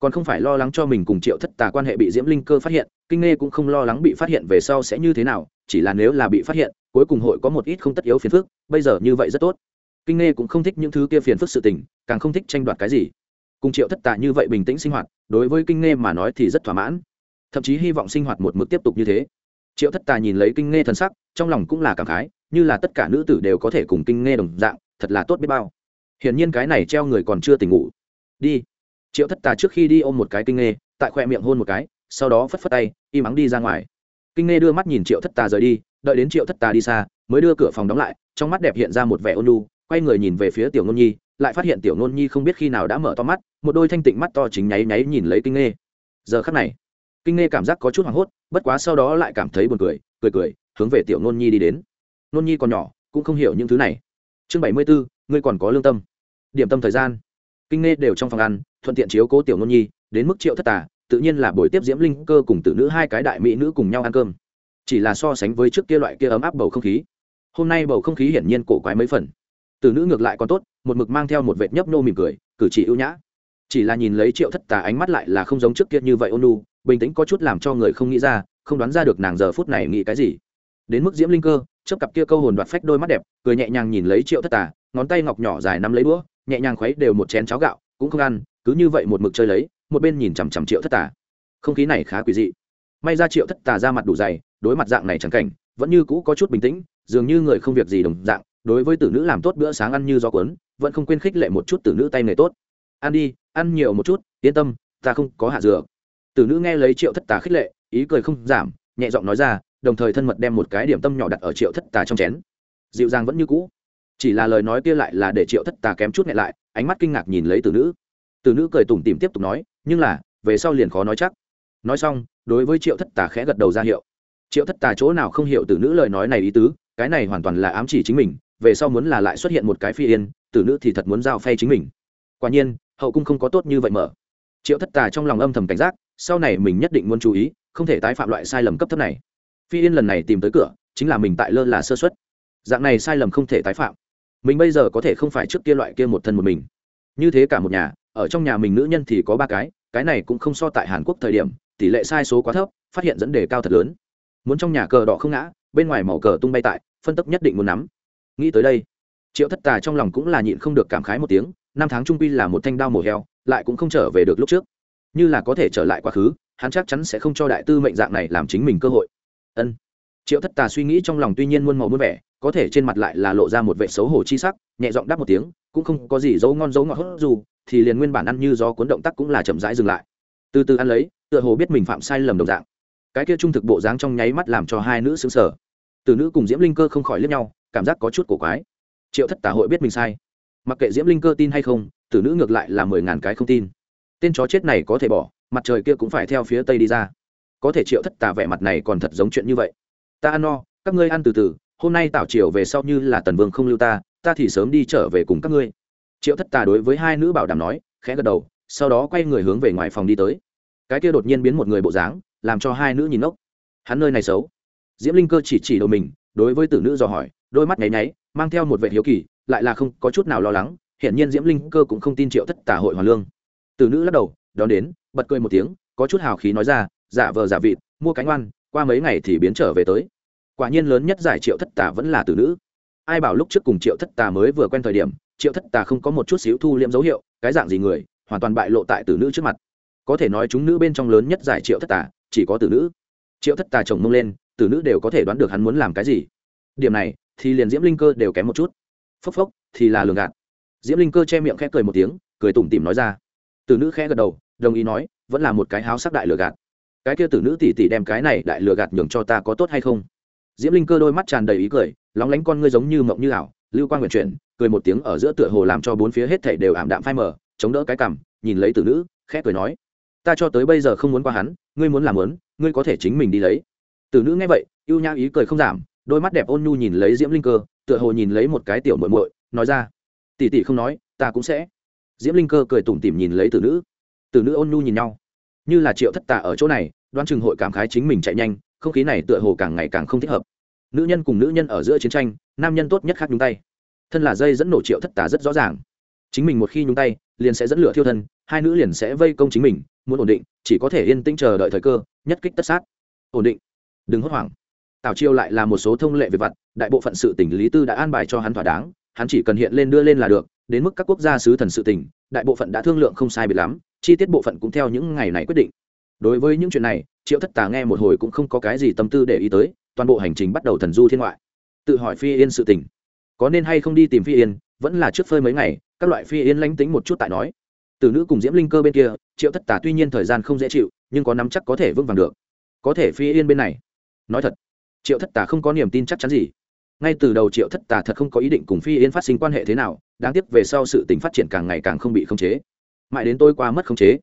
còn không phải lo lắng cho mình cùng triệu thất tà quan hệ bị diễm linh cơ phát hiện, kinh nghe cũng không lo lắng bị phát hiện về sau sẽ như thế nào, chỉ là nếu là bị phát hiện, cuối cùng hội có một ít không tất yếu phiền phức, bây giờ như vậy rất tốt. Kinh nghe cũng không thích những thứ kia phiền phức sự tình, càng không thích tranh đoạt cái gì. Cùng triệu thất tà như vậy bình tĩnh sinh hoạt, đối với kinh nghe mà nói thì rất thỏa mãn. Thậm chí hy vọng sinh hoạt một mực tiếp tục như thế. Triệu thất tà nhìn lấy kinh nghe thần sắc, trong lòng cũng là cảm khái, như là tất cả nữ tử đều có thể cùng kinh nghe đồng dạng, thật là tốt biết bao. Hiển nhiên cái này treo người còn chưa tỉnh ngủ. Đi triệu thất tà trước khi đi ôm một cái kinh nghe tại khoe miệng hôn một cái, sau đó phất phất tay im ắng đi ra ngoài. Kinh nghe đưa mắt nhìn triệu thất tà rời đi, đợi đến triệu thất tà đi xa, mới đưa cửa phòng đóng lại, trong mắt đẹp hiện ra một vẻ ôn lu quay người nhìn về phía tiểu ngôn nhi, lại phát hiện tiểu ngôn nhi không biết khi nào đã mở to mắt, một đôi thanh tịnh mắt to chính nháy nháy nhìn lấy kinh nghe giờ khắc này, kinh nghe cảm giác có chút hoảng hốt, bất quá sau đó lại cảm thấy buồn cười cười cười, hướng về tiểu ngôn nhi đi đến. Ngôn nhi còn nhỏ, cũng không hiểu những thứ này. Chương bảy mươi bốn ngươi còn có lương tâm. Điểm tâm thời gian. Kinh nghe đều trong phòng ăn thuận tiện chiếu cố tiểu nôn nhi, đến mức triệu thất tà, tự nhiên là buổi tiếp diễm linh cơ cùng tử nữ hai cái đại mỹ nữ cùng nhau ăn cơm. Chỉ là so sánh với trước kia loại kia ấm áp bầu không khí, hôm nay bầu không khí hiển nhiên cổ quái mấy phần. Tử nữ ngược lại còn tốt, một mực mang theo một vệt nhấp nô mỉm cười, cử chỉ ưu nhã. Chỉ là nhìn lấy triệu thất tà ánh mắt lại là không giống trước kia như vậy ôn nu bình tĩnh có chút làm cho người không nghĩ ra, không đoán ra được nàng giờ phút này nghĩ cái gì. Đến mức diễm linh cơ chấp cặp kia câu hồn đoạt phách đôi mắt đẹp, cười nhẹ nhàng nhìn lấy triệu thất tà, ngón tay ngọc nhỏ dài nắm lấy đũa, nhẹ nhàng khuấy đều một chén cháo gạo, cũng không ăn cứ như vậy một mực chơi lấy, một bên nhìn chằm chằm triệu thất tà. Không khí này khá quỷ dị. May ra triệu thất tà ra mặt đủ dày, đối mặt dạng này chẳng cảnh, vẫn như cũ có chút bình tĩnh, dường như người không việc gì đồng dạng, đối với tử nữ làm tốt bữa sáng ăn như gió cuốn, vẫn không quên khích lệ một chút tử nữ tay nghề tốt. Ăn đi, ăn nhiều một chút, yên tâm, ta không có hạ dược. Tử nữ nghe lấy triệu thất tà khích lệ, ý cười không giảm, nhẹ giọng nói ra, đồng thời thân mật đem một cái điểm tâm nhỏ đặt ở triệu thất tà trong chén. Dịu dàng vẫn như cũ. Chỉ là lời nói kia lại là để triệu thất tà kém chút nhẹ lại, ánh mắt kinh ngạc nhìn lấy tử nữ từ nữ cười tủm tìm tiếp tục nói, nhưng là, về sau liền khó nói chắc. Nói xong, đối với triệu thất tà khẽ gật đầu ra hiệu. Triệu thất tà chỗ nào không hiểu từ nữ lời nói này ý tứ, cái này hoàn toàn là ám chỉ chính mình, về sau muốn là lại xuất hiện một cái phi yên, từ nữ thì thật muốn giao phay chính mình. Quả nhiên, hậu cung không có tốt như vậy mở. Triệu thất tà trong lòng âm thầm cảnh giác, sau này mình nhất định muốn chú ý, không thể tái phạm loại sai lầm cấp thấp này. Phi yên lần này tìm tới cửa, chính là mình tại lơ là sơ xuất dạng này sai lầm không thể tái phạm. Mình bây giờ có thể không phải trước kia loại kia một thân một mình. Như thế cả một nhà ở trong nhà mình nữ nhân thì có ba cái cái này cũng không so tại hàn quốc thời điểm, tỷ lệ sai số quá thấp, phát hiện dẫn đề cao thật lớn. Muốn trong nhà cờ đỏ không ngã, bên ngoài màu cờ tung bay tại, phân tốc nhất định muốn nắm. Nghĩ tới đây, triệu thất tà trong lòng cũng là nhịn không được cảm khái một tiếng, năm tháng trung quy là một thanh đao mổ heo, lại cũng không trở về được lúc trước. Như là có thể trở lại quá khứ, hắn chắc chắn sẽ không cho đại tư mệnh dạng này làm chính mình cơ hội. Ân triệu thất tà suy nghĩ trong lòng tuy nhiên muôn màu muôn vẻ, có thể trên mặt lại là lộ ra một vệ xấu hổ chi sắc, nhẹ giọng đáp một tiếng, cũng không có gì dấu ngon dấu ngọt hốt dù, thì liền nguyên bản ăn như gió cuốn động tác cũng là chậm rãi dừng lại. Từ từ ăn lấy, tựa hồ biết mình phạm sai lầm đồng dạng. Cái kia trung thực bộ dáng trong nháy mắt làm cho hai nữ xứng sở từ nữ cùng diễm linh cơ không khỏi liếc nhau, cảm giác có chút cổ quái. Triệu thất tà hội biết mình sai. Mặc kệ diễm linh cơ tin hay không tử nữ ngược lại là mười ngàn cái không tin. Tên chó chết này có thể bỏ, mặt trời kia cũng phải theo phía tây đi ra. Có thể triệu thất tà vẻ mặt này còn thật giống chuyện như vậy ta ăn no, các ngươi ăn từ từ, hôm nay tảo triều về sau như là tần vương không lưu ta ta thì sớm đi trở về cùng các ngươi. Triệu thất tà đối với hai nữ bảo đảm nói, khẽ gật đầu, sau đó quay người hướng về ngoài phòng đi tới. Cái kia đột nhiên biến một người bộ dáng, làm cho hai nữ nhìn ngốc. Hắn nơi này xấu. Diễm linh cơ chỉ chỉ đầu mình, đối với tử nữ dò hỏi, đôi mắt nháy nháy, mang theo một vệ hiếu kỳ, lại là không có chút nào lo lắng, hiển nhiên diễm linh cơ cũng không tin triệu thất tà hội hoàn lương. Tử nữ lắc đầu, đón đến, bật cười một tiếng, có chút hào khí nói ra giả vờ giả vịt, mua cánh oan qua mấy ngày thì biến trở về tới. Quả nhiên lớn nhất giải triệu thất tà vẫn là tử nữ. Ai bảo lúc trước cùng triệu thất tà mới vừa quen thời điểm, triệu thất tà không có một chút xíu thu liễm dấu hiệu, cái dạng gì người, hoàn toàn bại lộ tại tử nữ trước mặt. Có thể nói chúng nữ bên trong lớn nhất giải triệu thất tà, chỉ có tử nữ. Triệu thất tà chồng mông lên, tử nữ đều có thể đoán được hắn muốn làm cái gì. Điểm này, thì liền diễm linh cơ đều kém một chút. Phốc phốc, thì là lường gạt. Diễm linh cơ che miệng khẽ cười một tiếng, cười tủm tỉm nói ra. Tử nữ khẽ gật đầu, đồng ý nói, vẫn là một cái háo sắc đại lừa gạt cái kia tử nữ tỷ tỷ đem cái này đại lừa gạt nhường cho ta có tốt hay không? Diễm linh cơ đôi mắt tràn đầy ý cười, lóng lánh con ngươi giống như mộng như ảo, lưu quan nguyện chuyển, cười một tiếng ở giữa tựa hồ làm cho bốn phía hết thảy đều ảm đạm phai mờ, chống đỡ cái cằm, nhìn lấy tử nữ, khẽ cười nói, ta cho tới bây giờ không muốn qua hắn, ngươi muốn làm muốn, ngươi có thể chính mình đi lấy. Tử nữ nghe vậy, ưu nhã ý cười không giảm, đôi mắt đẹp ôn nhu nhìn lấy diễm linh cơ, tựa hồ nhìn lấy một cái tiểu muội muội, nói ra, tỷ tỷ không nói, ta cũng sẽ. Diễm linh cơ cười tủm tỉm nhìn lấy tử nữ. Tử nữ ôn nhu nhìn nhau như là triệu thất tà ở chỗ này đoan chừng hội cảm khái chính mình chạy nhanh, không khí này tựa hồ càng ngày càng không thích hợp. Nữ nhân cùng nữ nhân ở giữa chiến tranh, nam nhân tốt nhất khác nhúng tay. Thân là dây dẫn nổ triệu thất tà rất rõ ràng. Chính mình một khi nhúng tay, liền sẽ dẫn lửa thiêu thân, hai nữ liền sẽ vây công chính mình, muốn ổn định, chỉ có thể yên tĩnh chờ đợi thời cơ, nhất kích tất sát. Ổn định. Đừng hốt hoảng. Tào chiêu lại là một số thông lệ về vặt, đại bộ phận sự tỉnh lý tư đã an bài cho hắn thỏa đáng, hắn chỉ cần hiện lên đưa lên là được, đến mức các quốc gia sứ thần sự tỉnh đại bộ phận đã thương lượng không sai biệt lắm chi tiết bộ phận cũng theo những ngày này quyết định. Đối với những chuyện này, triệu thất tà nghe một hồi cũng không có cái gì tâm tư để ý tới, toàn bộ hành trình bắt đầu thần du thiên ngoại. Tự hỏi phi yên sự tình. Có nên hay không đi tìm phi yên, vẫn là trước phơi mấy ngày, các loại phi yên lánh tính một chút tại nói. Từ nữ cùng diễm linh cơ bên kia, triệu thất tà tuy nhiên thời gian không dễ chịu, nhưng có nắm chắc có thể vững vàng được. Có thể phi yên bên này. Nói thật, triệu thất tà không có niềm tin chắc chắn gì. Ngay từ đầu triệu thất tà thật không có ý định cùng phi yên phát sinh quan hệ thế nào, đáng tiếc về sau sự tình phát triển càng ngày càng không bị khống chế mãi đến tôi qua mất khống chế.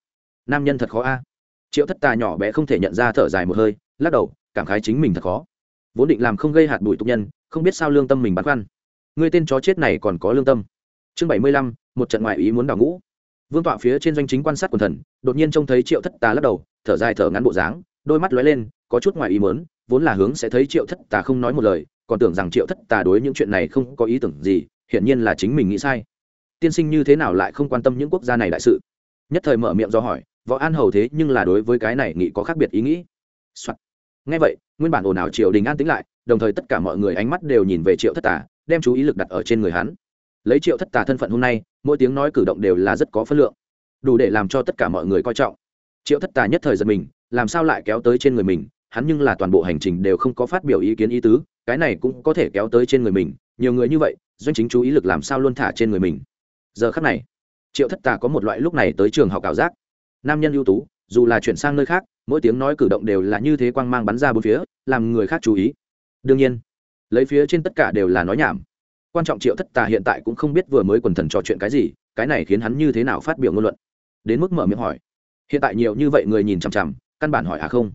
Nam nhân thật khó a. Triệu thất tà nhỏ bé không thể nhận ra thở dài một hơi, lắc đầu, cảm khái chính mình thật khó. Vốn định làm không gây hạt bụi tục nhân, không biết sao lương tâm mình băn khoăn. Người tên chó chết này còn có lương tâm. Chương bảy mươi lăm, một trận ngoại ý muốn đào ngũ. Vương tọa phía trên doanh chính quan sát quần thần, đột nhiên trông thấy triệu thất tà lắc đầu, thở dài thở ngắn bộ dáng, đôi mắt lóe lên, có chút ngoại ý muốn, vốn là hướng sẽ thấy triệu thất tà không nói một lời, còn tưởng rằng triệu thất tà đối những chuyện này không có ý tưởng gì, hiển nhiên là chính mình nghĩ sai tiên sinh như thế nào lại không quan tâm những quốc gia này đại sự? Nhất thời mở miệng do hỏi, võ an hầu thế nhưng là đối với cái này nghĩ có khác biệt ý nghĩ、Soạn. ngay vậy, nguyên bản ồn ào triều đình an tính lại, đồng thời tất cả mọi người ánh mắt đều nhìn về triệu thất tà, đem chú ý lực đặt ở trên người hắn. Lấy triệu thất tà thân phận hôm nay, mỗi tiếng nói cử động đều là rất có phân lượng, đủ để làm cho tất cả mọi người coi trọng. Triệu thất tà nhất thời giật mình, làm sao lại kéo tới trên người mình, hắn nhưng là toàn bộ hành trình đều không có phát biểu ý kiến ý tứ, cái này cũng có thể kéo tới trên người mình, nhiều người như vậy, doanh chính chú ý lực làm sao luôn thả trên người mình giờ khắc này, triệu thất tà có một loại lúc này tới trường học ảo giác. Nam nhân ưu tú, dù là chuyển sang nơi khác, mỗi tiếng nói cử động đều là như thế quang mang bắn ra bốn phía, làm người khác chú ý. Đương nhiên, lấy phía trên tất cả đều là nói nhảm. Quan trọng triệu thất tà hiện tại cũng không biết vừa mới quần thần trò chuyện cái gì, cái này khiến hắn như thế nào phát biểu ngôn luận. Đến mức mở miệng hỏi, hiện tại nhiều như vậy người nhìn chằm chằm, căn bản hỏi à không?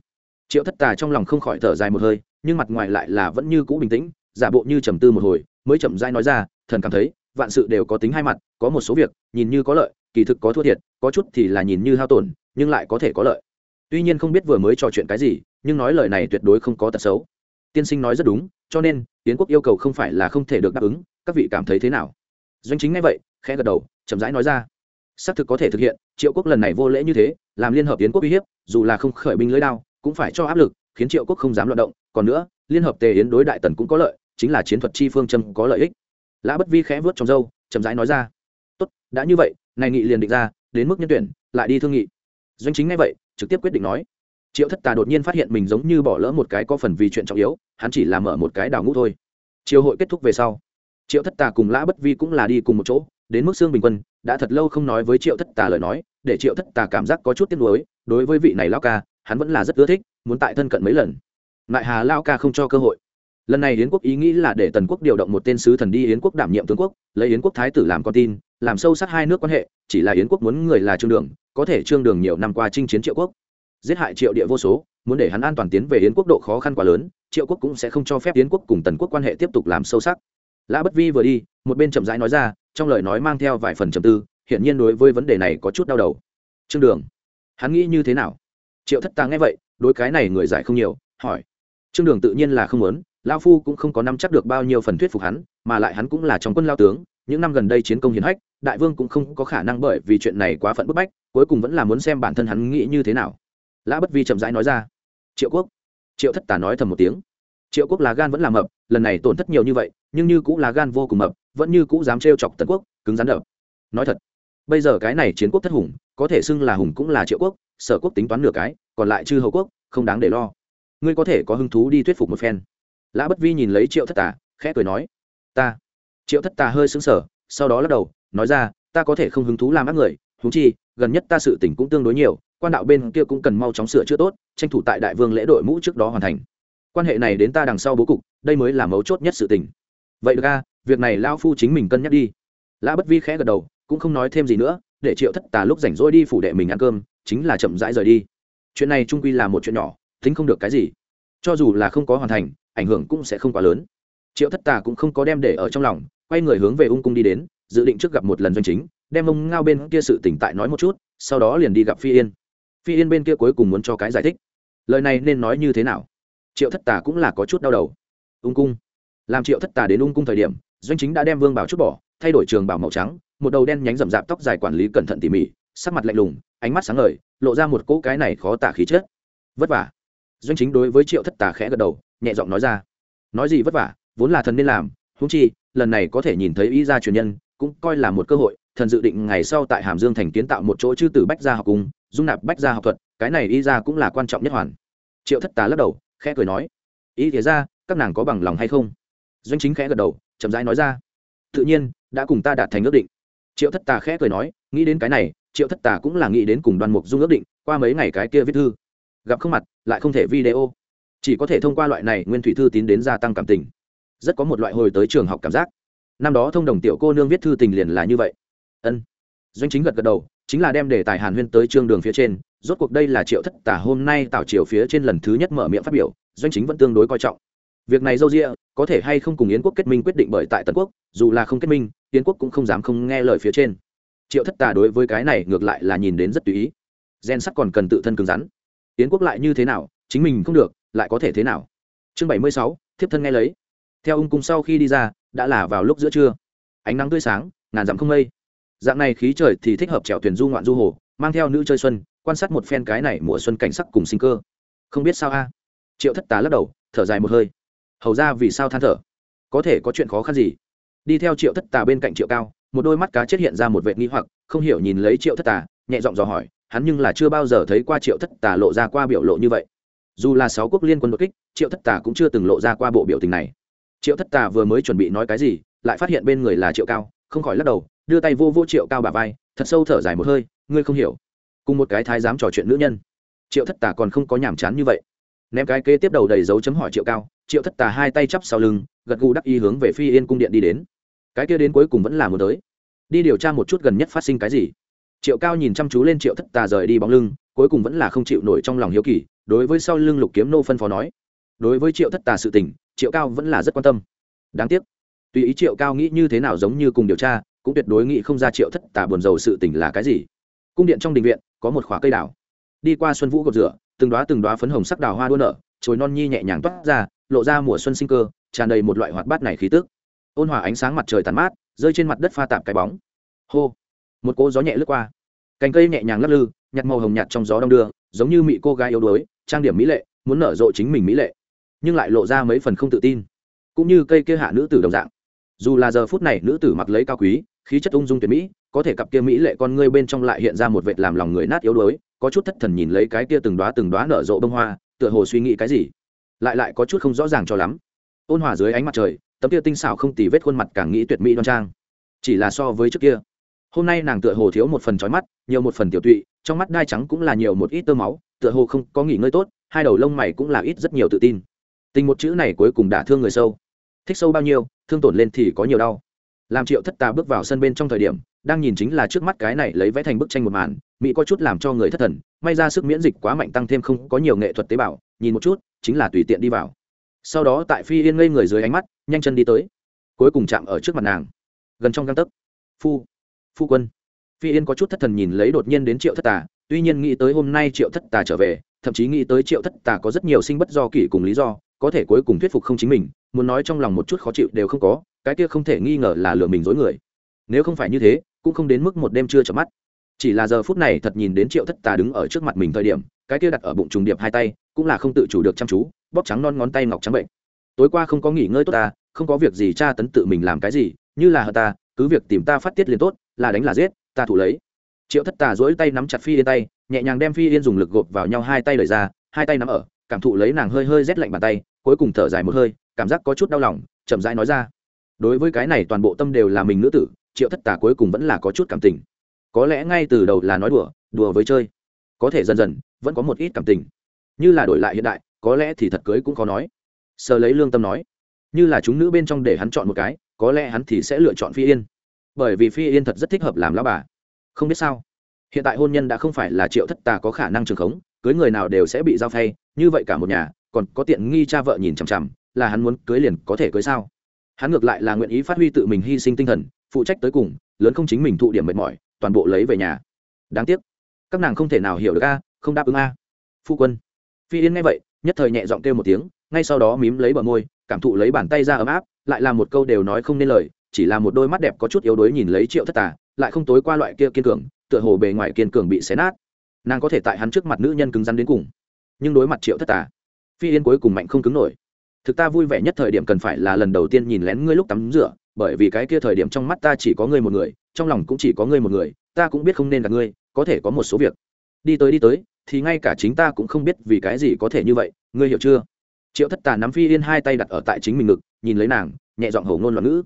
Triệu thất tà trong lòng không khỏi thở dài một hơi, nhưng mặt ngoài lại là vẫn như cũ bình tĩnh, giả bộ như trầm tư một hồi, mới chậm dai nói ra, thần cảm thấy vạn sự đều có tính hai mặt, có một số việc, nhìn như có lợi, kỳ thực có thua thiệt, có chút thì là nhìn như hao tổn, nhưng lại có thể có lợi. Tuy nhiên không biết vừa mới trò chuyện cái gì, nhưng nói lời này tuyệt đối không có tật xấu. Tiên sinh nói rất đúng, cho nên tiến quốc yêu cầu không phải là không thể được đáp ứng, các vị cảm thấy thế nào? Doanh chính ngay vậy, khẽ gật đầu, chậm rãi nói ra. Xác thực có thể thực hiện, triệu quốc lần này vô lễ như thế, làm liên hợp tiến quốc uy hiếp, dù là không khởi binh lưới đao, cũng phải cho áp lực, khiến triệu quốc không dám loạt động. Còn nữa, liên hợp tề yến đối đại tần cũng có lợi, chính là chiến thuật chi phương châm có lợi ích lã bất vi khẽ vớt trong dâu chậm rãi nói ra. Tốt, đã như vậy, này nghị liền định ra, đến mức nhân tuyển, lại đi thương nghị. Doanh chính ngay vậy, trực tiếp quyết định nói. Triệu thất tà đột nhiên phát hiện mình giống như bỏ lỡ một cái có phần vì chuyện trọng yếu, hắn chỉ là mở một cái đào ngũ thôi. Chiều hội kết thúc về sau, triệu thất tà cùng lã bất vi cũng là đi cùng một chỗ, đến mức xương bình quân đã thật lâu không nói với triệu thất tà lời nói, để triệu thất tà cảm giác có chút tiếc nuối, đối với vị này lao ca, hắn vẫn là rất ưa thích, muốn tại thân cận mấy lần. Lại hà lao ca không cho cơ hội lần này yến quốc ý nghĩ là để tần quốc điều động một tên sứ thần đi yến quốc đảm nhiệm tướng quốc, lấy yến quốc thái tử làm con tin, làm sâu sắc hai nước quan hệ, chỉ là yến quốc muốn người là trương đường, có thể trương đường nhiều năm qua chinh chiến triệu quốc. Giết hại triệu địa vô số, muốn để hắn an toàn tiến về yến quốc độ khó khăn quá lớn, triệu quốc cũng sẽ không cho phép yến quốc cùng tần quốc quan hệ tiếp tục làm sâu sắc. Lã bất vi vừa đi, một bên chậm rãi nói ra, trong lời nói mang theo vài phần trầm tư, hiển nhiên đối với vấn đề này có chút đau đầu. Trương đường, hắn nghĩ như thế nào? Triệu thất tàng nghe vậy, đối cái này người giải không nhiều, hỏi. Trương đường tự nhiên là không muốn lao phu cũng không có nắm chắc được bao nhiêu phần thuyết phục hắn, mà lại hắn cũng là trong quân lao tướng, những năm gần đây chiến công hiển hách, đại vương cũng không có khả năng bởi vì chuyện này quá phận bức bách, cuối cùng vẫn là muốn xem bản thân hắn nghĩ như thế nào. Lã bất vi chậm rãi nói ra, triệu quốc. Triệu thất Tả nói thầm một tiếng, triệu quốc là gan vẫn là mập, lần này tổn thất nhiều như vậy, nhưng như cũng là gan vô cùng mập, vẫn như cũng dám trêu chọc tần quốc, cứng rắn đập. Nói thật, bây giờ cái này chiến quốc thất hùng, có thể xưng là hùng cũng là triệu quốc, sở quốc tính toán nửa cái, còn lại chư hầu quốc, không đáng để lo. Ngươi có thể có hứng thú đi thuyết phục một phen lã bất vi nhìn lấy triệu thất tà, khẽ cười nói, ta. Triệu thất tà hơi xứng sở sau đó lắc đầu, nói ra, ta có thể không hứng thú làm ác người thú chi, gần nhất ta sự tỉnh cũng tương đối nhiều, quan đạo bên kia cũng cần mau chóng sửa chữa tốt, tranh thủ tại đại vương lễ đội mũ trước đó hoàn thành. Quan hệ này đến ta đằng sau bố cục, đây mới là mấu chốt nhất sự tình. Vậy được ra việc này lão phu chính mình cân nhắc đi. Lã bất vi khẽ gật đầu, cũng không nói thêm gì nữa, để triệu thất tà lúc rảnh rỗi đi phủ đệ mình ăn cơm, chính là chậm rãi rời đi. Chuyện này trung quy là một chuyện nhỏ, tính không được cái gì. Cho dù là không có hoàn thành ảnh hưởng cũng sẽ không quá lớn. Triệu thất tà cũng không có đem để ở trong lòng, quay người hướng về ung cung đi đến, dự định trước gặp một lần doanh chính, đem ông ngao bên kia sự tỉnh tại nói một chút, sau đó liền đi gặp phi yên. Phi yên bên kia cuối cùng muốn cho cái giải thích. Lời này nên nói như thế nào? Triệu thất tà cũng là có chút đau đầu. Ung cung. Làm triệu thất tà đến ung cung thời điểm, doanh chính đã đem vương bảo chút bỏ, thay đổi trường bảo màu trắng, một đầu đen nhánh rậm rạp tóc dài quản lý cẩn thận tỉ mỉ, sắc mặt lạnh lùng, ánh mắt sáng ngời, lộ ra một cỗ cái này khó tả khí chết vất vả. Doanh chính đối với triệu thất tà khẽ gật đầu nhẹ giọng nói ra. Nói gì vất vả, vốn là thần nên làm húng chi, lần này có thể nhìn thấy y gia truyền nhân, cũng coi là một cơ hội, thần dự định ngày sau tại hàm dương thành kiến tạo một chỗ chư tử bách gia học cung dung nạp bách gia học thuật, cái này y gia cũng là quan trọng nhất hoàn. Triệu thất tá lắc đầu, khẽ cười nói, ý thế ra các nàng có bằng lòng hay không? Doanh chính khẽ gật đầu, chậm rãi nói ra, tự nhiên, đã cùng ta đạt thành ước định. Triệu thất tà khẽ cười nói, nghĩ đến cái này, triệu thất tà cũng là nghĩ đến cùng đoàn mục dung ước định, qua mấy ngày cái kia viết thư. Gặp không mặt, lại không thể video chỉ có thể thông qua loại này nguyên thủy thư tín đến gia tăng cảm tình. Rất có một loại hồi tới trường học cảm giác. Năm đó thông đồng tiểu cô nương viết thư tình liền là như vậy. Ân. Doanh chính gật gật đầu, chính là đem đề tài hàn huyên tới trương đường phía trên, rốt cuộc đây là triệu thất tả hôm nay tạo triều phía trên lần thứ nhất mở miệng phát biểu, doanh chính vẫn tương đối coi trọng. Việc này dâu rịa có thể hay không cùng yến quốc kết minh quyết định bởi tại tần quốc, dù là không kết minh, yến quốc cũng không dám không nghe lời phía trên. Triệu thất tà đối với cái này ngược lại là nhìn đến rất tùy ý. Gen sắt còn cần tự thân cứng rắn. Yến quốc lại như thế nào, chính mình không được lại có thể thế nào? Chương bảy mươi sáu, thiếp thân nghe lấy. Theo ung cung sau khi đi ra, đã là vào lúc giữa trưa. Ánh nắng tươi sáng, ngàn dặm không mây. Dạng này khí trời thì thích hợp trèo thuyền du ngoạn du hồ, mang theo nữ chơi xuân, quan sát một phen cái này mùa xuân cảnh sắc cùng sinh cơ. Không biết sao a. Triệu thất tá lắc đầu, thở dài một hơi. Hầu ra vì sao than thở? Có thể có chuyện khó khăn gì? Đi theo triệu thất tà bên cạnh triệu cao, một đôi mắt cá chết hiện ra một vệ nghi hoặc, không hiểu nhìn lấy triệu thất tà, nhẹ giọng dò hỏi, hắn nhưng là chưa bao giờ thấy qua triệu thất tà lộ ra qua biểu lộ như vậy dù là sáu quốc liên quân đột kích, triệu thất tà cũng chưa từng lộ ra qua bộ biểu tình này. Triệu thất tà vừa mới chuẩn bị nói cái gì, lại phát hiện bên người là triệu cao, không khỏi lắc đầu, đưa tay vô vô triệu cao bà vai, thật sâu thở dài một hơi, ngươi không hiểu. Cùng một cái thái dám trò chuyện nữ nhân. Triệu thất tà còn không có nhàm chán như vậy. Ném cái kế tiếp đầu đầy dấu chấm hỏi triệu cao, triệu thất tà hai tay chắp sau lưng, gật gù đắc y hướng về phi yên cung điện đi đến. Cái kia đến cuối cùng vẫn là một tới. Đi điều tra một chút gần nhất phát sinh cái gì. Triệu cao nhìn chăm chú lên triệu thất tà rời đi bóng lưng, cuối cùng vẫn là không chịu nổi trong lòng hiếu kỳ đối với sau lưng lục kiếm nô phân phó nói, đối với triệu thất tà sự tình, triệu cao vẫn là rất quan tâm. Đáng tiếc, tùy ý triệu cao nghĩ như thế nào giống như cùng điều tra, cũng tuyệt đối nghĩ không ra triệu thất tà buồn rầu sự tình là cái gì. Cung điện trong đình viện, có một khóa cây đào. Đi qua xuân vũ gột rửa, từng đoá từng đoá phấn hồng sắc đào hoa đua nở, chồi non nhi nhẹ nhàng toát ra, lộ ra mùa xuân sinh cơ, tràn đầy một loại hoạt bát này khí tức. Ôn hòa ánh sáng mặt trời tàn mát, rơi trên mặt đất pha tạp cái bóng. Hô! Một cỗ gió nhẹ lướt qua. Cành cây nhẹ nhàng lắc lư nhặt màu hồng nhạt trong gió đông đưa, giống như mị cô gái yếu đuối trang điểm mỹ lệ, muốn nở rộ chính mình mỹ lệ, nhưng lại lộ ra mấy phần không tự tin. Cũng như cây kia hạ nữ tử đồng dạng. Dù là giờ phút này nữ tử mặc lấy cao quý, khí chất ung dung tuyệt mỹ, có thể cặp kia mỹ lệ con ngươi bên trong lại hiện ra một vệt làm lòng người nát yếu đuối, có chút thất thần nhìn lấy cái kia từng đoá từng đoá nở rộ bông hoa, tựa hồ suy nghĩ cái gì. Lại lại có chút không rõ ràng cho lắm. Ôn hòa dưới ánh mặt trời, tấm kia tinh xảo không tì vết khuôn mặt càng nghĩ tuyệt mỹ đoan trang. Chỉ là so với trước kia. Hôm nay nàng tựa hồ thiếu một phần trói mắt, nhiều một phần tiểu tụy, trong mắt đai trắng cũng là nhiều một ít tơ máu tựa hồ không có nghỉ ngơi tốt, hai đầu lông mày cũng là ít rất nhiều tự tin. Tình một chữ này cuối cùng đả thương người sâu. Thích sâu bao nhiêu, thương tổn lên thì có nhiều đau. Làm triệu thất tà bước vào sân bên trong thời điểm, đang nhìn chính là trước mắt cái này lấy vẽ thành bức tranh một màn, mỹ có chút làm cho người thất thần, may ra sức miễn dịch quá mạnh tăng thêm không có nhiều nghệ thuật tế bào, nhìn một chút, chính là tùy tiện đi vào. Sau đó tại phi yên ngây người dưới ánh mắt, nhanh chân đi tới. Cuối cùng chạm ở trước mặt nàng. Gần trong găng tấc. Phu phu quân. Phi yên có chút thất thần nhìn lấy đột nhiên đến triệu thất tà tuy nhiên nghĩ tới hôm nay triệu thất tà trở về, thậm chí nghĩ tới triệu thất tà có rất nhiều sinh bất do kỷ cùng lý do, có thể cuối cùng thuyết phục không chính mình, muốn nói trong lòng một chút khó chịu đều không có, cái kia không thể nghi ngờ là lừa mình dối người. Nếu không phải như thế, cũng không đến mức một đêm chưa chợp mắt. Chỉ là giờ phút này thật nhìn đến triệu thất tà đứng ở trước mặt mình thời điểm, cái kia đặt ở bụng trùng điệp hai tay, cũng là không tự chủ được chăm chú, bóp trắng non ngón tay ngọc trắng bệnh. Tối qua không có nghỉ ngơi tốt ta, không có việc gì cha tấn tự mình làm cái gì, như là hờ ta, cứ việc tìm ta phát tiết liền tốt, là đánh là giết, ta thủ lấy triệu thất tà dỗi tay nắm chặt phi yên tay, nhẹ nhàng đem phi yên dùng lực gộp vào nhau hai tay lời ra, hai tay nắm ở, cảm thụ lấy nàng hơi hơi rét lạnh bàn tay, cuối cùng thở dài một hơi, cảm giác có chút đau lòng, chậm rãi nói ra. Đối với cái này toàn bộ tâm đều là mình nữ tử, triệu thất tà cuối cùng vẫn là có chút cảm tình. Có lẽ ngay từ đầu là nói đùa đùa với chơi. Có thể dần dần, vẫn có một ít cảm tình. Như là đổi lại hiện đại, có lẽ thì thật cưới cũng khó nói. Sờ lấy lương tâm nói, như là chúng nữ bên trong để hắn chọn một cái, có lẽ hắn thì sẽ lựa chọn phi yên. Bởi vì phi yên thật rất thích hợp làm lao bà không biết sao. Hiện tại hôn nhân đã không phải là triệu thất tà có khả năng trường khống cưới người nào đều sẽ bị giao thay, như vậy cả một nhà còn có tiện nghi cha vợ nhìn chằm chằm là hắn muốn cưới liền có thể cưới sao? Hắn ngược lại là nguyện ý phát huy tự mình hy sinh tinh thần phụ trách tới cùng lớn không chính mình thụ điểm mệt mỏi toàn bộ lấy về nhà. Đáng tiếc. Các nàng không thể nào hiểu được a không đáp ứng a. Phu quân. Phi yên nghe vậy nhất thời nhẹ giọng kêu một tiếng ngay sau đó mím lấy bờ môi cảm thụ lấy bàn tay ra ấm áp lại là một câu đều nói không nên lời chỉ là một đôi mắt đẹp có chút yếu đuối nhìn lấy triệu thất tà, lại không tối qua loại kia kiên cường, tựa hồ bề ngoài kiên cường bị xé nát. Nàng có thể tại hắn trước mặt nữ nhân cứng rắn đến cùng, nhưng đối mặt triệu thất tà, phi yên cuối cùng mạnh không cứng nổi. Thực ta vui vẻ nhất thời điểm cần phải là lần đầu tiên nhìn lén ngươi lúc tắm rửa, bởi vì cái kia thời điểm trong mắt ta chỉ có ngươi một người, trong lòng cũng chỉ có ngươi một người, ta cũng biết không nên là ngươi, có thể có một số việc. Đi tới đi tới, thì ngay cả chính ta cũng không biết vì cái gì có thể như vậy, ngươi hiểu chưa? Triệu thất tà nắm phi yên hai tay đặt ở tại chính mình ngực, nhìn lấy nàng, nhẹ giọng hầu ngôn loạn ngữ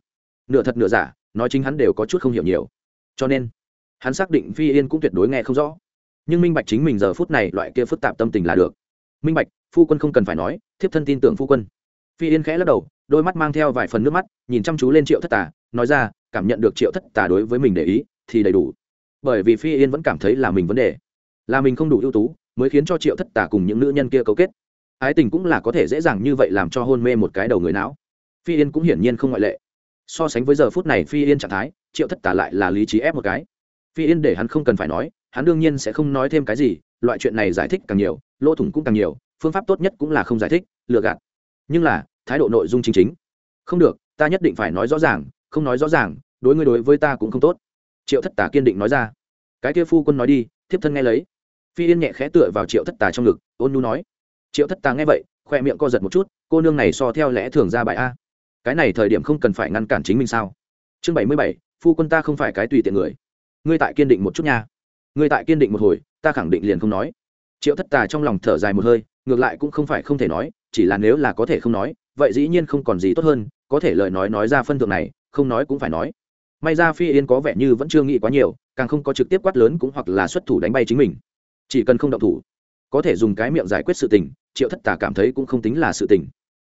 nửa thật nửa giả, nói chính hắn đều có chút không hiểu nhiều. Cho nên, hắn xác định phi yên cũng tuyệt đối nghe không rõ. Nhưng minh bạch chính mình giờ phút này loại kia phức tạp tâm tình là được. Minh bạch, phu quân không cần phải nói, thiếp thân tin tưởng phu quân. Phi yên khẽ lắc đầu, đôi mắt mang theo vài phần nước mắt, nhìn chăm chú lên triệu thất tà, nói ra, cảm nhận được triệu thất tà đối với mình để ý, thì đầy đủ. Bởi vì phi yên vẫn cảm thấy là mình vấn đề. Là mình không đủ ưu tú, mới khiến cho triệu thất tà cùng những nữ nhân kia cấu kết. Ái tình cũng là có thể dễ dàng như vậy làm cho hôn mê một cái đầu người não. Phi yên cũng hiển nhiên không ngoại lệ so sánh với giờ phút này phi yên trạng thái, triệu thất tà lại là lý trí ép một cái. Phi yên để hắn không cần phải nói, hắn đương nhiên sẽ không nói thêm cái gì, loại chuyện này giải thích càng nhiều, lỗ thủng cũng càng nhiều, phương pháp tốt nhất cũng là không giải thích, lừa gạt. Nhưng là, thái độ nội dung chính chính. Không được, ta nhất định phải nói rõ ràng, không nói rõ ràng, đối ngươi đối với ta cũng không tốt. Triệu thất tà kiên định nói ra. Cái kia phu quân nói đi, thiếp thân nghe lấy. Phi yên nhẹ khẽ tựa vào triệu thất tà trong ngực, ôn nhu nói. Triệu thất tà nghe vậy, khoe miệng co giật một chút, cô nương này so theo lẽ thường ra bài a cái này thời điểm không cần phải ngăn cản chính mình sao? Chương bảy mươi bảy, phu quân ta không phải cái tùy tiện người. Ngươi tại kiên định một chút nha. Ngươi tại kiên định một hồi, ta khẳng định liền không nói. Triệu thất tà trong lòng thở dài một hơi, ngược lại cũng không phải không thể nói, chỉ là nếu là có thể không nói, vậy dĩ nhiên không còn gì tốt hơn, có thể lời nói nói ra phân thượng này, không nói cũng phải nói. May ra phi yên có vẻ như vẫn chưa nghĩ quá nhiều, càng không có trực tiếp quát lớn cũng hoặc là xuất thủ đánh bay chính mình. Chỉ cần không động thủ, có thể dùng cái miệng giải quyết sự tình, triệu thất tà cảm thấy cũng không tính là sự tình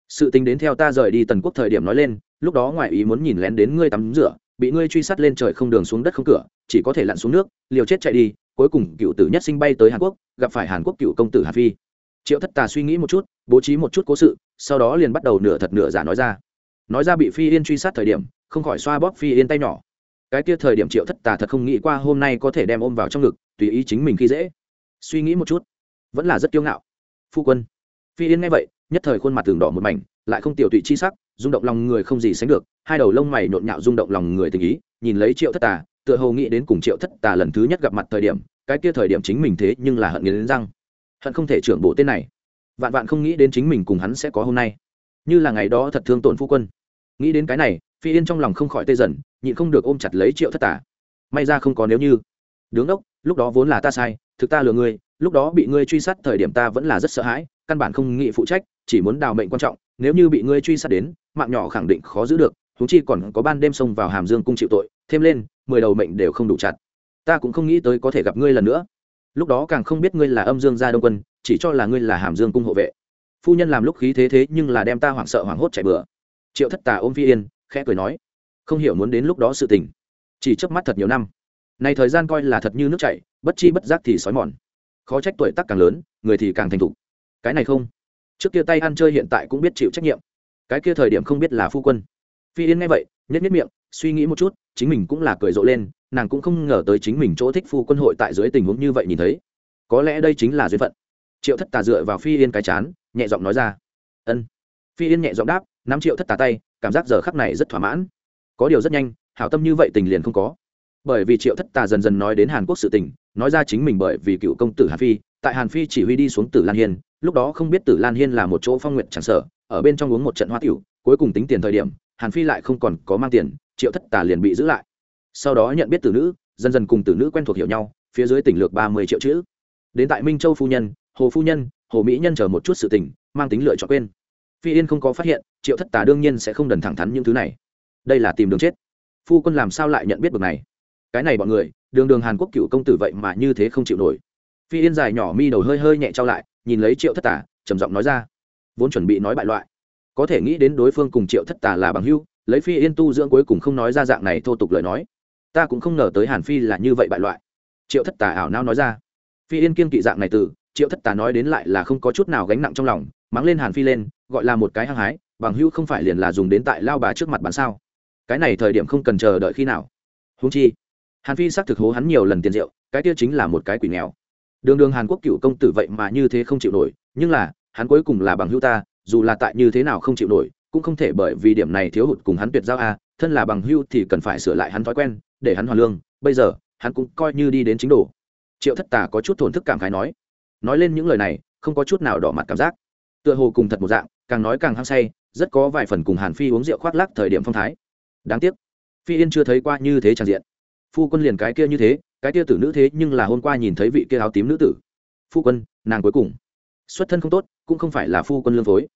sự tình đến theo ta rời đi tần quốc thời điểm nói lên, lúc đó ngoại ý muốn nhìn lén đến ngươi tắm rửa, bị ngươi truy sát lên trời không đường xuống đất không cửa, chỉ có thể lặn xuống nước, liều chết chạy đi, cuối cùng cựu tử nhất sinh bay tới hàn quốc, gặp phải hàn quốc cựu công tử hà phi. Triệu thất tà suy nghĩ một chút, bố trí một chút cố sự, sau đó liền bắt đầu nửa thật nửa giả nói ra. Nói ra bị phi yên truy sát thời điểm, không khỏi xoa bóp phi yên tay nhỏ. Cái kia thời điểm triệu thất tà thật không nghĩ qua hôm nay có thể đem ôm vào trong ngực, tùy ý chính mình khi dễ. Suy nghĩ một chút, vẫn là rất kiêu ngạo. Phu quân. Phi yên nghe vậy nhất thời khuôn mặt tường đỏ một mảnh, lại không tiểu tụy chi sắc, rung động lòng người không gì sánh được, hai đầu lông mày nhộn nhạo rung động lòng người tình ý, nhìn lấy triệu thất tà, tựa hồ nghĩ đến cùng triệu thất tà lần thứ nhất gặp mặt thời điểm, cái kia thời điểm chính mình thế nhưng là hận nghiến răng. Hận không thể trưởng bộ tên này. Vạn vạn không nghĩ đến chính mình cùng hắn sẽ có hôm nay. Như là ngày đó thật thương tổn phu quân. Nghĩ đến cái này, phi yên trong lòng không khỏi tê dần, nhịn không được ôm chặt lấy triệu thất tà. May ra không có nếu như. Đứng đốc lúc đó vốn là ta sai, thực ta lừa ngươi lúc đó bị ngươi truy sát thời điểm ta vẫn là rất sợ hãi, căn bản không nghĩ phụ trách, chỉ muốn đào mệnh quan trọng, nếu như bị ngươi truy sát đến, mạng nhỏ khẳng định khó giữ được thú chi còn có ban đêm xông vào hàm dương cung chịu tội, thêm lên, mười đầu mệnh đều không đủ chặt. Ta cũng không nghĩ tới có thể gặp ngươi lần nữa. Lúc đó càng không biết ngươi là âm dương gia đông quân, chỉ cho là ngươi là hàm dương cung hộ vệ. Phu nhân làm lúc khí thế thế nhưng là đem ta hoảng sợ hoảng hốt chạy bừa. Triệu thất tà ôm phi yên, khẽ cười nói, không hiểu muốn đến lúc đó sự tình. Chỉ trước mắt thật nhiều năm. Này thời gian coi là thật như nước chảy, bất chi bất giác thì sói mòn khó trách tuổi tác càng lớn, người thì càng thành thục. Cái này không? Trước kia tay ăn chơi hiện tại cũng biết chịu trách nhiệm. Cái kia thời điểm không biết là phu quân. Phi yên nghe vậy nhất nhất miệng, suy nghĩ một chút, chính mình cũng là cười rộ lên, nàng cũng không ngờ tới chính mình chỗ thích phu quân hội tại dưới tình huống như vậy nhìn thấy. Có lẽ đây chính là duyên phận. Triệu thất tà dựa vào phi yên cái chán, nhẹ giọng nói ra. Ân. Phi yên nhẹ giọng đáp, nắm triệu thất tà tay, cảm giác giờ khắc này rất thỏa mãn. Có điều rất nhanh, hảo tâm như vậy tình liền không có. Bởi vì triệu thất tà dần dần nói đến hàn quốc sự tình nói ra chính mình bởi vì cựu công tử hàn phi, tại hàn phi chỉ huy đi xuống tử lan hiên, lúc đó không biết tử lan hiên là một chỗ phong nguyện tràn sở ở bên trong uống một trận hoa tiểu, cuối cùng tính tiền thời điểm, hàn phi lại không còn có mang tiền, triệu thất tà liền bị giữ lại. Sau đó nhận biết tử nữ, dần dần cùng tử nữ quen thuộc hiểu nhau, phía dưới tỉnh lược ba mươi triệu chữ. Đến tại minh châu phu nhân, hồ phu nhân, hồ mỹ nhân chờ một chút sự tình, mang tính lựa chọn quên. Phi yên không có phát hiện, triệu thất tà đương nhiên sẽ không đần thẳng thắn những thứ này. Đây là tìm đường chết. Phu quân làm sao lại nhận biết được này? Cái này bọn người đường đường hàn quốc cựu công tử vậy mà như thế không chịu nổi. Phi yên dài nhỏ mi đầu hơi hơi nhẹ trao lại, nhìn lấy triệu thất tà, trầm giọng nói ra. Vốn chuẩn bị nói bại loại, có thể nghĩ đến đối phương cùng triệu thất tà là bằng hưu lấy phi yên tu dưỡng cuối cùng không nói ra dạng này thô tục lời nói. Ta cũng không ngờ tới hàn phi là như vậy bại loại. Triệu thất tà ảo nao nói ra. Phi yên kiên kỵ dạng này từ, triệu thất tà nói đến lại là không có chút nào gánh nặng trong lòng, mắng lên hàn phi lên, gọi là một cái hăng hái, bằng hưu không phải liền là dùng đến tại lao bà trước mặt bán sao. Cái này thời điểm không cần chờ đợi khi nào. Húng chi hàn phi xác thực hố hắn nhiều lần tiền rượu, cái kia chính là một cái quỷ nghèo. Đường đường hàn quốc cựu công tử vậy mà như thế không chịu nổi, nhưng là, hắn cuối cùng là bằng hữu ta, dù là tại như thế nào không chịu nổi, cũng không thể bởi vì điểm này thiếu hụt cùng hắn tuyệt giao a, thân là bằng hữu thì cần phải sửa lại hắn thói quen, để hắn hoàn lương, bây giờ, hắn cũng coi như đi đến chính đồ. Triệu thất tà có chút thổn thức cảm khái nói. Nói lên những lời này, không có chút nào đỏ mặt cảm giác. Tựa hồ cùng thật một dạng, càng nói càng hăng say, rất có vài phần cùng hàn phi uống rượu khoác lắc thời điểm phong thái. Đáng tiếc, phi yên chưa thấy qua như thế tràn diện phu quân liền cái kia như thế, cái kia tử nữ thế nhưng là hôm qua nhìn thấy vị kia áo tím nữ tử. Phu quân, nàng cuối cùng. Xuất thân không tốt, cũng không phải là phu quân lương phối.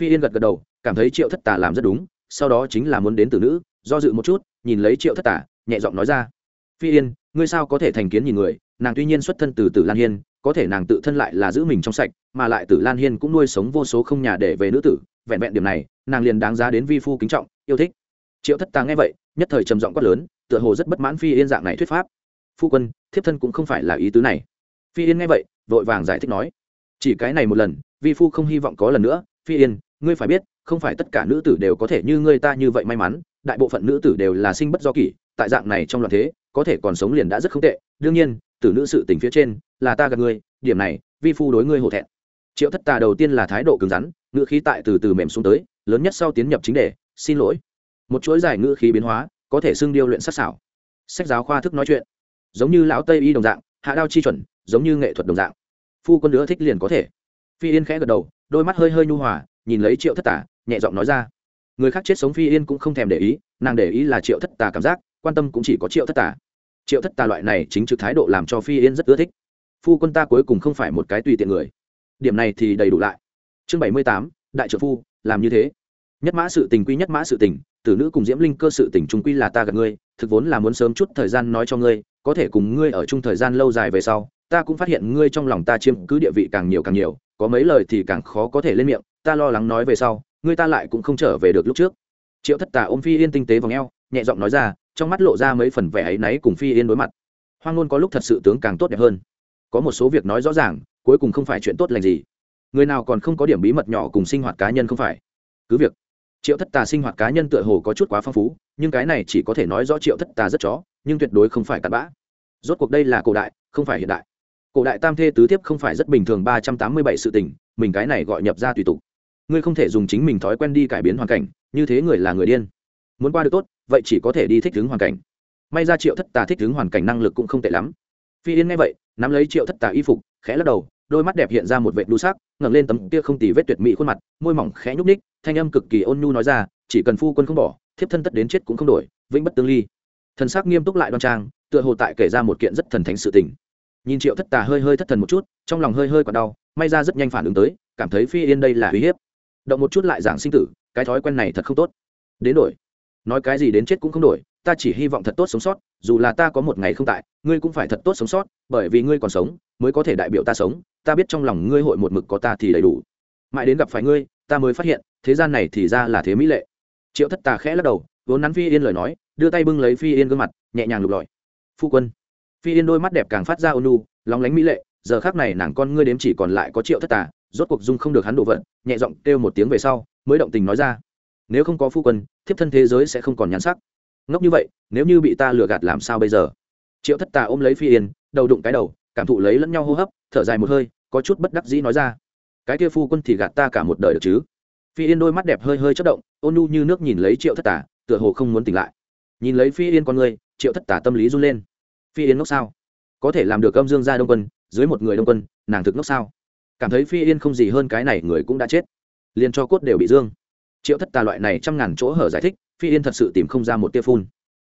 Phi yên gật gật đầu, cảm thấy triệu thất tà làm rất đúng, sau đó chính là muốn đến tử nữ, do dự một chút, nhìn lấy triệu thất tà, nhẹ giọng nói ra. Phi yên, ngươi sao có thể thành kiến nhìn người, nàng tuy nhiên xuất thân từ tử lan hiên, có thể nàng tự thân lại là giữ mình trong sạch, mà lại tử lan hiên cũng nuôi sống vô số không nhà để về nữ tử, vẹn vẹn điểm này, nàng liền đáng giá đến vi phu kính trọng, yêu thích. Triệu thất tà nghe vậy, nhất thời trầm giọng quát lớn tựa hồ rất bất mãn phi yên dạng này thuyết pháp. Phu quân, thiếp thân cũng không phải là ý tứ này. Phi yên nghe vậy, vội vàng giải thích nói. Chỉ cái này một lần, vi phu không hy vọng có lần nữa. Phi yên, ngươi phải biết, không phải tất cả nữ tử đều có thể như ngươi ta như vậy may mắn. Đại bộ phận nữ tử đều là sinh bất do kỷ, tại dạng này trong loạn thế, có thể còn sống liền đã rất không tệ. Đương nhiên, tử nữ sự tình phía trên, là ta gặp ngươi, điểm này, vi phu đối ngươi hổ thẹn. Triệu thất tà đầu tiên là thái độ cứng rắn, ngữ khí tại từ từ mềm xuống tới, lớn nhất sau tiến nhập chính đề, xin lỗi. Một chuỗi giải ngữ khí biến hóa có thể xưng điêu luyện sắc xảo sách giáo khoa thức nói chuyện. Giống như lão tây y đồng dạng, hạ đao chi chuẩn, giống như nghệ thuật đồng dạng. Phu quân nữa thích liền có thể. Phi yên khẽ gật đầu, đôi mắt hơi hơi nhu hòa, nhìn lấy triệu thất tả nhẹ giọng nói ra. Người khác chết sống phi yên cũng không thèm để ý, nàng để ý là triệu thất tà cảm giác, quan tâm cũng chỉ có triệu thất tà. Triệu thất tà loại này chính trực thái độ làm cho phi yên rất ưa thích. Phu quân ta cuối cùng không phải một cái tùy tiện người. Điểm này thì đầy đủ lại. Chương bảy mươi tám, đại trợ phu, làm như thế. Nhất mã sự tình quy nhất mã sự tình tử nữ cùng diễm linh cơ sự tỉnh trung quy là ta gặp ngươi, thực vốn là muốn sớm chút thời gian nói cho ngươi, có thể cùng ngươi ở chung thời gian lâu dài về sau, ta cũng phát hiện ngươi trong lòng ta chiếm cứ địa vị càng nhiều càng nhiều, có mấy lời thì càng khó có thể lên miệng, ta lo lắng nói về sau, ngươi ta lại cũng không trở về được lúc trước. Triệu thất tà ôm phi yên tinh tế vào ngheo nhẹ giọng nói ra, trong mắt lộ ra mấy phần vẻ áy náy cùng phi yên đối mặt. Hoang ngôn có lúc thật sự tướng càng tốt đẹp hơn. Có một số việc nói rõ ràng, cuối cùng không phải chuyện tốt lành gì. Người nào còn không có điểm bí mật nhỏ cùng sinh hoạt cá nhân không phải. Cứ việc triệu thất tà sinh hoạt cá nhân tựa hồ có chút quá phong phú, nhưng cái này chỉ có thể nói rõ triệu thất tà rất chó, nhưng tuyệt đối không phải cặn bã. Rốt cuộc đây là cổ đại, không phải hiện đại. Cổ đại tam thê tứ tiếp không phải rất bình thường ba trăm tám mươi bảy sự tình, mình cái này gọi nhập ra tùy tục. Ngươi không thể dùng chính mình thói quen đi cải biến hoàn cảnh, như thế người là người điên. Muốn qua được tốt, vậy chỉ có thể đi thích ứng hoàn cảnh. May ra triệu thất tà thích ứng hoàn cảnh năng lực cũng không tệ lắm. Phi yên nghe vậy, nắm lấy triệu thất tà y phục, khẽ lắc đầu đôi mắt đẹp hiện ra một vệt đu sắc, ngẩng lên tấm kia không tì vết tuyệt mỹ khuôn mặt, môi mỏng khẽ nhúc ních thanh âm cực kỳ ôn nhu nói ra, chỉ cần phu quân không bỏ, thiếp thân tất đến chết cũng không đổi, vĩnh bất tương ly. Thần sắc nghiêm túc lại đoan trang, tựa hồ tại kể ra một kiện rất thần thánh sự tình. Nhìn triệu thất tà hơi hơi thất thần một chút, trong lòng hơi hơi còn đau, may ra rất nhanh phản ứng tới, cảm thấy phi yên đây là uy hiếp. Động một chút lại giảng sinh tử, cái thói quen này thật không tốt. Đến đổi. Nói cái gì đến chết cũng không đổi ta chỉ hy vọng thật tốt sống sót, dù là ta có một ngày không tại, ngươi cũng phải thật tốt sống sót, bởi vì ngươi còn sống, mới có thể đại biểu ta sống, ta biết trong lòng ngươi hội một mực có ta thì đầy đủ. Mãi đến gặp phải ngươi, ta mới phát hiện, thế gian này thì ra là thế mỹ lệ. Triệu thất tà khẽ lắc đầu, vốn nắn phi yên lời nói, đưa tay bưng lấy phi yên gương mặt, nhẹ nhàng lục lọi. Phu quân. Phi yên đôi mắt đẹp càng phát ra ônu lóng lánh mỹ lệ, giờ khác này nàng con ngươi đếm chỉ còn lại có triệu thất tà, rốt cuộc dung không được hắn đổ vận, nhẹ giọng kêu một tiếng về sau, mới động tình nói ra. Nếu không có phu quân, thiếp thân thế giới sẽ không còn nhắn sắc ngốc như vậy, nếu như bị ta lừa gạt làm sao bây giờ? Triệu thất tà ôm lấy phi yên, đầu đụng cái đầu, cảm thụ lấy lẫn nhau hô hấp, thở dài một hơi, có chút bất đắc dĩ nói ra. Cái kia phu quân thì gạt ta cả một đời được chứ? Phi yên đôi mắt đẹp hơi hơi chất động, ôn nu như nước nhìn lấy triệu thất tà, tựa hồ không muốn tỉnh lại. Nhìn lấy phi yên con người, triệu thất tà tâm lý run lên. Phi yên ngốc sao? Có thể làm được âm dương gia đông quân, dưới một người đông quân, nàng thực ngốc sao? Cảm thấy phi yên không gì hơn cái này người cũng đã chết. Liền cho cốt đều bị dương triệu thất tà loại này trăm ngàn chỗ hở giải thích, phi yên thật sự tìm không ra một tia phun.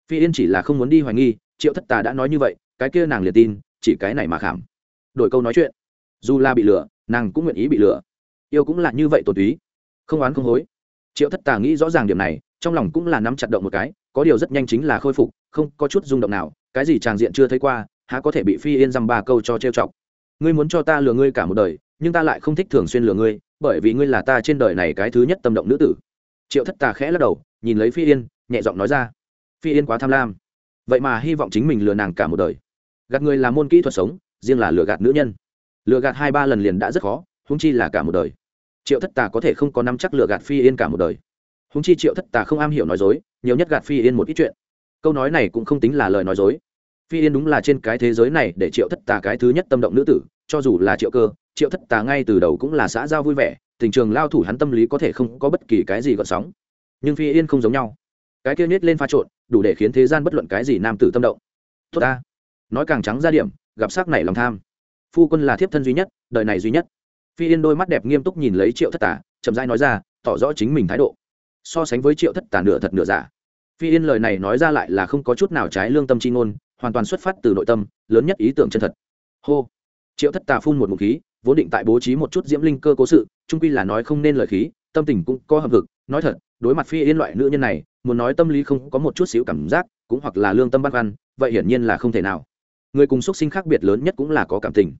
Phi yên chỉ là không muốn đi hoài nghi, triệu thất tà đã nói như vậy, cái kia nàng liền tin, chỉ cái này mà khảm. Đổi câu nói chuyện, dù là bị lừa, nàng cũng nguyện ý bị lừa. Yêu cũng là như vậy tột túy. Không oán không hối. Triệu thất tà nghĩ rõ ràng điểm này, trong lòng cũng là nắm chặt động một cái, có điều rất nhanh chính là khôi phục, không có chút rung động nào, cái gì tràng diện chưa thấy qua, há có thể bị phi yên dăm ba câu cho trêu chọc. Ngươi muốn cho ta lừa ngươi cả một đời, nhưng ta lại không thích thường xuyên lừa ngươi bởi vì ngươi là ta trên đời này cái thứ nhất tâm động nữ tử. Triệu thất tà khẽ lắc đầu, nhìn lấy phi yên, nhẹ giọng nói ra, phi yên quá tham lam. Vậy mà hy vọng chính mình lừa nàng cả một đời. Gạt người là môn kỹ thuật sống, riêng là lừa gạt nữ nhân. Lừa gạt hai ba lần liền đã rất khó húng chi là cả một đời. Triệu thất tà có thể không có năm chắc lừa gạt phi yên cả một đời. Húng chi triệu thất tà không am hiểu nói dối, nhiều nhất gạt phi yên một ít chuyện. Câu nói này cũng không tính là lời nói dối. Phi yên đúng là trên cái thế giới này để triệu thất tà cái thứ nhất tâm động nữ tử cho dù là triệu cơ, triệu thất tà ngay từ đầu cũng là xã giao vui vẻ, tình trường lao thủ hắn tâm lý có thể không có bất kỳ cái gì gợn sóng. Nhưng phi yên không giống nhau. Cái kia nhét lên pha trộn, đủ để khiến thế gian bất luận cái gì nam tử tâm động. Tốt ta. Nói càng trắng ra điểm, gặp sắc này lòng tham. Phu quân là thiếp thân duy nhất, đời này duy nhất. Phi yên đôi mắt đẹp nghiêm túc nhìn lấy triệu thất tà, chậm rãi nói ra, tỏ rõ chính mình thái độ. So sánh với triệu thất tà nửa thật nửa giả. Phi yên lời này nói ra lại là không có chút nào trái lương tâm c h i ngôn, hoàn toàn xuất phát từ nội tâm, lớn nhất ý tưởng chân thật. Hô triệu thất tà phun một ngụm khí, vốn định tại bố trí một chút diễm linh cơ cố sự, trung quy là nói không nên lời khí, tâm tình cũng có hợp lực nói thật, đối mặt phi yên loại nữ nhân này, muốn nói tâm lý không có một chút xíu cảm giác, cũng hoặc là lương tâm băn khoăn, vậy hiển nhiên là không thể nào. Người cùng xuất sinh khác biệt lớn nhất cũng là có cảm tình.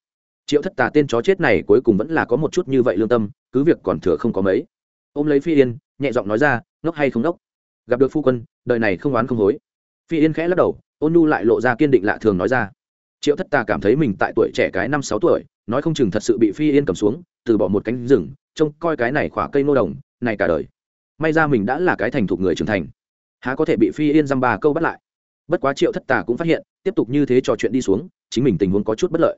Triệu thất tà tên chó chết này cuối cùng vẫn là có một chút như vậy lương tâm, cứ việc còn thừa không có mấy. Ôm lấy phi yên, nhẹ giọng nói ra, ngốc hay không ngốc? Gặp được phu quân, đời này không oán không hối. Phi yên khẽ lắc đầu, ôn nhu lại lộ ra kiên định lạ thường nói ra triệu thất tà cảm thấy mình tại tuổi trẻ cái năm sáu tuổi, nói không chừng thật sự bị phi yên cầm xuống, từ bỏ một cánh rừng, trông coi cái này khỏa cây nô đồng, này cả đời. May ra mình đã là cái thành thục người trưởng thành. Há có thể bị phi yên dăm ba câu bắt lại. Bất quá triệu thất tà cũng phát hiện, tiếp tục như thế trò chuyện đi xuống, chính mình tình huống có chút bất lợi.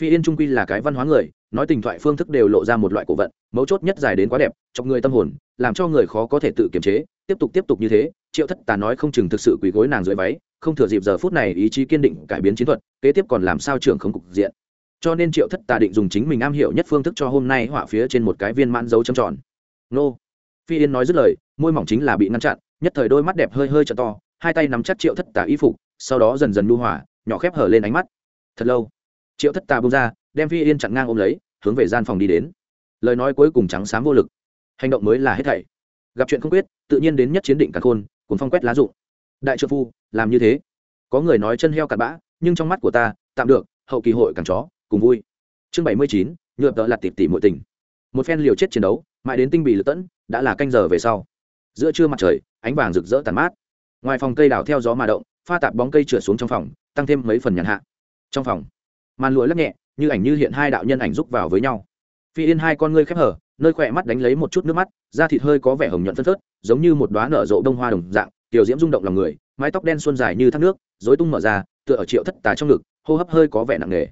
Phi yên trung quy là cái văn hóa người, nói tình thoại phương thức đều lộ ra một loại cổ vận, mấu chốt nhất dài đến quá đẹp trong người tâm hồn, làm cho người khó có thể tự kiềm chế, tiếp tục tiếp tục như thế, triệu thất tà nói không chừng thực sự quỳ gối nàng dưới váy không thừa dịp giờ phút này ý chí kiên định cải biến chiến thuật, kế tiếp còn làm sao trưởng không cục diện. Cho nên triệu thất tà định dùng chính mình am hiểu nhất phương thức cho hôm nay họa phía trên một cái viên mãn dấu trầm tròn. Nô. Phi yên nói dứt lời, môi mỏng chính là bị ngăn chặn, nhất thời đôi mắt đẹp hơi hơi trở to, hai tay nắm chắc triệu thất tà y phục, sau đó dần dần nu hỏa nhỏ khép hở lên ánh mắt. Thật lâu, triệu thất tà bông ra, đem phi yên chặn ngang ôm lấy, hướng về gian phòng đi đến. Lời nói cuối cùng trắng xám vô lực. Hành động mới là hết thảy. Gặp chuyện không quyết, tự nhiên đến nhất chiến định cả khôn cùng phong quét lá rụng đại trợ phu, làm như thế. Có người nói chân heo cặn bã, nhưng trong mắt của ta, tạm được, hậu kỳ hội càng chó, cùng vui. Chương bảy mươi chín, nhựa đỡ lạt tịp tỉ mọi tình. Một phen liều chết chiến đấu, mãi đến tinh bị lật tẫn, đã là canh giờ về sau. Giữa trưa mặt trời, ánh vàng rực rỡ tàn mát. Ngoài phòng cây đào theo gió mà động, pha tạp bóng cây trượt xuống trong phòng, tăng thêm mấy phần nhàn hạ. Trong phòng, màn lụa lắc nhẹ, như ảnh như hiện hai đạo nhân ảnh rúc vào với nhau. Phi yên hai con ngươi khép hở, nơi khỏe mắt đánh lấy một chút nước mắt, da thịt hơi có vẻ hồng nhuận phân phớt, giống như một đoá nở rộ đông hoa đồng dạng tiểu diễm rung động lòng người, mái tóc đen xuân dài như thác nước dối tung mở ra, tựa ở triệu thất tà trong ngực, hô hấp hơi có vẻ nặng nề.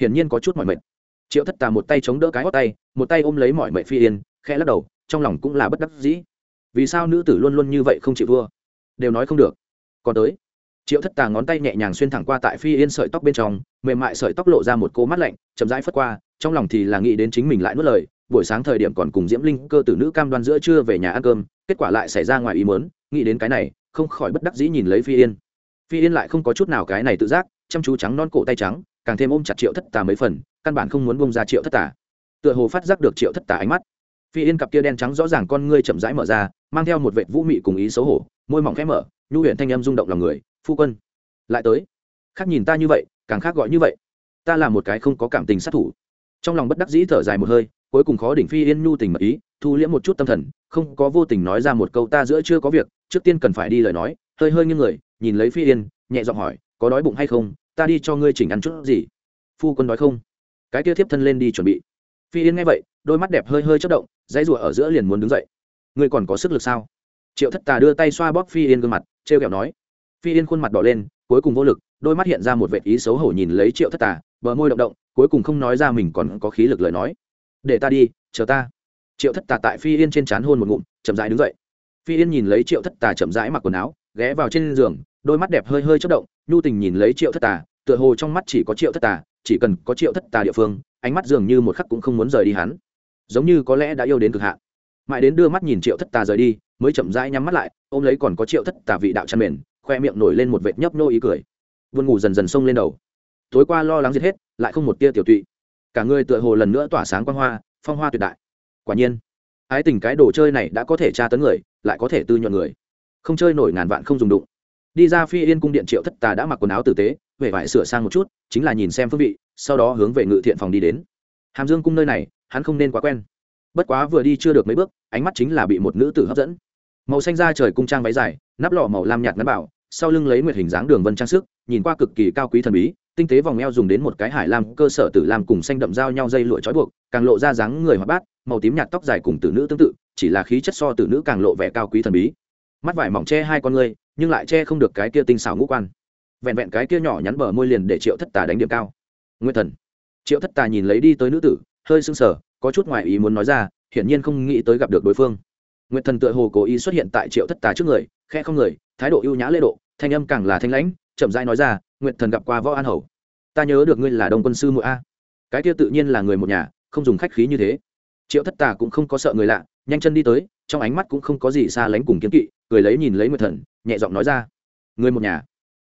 Hiển nhiên có chút mỏi mệt. Triệu thất tà một tay chống đỡ cái hót tay, một tay ôm lấy mọi mệt phi yên, khẽ lắc đầu, trong lòng cũng là bất đắc dĩ. Vì sao nữ tử luôn luôn như vậy không chịu vua? đều nói không được. Còn tới, triệu thất tà ngón tay nhẹ nhàng xuyên thẳng qua tại phi yên sợi tóc bên trong, mềm mại sợi tóc lộ ra một cô mắt lạnh, chậm rãi phất qua, trong lòng thì là nghĩ đến chính mình lại nuốt lời, buổi sáng thời điểm còn cùng diễm linh cơ tử nữ cam đoan giữa trưa về nhà ăn cơm, kết quả lại xảy ra ngoài ý mớn nghĩ đến cái này không khỏi bất đắc dĩ nhìn lấy phi yên. Phi yên lại không có chút nào cái này tự giác, chăm chú trắng non cổ tay trắng, càng thêm ôm chặt triệu thất tà mấy phần, căn bản không muốn bông ra triệu thất tà. Tựa hồ phát giác được triệu thất tà ánh mắt. Phi yên cặp kia đen trắng rõ ràng con ngươi chậm rãi mở ra, mang theo một vệt vũ mị cùng ý xấu hổ, môi mỏng khẽ mở, nhu huyện thanh âm rung động lòng người, phu quân, lại tới. Khác nhìn ta như vậy, càng khác gọi như vậy. Ta là một cái không có cảm tình sát thủ. Trong lòng bất đắc dĩ thở dài một hơi, cuối cùng khó đỉnh phi yên nhu tình mật ý, thu liễm một chút tâm thần, không có vô tình nói ra một câu, ta giữa chưa có việc trước tiên cần phải đi lời nói, hơi hơi như người, nhìn lấy phi yên, nhẹ giọng hỏi, có đói bụng hay không? Ta đi cho ngươi chỉnh ăn chút gì. Phu quân đói không? Cái kia thiếp thân lên đi chuẩn bị. Phi yên nghe vậy, đôi mắt đẹp hơi hơi chất động, dãy rụa ở giữa liền muốn đứng dậy. Ngươi còn có sức lực sao? Triệu thất tà đưa tay xoa bóp phi yên gương mặt t r e o kẹo nói. Phi yên khuôn mặt đỏ lên, cuối cùng vô lực, đôi mắt hiện ra một vệ ý xấu hổ nhìn lấy triệu thất tà, bờ môi động động, cuối cùng không nói ra mình còn có khí lực lời nói. Để ta đi, chờ ta. Triệu thất tà tại phi yên trên c h á n hôn một ngụm, chậm rãi đứng dậy phi yên nhìn lấy triệu thất tà chậm rãi mặc quần áo, ghé vào trên giường, đôi mắt đẹp hơi hơi chất động, nhu tình nhìn lấy triệu thất tà, tựa hồ trong mắt chỉ có triệu thất tà, chỉ cần có triệu thất tà địa phương, ánh mắt dường như một khắc cũng không muốn rời đi hắn. Giống như có lẽ đã yêu đến cực hạn. Mãi đến đưa mắt nhìn triệu thất tà rời đi, mới chậm rãi nhắm mắt lại, ôm lấy còn có triệu thất tà vị đạo chăn mền, khoe miệng nổi lên một vệt nhấp nô ý cười. Vươn ngủ dần dần xông lên đầu. Tối qua lo lắng giết hết, lại không một tia tiểu tụy. Cả người tựa hồ lần nữa tỏa sáng quang hoa, phong hoa tuyệt đại. Quả nhiên ái tình cái đồ chơi này đã có thể tra tấn người, lại có thể tư nhuận người. Không chơi nổi ngàn vạn không dùng đụng. Đi ra phi yên cung điện triệu thất tà đã mặc quần áo tử tế huệ vải sửa sang một chút, chính là nhìn xem phương vị, sau đó hướng về ngự thiện phòng đi đến. Hàm dương cung nơi này, hắn không nên quá quen. Bất quá vừa đi chưa được mấy bước, ánh mắt chính là bị một nữ tử hấp dẫn. Màu xanh da trời cung trang váy dài, nắp lọ màu lam nhạt ngắn bảo, sau lưng lấy nguyệt hình dáng đường vân trang sức, nhìn qua cực kỳ cao quý thần bí tinh tế vòng eo dùng đến một cái hải lam, cơ sở tử lam cùng xanh đậm giao nhau dây lụa trói buộc, càng lộ ra dáng người hoạt bát, màu tím nhạt tóc dài cùng tử nữ tương tự, chỉ là khí chất so tử nữ càng lộ vẻ cao quý thần bí. Mắt vải mỏng che hai con ngươi, nhưng lại che không được cái kia tinh xảo ngũ quan. Vẹn vẹn cái kia nhỏ nhắn bờ môi liền để triệu thất tà đánh điểm cao. Nguyên thần. Triệu thất tà nhìn lấy đi tới nữ tử, hơi sưng sờ, có chút ngoại ý muốn nói ra, hiển nhiên không nghĩ tới gặp được đối phương. Nguyệt thần tựa hồ cố ý xuất hiện tại triệu thất tà trước người khe không người, thái độ ưu nhã lễ độ, thanh âm càng là thanh lãnh, chậm dai nói ra nguyệt thần gặp qua võ an hầu. Ta nhớ được ngươi là đông quân sư muội a. Cái kia tự nhiên là người một nhà, không dùng khách khí như thế. Triệu thất tà cũng không có sợ người lạ, nhanh chân đi tới, trong ánh mắt cũng không có gì xa lánh cùng kiếm kỵ, cười lấy nhìn lấy nguyệt thần, nhẹ giọng nói ra. Người một nhà.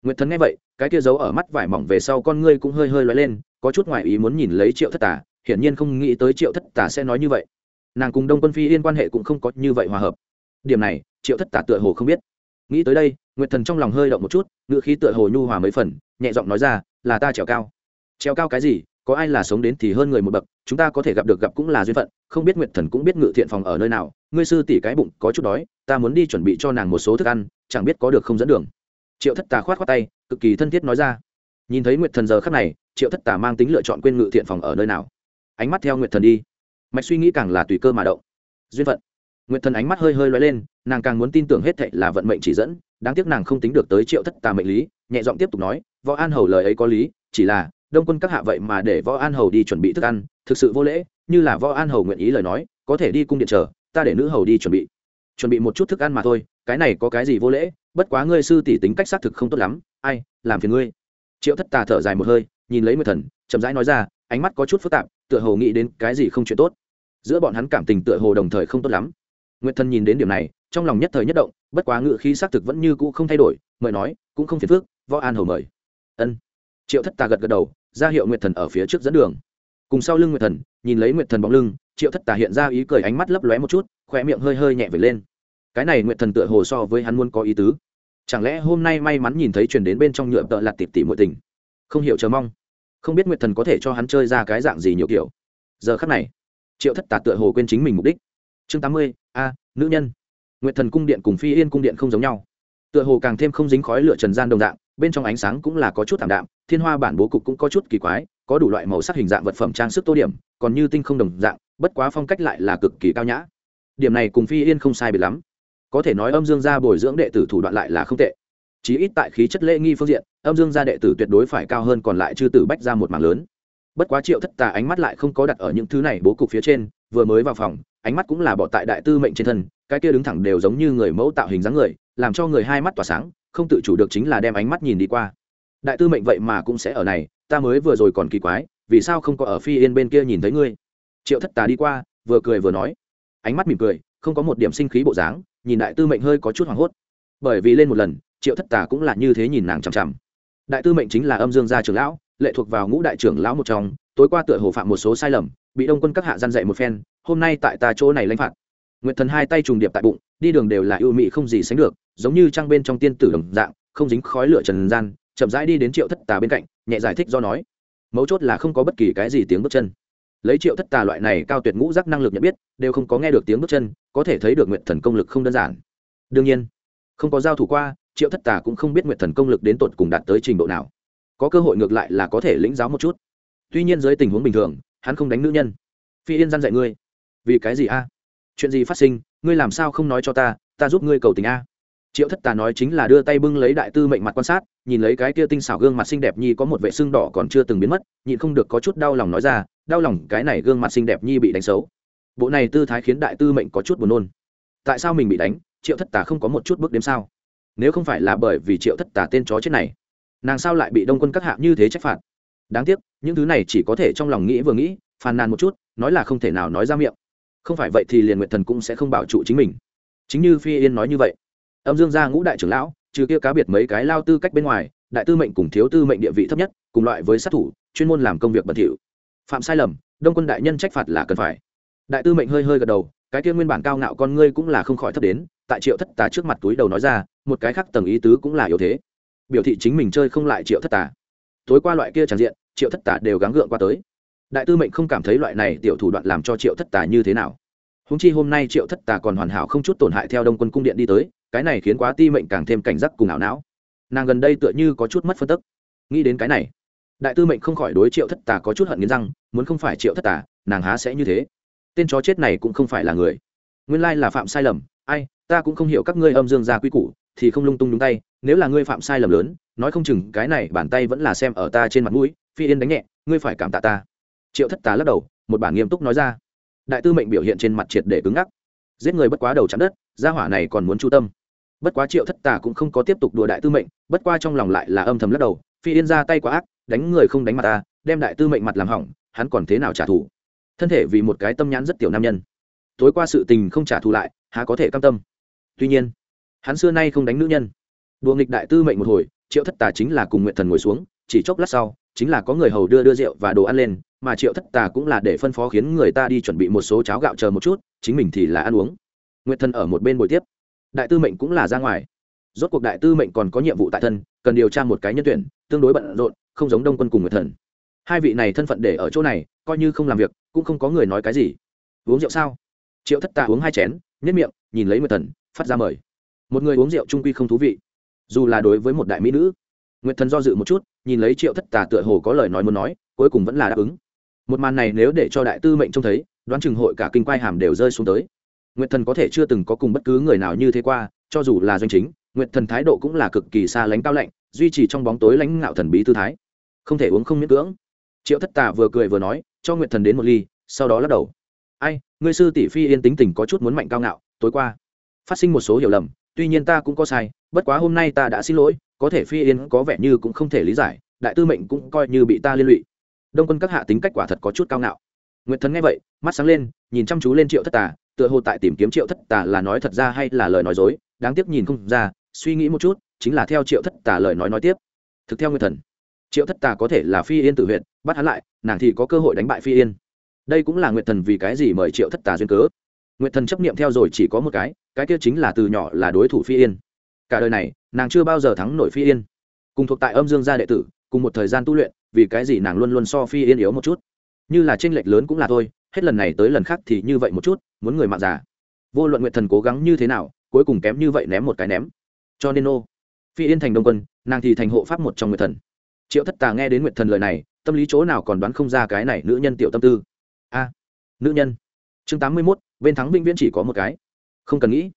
Nguyệt thần nghe vậy, cái kia giấu ở mắt vải mỏng về sau con ngươi cũng hơi hơi loay lên, có chút ngoại ý muốn nhìn lấy triệu thất tà, hiển nhiên không nghĩ tới triệu thất tà sẽ nói như vậy. Nàng cùng đông quân phi yên quan hệ cũng không có như vậy hòa hợp. Điểm này, triệu thất tà tựa hồ không biết. Nghĩ tới đây nguyệt thần trong lòng hơi động một chút, ngữ khí tựa hồ nhu hòa mấy phần, nhẹ giọng nói ra, là ta trèo cao. Trèo cao cái gì? Có ai là sống đến thì hơn người một bậc, chúng ta có thể gặp được gặp cũng là duyên phận, không biết nguyệt thần cũng biết ngự thiện phòng ở nơi nào. Ngươi sư tỷ cái bụng có chút đói, ta muốn đi chuẩn bị cho nàng một số thức ăn, chẳng biết có được không dẫn đường. Triệu thất tà khoát khoát tay, cực kỳ thân thiết nói ra. Nhìn thấy nguyệt thần giờ khắc này, triệu thất tà mang tính lựa chọn quên ngự thiện phòng ở nơi nào? Ánh mắt theo nguyệt thần đi. Mạch suy nghĩ càng là tùy cơ mà động. Duyên phận nguyệt thần ánh mắt hơi hơi loay lên, nàng càng muốn tin tưởng hết thệ là vận mệnh chỉ dẫn, đáng tiếc nàng không tính được tới triệu thất tà mệnh lý, nhẹ giọng tiếp tục nói, võ an hầu lời ấy có lý, chỉ là, đông quân các hạ vậy mà để võ an hầu đi chuẩn bị thức ăn, thực sự vô lễ, như là võ an hầu nguyện ý lời nói, có thể đi cung điện chờ, ta để nữ hầu đi chuẩn bị. Chuẩn bị một chút thức ăn mà thôi, cái này có cái gì vô lễ, bất quá ngươi sư tỷ tính cách xác thực không tốt lắm, ai, làm phiền ngươi. Triệu thất tà thở dài một hơi, nhìn lấy nguyệt thần, chậm rãi nói ra, ánh mắt có chút phức tạp, tựa hồ nghĩ đến cái gì không chuyện tốt. Giữa bọn hắn cảm tình tựa hồ đồng thời không tốt lắm nguyệt thần nhìn đến điểm này, trong lòng nhất thời nhất động, bất quá ngự khí xác thực vẫn như cũ không thay đổi, mời nói, cũng không phiền phước võ an hầu mời. Ân. Triệu thất tà gật gật đầu, ra hiệu nguyệt thần ở phía trước dẫn đường. Cùng sau lưng nguyệt thần, nhìn lấy nguyệt thần bóng lưng, triệu thất tà hiện ra ý cười ánh mắt lấp lóe một chút khoe miệng hơi hơi nhẹ về lên. Cái này nguyệt thần tựa hồ so với hắn muốn có ý tứ. Chẳng lẽ hôm nay may mắn nhìn thấy truyền đến bên trong nhựa tợ lạt tịp tỉ muội tình? Không hiểu, chờ mong. Không biết nguyệt thần có thể cho hắn chơi ra cái dạng gì nhiều kiểu. Giờ khắc này, triệu thất tà tựa hồ quên chính mình mục đích. Chương tám mươi a, nữ nhân. Nguyệt thần cung điện cùng phi yên cung điện không giống nhau. Tựa hồ càng thêm không dính khói lửa trần gian đồng dạng, bên trong ánh sáng cũng là có chút thảm đạm, thiên hoa bản bố cục cũng có chút kỳ quái, có đủ loại màu sắc hình dạng vật phẩm trang sức tô điểm, còn như tinh không đồng dạng, bất quá phong cách lại là cực kỳ cao nhã. Điểm này cùng phi yên không sai biệt lắm. Có thể nói âm dương gia bồi dưỡng đệ tử thủ đoạn lại là không tệ. Chí ít tại khí chất lễ nghi phương diện, âm dương gia đệ tử tuyệt đối phải cao hơn còn lại chư tử bách ra một mảng lớn. Bất quá triệu thất tà ánh mắt lại không có đặt ở những thứ này bố cục phía trên, vừa mới vào phòng ánh mắt cũng là bỏ tại đại tư mệnh trên thân, cái kia đứng thẳng đều giống như người mẫu tạo hình dáng người, làm cho người hai mắt tỏa sáng, không tự chủ được chính là đem ánh mắt nhìn đi qua. Đại tư mệnh vậy mà cũng sẽ ở này, ta mới vừa rồi còn kỳ quái, vì sao không có ở phi yên bên kia nhìn thấy ngươi? Triệu thất tà đi qua, vừa cười vừa nói. Ánh mắt mỉm cười, không có một điểm sinh khí bộ dáng, nhìn đại tư mệnh hơi có chút hoảng hốt. Bởi vì lên một lần, triệu thất tà cũng là như thế nhìn nàng chằm chằm. Đại tư mệnh chính là âm dương gia trưởng lão, lệ thuộc vào ngũ đại trưởng lão một trong, tối qua tựa hồ phạm một số sai lầm, bị đông quân các hạ gian dạy một phen hôm nay tại ta chỗ này lãnh phạt. Nguyệt thần hai tay trùng điệp tại bụng, đi đường đều là ưu mỹ không gì sánh được, giống như trăng bên trong tiên tử đồng dạng, không dính khói lửa trần gian, chậm rãi đi đến triệu thất tà bên cạnh, nhẹ giải thích do nói. Mấu chốt là không có bất kỳ cái gì tiếng bước chân. Lấy triệu thất tà loại này cao tuyệt ngũ giác năng lực nhận biết, đều không có nghe được tiếng bước chân, có thể thấy được nguyện thần công lực không đơn giản. Đương nhiên, không có giao thủ qua, triệu thất tà cũng không biết nguyện thần công lực đến tột cùng đạt tới trình độ nào. Có cơ hội ngược lại là có thể lĩnh giáo một chút. Tuy nhiên dưới tình huống bình thường, hắn không đánh nữ nhân. Phi yên gian dạy ngươi vì cái gì a? Chuyện gì phát sinh? Ngươi làm sao không nói cho ta? Ta giúp ngươi cầu tình a. Triệu thất tà nói chính là đưa tay bưng lấy đại tư mệnh mặt quan sát, nhìn lấy cái kia tinh xảo gương mặt xinh đẹp nhi có một vệ xương đỏ còn chưa từng biến mất, nhịn không được có chút đau lòng nói ra, đau lòng cái này gương mặt xinh đẹp nhi bị đánh xấu. Bộ này tư thái khiến đại tư mệnh có chút buồn nôn. Tại sao mình bị đánh? Triệu thất tà không có một chút bước đếm sao? Nếu không phải là bởi vì triệu thất tà tên chó chết này, nàng sao lại bị đông quân các hạ như thế trách phạt? Đáng tiếc, những thứ này chỉ có thể trong lòng nghĩ vừa nghĩ, phàn nàn một chút, nói là không thể nào nói ra miệng không phải vậy thì liền nguyện thần cũng sẽ không bảo trụ chính mình. Chính như phi yên nói như vậy, âm dương gia ngũ đại trưởng lão, trừ kia cá biệt mấy cái lao tư cách bên ngoài, đại tư mệnh cùng thiếu tư mệnh địa vị thấp nhất, cùng loại với sát thủ, chuyên môn làm công việc bẩn thỉu. Phạm sai lầm, đông quân đại nhân trách phạt là cần phải. Đại tư mệnh hơi hơi gật đầu, cái kia nguyên bản cao ngạo con ngươi cũng là không khỏi thấp đến, tại triệu thất tà trước mặt túi đầu nói ra, một cái khác tầng ý tứ cũng là yếu thế. Biểu thị chính mình chơi không lại triệu thất tà. Tối qua loại kia tràn diện, triệu thất tà đều gắng gượng qua tới đại tư mệnh không cảm thấy loại này tiểu thủ đoạn làm cho triệu thất tà như thế nào. Húng chi hôm nay triệu thất tà còn hoàn hảo không chút tổn hại theo đông quân cung điện đi tới, cái này khiến quá ti mệnh càng thêm cảnh giác cùng ảo não. Nàng gần đây tựa như có chút mất phân tức. Nghĩ đến cái này, đại tư mệnh không khỏi đối triệu thất tà có chút hận nghiến răng, muốn không phải triệu thất tà, nàng há sẽ như thế. Tên chó chết này cũng không phải là người. Nguyên lai là phạm sai lầm, ai, ta cũng không hiểu các ngươi âm dương gia quy củ, thì không lung tung đúng tay, nếu là ngươi phạm sai lầm lớn, nói không chừng cái này bàn tay vẫn là xem ở ta trên mặt mũi, phi yên đánh nhẹ, ngươi phải cảm tạ ta triệu thất Tá lắc đầu, một bản nghiêm túc nói ra. Đại tư mệnh biểu hiện trên mặt triệt để cứng ngắc. Giết người bất quá đầu chắn đất, gia hỏa này còn muốn chu tâm. Bất quá triệu thất tà cũng không có tiếp tục đùa đại tư mệnh, bất qua trong lòng lại là âm thầm lắc đầu, phi yên ra tay quá ác, đánh người không đánh mặt ta, đem đại tư mệnh mặt làm hỏng, hắn còn thế nào trả thù? Thân thể vì một cái tâm nhãn rất tiểu nam nhân. Tối qua sự tình không trả thù lại, há có thể cam tâm? Tuy nhiên, hắn xưa nay không đánh nữ nhân. Đùa nghịch đại tư mệnh một hồi, triệu thất tà chính là cùng nguyện thần ngồi xuống, chỉ chốc lát sau, chính là có người hầu đưa đưa rượu và đồ ăn lên mà triệu thất tà cũng là để phân phó khiến người ta đi chuẩn bị một số cháo gạo chờ một chút, chính mình thì là ăn uống. Nguyệt thần ở một bên buổi tiếp. Đại tư mệnh cũng là ra ngoài. Rốt cuộc đại tư mệnh còn có nhiệm vụ tại thân, cần điều tra một cái nhân tuyển, tương đối bận rộn, không giống đông quân cùng nguyệt thần. Hai vị này thân phận để ở chỗ này, coi như không làm việc, cũng không có người nói cái gì. Uống rượu sao? Triệu thất tà uống hai chén nhất miệng, nhìn lấy nguyệt thần, phát ra mời. Một người uống rượu trung quy không thú vị. Dù là đối với một đại mỹ nữ. Nguyệt thần do dự một chút, nhìn lấy triệu thất tà tựa hồ có lời nói muốn nói, cuối cùng vẫn là đáp ứng một màn này nếu để cho đại tư mệnh trông thấy, đoán chừng hội cả kinh quai hàm đều rơi xuống tới. Nguyệt thần có thể chưa từng có cùng bất cứ người nào như thế qua, cho dù là doanh chính, nguyệt thần thái độ cũng là cực kỳ xa lánh cao lạnh, duy trì trong bóng tối lãnh ngạo thần bí tư thái. Không thể uống không miễn cưỡng. Triệu thất tà vừa cười vừa nói, cho nguyệt thần đến một ly, sau đó lắc đầu. Ai, ngươi sư tỷ phi yên tính tình có chút muốn mạnh cao ngạo, tối qua phát sinh một số hiểu lầm, tuy nhiên ta cũng có sai, bất quá hôm nay ta đã xin lỗi, có thể phi yên có vẻ như cũng không thể lý giải, đại tư mệnh cũng coi như bị ta liên lụy đông quân các hạ tính cách quả thật có chút cao ngạo. Nguyệt thần nghe vậy, mắt sáng lên, nhìn chăm chú lên triệu thất tà, tựa hồ tại tìm kiếm triệu thất tà là nói thật ra hay là lời nói dối, đáng tiếc nhìn không ra, suy nghĩ một chút, chính là theo triệu thất tà lời nói nói tiếp. Thực theo Nguyệt thần, triệu thất tà có thể là phi yên tự huyện, bắt hắn lại, nàng thì có cơ hội đánh bại phi yên. Đây cũng là nguyệt thần vì cái gì mời triệu thất tà duyên cớ. Nguyệt thần chấp niệm theo rồi chỉ có một cái cái kia chính là từ nhỏ là đối thủ phi yên. Cả đời này, nàng chưa bao giờ thắng nổi phi yên. Cùng thuộc tại âm dương gia đệ tử cùng một thời gian tu luyện, vì cái gì nàng luôn luôn so phi yên yếu một chút? Như là tranh lệch lớn cũng là thôi, hết lần này tới lần khác thì như vậy một chút, muốn người mạng già. Vô luận nguyện thần cố gắng như thế nào, cuối cùng kém như vậy ném một cái ném. Cho nên ô, phi yên thành đông quân, nàng thì thành hộ pháp một trong nguyện thần. Triệu thất tà nghe đến nguyện thần lời này, tâm lý chỗ nào còn đoán không ra cái này nữ nhân tiểu tâm tư. A, nữ nhân. Chương tám mươi mốt, bên thắng vĩnh viễn chỉ có một cái. Không cần nghĩ.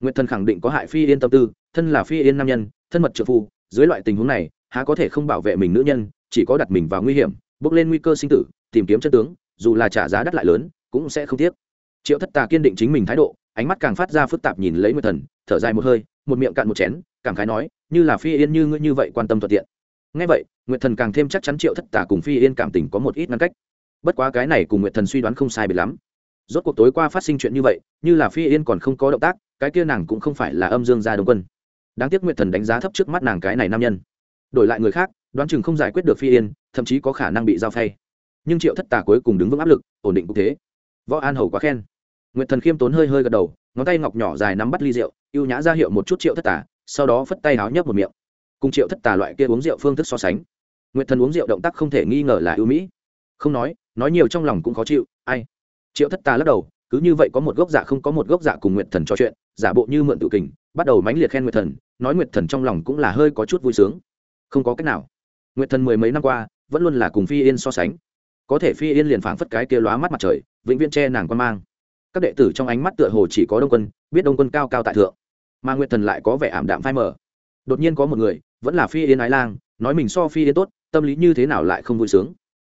Nguyện thần khẳng định có hại phi yên tâm tư, thân là phi yên nam nhân, thân mật trợ phu, dưới loại tình huống này há có thể không bảo vệ mình nữ nhân, chỉ có đặt mình vào nguy hiểm, bước lên nguy cơ sinh tử, tìm kiếm chân tướng, dù là trả giá đắt lại lớn, cũng sẽ không tiếc. Triệu thất tà kiên định chính mình thái độ, ánh mắt càng phát ra phức tạp nhìn lấy nguyệt thần, thở dài một hơi, một miệng cạn một chén, cảm khái nói, như là phi yên như ngươi như vậy quan tâm thuận tiện. Ngay vậy, nguyệt thần càng thêm chắc chắn triệu thất tà cùng phi yên cảm tình có một ít ngăn cách. Bất quá cái này cùng nguyệt thần suy đoán không sai biệt lắm. Rốt cuộc tối qua phát sinh chuyện như vậy, như là phi yên còn không có động tác, cái kia nàng cũng không phải là âm dương gia đông quân. Đáng tiếc nguyệt thần đánh giá thấp trước mắt nàng cái này nam nhân đổi lại người khác, đoán chừng không giải quyết được phi yên, thậm chí có khả năng bị giao phay. Nhưng triệu thất tà cuối cùng đứng vững áp lực, ổn định cục thế. Võ an hầu quá khen. Nguyệt thần khiêm tốn hơi hơi gật đầu, ngón tay ngọc nhỏ dài nắm bắt ly rượu, ưu nhã ra hiệu một chút triệu thất tà, sau đó phất tay háo nhấp một miệng. Cùng triệu thất tà loại kia uống rượu phương thức so sánh, nguyệt thần uống rượu động tác không thể nghi ngờ là ưu mỹ. Không nói nói nhiều trong lòng cũng khó chịu, ai? Triệu thất tà lắc đầu, cứ như vậy có một gốc dạ không có một gốc dạ cùng nguyệt thần trò chuyện, giả bộ như mượn tự kình, bắt đầu mãnh liệt khen nguyệt thần, nói nguyệt thần trong lòng cũng là hơi có chút vui sướng không có cách nào. Nguyệt thần mười mấy năm qua, vẫn luôn là cùng phi yên so sánh. Có thể phi yên liền phảng phất cái kia lóa mắt mặt trời, vĩnh viễn che nàng quan mang. Các đệ tử trong ánh mắt tựa hồ chỉ có đông quân, biết đông quân cao cao tại thượng. Mà nguyệt thần lại có vẻ ảm đạm phai mờ. Đột nhiên có một người, vẫn là phi yên ái lang, nói mình so phi yên tốt, tâm lý như thế nào lại không vui sướng.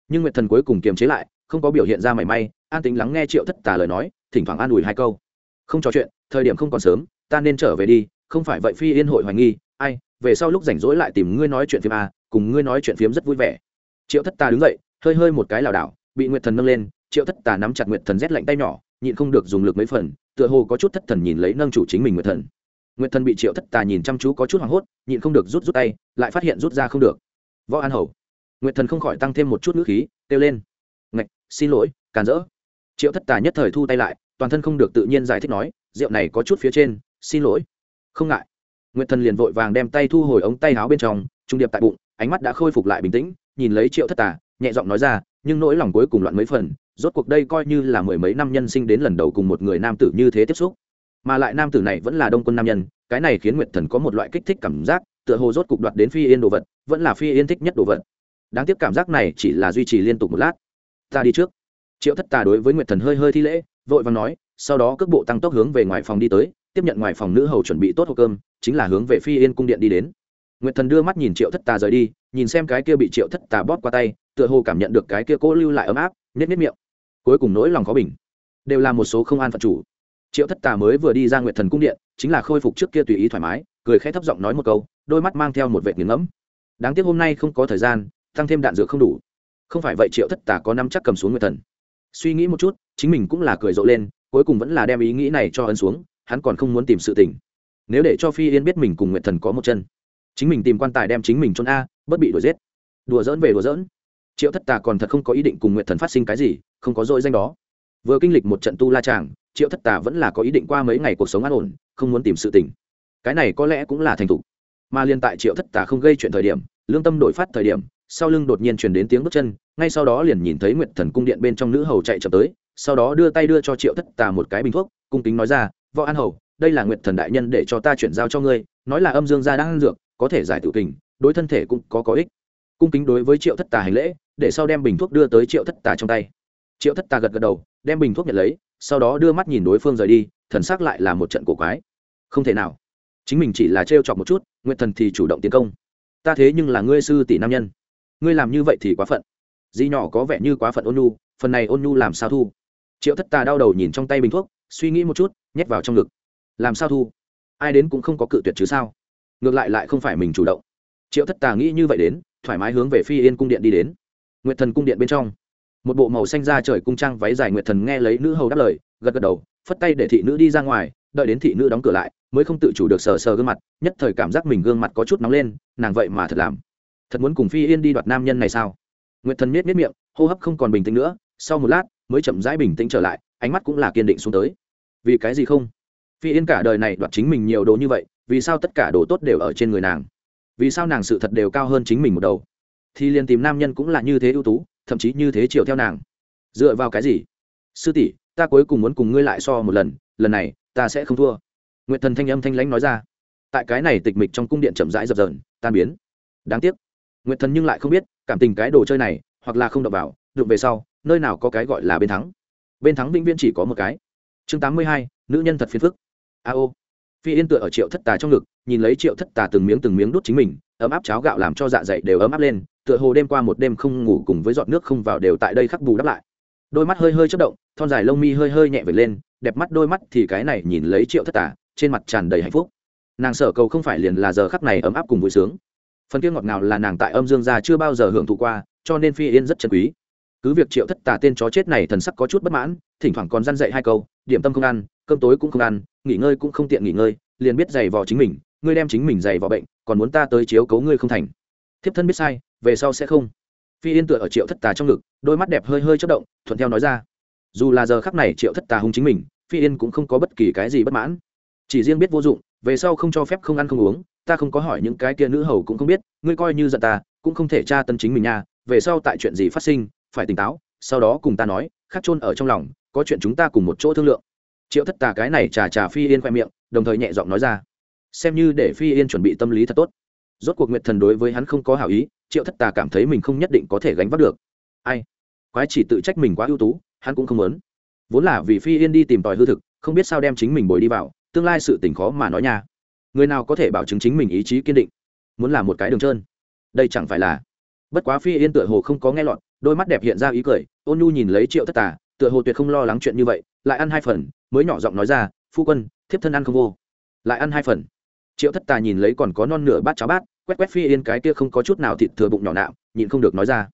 Nhưng nguyệt thần cuối cùng kiềm chế lại, không có biểu hiện ra mảy may, an tính lắng nghe triệu thất tà lời nói, thỉnh thoảng an ủi hai câu. Không trò chuyện, thời điểm không còn sớm, ta nên trở về đi, không phải vậy phi yên hội hoài nghi, ai về sau lúc rảnh rỗi lại tìm ngươi nói chuyện phim a à, cùng ngươi nói chuyện phiếm rất vui vẻ. Triệu thất tà đứng dậy, hơi hơi một cái lảo đảo, bị nguyệt thần nâng lên, triệu thất tà nắm chặt nguyệt thần rét lạnh tay nhỏ, nhịn không được dùng lực mấy phần, tựa hồ có chút thất thần nhìn lấy nâng chủ chính mình nguyệt thần. Nguyệt thần bị triệu thất tà nhìn chăm chú có chút hoảng hốt, nhịn không được rút rút tay, lại phát hiện rút ra không được. Võ an hầu. Nguyệt thần không khỏi tăng thêm một chút ngữ khí, kêu lên. Ngạch, xin lỗi, càn rỡ. Triệu thất tà nhất thời thu tay lại, toàn thân không được tự nhiên giải thích nói, rượu này có chút phía trên, xin lỗi. Không ngại nguyệt thần liền vội vàng đem tay thu hồi ống tay áo bên trong, trung điệp tại bụng, ánh mắt đã khôi phục lại bình tĩnh, nhìn lấy triệu thất tà, nhẹ giọng nói ra, nhưng nỗi lòng cuối cùng loạn mấy phần, rốt cuộc đây coi như là mười mấy năm nhân sinh đến lần đầu cùng một người nam tử như thế tiếp xúc. Mà lại nam tử này vẫn là đông quân nam nhân, cái này khiến nguyệt thần có một loại kích thích cảm giác, tựa hồ rốt cục đoạt đến phi yên đồ vật, vẫn là phi yên thích nhất đồ vật. Đáng tiếc cảm giác này chỉ là duy trì liên tục một lát. Ta đi trước. Triệu thất tà đối với nguyệt thần hơi hơi thi lễ, vội và nói, sau đó cước bộ tăng tốc hướng về ngoài phòng đi tới tiếp nhận ngoài phòng nữ hầu chuẩn bị tốt hộp cơm, chính là hướng về phi yên cung điện đi đến. Nguyệt thần đưa mắt nhìn triệu thất tà rời đi, nhìn xem cái kia bị triệu thất tà bóp qua tay, tựa hồ cảm nhận được cái kia cố lưu lại ấm áp nhét nhét miệng. Cuối cùng nỗi lòng khó bình. Đều là một số không an phận chủ. Triệu thất tà mới vừa đi ra nguyệt thần cung điện, chính là khôi phục trước kia tùy ý thoải mái, cười khẽ thấp giọng nói một câu, đôi mắt mang theo một vệt nghiền ngẫm. Đáng tiếc hôm nay không có thời gian, tăng thêm đạn dược không đủ. Không phải vậy triệu thất tà có năm chắc cầm xuống nguyệt thần. Suy nghĩ một chút, chính mình cũng là cười rộ lên, cuối cùng vẫn là đem ý nghĩ này cho ấn xuống hắn còn không muốn tìm sự tình. Nếu để cho phi yên biết mình cùng nguyệt thần có một chân, chính mình tìm quan tài đem chính mình trốn a bất bị đuổi giết. Đùa dỡn về đùa dỡn triệu thất tà còn thật không có ý định cùng nguyệt thần phát sinh cái gì, không có dội danh đó. Vừa kinh lịch một trận tu la tràng triệu thất tà vẫn là có ý định qua mấy ngày cuộc sống an ổn, không muốn tìm sự tình. Cái này có lẽ cũng là thành thục. Mà liên tại triệu thất tà không gây chuyện thời điểm, lương tâm đổi phát thời điểm, sau lưng đột nhiên truyền đến tiếng bước chân, ngay sau đó liền nhìn thấy nguyệt thần cung điện bên trong nữ hầu chạy chậm tới, sau đó đưa tay đưa cho triệu thất tà một cái bình thuốc, cung kính nói ra võ an hầu, đây là nguyệt thần đại nhân để cho ta chuyển giao cho ngươi, nói là âm dương gia đang ăn dược, có thể giải tự tình đối thân thể cũng có có ích. Cung kính đối với triệu thất tà hành lễ, để sau đem bình thuốc đưa tới triệu thất tà trong tay. Triệu thất tà gật gật đầu, đem bình thuốc nhận lấy, sau đó đưa mắt nhìn đối phương rời đi, thần sắc lại là một trận cổ quái. Không thể nào. Chính mình chỉ là trêu chọc một chút nguyện thần thì chủ động tiến công. Ta thế nhưng là ngươi sư tỷ nam nhân. Ngươi làm như vậy thì quá phận. Di nhỏ có vẻ như quá phận ôn nhu, phần này ôn nhu làm sao thu? Triệu thất tà đau đầu nhìn trong tay bình thuốc suy nghĩ một chút, nhét vào trong ngực. Làm sao thu? Ai đến cũng không có cự tuyệt chứ sao? Ngược lại lại không phải mình chủ động. Triệu thất tà nghĩ như vậy đến, thoải mái hướng về phi yên cung điện đi đến. Nguyệt thần cung điện bên trong, một bộ màu xanh da trời cung trang váy dài nguyệt thần nghe lấy nữ hầu đáp lời, gật gật đầu, phất tay để thị nữ đi ra ngoài, đợi đến thị nữ đóng cửa lại, mới không tự chủ được sờ sờ gương mặt, nhất thời cảm giác mình gương mặt có chút nóng lên, nàng vậy mà thật làm. Thật muốn cùng phi yên đi đoạt nam nhân này sao? Nguyệt thần miết miết miệng, hô hấp không còn bình tĩnh nữa, sau một lát, mới chậm rãi bình tĩnh trở lại, ánh mắt cũng là kiên định xuống tới vì cái gì không? Phi yên cả đời này đoạt chính mình nhiều đồ như vậy, vì sao tất cả đồ tốt đều ở trên người nàng? Vì sao nàng sự thật đều cao hơn chính mình một đầu? Thì liền tìm nam nhân cũng là như thế ưu tú, thậm chí như thế chiều theo nàng. Dựa vào cái gì? Sư tỷ, ta cuối cùng muốn cùng ngươi lại so một lần lần này, ta sẽ không thua. Nguyện thần thanh âm thanh lãnh nói ra. Tại cái này tịch mịch trong cung điện chậm rãi dập dờn, tan biến. Đáng tiếc. Nguyện thần nhưng lại không biết, cảm tình cái đồ chơi này, hoặc là không đập vào, đụng về sau, nơi nào có cái gọi là bên thắng. Bên thắng vĩnh viễn chỉ có một cái chương tám mươi hai, nữ nhân thật phiền phức. A ô. Phi yên tựa ở triệu thất tà trong ngực, nhìn lấy triệu thất tà từng miếng từng miếng đốt chính mình, ấm áp cháo gạo làm cho dạ dày đều ấm áp lên, tựa hồ đêm qua một đêm không ngủ cùng với giọt nước không vào đều tại đây khắc bù đắp lại. Đôi mắt hơi hơi chất động, thon dài lông mi hơi hơi nhẹ về lên, đẹp mắt đôi mắt thì cái này nhìn lấy triệu thất tà, trên mặt tràn đầy hạnh phúc. Nàng sở cầu không phải liền là giờ khắc này ấm áp cùng vui sướng. Phần kia ngọt ngào là nàng tại âm dương gia chưa bao giờ hưởng thụ qua, cho nên phi yên rất chân quý cứ việc triệu thất tà tên chó chết này thần sắc có chút bất mãn, thỉnh thoảng còn răn dậy hai câu, điểm tâm không ăn, cơm tối cũng không ăn, nghỉ ngơi cũng không tiện nghỉ ngơi, liền biết giày vò chính mình, ngươi đem chính mình giày vò bệnh, còn muốn ta tới chiếu cấu ngươi không thành. Thiếp thân biết sai, về sau sẽ không. Phi yên tựa ở triệu thất tà trong ngực, đôi mắt đẹp hơi hơi chất động, thuận theo nói ra. Dù là giờ khắc này triệu thất tà hung chính mình, phi yên cũng không có bất kỳ cái gì bất mãn. Chỉ riêng biết vô dụng, về sau không cho phép không ăn không uống, ta không có hỏi những cái kia nữ hầu cũng không biết, ngươi coi như giận ta, cũng không thể tra tân chính mình nha, về sau tại chuyện gì phát sinh phải tỉnh táo, sau đó cùng ta nói, khắc chôn ở trong lòng, có chuyện chúng ta cùng một chỗ thương lượng. Triệu thất tà cái này trà trà phi yên khoe miệng, đồng thời nhẹ giọng nói ra. Xem như để phi yên chuẩn bị tâm lý thật tốt. Rốt cuộc nguyệt thần đối với hắn không có hảo ý, triệu thất tà cảm thấy mình không nhất định có thể gánh vác được. Ai? Quái chỉ tự trách mình quá ưu tú, hắn cũng không muốn. Vốn là vì phi yên đi tìm tòi hư thực, không biết sao đem chính mình bồi đi vào, tương lai sự tình khó mà nói nha. Người nào có thể bảo chứng chính mình ý chí kiên định? Muốn làm một cái đường trơn. Đây chẳng phải là. Bất quá phi yên tựa hồ không có nghe lọt đôi mắt đẹp hiện ra ý cười, ôn nhu nhìn lấy triệu thất tà, tựa hồ tuyệt không lo lắng chuyện như vậy, lại ăn hai phần, mới nhỏ giọng nói ra, phu quân, thiếp thân ăn không vô. Lại ăn hai phần. Triệu thất tà nhìn lấy còn có non nửa bát cháo bát, quét quét phi yên cái kia không có chút nào thịt thừa bụng nhỏ nạo nhịn không được nói ra,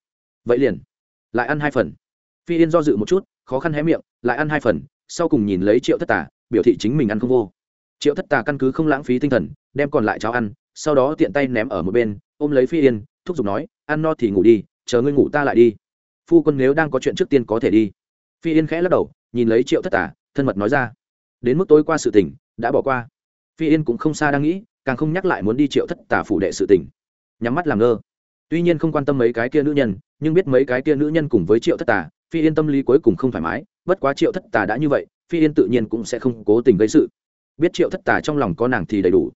vậy liền. Lại ăn hai phần. Phi yên do dự một chút, khó khăn hé miệng, lại ăn hai phần, sau cùng nhìn lấy triệu thất tà, biểu thị chính mình ăn không vô. Triệu thất tà căn cứ không lãng phí tinh thần, đem còn lại cháo ăn, sau đó tiện tay ném ở một bên, ôm lấy phi yên, thúc giục nói, ăn no thì ngủ đi chờ ngươi ngủ ta lại đi. Phu quân nếu đang có chuyện trước tiên có thể đi. Phi yên khẽ lắc đầu nhìn lấy triệu thất Tả, thân mật nói ra. Đến mức tối qua sự tình đã bỏ qua. Phi yên cũng không xa đang nghĩ càng không nhắc lại muốn đi triệu thất Tả phủ đệ sự tình. Nhắm mắt làm ngơ. Tuy nhiên không quan tâm mấy cái kia nữ nhân nhưng biết mấy cái kia nữ nhân cùng với triệu thất Tả, phi yên tâm lý cuối cùng không thoải mái bất quá triệu thất Tả đã như vậy phi yên tự nhiên cũng sẽ không cố tình gây sự. Biết triệu thất Tả trong lòng có nàng thì đầy đủ.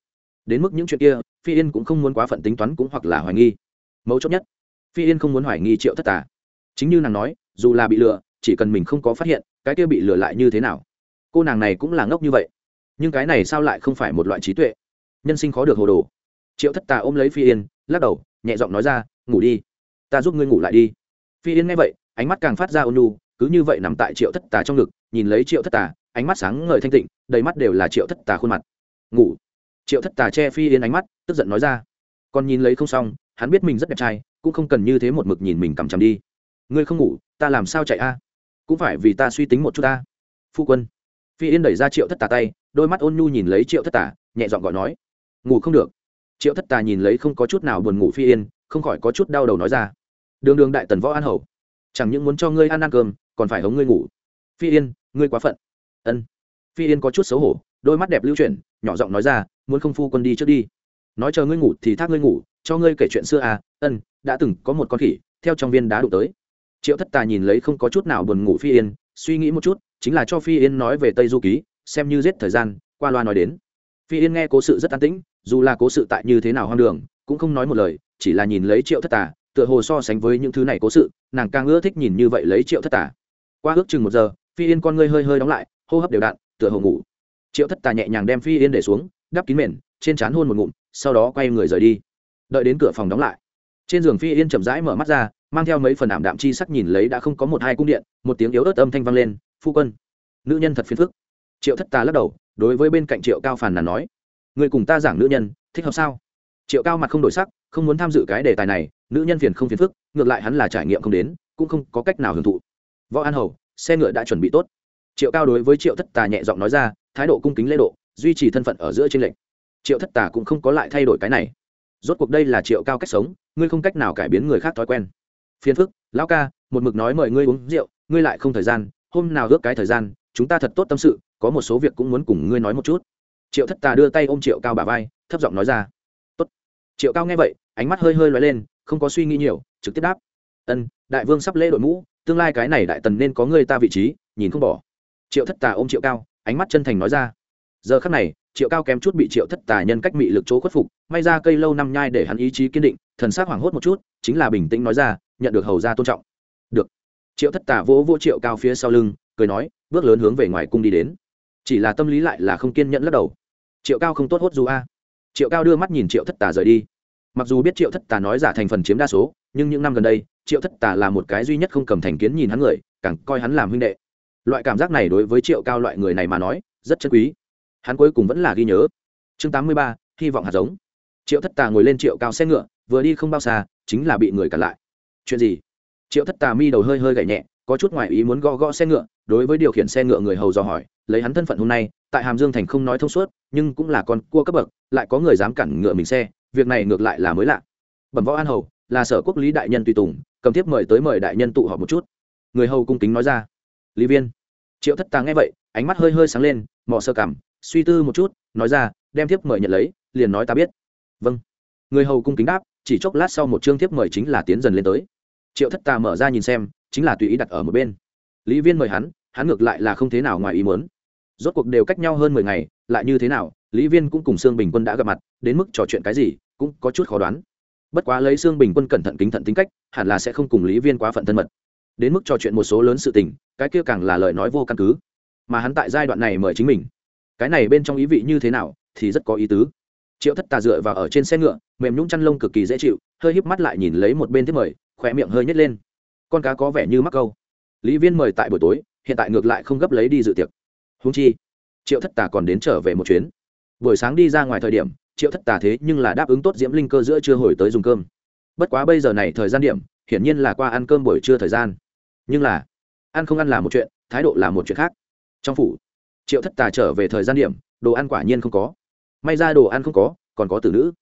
Đến mức những chuyện kia phi yên cũng không muốn quá phận tính toán cũng hoặc là hoài nghi. Mấu chốt nhất phi yên không muốn hoài nghi triệu thất tà. Chính như nàng nói, dù là bị lừa, chỉ cần mình không có phát hiện, cái kia bị lừa lại như thế nào? Cô nàng này cũng là ngốc như vậy. Nhưng cái này sao lại không phải một loại trí tuệ? Nhân sinh khó được hồ đồ. Triệu thất tà ôm lấy phi yên, lắc đầu, nhẹ giọng nói ra, ngủ đi. Ta giúp ngươi ngủ lại đi. Phi yên nghe vậy, ánh mắt càng phát ra ôn lu cứ như vậy nằm tại triệu thất tà trong ngực, nhìn lấy triệu thất tà, ánh mắt sáng ngời thanh tịnh, đầy mắt đều là triệu thất tà khuôn mặt. Ngủ. Triệu thất tà che phi yên ánh mắt, tức giận nói ra còn nhìn lấy không xong, hắn biết mình rất đẹp trai, cũng không cần như thế một mực nhìn mình cầm chằm đi. Ngươi không ngủ, ta làm sao chạy a? Cũng phải vì ta suy tính một chút ta phu quân. Phi yên đẩy ra triệu thất tà tay, đôi mắt ôn nhu nhìn lấy triệu thất tà, nhẹ dọn gọi nói. Ngủ không được. Triệu thất tà nhìn lấy không có chút nào buồn ngủ phi yên, không khỏi có chút đau đầu nói ra. Đường đường đại tần võ an hầu. Chẳng những muốn cho ngươi ăn ăn cơm, còn phải hống ngươi ngủ. Phi yên, ngươi quá phận. Ân. Phi yên có chút xấu hổ, đôi mắt đẹp lưu chuyển, nhỏ giọng nói ra, muốn không phu quân đi trước đi nói chờ ngươi ngủ thì thác ngươi ngủ, cho ngươi kể chuyện xưa à ân, đã từng có một con khỉ, theo trong viên đá đụng tới. Triệu thất tà nhìn lấy không có chút nào buồn ngủ phi yên, suy nghĩ một chút, chính là cho phi yên nói về tây du ký, xem như giết thời gian, qua loa nói đến. Phi yên nghe cố sự rất an tĩnh, dù là cố sự tại như thế nào hoang đường, cũng không nói một lời, chỉ là nhìn lấy triệu thất tà, tựa hồ so sánh với những thứ này cố sự, nàng càng ưa thích nhìn như vậy lấy triệu thất tà. Qua ước chừng một giờ, phi yên con ngươi hơi hơi đóng lại, hô hấp đều đặn, tựa hồ ngủ. Triệu thất tà nhẹ nhàng đem phi yên để xuống, đắp kín mền, trên trán hôn một ngụm sau đó quay người rời đi. Đợi đến cửa phòng đóng lại, trên giường phi yên chậm rãi mở mắt ra, mang theo mấy phần ảm đạm chi sắc nhìn lấy đã không có một hai cung điện, một tiếng yếu ớt âm thanh vang lên, phu quân. Nữ nhân thật phiền phức. Triệu thất tà lắc đầu, đối với bên cạnh triệu cao phàn nàn nói, người cùng ta giảng nữ nhân, thích hợp sao? Triệu cao mặt không đổi sắc, không muốn tham dự cái đề tài này, nữ nhân phiền không phiền phức, ngược lại hắn là trải nghiệm không đến, cũng không có cách nào hưởng thụ. Võ an hầu, xe ngựa đã chuẩn bị tốt. Triệu cao đối với triệu thất tà nhẹ giọng nói ra, thái độ cung kính lễ độ, duy trì thân phận ở giữa trên lệnh triệu thất tà cũng không có lại thay đổi cái này. Rốt cuộc đây là triệu cao cách sống, ngươi không cách nào cải biến người khác thói quen. Phiền phức, lão ca, một mực nói mời ngươi uống rượu, ngươi lại không thời gian, hôm nào ước cái thời gian, chúng ta thật tốt tâm sự, có một số việc cũng muốn cùng ngươi nói một chút. Triệu thất tà đưa tay ôm triệu cao bà vai, thấp giọng nói ra. Tốt. Triệu cao nghe vậy, ánh mắt hơi hơi loay lên, không có suy nghĩ nhiều, trực tiếp đáp. Ân, đại vương sắp lễ đội mũ, tương lai cái này đại tần nên có ngươi ta vị trí, nhìn không bỏ. Triệu thất tà ôm triệu cao, ánh mắt chân thành nói ra giờ khắc này, triệu cao kém chút bị triệu thất tà nhân cách mị lực chỗ khuất phục, may ra cây lâu năm nhai để hắn ý chí kiên định, thần s á c hoảng hốt một chút, chính là bình tĩnh nói ra, nhận được hầu ra tôn trọng. Được. Triệu thất tà vỗ vỗ triệu cao phía sau lưng, cười nói, bước lớn hướng về ngoài cung đi đến. Chỉ là tâm lý lại là không kiên nhẫn lắc đầu. Triệu cao không tốt hốt dù a. Triệu cao đưa mắt nhìn triệu thất tà rời đi. Mặc dù biết triệu thất tà nói giả thành phần chiếm đa số, nhưng những năm gần đây, triệu thất tà là một cái duy nhất không cầm thành kiến nhìn hắn người, càng coi hắn làm huynh đệ. Loại cảm giác này đối với triệu cao loại người này mà nói, rất chân quý hắn cuối cùng vẫn là ghi nhớ. Chương tám mươi ba, hy vọng hạt giống. Triệu thất tà ngồi lên triệu cao xe ngựa, vừa đi không bao xa, chính là bị người cản lại. Chuyện gì? Triệu thất tà mi đầu hơi hơi gậy nhẹ, có chút ngoại ý muốn gõ gõ xe ngựa, đối với điều khiển xe ngựa người hầu dò hỏi, lấy hắn thân phận hôm nay, tại hàm dương thành không nói thông suốt, nhưng cũng là con cua cấp bậc, lại có người dám cản ngựa mình xe, việc này ngược lại là mới lạ. Bẩm võ an hầu, là sở quốc lý đại nhân tùy tùng, cầm tiếp mời tới mời đại nhân tụ họp một chút. Người hầu cung kính nói ra. Lý viên. Triệu thất tà nghe vậy, ánh mắt hơi hơi sáng lên mò sơ cảm suy tư một chút, nói ra, đem thiếp mời nhận lấy, liền nói ta biết. Vâng. Người hầu cung kính đáp, chỉ chốc lát sau một chương thiếp mời chính là tiến dần lên tới. Triệu thất tà mở ra nhìn xem, chính là tùy ý đặt ở một bên. Lý viên mời hắn hắn ngược lại là không thế nào ngoài ý muốn. Rốt cuộc đều cách nhau hơn mười ngày, lại như thế nào, lý viên cũng cùng sương bình quân đã gặp mặt, đến mức trò chuyện cái gì, cũng có chút khó đoán. Bất quá lấy sương bình quân cẩn thận kính thận tính cách, hẳn là sẽ không cùng lý viên quá phận thân mật. Đến mức trò chuyện một số lớn sự tình, cái kia càng là lời nói vô căn cứ. Mà hắn tại giai đoạn này mời chính mình cái này bên trong ý vị như thế nào thì rất có ý tứ. Triệu thất tà dựa vào ở trên xe ngựa, mềm nhũng chăn lông cực kỳ dễ chịu, hơi híp mắt lại nhìn lấy một bên tiếp mời khỏe miệng hơi nhét lên. Con cá có vẻ như mắc câu. Lý viên mời tại buổi tối, hiện tại ngược lại không gấp lấy đi dự tiệc. Húng chi, triệu thất tà còn đến trở về một chuyến. Buổi sáng đi ra ngoài thời điểm, triệu thất tà thế nhưng là đáp ứng tốt diễm linh cơ giữa chưa hồi tới dùng cơm. Bất quá bây giờ này thời gian điểm, hiển nhiên là qua ăn cơm buổi trưa thời gian. Nhưng là, ăn không ăn là một chuyện, thái độ là một chuyện khác. Trong phủ triệu thất tà trở về thời gian điểm, đồ ăn quả nhiên không có. May ra đồ ăn không có, còn có tử nữ.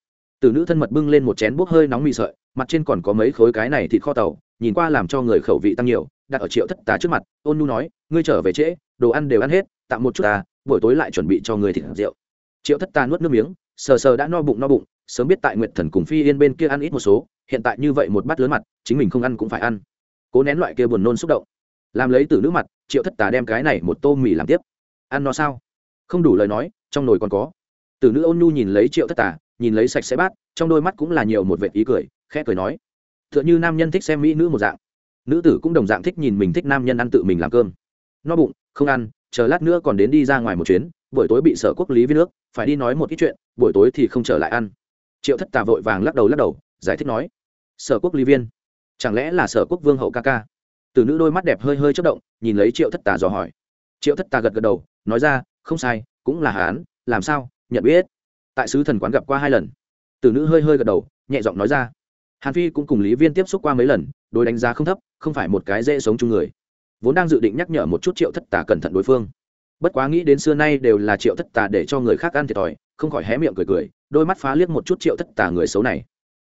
Tử nữ thân mật bưng lên một chén bốc hơi nóng mì sợi, mặt trên còn có mấy khối cái này thịt kho tàu, nhìn qua làm cho người khẩu vị tăng nhiều, đặt ở triệu thất tà trước mặt, ôn nu nói, ngươi trở về trễ, đồ ăn đều ăn hết, tạm một chút ta, buổi tối lại chuẩn bị cho người thịt rượu. Triệu thất tà nuốt nước miếng, sờ sờ đã no bụng no bụng, sớm biết tại nguyệt thần cùng phi yên bên kia ăn ít một số, hiện tại như vậy một bát lớn mặt, chính mình không ăn cũng phải ăn. Cố nén loại kia buồn nôn xúc động. Làm lấy từ nước mặt, triệu thất tà đem cái này một tô mì làm tiếp ăn nó sao? Không đủ lời nói, trong nồi còn có. Từ nữ ôn nhu nhìn lấy triệu thất tà, nhìn lấy sạch sẽ bát, trong đôi mắt cũng là nhiều một vệ ý cười, khẽ cười nói t h ư ợ n h ư nam nhân thích xem mỹ nữ một dạng. Nữ tử cũng đồng dạng thích nhìn mình thích nam nhân ăn tự mình làm cơm. No bụng, không ăn, chờ lát nữa còn đến đi ra ngoài một chuyến, buổi tối bị sở quốc lý với nước, phải đi nói một ít chuyện, buổi tối thì không trở lại ăn. Triệu thất tà vội vàng lắc đầu lắc đầu, giải thích nói, sở quốc lý viên, chẳng lẽ là sở quốc vương hậu ca ca? Từ nữ đôi mắt đẹp hơi hơi chất động, nhìn lấy triệu thất tà dò hỏi. Triệu thất tà gật gật đầu nói ra, không sai, cũng là hán làm sao, nhận biết? Tại sứ thần quán gặp qua hai lần. Từ nữ hơi hơi gật đầu, nhẹ giọng nói ra. Hàn phi cũng cùng lý viên tiếp xúc qua mấy lần, đối đánh giá không thấp, không phải một cái dễ sống chung người. Vốn đang dự định nhắc nhở một chút triệu thất tà cẩn thận đối phương. Bất quá nghĩ đến xưa nay đều là triệu thất tà để cho người khác ăn thiệt thòi, không khỏi hé miệng cười cười, đôi mắt phá liếc một chút triệu thất tà người xấu này.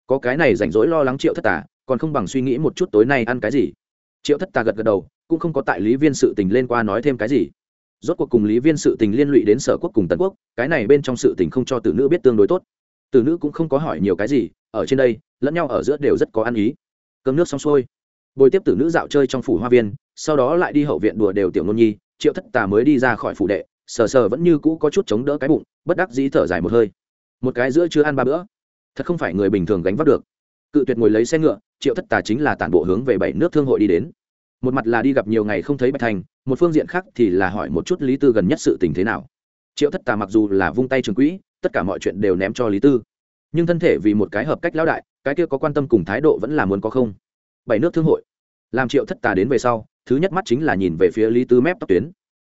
Có cái này rảnh rỗi lo lắng triệu thất tà, còn không bằng suy nghĩ một chút tối nay ăn cái gì. Triệu thất tà gật gật đầu, cũng không có tại lý viên sự tình lên qua nói thêm cái gì rốt cuộc cùng lý viên sự tình liên lụy đến sở quốc cùng tần quốc, cái này bên trong sự tình không cho tử nữ biết tương đối tốt. Tử nữ cũng không có hỏi nhiều cái gì, ở trên đây, lẫn nhau ở giữa đều rất có ăn ý. Cơm nước xong xuôi. Bồi tiếp tử nữ dạo chơi trong phủ hoa viên, sau đó lại đi hậu viện đùa đều tiểu nôn nhi, triệu thất tà mới đi ra khỏi phủ đệ, sờ sờ vẫn như cũ có chút chống đỡ cái bụng, bất đắc dĩ thở dài một hơi. Một cái giữa chưa ăn ba bữa. Thật không phải người bình thường gánh vác được. Cự tuyệt ngồi lấy xe ngựa, triệu thất tà chính là tản bộ hướng về bảy nước thương hội đi đến. Một mặt là đi gặp nhiều ngày không thấy bạch thành một phương diện khác thì là hỏi một chút lý tư gần nhất sự tình thế nào. Triệu thất tà mặc dù là vung tay trường quỹ, tất cả mọi chuyện đều ném cho lý tư. Nhưng thân thể vì một cái hợp cách lão đại, cái kia có quan tâm cùng thái độ vẫn là muốn có không? Bảy nước thương hội. Làm triệu thất tà đến về sau, thứ nhất mắt chính là nhìn về phía lý tư mép tóc tuyến.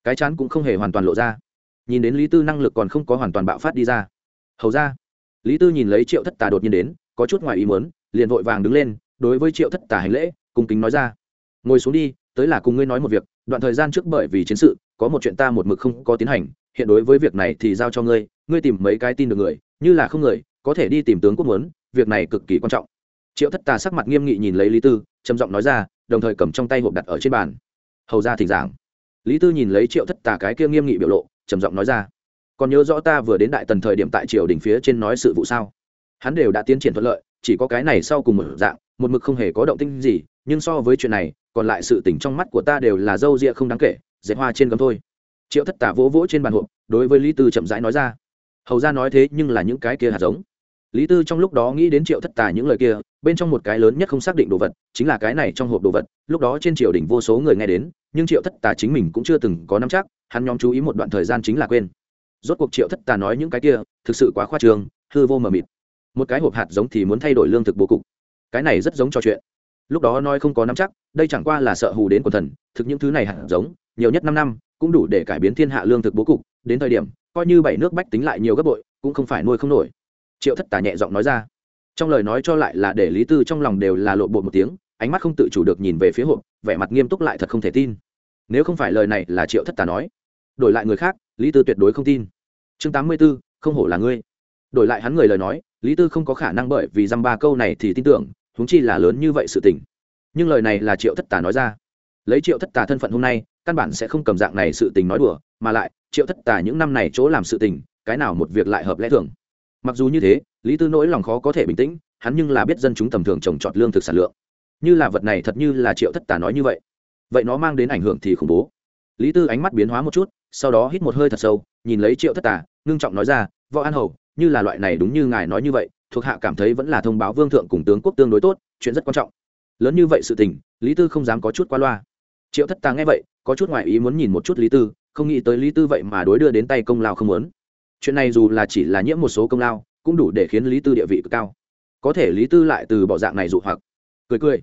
Cái chán cũng không hề hoàn toàn lộ ra. Nhìn đến lý tư năng lực còn không có hoàn toàn bạo phát đi ra. Hầu ra, lý tư nhìn lấy triệu thất tà đột nhiên đến, có chút ngoài ý muốn, liền vội vàng đứng lên, đối với triệu thất tà hành lễ, cung kính nói ra. Ngồi xuống đi tới là cùng ngươi nói một việc, đoạn thời gian trước bởi vì chiến sự, có một chuyện ta một mực không có tiến hành, hiện đối với việc này thì giao cho ngươi ngươi tìm mấy cái tin được người, như là không người, có thể đi tìm tướng quốc muốn, việc này cực kỳ quan trọng. Triệu thất tà sắc mặt nghiêm nghị nhìn lấy lý tư, trầm giọng nói ra, đồng thời cầm trong tay hộp đặt ở trên bàn. Hầu ra thỉnh giảng. Lý tư nhìn lấy triệu thất tà cái kia nghiêm nghị biểu lộ, trầm giọng nói ra, còn nhớ rõ ta vừa đến đại tần thời điểm tại triều đình phía trên nói sự vụ sao? Hắn đều đã tiến triển thuận lợi, chỉ có cái này sau cùng một dạng, một mực không hề có động tinh gì, nhưng so với chuyện này còn lại sự tỉnh trong mắt của ta đều là dâu rịa không đáng kể, dệt hoa trên gấm thôi. Triệu thất tả vỗ vỗ trên bàn hộp, đối với lý tư chậm rãi nói ra. Hầu ra nói thế nhưng là những cái kia hạt giống. Lý tư trong lúc đó nghĩ đến triệu thất tả những lời kia, bên trong một cái lớn nhất không xác định đồ vật, chính là cái này trong hộp đồ vật, lúc đó trên triều đình vô số người nghe đến, nhưng triệu thất tà chính mình cũng chưa từng có nắm chắc, hắn nhóm chú ý một đoạn thời gian chính là quên. Rốt cuộc triệu thất tà nói những cái kia, thực sự quá khoa trường hư vô mờ mịt. Một cái hộp hạt giống thì muốn thay đổi lương thực bố cục. Cái này rất giống trò chuyện lúc đó nói không có nắm chắc, đây chẳng qua là sợ hù đến quần thần, thực những thứ này hạt giống, nhiều nhất năm năm, cũng đủ để cải biến thiên hạ lương thực bố cục, đến thời điểm, coi như bảy nước bách tính lại nhiều gấp bội, cũng không phải nuôi không nổi. Triệu thất Tả nhẹ giọng nói ra. Trong lời nói cho lại là để lý tư trong lòng đều là lộ bộ một tiếng, ánh mắt không tự chủ được nhìn về phía hộp, vẻ mặt nghiêm túc lại thật không thể tin. Nếu không phải lời này là triệu thất Tả nói, đổi lại người khác, lý tư tuyệt đối không tin. Chương tám mươi b ố không hổ là ngươi. Đổi lại hắn người lời nói, lý tư không có khả năng bởi vì dăm ba câu này thì tin tưởng huống chi là lớn như vậy sự tình. Nhưng lời này là triệu thất tà nói ra. Lấy triệu thất tà thân phận hôm nay, căn bản sẽ không cầm dạng này sự tình nói đùa, mà lại, triệu thất tà những năm này chỗ làm sự tình, cái nào một việc lại hợp lẽ thường. Mặc dù như thế, lý tư nỗi lòng khó có thể bình tĩnh, hắn nhưng là biết dân chúng tầm thường trồng trọt lương thực sản lượng. Như là vật này thật như là triệu thất tà nói như vậy. Vậy nó mang đến ảnh hưởng thì khủng bố. Lý tư ánh mắt biến hóa một chút, sau đó hít một hơi thật sâu, nhìn lấy triệu thất tà, ngưng trọng nói ra, võ an hầu, như là loại này đúng như ngài nói như vậy thuộc hạ cảm thấy vẫn là thông báo vương thượng cùng tướng quốc tương đối tốt, chuyện rất quan trọng. Lớn như vậy sự tình, lý tư không dám có chút qua loa. Triệu thất tà nghe vậy, có chút ngoại ý muốn nhìn một chút lý tư, không nghĩ tới lý tư vậy mà đối đưa đến tay công lao không muốn. Chuyện này dù là chỉ là nhiễm một số công lao, cũng đủ để khiến lý tư địa vị cực cao. Có thể lý tư lại từ bỏ dạng này dụ hoặc. Cười cười.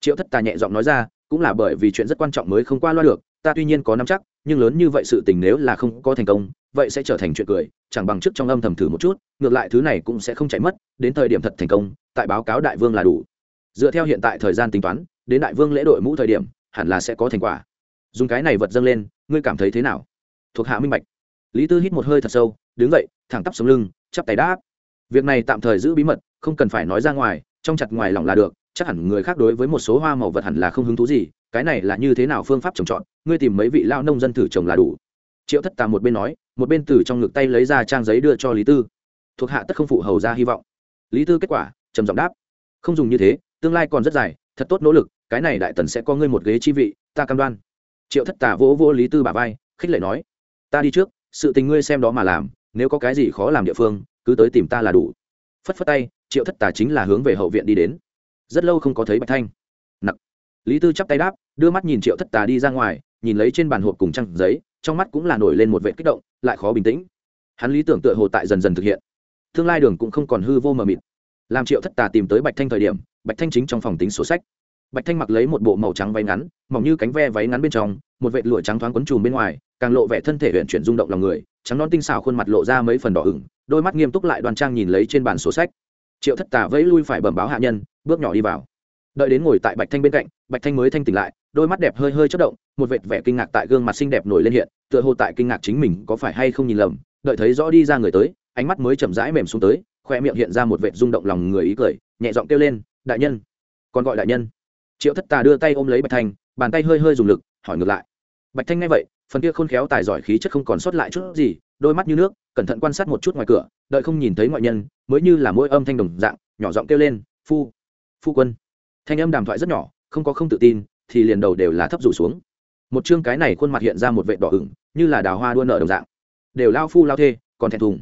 Triệu thất tà nhẹ giọng nói ra, cũng là bởi vì chuyện rất quan trọng mới không qua loa được, ta tuy nhiên có nắm chắc, nhưng lớn như vậy sự tình nếu là không có thành công vậy sẽ trở thành chuyện cười, chẳng bằng trước trong âm thầm thử một chút, ngược lại thứ này cũng sẽ không chạy mất, đến thời điểm thật thành công, tại báo cáo đại vương là đủ. Dựa theo hiện tại thời gian tính toán, đến đại vương lễ đội mũ thời điểm, hẳn là sẽ có thành quả. Dùng cái này vật dâng lên, ngươi cảm thấy thế nào? Thuộc hạ minh bạch. Lý tư hít một hơi thật sâu, đứng dậy, thẳng tắp sống lưng, chắp tay đáp. Việc này tạm thời giữ bí mật, không cần phải nói ra ngoài, trong chặt ngoài lòng là được, chắc hẳn người khác đối với một số hoa màu vật hẳn là không hứng thú gì, cái này là như thế nào phương pháp trồng trọt, ngươi tìm mấy vị lao nông dân thử trồng là đủ triệu thất tà một bên nói, một bên từ trong ngực tay lấy ra trang giấy đưa cho lý tư. Thuộc hạ tất không phụ hầu ra hy vọng. Lý tư kết quả, trầm giọng đáp. Không dùng như thế, tương lai còn rất dài, thật tốt nỗ lực, cái này đại tần sẽ có ngươi một ghế chi vị, ta cam đoan. Triệu thất tà vỗ vỗ lý tư bà vai, khích lệ nói. Ta đi trước, sự tình ngươi xem đó mà làm, nếu có cái gì khó làm địa phương, cứ tới tìm ta là đủ. Phất phất tay, triệu thất tà chính là hướng về hậu viện đi đến. Rất lâu không có thấy bạch thanh. Nặc. Lý tư chắp tay đáp, đưa mắt nhìn triệu thất tà đi ra ngoài, nhìn lấy trên bàn hộp cùng trăng giấy trong mắt cũng là nổi lên một vệ kích động, lại khó bình tĩnh. Hắn lý tưởng tựa hồ tại dần dần thực hiện. Tương lai đường cũng không còn hư vô mờ mịt. Làm triệu thất tà tìm tới bạch thanh thời điểm, bạch thanh chính trong phòng tính sổ sách. Bạch thanh mặc lấy một bộ màu trắng váy ngắn, mỏng như cánh ve váy ngắn bên trong, một vệt lụa trắng thoáng quấn trùm bên ngoài, càng lộ vẻ thân thể huyện chuyển rung động lòng người, trắng non tinh xào khuôn mặt lộ ra mấy phần đỏ ửng, đôi mắt nghiêm túc lại đoàn trang nhìn lấy trên bàn sổ sách. Triệu thất tà vẫy lui phải bẩm báo hạ nhân, bước nhỏ đi vào. Đợi đến ngồi tại bạch thanh bên cạnh, bạch thanh mới thanh tỉnh lại đôi mắt đẹp hơi hơi chất động, một vệt vẻ kinh ngạc tại gương mặt xinh đẹp nổi lên hiện, tựa hồ tại kinh ngạc chính mình có phải hay không nhìn lầm, đợi thấy rõ đi ra người tới, ánh mắt mới chậm rãi mềm xuống tới, khoe miệng hiện ra một vệt rung động lòng người ý cười, nhẹ giọng kêu lên, đại nhân. Còn gọi đại nhân? Triệu thất tà đưa tay ôm lấy bạch thanh, bàn tay hơi hơi dùng lực, hỏi ngược lại. Bạch thanh nghe vậy, phần kia khôn khéo tài giỏi khí chất không còn sót lại chút gì, đôi mắt như nước, cẩn thận quan sát một chút ngoài cửa, đợi không nhìn thấy ngoại nhân, mới như là mỗi âm thanh đồng dạng, nhỏ giọng kêu lên, phu phu quân. Thanh âm đàm thoại rất nhỏ, không có không tự tin thì liền đầu đều là thấp rủ xuống. Một chương cái này khuôn mặt hiện ra một vệ đỏ ửng, như là đào hoa đua nợ đồng dạng. Đều lao phu lao thê, còn thẹn thùng.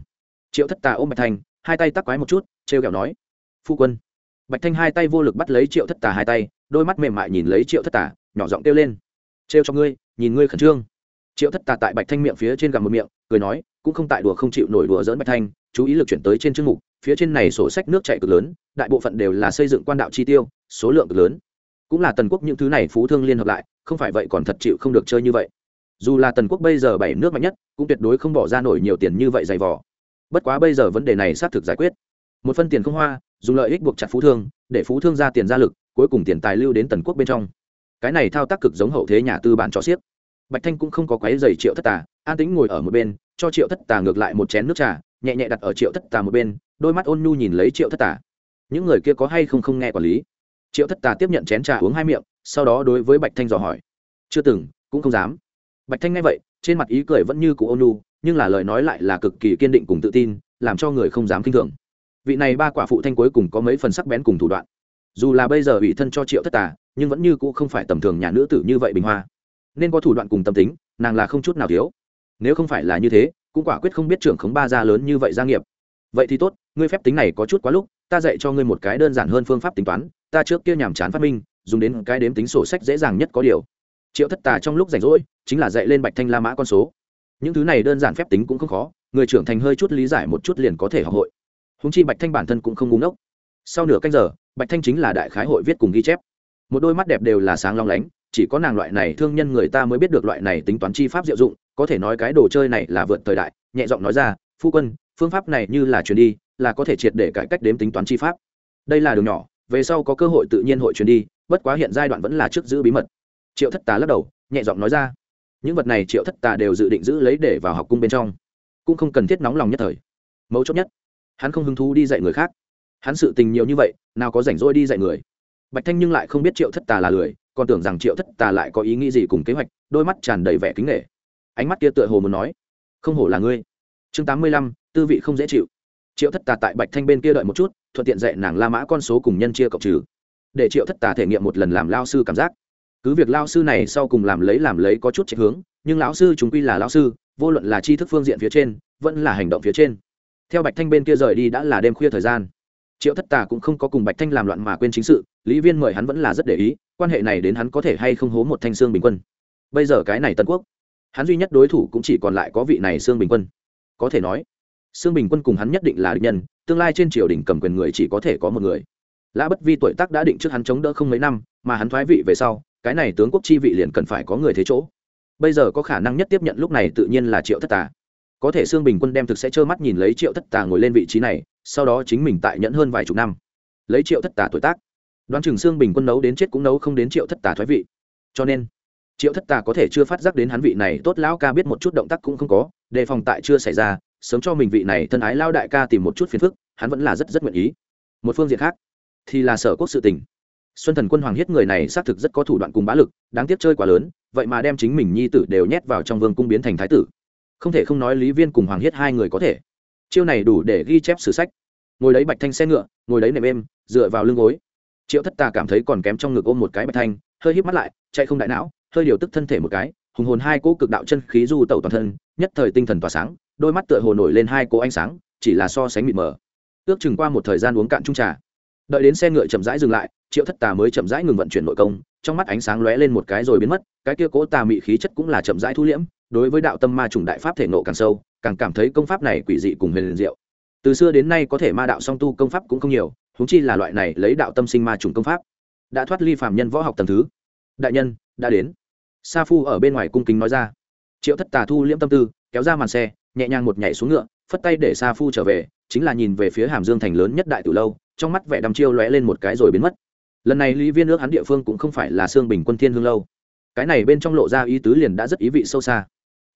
Triệu thất tà ôm bạch thanh, hai tay tắc quái một chút, trêu kẹo nói, phu quân. Bạch thanh hai tay vô lực bắt lấy triệu thất tà hai tay, đôi mắt mềm mại nhìn lấy triệu thất tà, nhỏ giọng kêu lên, trêu cho ngươi, nhìn ngươi khẩn trương. Triệu thất tà tại bạch thanh miệng phía trên gầm một miệng, cười nói, cũng không tại đùa không chịu nổi đùa dỡn bạch thanh, chú ý lực chuyển tới trên chương mục, phía trên này sổ sách nước chạy cực lớn, đại bộ phận đều là xây dựng quan đạo chi tiêu, số lượng cực lớn cũng là tần quốc những thứ này phú thương liên hợp lại, không phải vậy còn thật chịu không được chơi như vậy. Dù là tần quốc bây giờ bảy nước mạnh nhất, cũng tuyệt đối không bỏ ra nổi nhiều tiền như vậy dày vò. Bất quá bây giờ vấn đề này xác thực giải quyết. Một phân tiền không hoa, dùng lợi ích buộc chặt phú thương, để phú thương ra tiền ra lực, cuối cùng tiền tài lưu đến tần quốc bên trong. Cái này thao tác cực giống hậu thế nhà tư bản cho xiếc bạch thanh cũng không có quái dày triệu thất tà, an tĩnh ngồi ở một bên, cho triệu thất tà ngược lại một chén nước trà, nhẹ nhẹ đặt ở triệu thất tà một bên, đôi mắt ôn nhu nhìn lấy triệu thất tà. Những người kia có hay không không nghe quản lý? Triệu thất tà tiếp nhận chén trà uống hai miệng, sau đó đối với bạch thanh dò hỏi. Chưa từng, cũng không dám. Bạch thanh nghe vậy, trên mặt ý cười vẫn như cụ ôn nhu, nhưng là lời nói lại là cực kỳ kiên định cùng tự tin, làm cho người không dám k i n h thường. Vị này ba quả phụ thanh cuối cùng có mấy phần sắc bén cùng thủ đoạn. Dù là bây giờ ủy thân cho triệu thất tà, nhưng vẫn như cũ không phải tầm thường nhà nữ tử như vậy bình hoa. Nên có thủ đoạn cùng tâm tính, nàng là không chút nào thiếu. Nếu không phải là như thế, cũng quả quyết không biết trưởng khống ba gia lớn như vậy gia nghiệp. Vậy thì tốt, ngươi phép tính này có chút quá lúc, ta dạy cho ngươi một cái đơn giản hơn phương pháp tính toán ta trước kia nhàm chán phát minh, dùng đến cái đếm tính sổ sách dễ dàng nhất có điều. Triệu thất tà trong lúc rảnh rỗi, chính là dạy lên bạch thanh la mã con số. Những thứ này đơn giản phép tính cũng không khó, người trưởng thành hơi chút lý giải một chút liền có thể học hội. Húng chi bạch thanh bản thân cũng không búng ốc sau nửa canh giờ, bạch thanh chính là đại khái hội viết cùng ghi chép. Một đôi mắt đẹp đều là sáng long lánh, chỉ có nàng loại này thương nhân người ta mới biết được loại này tính toán chi pháp diệu dụng, có thể nói cái đồ chơi này là vượt thời đại, nhẹ giọng nói ra, phu quân, phương pháp này như là truyền đi, là có thể triệt để cải cách đếm tính toán chi pháp. Đây là đường nhỏ về sau có cơ hội tự nhiên hội truyền đi, bất quá hiện giai đoạn vẫn là trước giữ bí mật. Triệu thất tà lắc đầu, nhẹ giọng nói ra, những vật này triệu thất tà đều dự định giữ lấy để vào học cung bên trong, cũng không cần thiết nóng lòng nhất thời. Mấu chốt nhất, hắn không hứng thú đi dạy người khác. Hắn sự tình nhiều như vậy, nào có rảnh rỗi đi dạy người? Bạch thanh nhưng lại không biết triệu thất tà là lười, còn tưởng rằng triệu thất tà lại có ý nghĩ gì cùng kế hoạch, đôi mắt tràn đầy vẻ kính nghệ ánh mắt kia tựa hồ muốn nói, không hổ là ngươi. Chương tám mươi lăm, tư vị không dễ chịu triệu thất tà tại bạch thanh bên kia đợi một chút, thuận tiện dạy nàng la mã con số cùng nhân chia cộng trừ, để triệu thất tà thể nghiệm một lần làm lao sư cảm giác. Cứ việc lao sư này sau cùng làm lấy làm lấy có chút chạy hướng, nhưng lão sư chúng quy là lão sư, vô luận là tri thức phương diện phía trên, vẫn là hành động phía trên. Theo bạch thanh bên kia rời đi đã là đêm khuya thời gian. Triệu thất tà cũng không có cùng bạch thanh làm loạn mà quên chính sự, lý viên mời hắn vẫn là rất để ý, quan hệ này đến hắn có thể hay không hố một thanh xương bình quân. Bây giờ cái này tân quốc, hắn duy nhất đối thủ cũng chỉ còn lại có vị này xương bình quân. Có thể nói xương bình quân cùng hắn nhất định là địch nhân, tương lai trên triều đình cầm quyền người chỉ có thể có một người. Lã bất vi tuổi tác đã định trước hắn chống đỡ không mấy năm, mà hắn thoái vị về sau, cái này tướng quốc chi vị liền cần phải có người thế chỗ. Bây giờ có khả năng nhất tiếp nhận lúc này tự nhiên là triệu thất tà. Có thể xương bình quân đem thực sẽ trơ mắt nhìn lấy triệu thất tà ngồi lên vị trí này, sau đó chính mình tại nhẫn hơn vài chục năm. Lấy triệu thất tà tuổi tác, đoán chừng xương bình quân nấu đến chết cũng nấu không đến triệu thất tà thoái vị. Cho nên, triệu thất tà có thể chưa phát giác đến hắn vị này, tốt lão ca biết một chút động tác cũng không có, đề phòng tại chưa xảy ra sớm cho mình vị này thân ái lao đại ca tìm một chút phiền phức, hắn vẫn là rất rất nguyện ý. Một phương diện khác, thì là sở quốc sự tình. Xuân thần quân hoàng hiết người này xác thực rất có thủ đoạn cùng bá lực, đáng tiếc chơi quá lớn, vậy mà đem chính mình nhi tử đều nhét vào trong vương cung biến thành thái tử. Không thể không nói lý viên cùng hoàng hiết hai người có thể. Chiêu này đủ để ghi chép sử sách. Ngồi đấy bạch thanh xe ngựa, ngồi đấy nệm êm, dựa vào lưng gối. Triệu thất tà cảm thấy còn kém trong ngực ôm một cái bạch thanh, hơi hít mắt lại, chạy không đại não, hơi điều tức thân thể một cái, hùng hồn hai cỗ cực đạo chân khí du tẩu toàn thân, nhất thời tinh thần tỏa sáng đôi mắt tựa hồ nổi lên hai cỗ ánh sáng, chỉ là so sánh mịt mờ. Ước chừng qua một thời gian uống cạn trung trà. Đợi đến xe ngựa chậm rãi dừng lại, triệu thất tà mới chậm rãi ngừng vận chuyển nội công, trong mắt ánh sáng lóe lên một cái rồi biến mất, cái kia cố tà mị khí chất cũng là chậm rãi thu liễm, đối với đạo tâm ma trùng đại pháp thể nộ càng sâu, càng cảm thấy công pháp này quỷ dị cùng huyền diệu. Từ xưa đến nay có thể ma đạo song tu công pháp cũng không nhiều húng chi là loại này lấy đạo tâm sinh ma trùng công pháp. Đã thoát ly phạm nhân võ học tầng thứ. Đại nhân, đã đến. Sa phu ở bên ngoài cung kính nói ra. Triệu thất tà thu liễm tâm tư, kéo ra màn xe nhẹ nhàng một nhảy xuống ngựa, phất tay để sa phu trở về, chính là nhìn về phía hàm dương thành lớn nhất đại từ lâu, trong mắt vẻ đăm chiêu lóe lên một cái rồi biến mất. Lần này lý viên ước hắn địa phương cũng không phải là xương bình quân thiên hương lâu. Cái này bên trong lộ ra ý tứ liền đã rất ý vị sâu xa.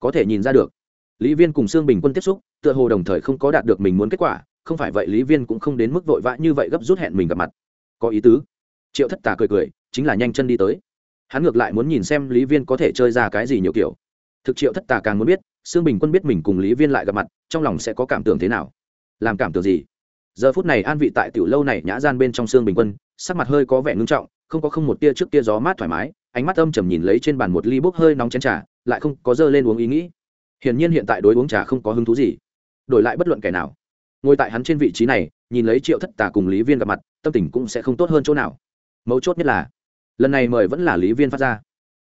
Có thể nhìn ra được, lý viên cùng xương bình quân tiếp xúc, tựa hồ đồng thời không có đạt được mình muốn kết quả, không phải vậy lý viên cũng không đến mức vội vã như vậy gấp rút hẹn mình gặp mặt. Có ý tứ. Triệu thất tà cười cười, chính là nhanh chân đi tới. Hắn ngược lại muốn nhìn xem lý viên có thể chơi ra cái gì nhiều kiểu. Thực triệu thất tà càng muốn biết Sương bình quân biết mình cùng lý viên lại gặp mặt, trong lòng sẽ có cảm tưởng thế nào? Làm cảm tưởng gì? Giờ phút này an vị tại tiểu lâu này nhã gian bên trong Sương bình quân, sắc mặt hơi có vẻ ngưng trọng, không có không một tia trước tia gió mát thoải mái, ánh mắt âm trầm nhìn lấy trên bàn một ly bốc hơi nóng chén trà, lại không có dơ lên uống ý nghĩ. Hiển nhiên hiện tại đối uống trà không có hứng thú gì. Đổi lại bất luận kẻ nào, ngồi tại hắn trên vị trí này, nhìn lấy triệu thất tà cùng lý viên gặp mặt, tâm tình cũng sẽ không tốt hơn chỗ nào. Mấu chốt nhất là, lần này mời vẫn là lý viên phát ra.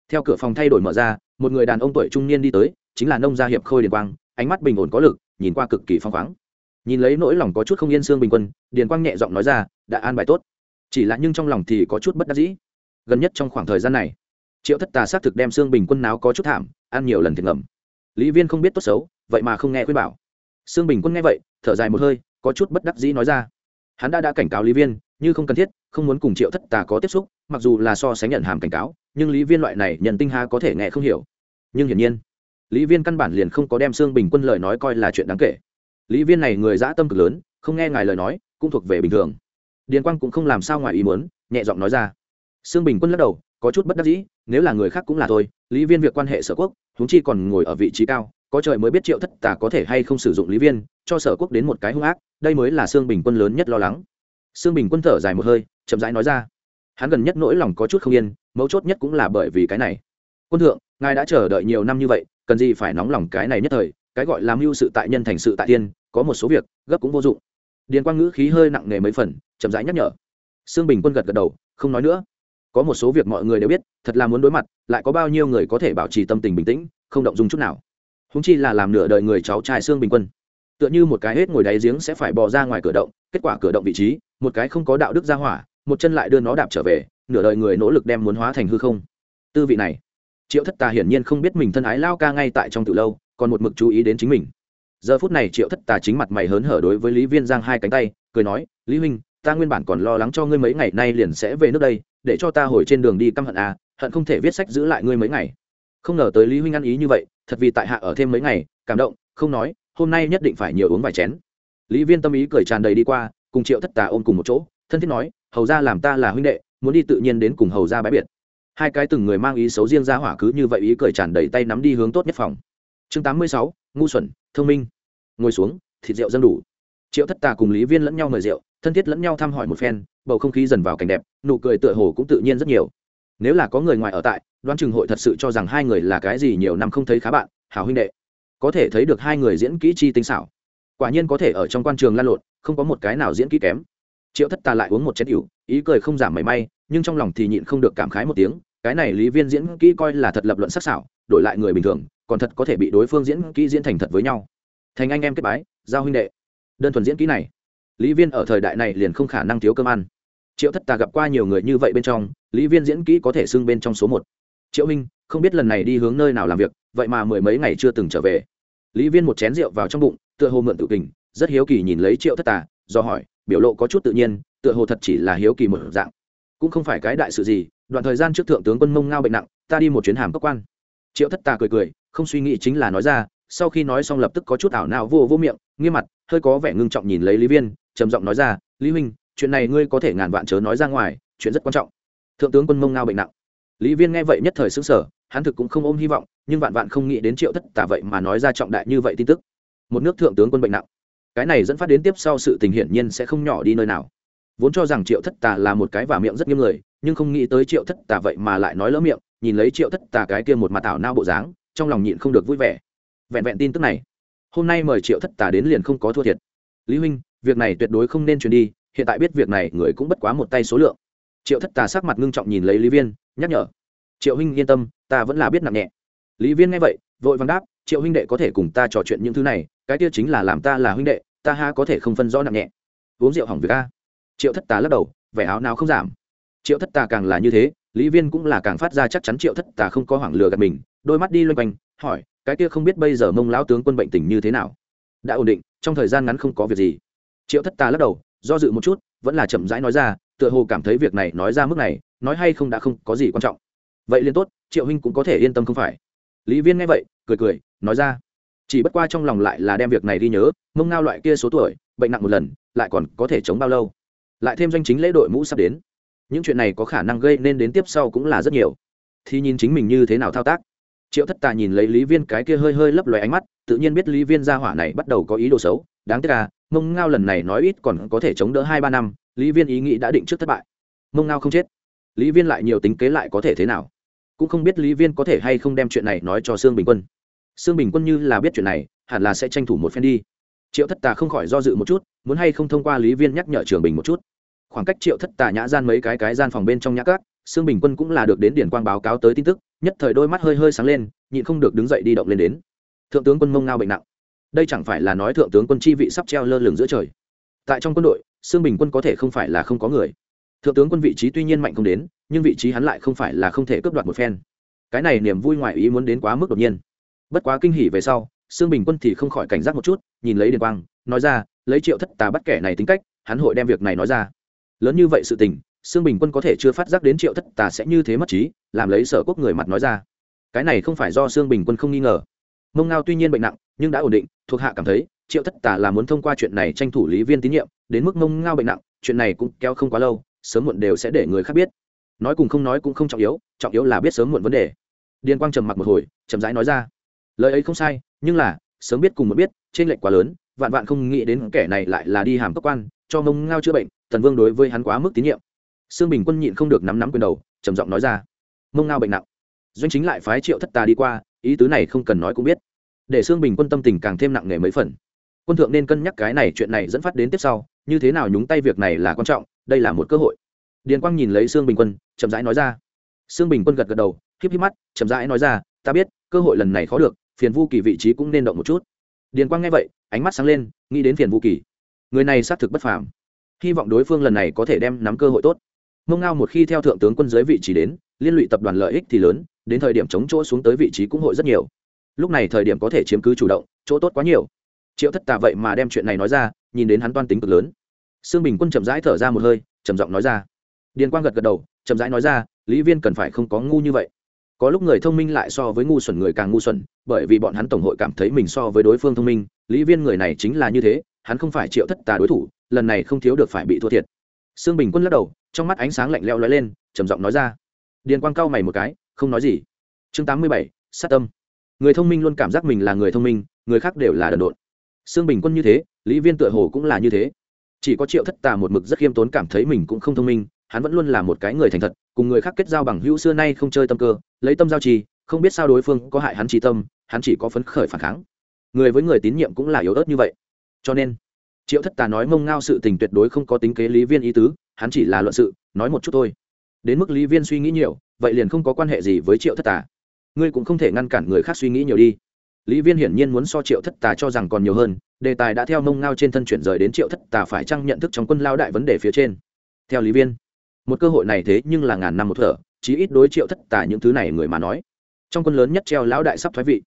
Theo cửa phòng thay đổi mở ra, một người đàn ông tuổi trung niên đi tới chính là nông gia hiệp khôi điền quang, ánh mắt bình ổn có lực, nhìn qua cực kỳ phong khoáng. Nhìn lấy nỗi lòng có chút không yên xương bình quân, điền quang nhẹ giọng nói ra, đã an bài tốt. Chỉ là nhưng trong lòng thì có chút bất đắc dĩ. Gần nhất trong khoảng thời gian này, triệu thất tà xác thực đem xương bình quân náo có chút thảm, ăn nhiều lần thiệt ngầm lý viên không biết tốt xấu, vậy mà không nghe khuyên bảo. Xương bình quân nghe vậy, thở dài một hơi, có chút bất đắc dĩ nói ra. Hắn đã đã cảnh cáo lý viên, như không cần thiết, không muốn cùng triệu thất tà có tiếp xúc, mặc dù là so sánh nhận hàm cảnh cáo, nhưng lý viên loại này nhận tinh ha có thể nghe không hiểu. Nhưng hiển nhiên lý viên căn bản liền không có đem xương bình quân lời nói coi là chuyện đáng kể. Lý viên này người dã tâm cực lớn, không nghe ngài lời nói, cũng thuộc về bình thường. Điền quang cũng không làm sao ngoài ý muốn, nhẹ giọng nói ra. Xương bình quân lắc đầu, có chút bất đắc dĩ, nếu là người khác cũng là thôi, lý viên việc quan hệ sở quốc chúng chi còn ngồi ở vị trí cao, có trời mới biết triệu thất tà có thể hay không sử dụng lý viên, cho sở quốc đến một cái hung ác, đây mới là xương bình quân lớn nhất lo lắng. Xương bình quân thở dài một hơi, chậm rãi nói ra. Hắn gần nhất nỗi lòng có chút không yên, mấu chốt nhất cũng là bởi vì cái này. Quân thượng ngài đã chờ đợi nhiều năm như vậy, cần gì phải nóng lòng cái này nhất thời, cái gọi làm mưu sự tại nhân thành sự tại tiên, có một số việc, gấp cũng vô dụng. Điền quang ngữ khí hơi nặng nề mấy phần, chậm rãi nhắc nhở. Sương bình quân gật gật đầu, không nói nữa. Có một số việc mọi người đều biết, thật là muốn đối mặt, lại có bao nhiêu người có thể bảo trì tâm tình bình tĩnh, không động dung chút nào. Húng chi là làm nửa đời người cháu trai sương bình quân. Tựa như một cái hết ngồi đáy giếng sẽ phải bò ra ngoài cửa động, kết quả cửa động vị trí, một cái không có đạo đức ra hỏa, một chân lại đưa nó đạp trở về, nửa đời người nỗ lực đem muốn hóa thành hư không. Tư vị này triệu thất tà hiển nhiên không biết mình thân ái lao ca ngay tại trong từ lâu, còn một mực chú ý đến chính mình. Giờ phút này triệu thất tà chính mặt mày hớn hở đối với lý viên giang hai cánh tay, cười nói, lý huynh, ta nguyên bản còn lo lắng cho ngươi mấy ngày nay liền sẽ về nước đây, để cho ta hồi trên đường đi căm hận à hận không thể viết sách giữ lại ngươi mấy ngày. Không ngờ tới lý huynh ăn ý như vậy, thật vì tại hạ ở thêm mấy ngày, cảm động, không nói, hôm nay nhất định phải nhiều uống vài chén. Lý viên tâm ý cười tràn đầy đi qua, cùng triệu thất tà ôm cùng một chỗ, thân thiết nói, hầu ra làm ta là huynh đệ, muốn đi tự nhiên đến cùng hầu ra bãi biệt hai cái từng người mang ý xấu riêng ra hỏa cứ như vậy ý cười tràn đầy tay nắm đi hướng tốt nhất phòng. Chương tám mươi sáu, ngu xuẩn, thông minh. Ngồi xuống, thịt rượu dân đủ. Triệu thất tà cùng lý viên lẫn nhau mời rượu, thân thiết lẫn nhau thăm hỏi một phen, bầu không khí dần vào cảnh đẹp, nụ cười tựa hồ cũng tự nhiên rất nhiều. Nếu là có người ngoài ở tại, đoán chừng hội thật sự cho rằng hai người là cái gì nhiều năm không thấy khá bạn, hảo huynh đệ. Có thể thấy được hai người diễn kỹ chi tinh xảo. Quả nhiên có thể ở trong quan trường lan lộn, không có một cái nào diễn kỹ kém. Triệu thất tà lại uống một chén ỉu ý cười không giảm mảy may, nhưng trong lòng thì nhịn không được cảm khái một tiếng cái này lý viên diễn kỹ coi là thật lập luận sắc sảo, đổi lại người bình thường, còn thật có thể bị đối phương diễn kỹ diễn thành thật với nhau. Thành anh em kết bái, giao huynh đệ. Đơn thuần diễn kỹ này, lý viên ở thời đại này liền không khả năng thiếu cơm ăn. Triệu thất tà gặp qua nhiều người như vậy bên trong, lý viên diễn kỹ có thể xưng bên trong số một. Triệu minh, không biết lần này đi hướng nơi nào làm việc, vậy mà mười mấy ngày chưa từng trở về. Lý viên một chén rượu vào trong bụng, tựa hồ mượn tự kình, rất hiếu kỳ nhìn lấy triệu thất tà, do hỏi, biểu lộ có chút tự nhiên, tựa hồ thật chỉ là hiếu kỳ một dạng. Cũng không phải cái đại sự gì đoạn thời gian trước thượng tướng quân mông ngao bệnh nặng, ta đi một chuyến hàm cấp quan. Triệu thất tà cười cười, không suy nghĩ chính là nói ra, sau khi nói xong lập tức có chút ảo nào vô vô miệng, nghiêm mặt, hơi có vẻ ngưng trọng nhìn lấy lý viên, trầm giọng nói ra, lý huynh, chuyện này ngươi có thể ngàn vạn chớ nói ra ngoài, chuyện rất quan trọng. Thượng tướng quân mông ngao bệnh nặng. Lý viên nghe vậy nhất thời xứng sở hắn thực cũng không ôm hy vọng, nhưng vạn vạn không nghĩ đến triệu thất tà vậy mà nói ra trọng đại như vậy tin tức. Một nước thượng tướng quân bệnh nặng. Cái này dẫn phát đến tiếp sau sự tình hiển nhiên sẽ không nhỏ đi nơi nào vốn cho rằng triệu thất tà là một cái vả miệng rất nghiêm người, nhưng không nghĩ tới triệu thất tà vậy mà lại nói lỡ miệng, nhìn lấy triệu thất tà cái kia một mặt ảo nao bộ dáng, trong lòng nhịn không được vui vẻ. Vẹn vẹn tin tức này, hôm nay mời triệu thất tà đến liền không có thua thiệt. Lý huynh, việc này tuyệt đối không nên truyền đi, hiện tại biết việc này người cũng bất quá một tay số lượng. Triệu thất tà sắc mặt ngưng trọng nhìn lấy lý viên, nhắc nhở. Triệu huynh yên tâm, ta vẫn là biết nặng nhẹ. Lý viên nghe vậy, vội vàng đáp, triệu huynh đệ có thể cùng ta trò chuyện những thứ này, cái kia chính là làm ta là huynh đệ, ta ha có thể không phân rõ nặng nhẹ. Uống rượu hỏng việc a triệu thất tà lắc đầu, vẻ áo nào không giảm. Triệu thất tà càng là như thế, lý viên cũng là càng phát ra chắc chắn triệu thất tà không có hoảng lừa gạt mình, đôi mắt đi loanh quanh, hỏi, cái kia không biết bây giờ mông lão tướng quân bệnh tình như thế nào? Đã ổn định, trong thời gian ngắn không có việc gì. Triệu thất tà lắc đầu, do dự một chút, vẫn là chậm rãi nói ra, tựa hồ cảm thấy việc này nói ra mức này, nói hay không đã không có gì quan trọng. Vậy liền tốt, triệu huynh cũng có thể yên tâm không phải. Lý viên nghe vậy, cười cười, nói ra, chỉ bất qua trong lòng lại là đem việc này đi nhớ, mông ngao loại kia số tuổi, bệnh nặng một lần, lại còn có thể chống bao lâu? Lại thêm doanh chính lễ đội mũ sắp đến. Những chuyện này có khả năng gây nên đến tiếp sau cũng là rất nhiều. Thì nhìn chính mình như thế nào thao tác. Triệu thất tà nhìn lấy lý viên cái kia hơi hơi lấp loài ánh mắt, tự nhiên biết lý viên gia hỏa này bắt đầu có ý đồ xấu, đáng tiếc là mông ngao lần này nói ít còn có thể chống đỡ hai ba năm, lý viên ý nghĩ đã định trước thất bại. Mông ngao không chết. Lý viên lại nhiều tính kế lại có thể thế nào? Cũng không biết lý viên có thể hay không đem chuyện này nói cho sương bình quân. Sương bình quân như là biết chuyện này, hẳn là sẽ tranh thủ một phen đi triệu thất tà không khỏi do dự một chút, muốn hay không thông qua lý viên nhắc nhở trường bình một chút. Khoảng cách triệu thất tà nhã gian mấy cái cái gian phòng bên trong nhã cát, sương bình quân cũng là được đến điển quang báo cáo tới tin tức, nhất thời đôi mắt hơi hơi sáng lên, nhịn không được đứng dậy đi động lên đến. Thượng tướng quân mông ngao bệnh nặng. Đây chẳng phải là nói thượng tướng quân chi vị sắp treo lơ lửng giữa trời. Tại trong quân đội, sương bình quân có thể không phải là không có người. Thượng tướng quân vị trí tuy nhiên mạnh không đến, nhưng vị trí hắn lại không phải là không thể cướp đoạt một phen. Cái này niềm vui ngoài ý muốn đến quá mức đột nhiên. Bất quá kinh hỉ về sau, sương bình quân thì không khỏi cảnh giác một chút nhìn lấy điền quang, nói ra, lấy triệu thất tà bắt kẻ này tính cách, hắn hội đem việc này nói ra. Lớn như vậy sự tình, sương bình quân có thể chưa phát giác đến triệu thất tà sẽ như thế mất trí, làm lấy sở quốc người mặt nói ra. Cái này không phải do sương bình quân không nghi ngờ. Mông ngao tuy nhiên bệnh nặng, nhưng đã ổn định, thuộc hạ cảm thấy, triệu thất tà là muốn thông qua chuyện này tranh thủ lý viên tín nhiệm, đến mức mông ngao bệnh nặng, chuyện này cũng kéo không quá lâu, sớm muộn đều sẽ để người khác biết. Nói cùng không nói cũng không trọng yếu trọng yếu là biết sớm muộn vấn đề. Điền quang trầm mặc một hồi, chậm rãi nói ra. Lời ấy không sai, nhưng là sớm biết cùng một biết trên lệnh quá lớn, vạn vạn không nghĩ đến kẻ này lại là đi hàm cấp quan, cho mông ngao chữa bệnh, tần vương đối với hắn quá mức tín nhiệm. Sương bình quân nhịn không được nắm nắm quyền đầu, trầm giọng nói ra, mông ngao bệnh nặng. Doanh chính lại phái triệu thất tà đi qua, ý tứ này không cần nói cũng biết. Để sương bình quân tâm tình càng thêm nặng nề mấy phần. Quân thượng nên cân nhắc cái này chuyện này dẫn phát đến tiếp sau, như thế nào nhúng tay việc này là quan trọng, đây là một cơ hội. Điền quang nhìn lấy sương bình quân, chậm rãi nói ra. Sương bình quân gật gật đầu, híp híp mắt, chậm rãi nói ra, ta biết, cơ hội lần này khó được phiền vu kỳ vị trí cũng nên động một chút. Điền quang nghe vậy, ánh mắt sáng lên, nghĩ đến phiền vu kỳ. Người này xác thực bất phàm. Hy vọng đối phương lần này có thể đem nắm cơ hội tốt. Mông ngao một khi theo thượng tướng quân dưới vị trí đến, liên lụy tập đoàn lợi ích thì lớn, đến thời điểm chống chỗ xuống tới vị trí cũng hội rất nhiều. Lúc này thời điểm có thể chiếm cứ chủ động, chỗ tốt quá nhiều. Triệu thất tà vậy mà đem chuyện này nói ra, nhìn đến hắn toan tính cực lớn. Sương bình quân chậm rãi thở ra một hơi, trầm giọng nói ra. Điền quang gật gật đầu, chậm rãi nói ra, lý viên cần phải không có ngu như vậy có lúc người thông minh lại so với ngu xuẩn người càng ngu xuẩn, bởi vì bọn hắn tổng hội cảm thấy mình so với đối phương thông minh. Lý viên người này chính là như thế, hắn không phải triệu thất tà đối thủ, lần này không thiếu được phải bị thua thiệt. Sương bình quân lắc đầu, trong mắt ánh sáng lạnh leo lóe lên, trầm giọng nói ra. Điền quang cau mày một cái, không nói gì. Chương tám mươi bảy, sát tâm. Người thông minh luôn cảm giác mình là người thông minh, người khác đều là đần độn. Sương bình quân như thế, lý viên tựa hồ cũng là như thế. Chỉ có triệu thất tà một mực rất khiêm tốn cảm thấy mình cũng không thông minh hắn vẫn luôn là một cái người thành thật, cùng người khác kết giao bằng hữu xưa nay không chơi tâm cơ, lấy tâm giao trì, không biết sao đối phương có hại hắn trí tâm, hắn chỉ có phấn khởi phản kháng. Người với người tín nhiệm cũng là yếu ớt như vậy. Cho nên, triệu thất tà nói mông ngao sự tình tuyệt đối không có tính kế lý viên ý tứ, hắn chỉ là luận sự, nói một chút thôi. Đến mức lý viên suy nghĩ nhiều, vậy liền không có quan hệ gì với triệu thất tà. Ngươi cũng không thể ngăn cản người khác suy nghĩ nhiều đi. Lý viên hiển nhiên muốn so triệu thất tà cho rằng còn nhiều hơn, đề tài đã theo mông ngao trên thân chuyển rời đến triệu thất tà phải chăng nhận thức trong quân lao đại vấn đề phía trên. Theo lý viên một cơ hội này thế nhưng là ngàn năm một thở, chí ít đối triệu thất tả những thứ này người mà nói. Trong quân lớn nhất treo lão đại sắp thoái vị.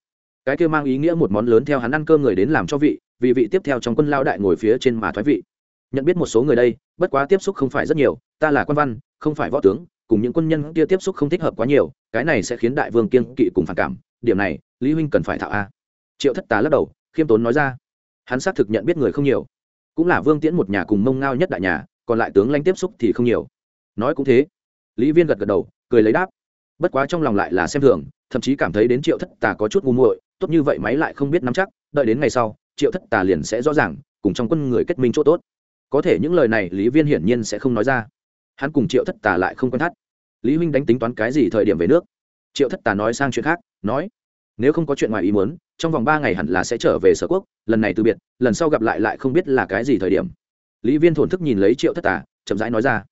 Cái kia mang ý nghĩa một món lớn theo hắn ăn cơm người đến làm cho vị, vì vị tiếp theo trong quân lão đại ngồi phía trên mà thoái vị. Nhận biết một số người đây, bất quá tiếp xúc không phải rất nhiều, ta là quan văn, không phải võ tướng, cùng những quân nhân kia tiếp xúc không thích hợp quá nhiều, cái này sẽ khiến đại vương kiên kỵ cùng phản cảm, điểm này, lý huynh cần phải thạo a. Triệu thất tá lắc đầu, khiêm tốn nói ra. Hắn xác thực nhận biết người không nhiều, cũng là vương tiễn một nhà cùng mông ngao nhất đại nhà, còn lại tướng lãnh tiếp xúc thì không nhiều nói cũng thế. Lý viên gật gật đầu, cười lấy đáp. Bất quá trong lòng lại là xem thường, thậm chí cảm thấy đến triệu thất tà có chút ngu muội, tốt như vậy máy lại không biết nắm chắc, đợi đến ngày sau, triệu thất tà liền sẽ rõ ràng, cùng trong quân người kết minh chỗ tốt. Có thể những lời này lý viên hiển nhiên sẽ không nói ra. Hắn cùng triệu thất tà lại không quen thắt. Lý huynh đánh tính toán cái gì thời điểm về nước? Triệu thất tà nói sang chuyện khác, nói, nếu không có chuyện ngoài ý muốn, trong vòng ba ngày hẳn là sẽ trở về sở quốc, lần này từ biệt, lần sau gặp lại lại không biết là cái gì thời điểm. Lý viên thổn thức nhìn lấy triệu thất tà, chậm rãi nói ra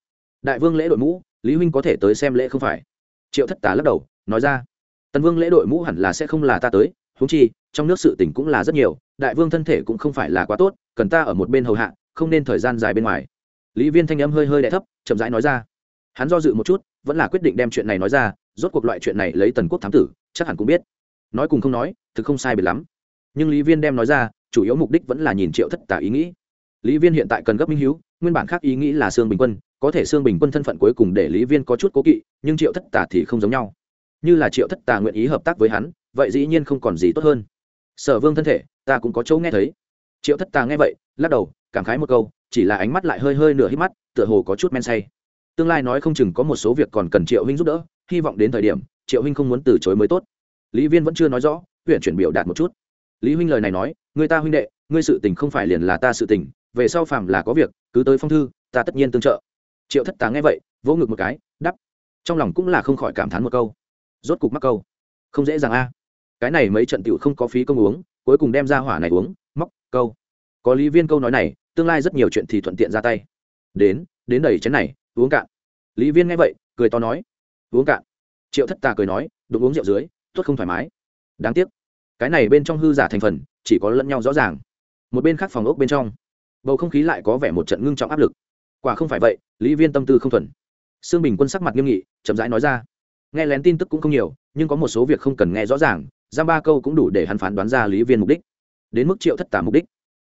đại vương lễ đội mũ, lý huynh có thể tới xem lễ không phải? Triệu thất tà lắc đầu, nói ra. Tần vương lễ đội mũ hẳn là sẽ không là ta tới húng chi, trong nước sự tỉnh cũng là rất nhiều, đại vương thân thể cũng không phải là quá tốt, cần ta ở một bên hầu hạ, không nên thời gian dài bên ngoài. Lý viên thanh âm hơi hơi đ thấp, chậm rãi nói ra. Hắn do dự một chút, vẫn là quyết định đem chuyện này nói ra, rốt cuộc loại chuyện này lấy tần quốc thám tử, chắc hẳn cũng biết. Nói cùng không nói, thực không sai biệt lắm. Nhưng lý viên đem nói ra, chủ yếu mục đích vẫn là nhìn triệu thất tả ý nghĩ. Lý viên hiện tại cần gấp minh hữu nguyên bản khác ý nghĩ là sương bình quân có thể sương bình quân thân phận cuối cùng để lý viên có chút cố kỵ, nhưng triệu thất tả thì không giống nhau. Như là triệu thất tả nguyện ý hợp tác với hắn, vậy dĩ nhiên không còn gì tốt hơn. Sở vương thân thể, ta cũng có chỗ nghe thấy. Triệu thất tà nghe vậy, lắc đầu, cảm khái một câu, chỉ là ánh mắt lại hơi hơi nửa hít mắt, tựa hồ có chút men say. Tương lai nói không chừng có một số việc còn cần triệu huynh giúp đỡ, hy vọng đến thời điểm, triệu huynh không muốn từ chối mới tốt. Lý viên vẫn chưa nói rõ, huyện chuyển biểu đạt một chút. Lý huynh lời này nói, người ta huynh đệ, ngươi sự tình không phải liền là ta sự tình, về sau phàm là có việc, cứ tới phong thư, ta tất nhiên tương trợ triệu thất tá nghe vậy, vỗ ngực một cái đắp trong lòng cũng là không khỏi cảm thán một câu. Rốt cục mắc câu. Không dễ dàng a. Cái này mấy trận tiểu không có phí công uống, cuối cùng đem ra hỏa này uống, móc, câu. Có lý viên câu nói này, tương lai rất nhiều chuyện thì thuận tiện ra tay. Đến đến đầy chén này, uống cạn. Lý viên nghe vậy, cười to nói. Uống cạn. Triệu thất tà cười nói, đụng uống rượu dưới tuất không thoải mái. Đáng tiếc. Cái này bên trong hư giả thành phần, chỉ có lẫn nhau rõ ràng. Một bên khác phòng ốc bên trong, bầu không khí lại có vẻ một trận ngưng trọng áp lực quả không phải vậy, lý viên tâm tư không thuần. Sương bình quân sắc mặt nghiêm nghị, chậm rãi nói ra. Nghe lén tin tức cũng không nhiều, nhưng có một số việc không cần nghe rõ ràng, giam ba câu cũng đủ để hắn phán đoán ra lý viên mục đích. Đến mức triệu thất tả mục đích.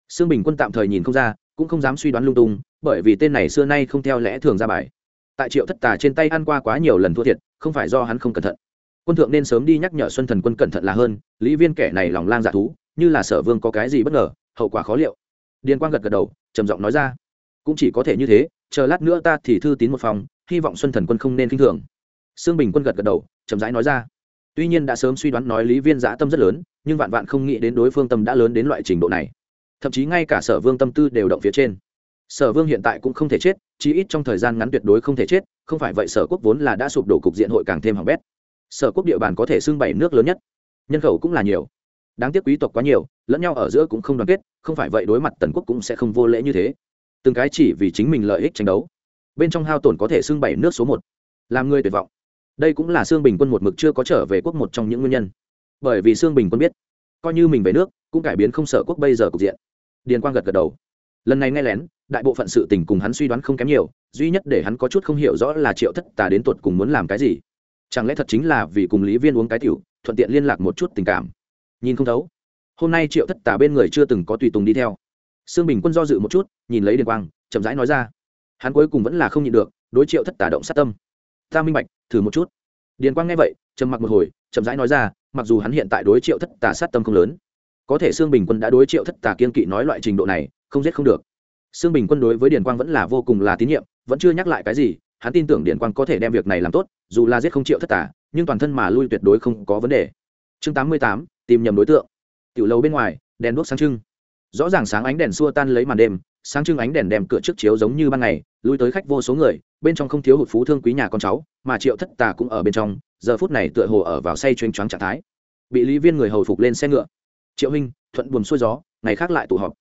Sương bình quân tạm thời nhìn không ra, cũng không dám suy đoán lung tung, bởi vì tên này xưa nay không theo lẽ thường ra bài. Tại triệu thất tà trên tay ăn qua quá nhiều lần thua thiệt, không phải do hắn không cẩn thận. Quân thượng nên sớm đi nhắc nhở xuân thần quân cẩn thận là hơn, lý viên kẻ này lòng lang dạ thú, như là sở vương có cái gì bất ngờ, hậu quả khó liệu. Điền quang gật gật đầu, trầm giọng nói ra cũng chỉ có thể như thế, chờ lát nữa ta thì thư tín một phòng, hy vọng xuân thần quân không nên k i n h thường. Sương bình quân gật gật đầu, chậm rãi nói ra. Tuy nhiên đã sớm suy đoán nói lý viên giã tâm rất lớn, nhưng vạn vạn không nghĩ đến đối phương tâm đã lớn đến loại trình độ này. Thậm chí ngay cả sở vương tâm tư đều động phía trên. Sở vương hiện tại cũng không thể chết, chí ít trong thời gian ngắn tuyệt đối không thể chết, không phải vậy sở quốc vốn là đã sụp đổ cục diện hội càng thêm hỏng bét. Sở quốc địa bàn có thể xưng bảy nước lớn nhất, nhân khẩu cũng là nhiều. Đáng tiếc quý tộc quá nhiều, lẫn nhau ở giữa cũng không đoàn kết, không phải vậy đối mặt tần quốc cũng sẽ không vô lễ như thế từng cái chỉ vì chính mình lợi ích tranh đấu. Bên trong hao tổn có thể xương bảy nước số một. Làm người tuyệt vọng. Đây cũng là xương bình quân một mực chưa có trở về quốc một trong những nguyên nhân. Bởi vì xương bình quân biết, coi như mình về nước, cũng cải biến không sợ quốc bây giờ cục diện. Điền quang gật gật đầu. Lần này nghe lén, đại bộ phận sự tình cùng hắn suy đoán không kém nhiều, duy nhất để hắn có chút không hiểu rõ là triệu thất tà đến tuột cùng muốn làm cái gì. Chẳng lẽ thật chính là vì cùng lý viên uống cái tiểu, thuận tiện liên lạc một chút tình cảm? Nhìn không thấu. Hôm nay triệu thất tà bên người chưa từng có tùy tùng đi theo sương bình quân do dự một chút, nhìn lấy điền quang, chậm rãi nói ra. Hắn cuối cùng vẫn là không nhịn được, đối triệu thất tả động sát tâm. Ta minh bạch, thử một chút. Điền quang nghe vậy, trầm mặc một hồi, chậm rãi nói ra, mặc dù hắn hiện tại đối triệu thất tả sát tâm không lớn, có thể sương bình quân đã đối triệu thất tả kiên kỵ nói loại trình độ này, không giết không được. Sương bình quân đối với điền quang vẫn là vô cùng là tín nhiệm, vẫn chưa nhắc lại cái gì, hắn tin tưởng điền quang có thể đem việc này làm tốt, dù là giết không triệu thất tả, nhưng toàn thân mà lui tuyệt đối không có vấn đề. Chương tám mươi tám, tìm nhầm đối tượng. Tiểu lầu bên ngoài, đèn đuốc sáng trưng rõ ràng sáng ánh đèn xua tan lấy màn đêm, sáng trưng ánh đèn đem cửa trước chiếu giống như ban ngày, lui tới khách vô số người, bên trong không thiếu hụt phú thương quý nhà con cháu, mà triệu thất tà cũng ở bên trong, giờ phút này tựa hồ ở vào say chuyên choáng trạng thái. Bị lý viên người hầu phục lên xe ngựa. Triệu huynh, thuận buồm xuôi gió, ngày khác lại tụ họp.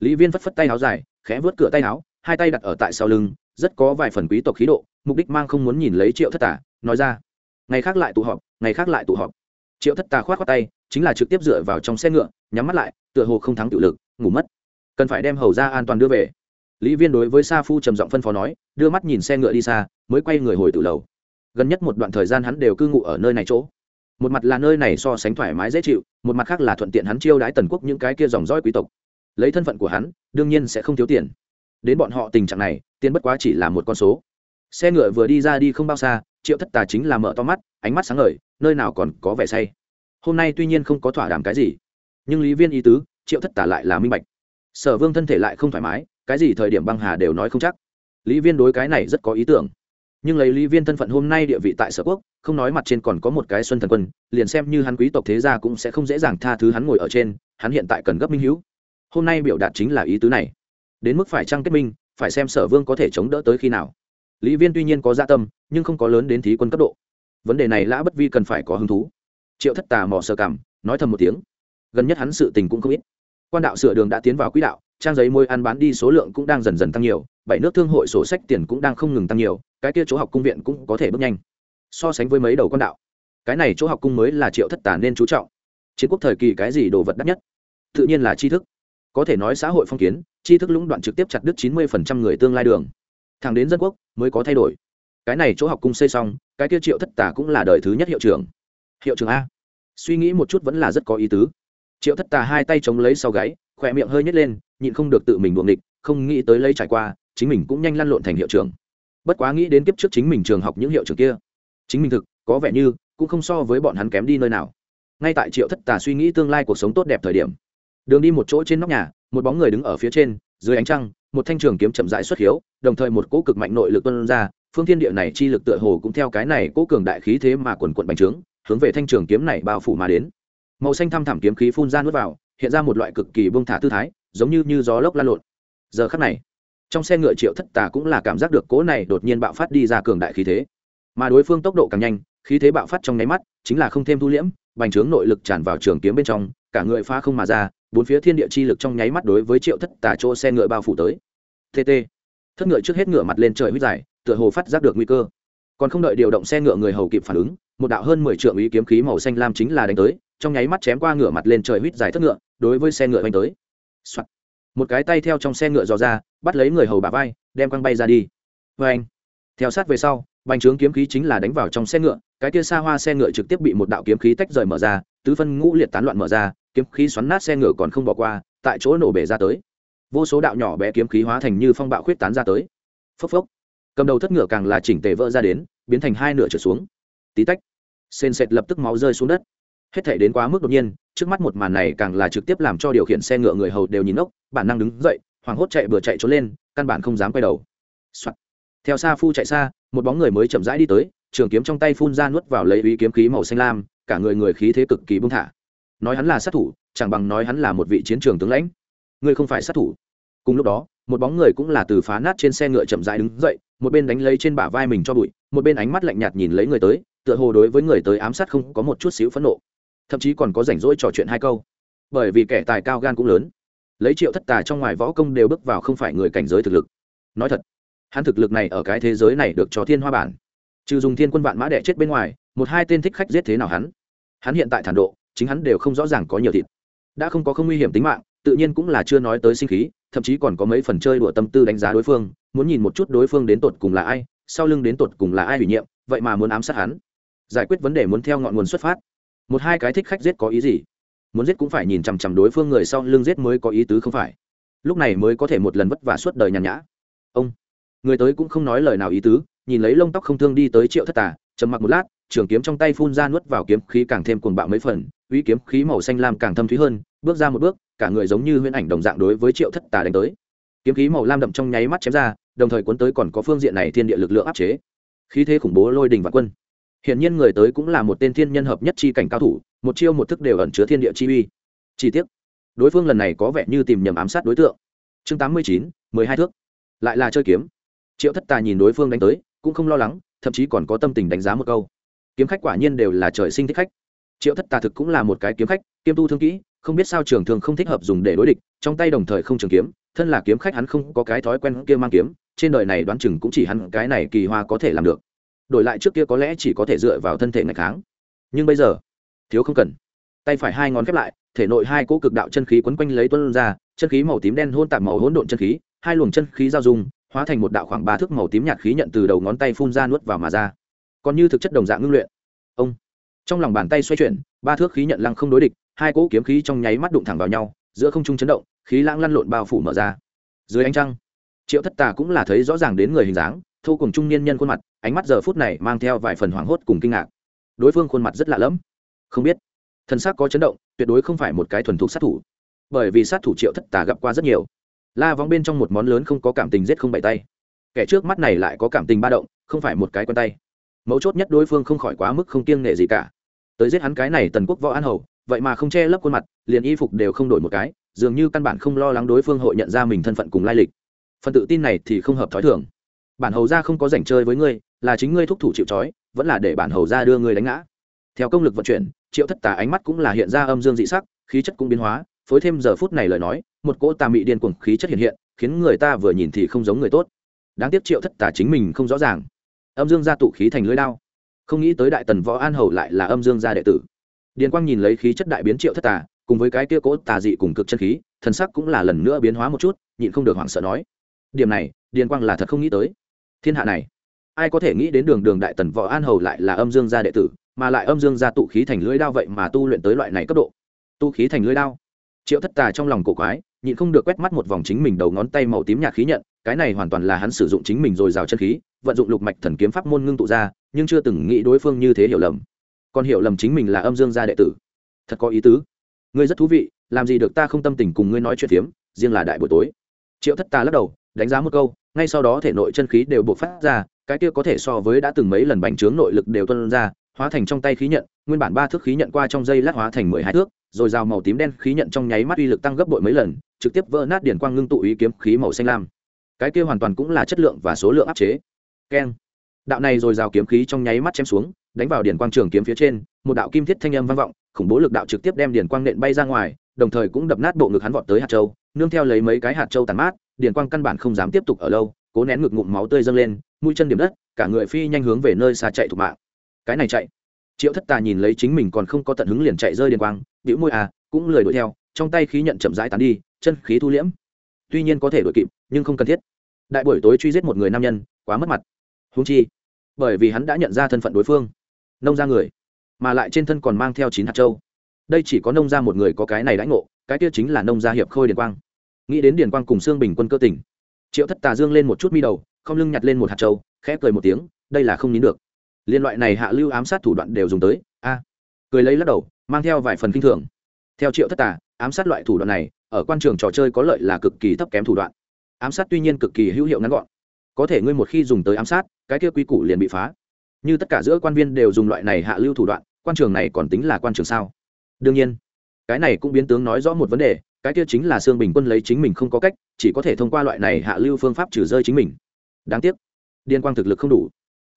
Lý viên phất phất tay áo dài, khẽ vớt cửa tay áo, hai tay đặt ở tại sau lưng, rất có vài phần quý tộc khí độ, mục đích mang không muốn nhìn lấy triệu thất tà, nói ra, ngày khác lại tụ họp, ngày khác lại tụ họp. Triệu thất tà khoát khoát tay, chính là trực tiếp dựa vào trong xe ngựa, nhắm mắt lại, tựa hồ không thắng tự lực ngủ mất. Cần phải đem hầu ra an toàn đưa về. Lý viên đối với sa phu trầm giọng phân phó nói, đưa mắt nhìn xe ngựa đi xa, mới quay người hồi tự lầu. Gần nhất một đoạn thời gian hắn đều cư ngụ ở nơi này chỗ. Một mặt là nơi này so sánh thoải mái dễ chịu, một mặt khác là thuận tiện hắn chiêu đái tần quốc những cái kia dòng dõi quý tộc. Lấy thân phận của hắn, đương nhiên sẽ không thiếu tiền. Đến bọn họ tình trạng này, tiền bất quá chỉ là một con số. Xe ngựa vừa đi ra đi không bao xa, triệu thất tà chính là mở to mắt, ánh mắt sáng ngời, nơi nào còn có vẻ say. Hôm nay tuy nhiên không có thỏa đàm cái gì, nhưng lý viên ý tứ triệu thất Tả lại là minh bạch. Sở vương thân thể lại không thoải mái, cái gì thời điểm băng hà đều nói không chắc. Lý viên đối cái này rất có ý tưởng. Nhưng lấy lý viên thân phận hôm nay địa vị tại sở quốc, không nói mặt trên còn có một cái xuân thần quân, liền xem như hắn quý tộc thế gia cũng sẽ không dễ dàng tha thứ hắn ngồi ở trên, hắn hiện tại cần gấp minh hữu. Hôm nay biểu đạt chính là ý tứ này. Đến mức phải trăng kết minh, phải xem sở vương có thể chống đỡ tới khi nào. Lý viên tuy nhiên có gia tâm, nhưng không có lớn đến thí quân cấp độ. Vấn đề này lã bất vi cần phải có hứng thú. Triệu thất tà mò sơ cảm nói thầm một tiếng. Gần nhất hắn sự tình cũng không ít quan đạo sửa đường đã tiến vào quỹ đạo, trang giấy môi ăn bán đi số lượng cũng đang dần dần tăng nhiều, bảy nước thương hội sổ sách tiền cũng đang không ngừng tăng nhiều, cái kia chỗ học cung viện cũng có thể bước nhanh. So sánh với mấy đầu quan đạo, cái này chỗ học cung mới là triệu thất tả nên chú trọng. Chiến quốc thời kỳ cái gì đồ vật đắt nhất? Tự nhiên là tri thức. Có thể nói xã hội phong kiến, tri thức lũng đoạn trực tiếp chặt đứt chín mươi người tương lai đường. Thẳng đến dân quốc mới có thay đổi. Cái này chỗ học cung xây xong, cái kia triệu thất tả cũng là đời thứ nhất hiệu trưởng. Hiệu trưởng a. Suy nghĩ một chút vẫn là rất có ý tứ triệu thất tà hai tay chống lấy sau gáy, khỏe miệng hơi nhét lên, nhịn không được tự mình buồng địch không nghĩ tới lấy trải qua, chính mình cũng nhanh lăn lộn thành hiệu trưởng. Bất quá nghĩ đến kiếp trước chính mình trường học những hiệu trưởng kia, chính mình thực, có vẻ như, cũng không so với bọn hắn kém đi nơi nào. Ngay tại triệu thất tà suy nghĩ tương lai cuộc sống tốt đẹp thời điểm, đường đi một chỗ trên nóc nhà, một bóng người đứng ở phía trên, dưới ánh trăng, một thanh trường kiếm chậm rãi xuất hiếu, đồng thời một cỗ cực mạnh nội lực tuân ra, phương thiên địa này chi lực tựa hồ cũng theo cái này cỗ cường đại khí thế mà quần quận bành trướng, hướng về thanh trường kiếm này bao phủ mà đến màu xanh thăm thẳm kiếm khí phun ra nuốt vào, hiện ra một loại cực kỳ bông thả tư thái, giống như như gió lốc lan lộn. Giờ khắc này, trong xe ngựa triệu thất tà cũng là cảm giác được cỗ này đột nhiên bạo phát đi ra cường đại khí thế. Mà đối phương tốc độ càng nhanh, khí thế bạo phát trong nháy mắt, chính là không thêm thu liễm, bành trướng nội lực tràn vào trường kiếm bên trong, cả người phá không mà ra, bốn phía thiên địa chi lực trong nháy mắt đối với triệu thất tà chỗ xe ngựa bao phủ tới. Tt thất ngựa trước hết ngựa mặt lên trời huyết dài, tựa hồ phát giác được nguy cơ. Còn không đợi điều động xe ngựa người hầu kịp phản ứng, một đạo hơn mười triệu ý kiếm khí màu xanh lam chính là đánh tới trong nháy mắt chém qua ngựa mặt lên trời huýt dài thất ngựa, đối với xe ngựa oanh tới、Soạn. một cái tay theo trong xe ngựa dò ra, bắt lấy người hầu bà vai, đem quăng bay ra đi. Vê anh theo sát về sau, bành trướng kiếm khí chính là đánh vào trong xe ngựa, cái kia xa hoa xe ngựa trực tiếp bị một đạo kiếm khí tách rời mở ra, tứ phân ngũ liệt tán loạn mở ra, kiếm khí xoắn nát xe ngựa còn không bỏ qua, tại chỗ nổ bể ra tới. Vô số đạo nhỏ bé kiếm khí hóa thành như phong bạo khuyết tán ra tới. Phốc phốc. Cầm đầu thất ngựa càng là chỉnh tề vỡ ra đến, biến thành hai nửa trở xuống. Tí tách. Sền sệt lập tức máu rơi xuống đất hết thể đến quá mức đột nhiên, trước mắt một màn này càng là trực tiếp làm cho điều khiển xe ngựa người hầu đều nhìn ốc, bản năng đứng dậy, hoảng hốt chạy vừa chạy trốn lên, căn bản không dám quay đầu、Soạn. theo xa phu chạy xa, một bóng người mới chậm rãi đi tới, trường kiếm trong tay phun ra nuốt vào lấy ý kiếm khí màu xanh lam, cả người người khí thế cực kỳ bung thả. Nói hắn là sát thủ, chẳng bằng nói hắn là một vị chiến trường tướng lãnh. Ngươi không phải sát thủ. Cùng lúc đó, một bóng người cũng là từ phá nát trên xe ngựa chậm rãi đứng dậy, một bên đánh lấy trên bả vai mình cho bụi, một bên ánh mắt lạnh nhạt nhìn lấy người tới, tựa hồ đối với người tới ám sát không có một chút xíu phẫn nộ thậm chí còn có rảnh rỗi trò chuyện hai câu. Bởi vì kẻ tài cao gan cũng lớn. Lấy triệu thất tà trong ngoài võ công đều bước vào không phải người cảnh giới thực lực. Nói thật, hắn thực lực này ở cái thế giới này được cho thiên hoa bản. Trừ dùng thiên quân vạn mã đẻ chết bên ngoài, một hai tên thích khách giết thế nào hắn? Hắn hiện tại thản độ, chính hắn đều không rõ ràng có nhiều thịt. Đã không có không nguy hiểm tính mạng, tự nhiên cũng là chưa nói tới sinh khí, thậm chí còn có mấy phần chơi đùa tâm tư đánh giá đối phương, muốn nhìn một chút đối phương đến tột cùng là ai, sau lưng đến tột cùng là ai ủy nhiệm, vậy mà muốn ám sát hắn. Giải quyết vấn đề muốn theo ngọn nguồn xuất phát một hai cái thích khách giết có ý gì? Muốn giết cũng phải nhìn chằm chằm đối phương người sau lưng giết mới có ý tứ không phải? Lúc này mới có thể một lần vất vả suốt đời nhàn nhã. Ông, người tới cũng không nói lời nào ý tứ, nhìn lấy lông tóc không thương đi tới triệu thất tà, trầm mặc một lát, trường kiếm trong tay phun ra nuốt vào kiếm khí càng thêm cuồng bạo mấy phần, uy kiếm khí màu xanh lam càng thâm thúy hơn, bước ra một bước, cả người giống như huyễn ảnh đồng dạng đối với triệu thất tà đánh tới. Kiếm khí màu lam đậm trong nháy mắt chém ra, đồng thời cuốn tới còn có phương diện này thiên địa lực lượng áp chế. Khí thế khủng bố lôi đình và quân hiện nhiên người tới cũng là một tên thiên nhân hợp nhất chi cảnh cao thủ, một chiêu một thức đều ẩn chứa thiên địa chi uy. Chỉ tiếc, đối phương lần này có vẻ như tìm nhầm ám sát đối tượng. Chương tám mươi chín, mười hai thước. Lại là chơi kiếm. Triệu thất tà nhìn đối phương đánh tới, cũng không lo lắng, thậm chí còn có tâm tình đánh giá một câu. Kiếm khách quả nhiên đều là trời sinh thích khách. Triệu thất tà thực cũng là một cái kiếm khách kiêm tu thương kỹ, không biết sao trường thường không thích hợp dùng để đối địch, trong tay đồng thời không trường kiếm, thân là kiếm khách hắn không có cái thói quen kia mang kiếm, trên đời này đoán chừng cũng chỉ hắn cái này kỳ hoa có thể làm được đổi lại trước kia có lẽ chỉ có thể dựa vào thân thể ngày kháng. Nhưng bây giờ, thiếu không cần. Tay phải hai ngón khép lại, thể nội hai cỗ cực đạo chân khí quấn quanh lấy tuân ra, chân khí màu tím đen hôn tạp màu hỗn độn chân khí, hai luồng chân khí giao dung, hóa thành một đạo khoảng ba thước màu tím nhạt khí nhận từ đầu ngón tay phun ra nuốt vào mà ra. Còn như thực chất đồng dạng ngưng luyện. Ông. Trong lòng bàn tay xoay chuyển, ba thước khí nhận lăng không đối địch, hai cỗ kiếm khí trong nháy mắt đụng thẳng vào nhau, giữa không trung chấn động, khí lãng lăn lộn bao phủ mở ra. Dưới ánh trăng, triệu thất tà cũng là thấy rõ ràng đến người hình dáng thu cùng trung niên nhân khuôn mặt, ánh mắt giờ phút này mang theo vài phần hoảng hốt cùng kinh ngạc. Đối phương khuôn mặt rất lạ lẫm. Không biết, thân xác có chấn động, tuyệt đối không phải một cái thuần thục sát thủ. Bởi vì sát thủ triệu thất tà gặp qua rất nhiều. La vóng bên trong một món lớn không có cảm tình giết không bày tay. Kẻ trước mắt này lại có cảm tình ba động, không phải một cái quen tay. Mấu chốt nhất đối phương không khỏi quá mức không kiêng nệ gì cả. Tới giết hắn cái này tần quốc võ an hầu, vậy mà không che lấp khuôn mặt, liền y phục đều không đổi một cái, dường như căn bản không lo lắng đối phương hội nhận ra mình thân phận cùng lai lịch. Phần tự tin này thì không hợp thói thường bản hầu ra không có rảnh chơi với ngươi, là chính ngươi thúc thủ chịu trói, vẫn là để bản hầu ra đưa ngươi đánh ngã. Theo công lực vận chuyển, triệu thất tà ánh mắt cũng là hiện ra âm dương dị sắc, khí chất cũng biến hóa, phối thêm giờ phút này lời nói, một cỗ tà mị điên cuồng khí chất hiện hiện, khiến người ta vừa nhìn thì không giống người tốt. Đáng tiếc triệu thất tà chính mình không rõ ràng. Âm dương gia tụ khí thành lưới đao. Không nghĩ tới đại tần võ an hầu lại là âm dương gia đệ tử. Điền quang nhìn lấy khí chất đại biến triệu thất tà, cùng với cái kia cỗ tà dị cùng cực chân khí, thần sắc cũng là lần nữa biến hóa một chút, nhịn không được hoảng sợ nói. Điểm này, điền quang là thật không nghĩ tới thiên hạ này, ai có thể nghĩ đến đường đường đại tần võ an hầu lại là âm dương gia đệ tử, mà lại âm dương gia tụ khí thành lưỡi đao vậy mà tu luyện tới loại này cấp độ. Tụ khí thành lưỡi đao. Triệu thất tà trong lòng cổ quái, nhịn không được quét mắt một vòng chính mình đầu ngón tay màu tím nhạt khí nhận, cái này hoàn toàn là hắn sử dụng chính mình rồi rào chân khí, vận dụng lục mạch thần kiếm pháp môn ngưng tụ ra, nhưng chưa từng nghĩ đối phương như thế hiểu lầm. Còn hiểu lầm chính mình là âm dương gia đệ tử. Thật có ý tứ. Ngươi rất thú vị, làm gì được ta không tâm tình cùng ngươi nói chuyện phiếm, riêng là đại buổi tối. Triệu thất tà lắc đầu đánh giá một câu, ngay sau đó thể nội chân khí đều buộc phát ra, cái kia có thể so với đã từng mấy lần bành trướng nội lực đều tuân ra, hóa thành trong tay khí nhận, nguyên bản ba thước khí nhận qua trong dây lát hóa thành mười hai thước, rồi rào màu tím đen khí nhận trong nháy mắt uy lực tăng gấp bội mấy lần, trực tiếp vỡ nát điển quang ngưng tụ ý kiếm khí màu xanh lam. Cái kia hoàn toàn cũng là chất lượng và số lượng áp chế. Keng. Đạo này rồi rào kiếm khí trong nháy mắt chém xuống, đánh vào điển quang trường kiếm phía trên, một đạo kim thiết thanh âm vang vọng, khủng bố lực đạo trực tiếp đem điển quang nện bay ra ngoài, đồng thời cũng đập nát bộ ngực hắn vọt tới hạt châu, nương theo lấy mấy cái hạt châu tàn mát Điền quang căn bản không dám tiếp tục ở lâu, cố nén ngực ngụm máu tươi dâng lên, mũi chân điểm đất, cả người phi nhanh hướng về nơi xa chạy thục mạng. Cái này chạy. Triệu thất tà nhìn lấy chính mình còn không có tận hứng liền chạy rơi điền quang, bĩu môi à cũng lười đuổi theo, trong tay khí nhận chậm rãi tán đi, chân khí thu liễm. Tuy nhiên có thể đuổi kịp, nhưng không cần thiết. Đại buổi tối truy giết một người nam nhân, quá mất mặt. Húng chi, bởi vì hắn đã nhận ra thân phận đối phương, nông ra người, mà lại trên thân còn mang theo chín hạt châu. Đây chỉ có nông ra một người có cái này đãi ngộ, cái kia chính là nông gia hiệp khôi điền quang nghĩ đến điền quang cùng xương bình quân cơ tỉnh triệu thất tà dương lên một chút mi đầu, không lưng nhặt lên một hạt châu, khẽ cười một tiếng, đây là không nín được. Liên loại này hạ lưu ám sát thủ đoạn đều dùng tới, a. Cười lấy lắc đầu, mang theo vài phần kinh thường. Theo triệu thất tà, ám sát loại thủ đoạn này, ở quan trường trò chơi có lợi là cực kỳ thấp kém thủ đoạn. Ám sát tuy nhiên cực kỳ hữu hiệu ngắn gọn. Có thể ngươi một khi dùng tới ám sát, cái kia quy củ liền bị phá. Như tất cả giữa quan viên đều dùng loại này hạ lưu thủ đoạn, quan trường này còn tính là quan trường sao? Đương nhiên, cái này cũng biến tướng nói rõ một vấn đề cái kia chính là xương bình quân lấy chính mình không có cách, chỉ có thể thông qua loại này hạ lưu phương pháp trừ rơi chính mình. Đáng tiếc, điên quang thực lực không đủ.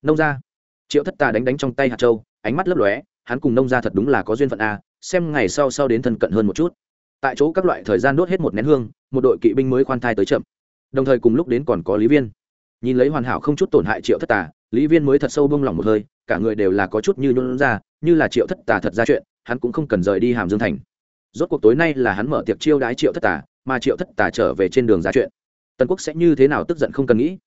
Nông ra triệu thất tà đánh đánh trong tay hạt châu, ánh mắt lấp lóe, hắn cùng nông ra thật đúng là có duyên phận a, xem ngày sau sau đến thân cận hơn một chút. Tại chỗ các loại thời gian đốt hết một nén hương, một đội kỵ binh mới khoan thai tới chậm. Đồng thời cùng lúc đến còn có lý viên. Nhìn lấy hoàn hảo không chút tổn hại triệu thất tà, lý viên mới thật sâu bông lòng một hơi, cả người đều là có chút như nhuận ra, như là triệu thất tà thật ra chuyện, hắn cũng không cần rời đi hàm dương thành rốt cuộc tối nay là hắn mở tiệc chiêu đái triệu thất tà, mà triệu thất tà trở về trên đường ra chuyện. Tần quốc sẽ như thế nào tức giận không cần nghĩ.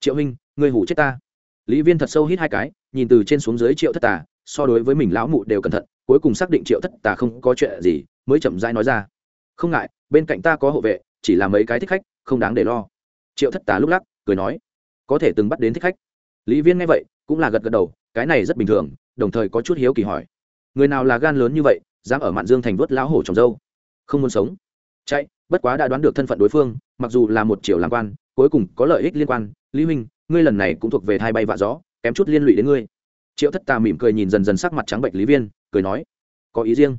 Triệu huynh người hủ chết ta. Lý viên thật sâu hít hai cái, nhìn từ trên xuống dưới triệu thất tà, so đối với mình lão mụ đều cẩn thận, cuối cùng xác định triệu thất tà không có chuyện gì, mới chậm rãi nói ra. Không ngại, bên cạnh ta có hộ vệ, chỉ là mấy cái thích khách, không đáng để lo. Triệu thất tà lúc lắc, cười nói, có thể từng bắt đến thích khách. Lý viên nghe vậy, cũng là gật gật đầu, cái này rất bình thường, đồng thời có chút hiếu kỳ hỏi. Người nào là gan lớn như vậy dám ở mạn dương thành vớt lão hổ trồng dâu. Không muốn sống. Chạy, bất quá đã đoán được thân phận đối phương, mặc dù là một triệu làm quan, cuối cùng có lợi ích liên quan. Lý huynh ngươi lần này cũng thuộc về thai bay vạ gió, kém chút liên lụy đến ngươi. Triệu thất tà mỉm cười nhìn dần dần sắc mặt trắng bệnh lý viên, cười nói, có ý riêng.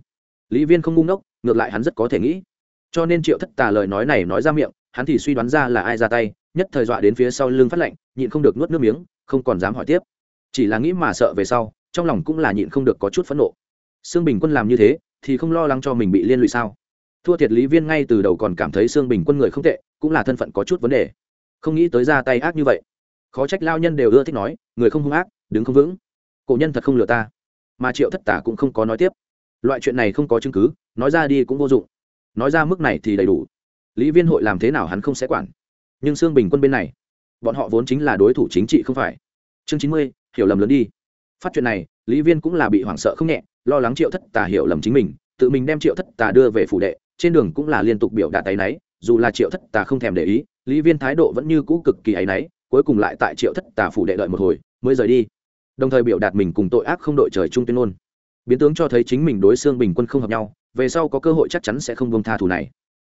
Lý viên không ngu ngốc, ngược lại hắn rất có thể nghĩ. Cho nên triệu thất tà lời nói này nói ra miệng, hắn thì suy đoán ra là ai ra tay, nhất thời dọa đến phía sau lưng phát lạnh nhịn không được nuốt nước miếng, không còn dám hỏi tiếp. Chỉ là nghĩ mà sợ về sau, trong lòng cũng là nhịn không được có chút phẫn nộ sương bình quân làm như thế, thì không lo lắng cho mình bị liên lụy sao? Thua thiệt lý viên ngay từ đầu còn cảm thấy sương bình quân người không tệ, cũng là thân phận có chút vấn đề. Không nghĩ tới ra tay ác như vậy. Khó trách lao nhân đều ưa thích nói, người không hung ác, đứng không vững. Cổ nhân thật không lừa ta. Mà triệu thất tả cũng không có nói tiếp. Loại chuyện này không có chứng cứ, nói ra đi cũng vô dụng. Nói ra mức này thì đầy đủ. Lý viên hội làm thế nào hắn không sẽ quản. Nhưng sương bình quân bên này, bọn họ vốn chính là đối thủ chính trị không phải. Chương chín mươi, hiểu lầm lớn đi. Phát chuyện này lý viên cũng là bị hoảng sợ không nhẹ, lo lắng triệu thất tà hiểu lầm chính mình, tự mình đem triệu thất tà đưa về phủ đệ, trên đường cũng là liên tục biểu đạt tay náy, dù là triệu thất tà không thèm để ý, lý viên thái độ vẫn như cũ cực kỳ áy náy, cuối cùng lại tại triệu thất tà phủ đệ đợi một hồi, mới rời đi. Đồng thời biểu đạt mình cùng tội ác không đội trời chung tuyên ngôn. Biến tướng cho thấy chính mình đối xương bình quân không hợp nhau, về sau có cơ hội chắc chắn sẽ không bông tha thù này.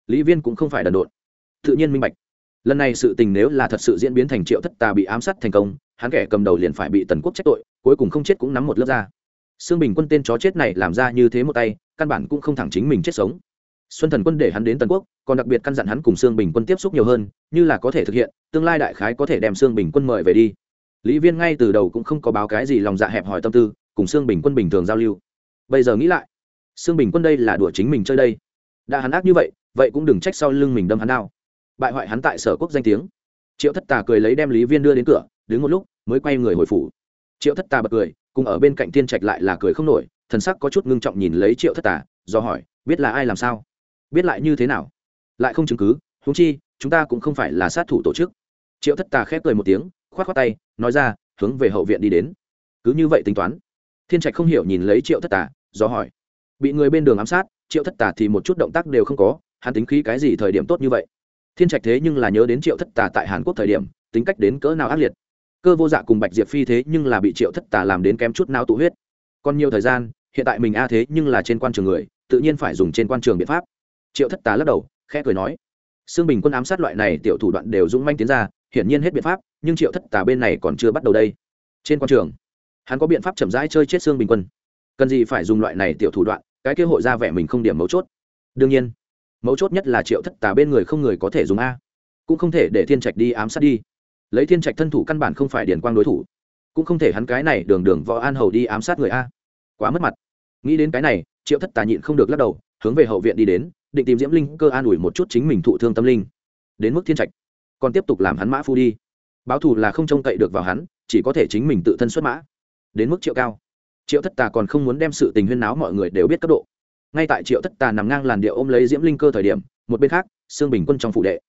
Lý viên cũng không phải đần độn. Tự nhiên minh bạch. Lần này sự tình nếu là thật sự diễn biến thành triệu thất tà bị ám sát thành công hắn kẻ cầm đầu liền phải bị tần quốc trách tội, cuối cùng không chết cũng nắm một lớp ra xương bình quân tên chó chết này làm ra như thế một tay, căn bản cũng không thẳng chính mình chết sống. Xuân thần quân để hắn đến tần quốc, còn đặc biệt căn dặn hắn cùng xương bình quân tiếp xúc nhiều hơn, như là có thể thực hiện, tương lai đại khái có thể đem xương bình quân mời về đi. Lý viên ngay từ đầu cũng không có báo cái gì lòng dạ hẹp hỏi tâm tư, cùng xương bình quân bình thường giao lưu. Bây giờ nghĩ lại xương bình quân đây là đùa chính mình chơi đây. Đã hắn ác như vậy vậy cũng đừng trách sau lưng mình đâm hắn nào bại hoại hắn tại sở quốc danh tiếng. Triệu thất tà cười lấy đem lý viên đưa đến cửa, đứng một lúc mới quay người hồi phủ. Triệu thất tà bật cười, cùng ở bên cạnh tiên trạch lại là cười không nổi, thần sắc có chút ngưng trọng nhìn lấy triệu thất tà, do hỏi, biết là ai làm sao? Biết lại như thế nào? Lại không chứng cứ húng chi, chúng ta cũng không phải là sát thủ tổ chức. Triệu thất tà khép cười một tiếng k h o á t khoác tay, nói ra, hướng về hậu viện đi đến. Cứ như vậy tính toán. Thiên trạch không hiểu nhìn lấy triệu thất tà, do hỏi, bị người bên đường ám sát, triệu thất tà thì một chút động tác đều không có, hắn tính khí cái gì thời điểm tốt như vậy? Thiên trạch thế nhưng là nhớ đến triệu thất tà tại hàn quốc thời điểm, tính cách đến cỡ nào ác liệt cơ vô dạ cùng bạch diệp phi thế nhưng là bị triệu thất tà làm đến kém chút não tụ huyết. Còn nhiều thời gian, hiện tại mình a thế nhưng là trên quan trường người, tự nhiên phải dùng trên quan trường biện pháp. Triệu thất tà lắc đầu, khẽ cười nói xương bình quân ám sát loại này tiểu thủ đoạn đều dũng manh tiến ra, hiển nhiên hết biện pháp, nhưng triệu thất tà bên này còn chưa bắt đầu đây. Trên quan trường, hắn có biện pháp chậm rãi chơi chết xương bình quân. Cần gì phải dùng loại này tiểu thủ đoạn, cái kế hội ra vẻ mình không điểm mấu chốt. Đương nhiên, mấu chốt nhất là triệu thất tà bên người không người có thể dùng a. Cũng không thể để thiên trạch đi ám sát đi lấy thiên trạch thân thủ căn bản không phải điền quang đối thủ. Cũng không thể hắn cái này đường đường võ an hầu đi ám sát người a. Quá mất mặt. Nghĩ đến cái này, triệu thất tà nhịn không được lắc đầu, hướng về hậu viện đi đến, định tìm diễm linh cơ an ủi một chút chính mình thụ thương tâm linh. Đến mức thiên trạch, còn tiếp tục làm hắn mã phu đi. Báo thù là không trông cậy được vào hắn, chỉ có thể chính mình tự thân xuất mã. Đến mức triệu cao. Triệu thất tà còn không muốn đem sự tình huyên náo mọi người đều biết cấp độ. Ngay tại triệu thất tà nằm ngang làn điệu ôm lấy diễm linh cơ thời điểm, một bên khác xương bình quân trong phủ đệ.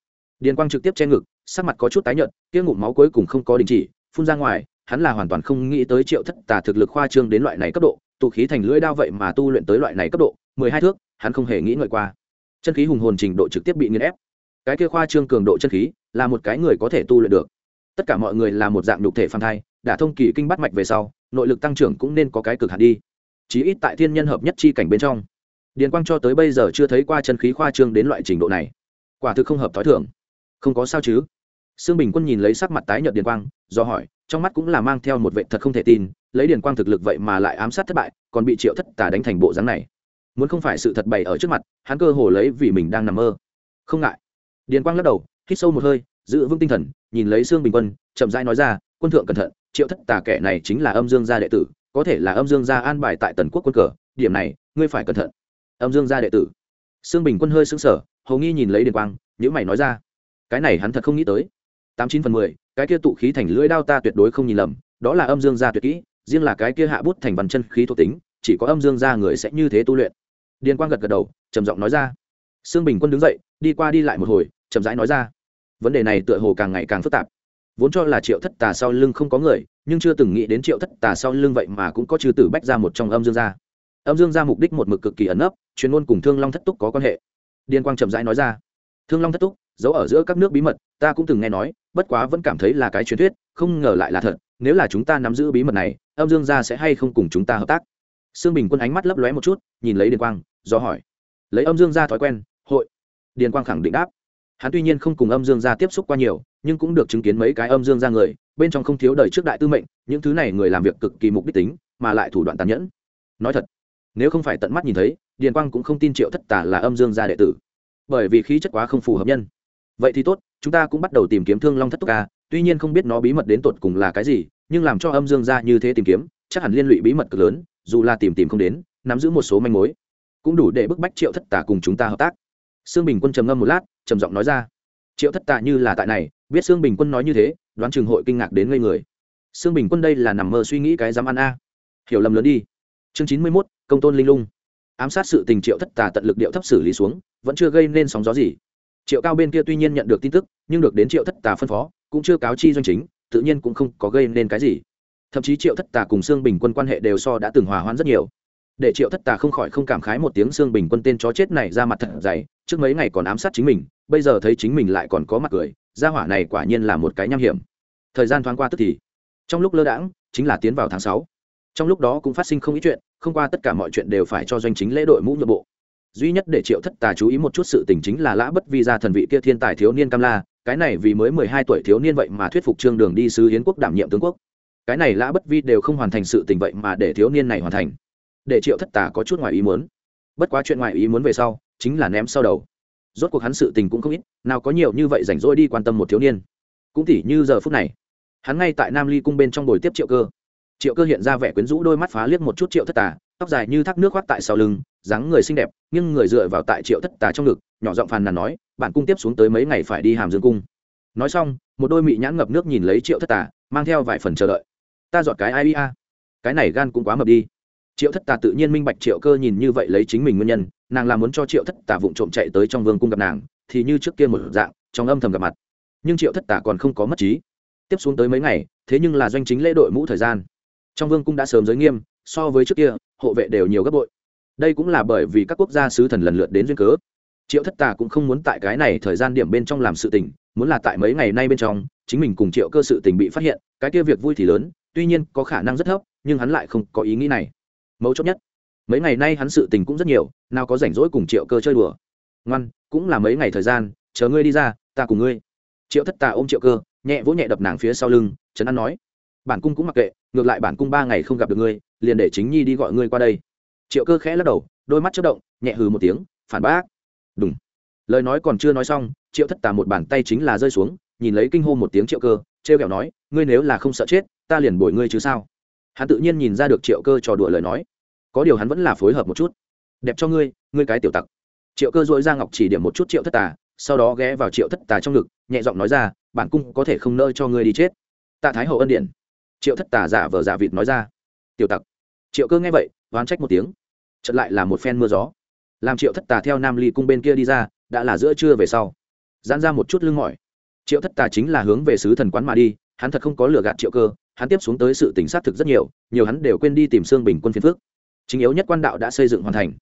Điền quang trực tiếp che ngực sắc mặt có chút tái nhợt, kia ngụm máu cuối cùng không có đình chỉ, phun ra ngoài, hắn là hoàn toàn không nghĩ tới triệu thất tà thực lực khoa trương đến loại này cấp độ, tụ khí thành lưỡi đao vậy mà tu luyện tới loại này cấp độ, mười hai thước, hắn không hề nghĩ ngợi qua. Chân khí hùng hồn trình độ trực tiếp bị nghiền ép. Cái kia khoa trương cường độ chân khí là một cái người có thể tu luyện được. Tất cả mọi người là một dạng nhục thể phan thai, đã thông kỳ kinh bắt mạch về sau, nội lực tăng trưởng cũng nên có cái cực hạn đi. Chí ít tại thiên nhân hợp nhất chi cảnh bên trong. Điền quang cho tới bây giờ chưa thấy qua chân khí khoa trương đến loại trình độ này. Quả thực không hợp t h ó i thưởng không có sao chứ? Sương bình quân nhìn lấy sắc mặt tái nhợt điền quang do hỏi trong mắt cũng là mang theo một vẻ thật không thể tin lấy điền quang thực lực vậy mà lại ám sát thất bại còn bị triệu thất tà đánh thành bộ dáng này. Muốn không phải sự thật bày ở trước mặt hắn cơ hồ lấy vì mình đang nằm mơ. Không ngại. Điền quang lắc đầu hít sâu một hơi giữ vững tinh thần nhìn lấy sương bình quân chậm rãi nói ra quân thượng cẩn thận triệu thất tà kẻ này chính là âm dương gia đệ tử có thể là âm dương gia an bài tại tần quốc quân cờ điểm này ngươi phải cẩn thận. Âm dương gia đệ tử. Sương bình quân hơi sững sờ, hầu nghi nhìn lấy điền quang nhíu mày nói ra cái này hắn thật không nghĩ tới tám chín phần mười, cái kia tụ khí thành lưỡi đao ta tuyệt đối không nhìn lầm, đó là âm dương gia tuyệt kỹ, riêng là cái kia hạ bút thành văn chân khí thuộc tính, chỉ có âm dương gia người sẽ như thế tu luyện. Điền quang gật gật đầu, trầm giọng nói ra. Sương bình quân đứng dậy, đi qua đi lại một hồi, chậm rãi nói ra. Vấn đề này tựa hồ càng ngày càng phức tạp. Vốn cho là triệu thất tà sau lưng không có người, nhưng chưa từng nghĩ đến triệu thất tà sau lưng vậy mà cũng có chư tử bách ra một trong âm dương gia. Âm dương gia mục đích một mực cực kỳ ẩn ấp chuyên môn cùng thương long thất túc có quan hệ. Điên quang chậm rãi nói ra. Thương long thất túc giấu ở giữa các nước bí mật, ta cũng từng nghe nói, bất quá vẫn cảm thấy là cái truyền thuyết, không ngờ lại là thật, nếu là chúng ta nắm giữ bí mật này, âm dương gia sẽ hay không cùng chúng ta hợp tác? Sương bình quân ánh mắt lấp lóe một chút, nhìn lấy điền quang, do hỏi. Lấy âm dương gia thói quen, hội. Điền quang khẳng định đáp. Hắn tuy nhiên không cùng âm dương gia tiếp xúc qua nhiều, nhưng cũng được chứng kiến mấy cái âm dương gia người, bên trong không thiếu đời trước đại tư mệnh, những thứ này người làm việc cực kỳ mục đích tính, mà lại thủ đoạn tàn nhẫn. Nói thật, nếu không phải tận mắt nhìn thấy, điền quang cũng không tin triệu thất tả là âm dương gia đệ tử. Bởi vì khí chất quá không phù hợp nhân vậy thì tốt, chúng ta cũng bắt đầu tìm kiếm thương long thất túc ca tuy nhiên không biết nó bí mật đến tột cùng là cái gì, nhưng làm cho âm dương ra như thế tìm kiếm, chắc hẳn liên lụy bí mật cực lớn, dù là tìm tìm không đến, nắm giữ một số manh mối, cũng đủ để bức bách triệu thất tà cùng chúng ta hợp tác. Sương bình quân trầm ngâm một lát, trầm giọng nói ra, triệu thất tà như là tại này, biết sương bình quân nói như thế, đoán trường hội kinh ngạc đến ngây người. Sương bình quân đây là nằm mơ suy nghĩ cái dám ăn a. Hiểu lầm lớn đi. Chương chín mươi mốt, công tôn linh lung. Ám sát sự tình triệu thất tà tận lực điệu thấp xử lý xuống, vẫn chưa gây nên sóng gió gì triệu cao bên kia tuy nhiên nhận được tin tức, nhưng được đến triệu thất tà phân phó, cũng chưa cáo chi doanh chính, tự nhiên cũng không có gây nên cái gì. Thậm chí triệu thất tà cùng sương bình quân quan hệ đều so đã từng hòa hoãn rất nhiều. Để triệu thất tà không khỏi không cảm khái một tiếng, sương bình quân tên chó chết này ra mặt thật dày, trước mấy ngày còn ám sát chính mình, bây giờ thấy chính mình lại còn có mặt cười, gia hỏa này quả nhiên là một cái nham hiểm. Thời gian thoáng qua tức thì, trong lúc lơ đãng, chính là tiến vào tháng sáu. Trong lúc đó cũng phát sinh không ít chuyện, không qua tất cả mọi chuyện đều phải cho doanh chính lễ đội mũ nhượng bộ duy nhất để triệu thất tà chú ý một chút sự tình chính là lã bất vi ra thần vị kia thiên tài thiếu niên cam la, cái này vì mới mười hai tuổi thiếu niên vậy mà thuyết phục trương đường đi sứ hiến quốc đảm nhiệm tướng quốc. Cái này lã bất vi đều không hoàn thành sự tình vậy mà để thiếu niên này hoàn thành. Để triệu thất tà có chút ngoài ý muốn. Bất quá chuyện ngoài ý muốn về sau, chính là ném sau đầu. Rốt cuộc hắn sự tình cũng không ít, nào có nhiều như vậy rảnh rỗi đi quan tâm một thiếu niên. Cũng tỉ như giờ phút này, hắn ngay tại nam ly cung bên trong buổi tiếp triệu cơ. Triệu cơ hiện ra vẻ quyến rũ, đôi mắt phá liếc một chút triệu thất tà, tóc dài như thác nước khoác tại sau lưng dáng người xinh đẹp nhưng người dựa vào tại triệu thất tà trong ngực, nhỏ giọng phàn nàn nói, bạn cung tiếp xuống tới mấy ngày phải đi hàm dương cung. Nói xong, một đôi mị nhãn ngập nước nhìn lấy triệu thất tà, mang theo vài phần chờ đợi. Ta dọn cái ai ia cái này gan cũng quá mập đi. Triệu thất tà tự nhiên minh bạch triệu cơ nhìn như vậy lấy chính mình nguyên nhân, nàng là muốn cho triệu thất tà vụng trộm chạy tới trong vương cung gặp nàng, thì như trước kia một dạng, trong âm thầm gặp mặt. Nhưng triệu thất tà còn không có mất trí. Tiếp xuống tới mấy ngày, thế nhưng là doanh chính lễ đội mũ thời gian. Trong vương cung đã sớm giới nghiêm, so với trước kia, hộ vệ đều nhiều gấp bội đây cũng là bởi vì các quốc gia sứ thần lần lượt đến duyên cớ. Triệu thất tà cũng không muốn tại cái này thời gian điểm bên trong làm sự tình, muốn là tại mấy ngày nay bên trong, chính mình cùng triệu cơ sự tình bị phát hiện, cái kia việc vui thì lớn, tuy nhiên có khả năng rất thấp, nhưng hắn lại không có ý nghĩ này. Mấu chốt nhất, mấy ngày nay hắn sự tình cũng rất nhiều, nào có rảnh rỗi cùng triệu cơ chơi đùa. Ngoan, cũng là mấy ngày thời gian, chờ ngươi đi ra, ta cùng ngươi. Triệu thất tà ôm triệu cơ, nhẹ vỗ nhẹ đập nàng phía sau lưng, trấn an nói. Bản cung cũng mặc kệ, ngược lại bản cung ba ngày không gặp được ngươi, liền để chính nhi đi gọi ngươi qua đây triệu cơ khẽ lắc đầu, đôi mắt chất động, nhẹ hừ một tiếng, phản bác. Đúng lời nói còn chưa nói xong, triệu thất tà một bàn tay chính là rơi xuống, nhìn lấy kinh hô một tiếng triệu cơ t r e o kẹo nói, ngươi nếu là không sợ chết, ta liền bồi ngươi chứ sao? Hắn tự nhiên nhìn ra được triệu cơ trò đùa lời nói. Có điều hắn vẫn là phối hợp một chút. Đẹp cho ngươi ngươi cái tiểu tặc. Triệu cơ dội ra ngọc chỉ điểm một chút triệu thất tà, sau đó ghé vào triệu thất tà trong ngực, nhẹ giọng nói ra, bản cung có thể không nỡ cho ngươi đi chết. Tạ thái hậu ân điển. triệu thất tà giả vờ giả vịt nói ra, tiểu tặc. Triệu cơ nghe vậy, oán trách một tiếng chật lại là một phen mưa gió. Làm triệu thất tà theo nam ly cung bên kia đi ra, đã là giữa trưa về sau. Giãn ra một chút lưng mỏi. Triệu thất tà chính là hướng về sứ thần quán mà đi, hắn thật không có lừa gạt triệu cơ, hắn tiếp xuống tới sự tỉnh xác thực rất nhiều nhiều hắn đều quên đi tìm xương bình quân phiên phước chính yếu nhất quan đạo đã xây dựng hoàn thành.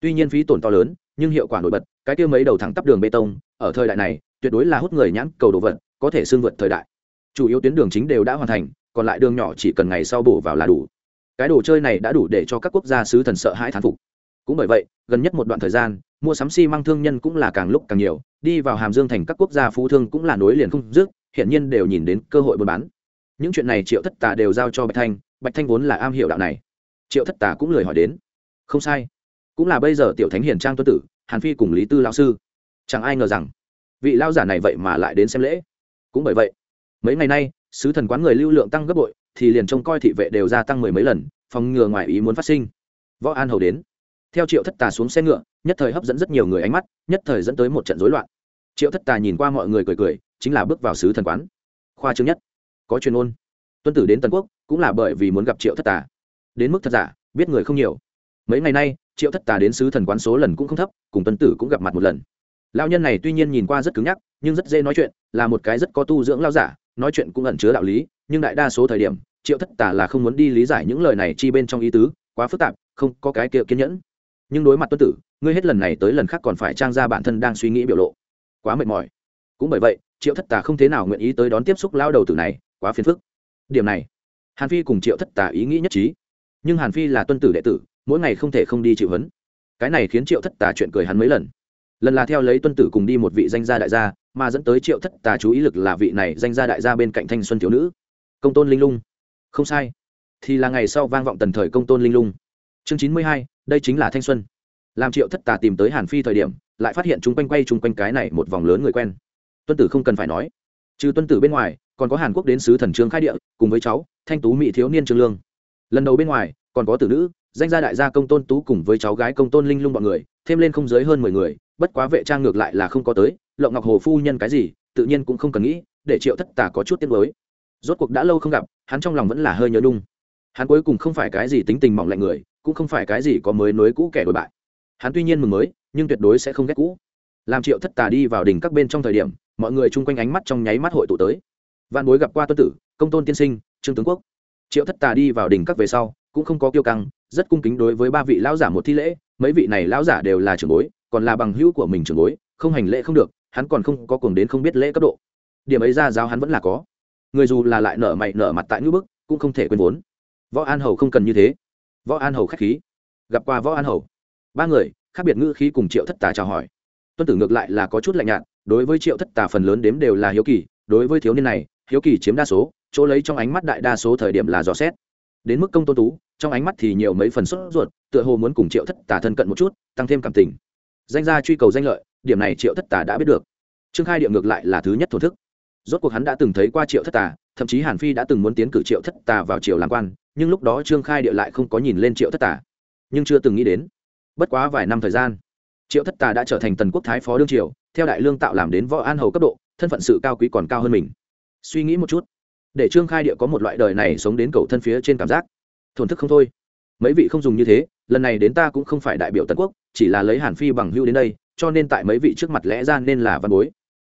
Tuy nhiên phí tổn to lớn, nhưng hiệu quả nổi bật, cái kia mấy đầu thẳng tắp đường bê tông, ở thời đại này, tuyệt đối là hút người nhãn cầu đồ vật, có thể xương vượt thời đại. Chủ yếu tuyến đường chính đều đã hoàn thành, còn lại đường nhỏ chỉ cần ngày sau bổ vào là đủ cái đồ chơi này đã đủ để cho các quốc gia sứ thần sợ hãi thán phục. Cũng bởi vậy, gần nhất một đoạn thời gian, mua sắm xi、si、măng thương nhân cũng là càng lúc càng nhiều, đi vào hàm dương thành các quốc gia phú thương cũng là nối liền không dứt hiện nhiên đều nhìn đến cơ hội buôn bán. Những chuyện này triệu thất tà đều giao cho bạch thanh bạch thanh vốn là am hiểu đạo này. Triệu thất tà cũng lời hỏi đến. Không sai. Cũng là bây giờ tiểu thánh hiền trang tuân tử, hàn phi cùng lý tư lao sư. Chẳng ai ngờ rằng, vị lao giả này vậy mà lại đến xem lễ. Cũng bởi vậy, mấy ngày nay, sứ thần quán người lưu lượng tăng gấp bội thì liền trông coi thị vệ đều gia tăng mười mấy lần, phòng ngừa ngoài ý muốn phát sinh. Võ an hầu đến. Theo triệu thất tà xuống xe ngựa, nhất thời hấp dẫn rất nhiều người ánh mắt, nhất thời dẫn tới một trận rối loạn. Triệu thất tà nhìn qua mọi người cười cười, chính là bước vào sứ thần quán. Khoa trương nhất. Có chuyên ôn tuân tử đến tần quốc, cũng là bởi vì muốn gặp triệu thất tà. Đến mức thật giả, biết người không nhiều. Mấy ngày nay, triệu thất tà đến sứ thần quán số lần cũng không thấp, cùng tuân tử cũng gặp mặt một lần. Lao nhân này tuy nhiên nhìn qua rất cứng nhắc, nhưng rất dễ nói chuyện, là một cái rất có tu dưỡng lao giả, nói chuyện cũng ẩn chứa đạo lý nhưng đại đa số thời điểm, triệu thất tà là không muốn đi lý giải những lời này chi bên trong ý tứ, quá phức tạp, không có cái kia kiên nhẫn. Nhưng đối mặt tuân tử, ngươi hết lần này tới lần khác còn phải trang ra bản thân đang suy nghĩ biểu lộ. Quá mệt mỏi. Cũng bởi vậy, triệu thất tà không thế nào nguyện ý tới đón tiếp xúc lao đầu tử này, quá phiền phức. Điểm này, hàn phi cùng triệu thất tà ý nghĩ nhất trí. Nhưng hàn phi là tuân tử đệ tử, mỗi ngày không thể không đi chịu hấn. Cái này khiến triệu thất tà chuyện cười hắn mấy lần. Lần là theo lấy tuân tử cùng đi một vị danh gia đại gia, mà dẫn tới triệu thất tà chú ý lực là vị này danh gia đại gia bên cạnh thanh xuân thiếu nữ công tôn linh lung. Không sai. Thì là ngày sau vang vọng tần thời công tôn linh lung. Chương chín mươi hai, đây chính là thanh xuân. Làm triệu thất tà tìm tới hàn phi thời điểm, lại phát hiện chúng quanh quay chung quanh cái này một vòng lớn người quen. Tuân tử không cần phải nói. Trừ tuân tử bên ngoài, còn có hàn quốc đến sứ thần trương khai địa, cùng với cháu, thanh tú mỹ thiếu niên trương lương. Lần đầu bên ngoài, còn có tử nữ, danh gia đại gia công tôn tú cùng với cháu gái công tôn linh lung bọn người, thêm lên không dưới hơn mười người, bất quá vệ trang ngược lại là không có tới, lộng ngọc hồ phu nhân cái gì, tự nhiên cũng không cần nghĩ, để triệu thất tà có chút tiếc mới rốt cuộc đã lâu không gặp, hắn trong lòng vẫn là hơi nhớ đung hắn cuối cùng không phải cái gì tính tình mỏng lạnh người, cũng không phải cái gì có mới nối cũ kẻ đổi bại. Hắn tuy nhiên mừng mới, nhưng tuyệt đối sẽ không ghét cũ. Làm triệu thất tà đi vào đỉnh các bên trong thời điểm, mọi người chung quanh ánh mắt trong nháy mắt hội tụ tới. Văn bối gặp qua tuân tử, công tôn tiên sinh, trương tướng quốc. Triệu thất tà đi vào đỉnh các về sau, cũng không có kiêu căng, rất cung kính đối với ba vị lão giả một thi lễ, mấy vị này lão giả đều là trưởng bối, còn là bằng hữu của mình trưởng bối, không hành lễ không được, hắn còn không có cuồng đến không biết lễ cấp độ. Điểm ấy ra giáo hắn vẫn là có người dù là lại nở mày nở mặt tại ngữ bức, cũng không thể quên vốn. Võ an hầu không cần như thế. Võ an hầu khách khí. Gặp qua võ an hầu. Ba người, khác biệt ngữ khí cùng triệu thất tà chào hỏi. Tuân tử ngược lại là có chút lạnh nhạt, đối với triệu thất tà phần lớn đếm đều là hiếu kỳ, đối với thiếu niên này, hiếu kỳ chiếm đa số, chỗ lấy trong ánh mắt đại đa số thời điểm là dò xét. Đến mức công tôn tú, trong ánh mắt thì nhiều mấy phần sốt ruột, tựa hồ muốn cùng triệu thất tà thân cận một chút, tăng thêm cảm tình. Danh gia truy cầu danh lợi, điểm này triệu thất tà đã biết được. Trương khai điệu ngược lại là thứ nhất thổ thức rốt cuộc hắn đã từng thấy qua triệu thất tà, thậm chí hàn phi đã từng muốn tiến cử triệu thất tà vào triều làm quan, nhưng lúc đó trương khai địa lại không có nhìn lên triệu thất tà. Nhưng chưa từng nghĩ đến, bất quá vài năm thời gian, triệu thất tà đã trở thành tần quốc thái phó đương triều, theo đại lương tạo làm đến võ an hầu cấp độ, thân phận sự cao quý còn cao hơn mình. Suy nghĩ một chút, để trương khai địa có một loại đời này sống đến cầu thân phía trên cảm giác. Thổn thức không thôi. Mấy vị không dùng như thế, lần này đến ta cũng không phải đại biểu tần quốc, chỉ là lấy hàn phi bằng hưu đến đây, cho nên tại mấy vị trước mặt lẽ ra nên là văn bối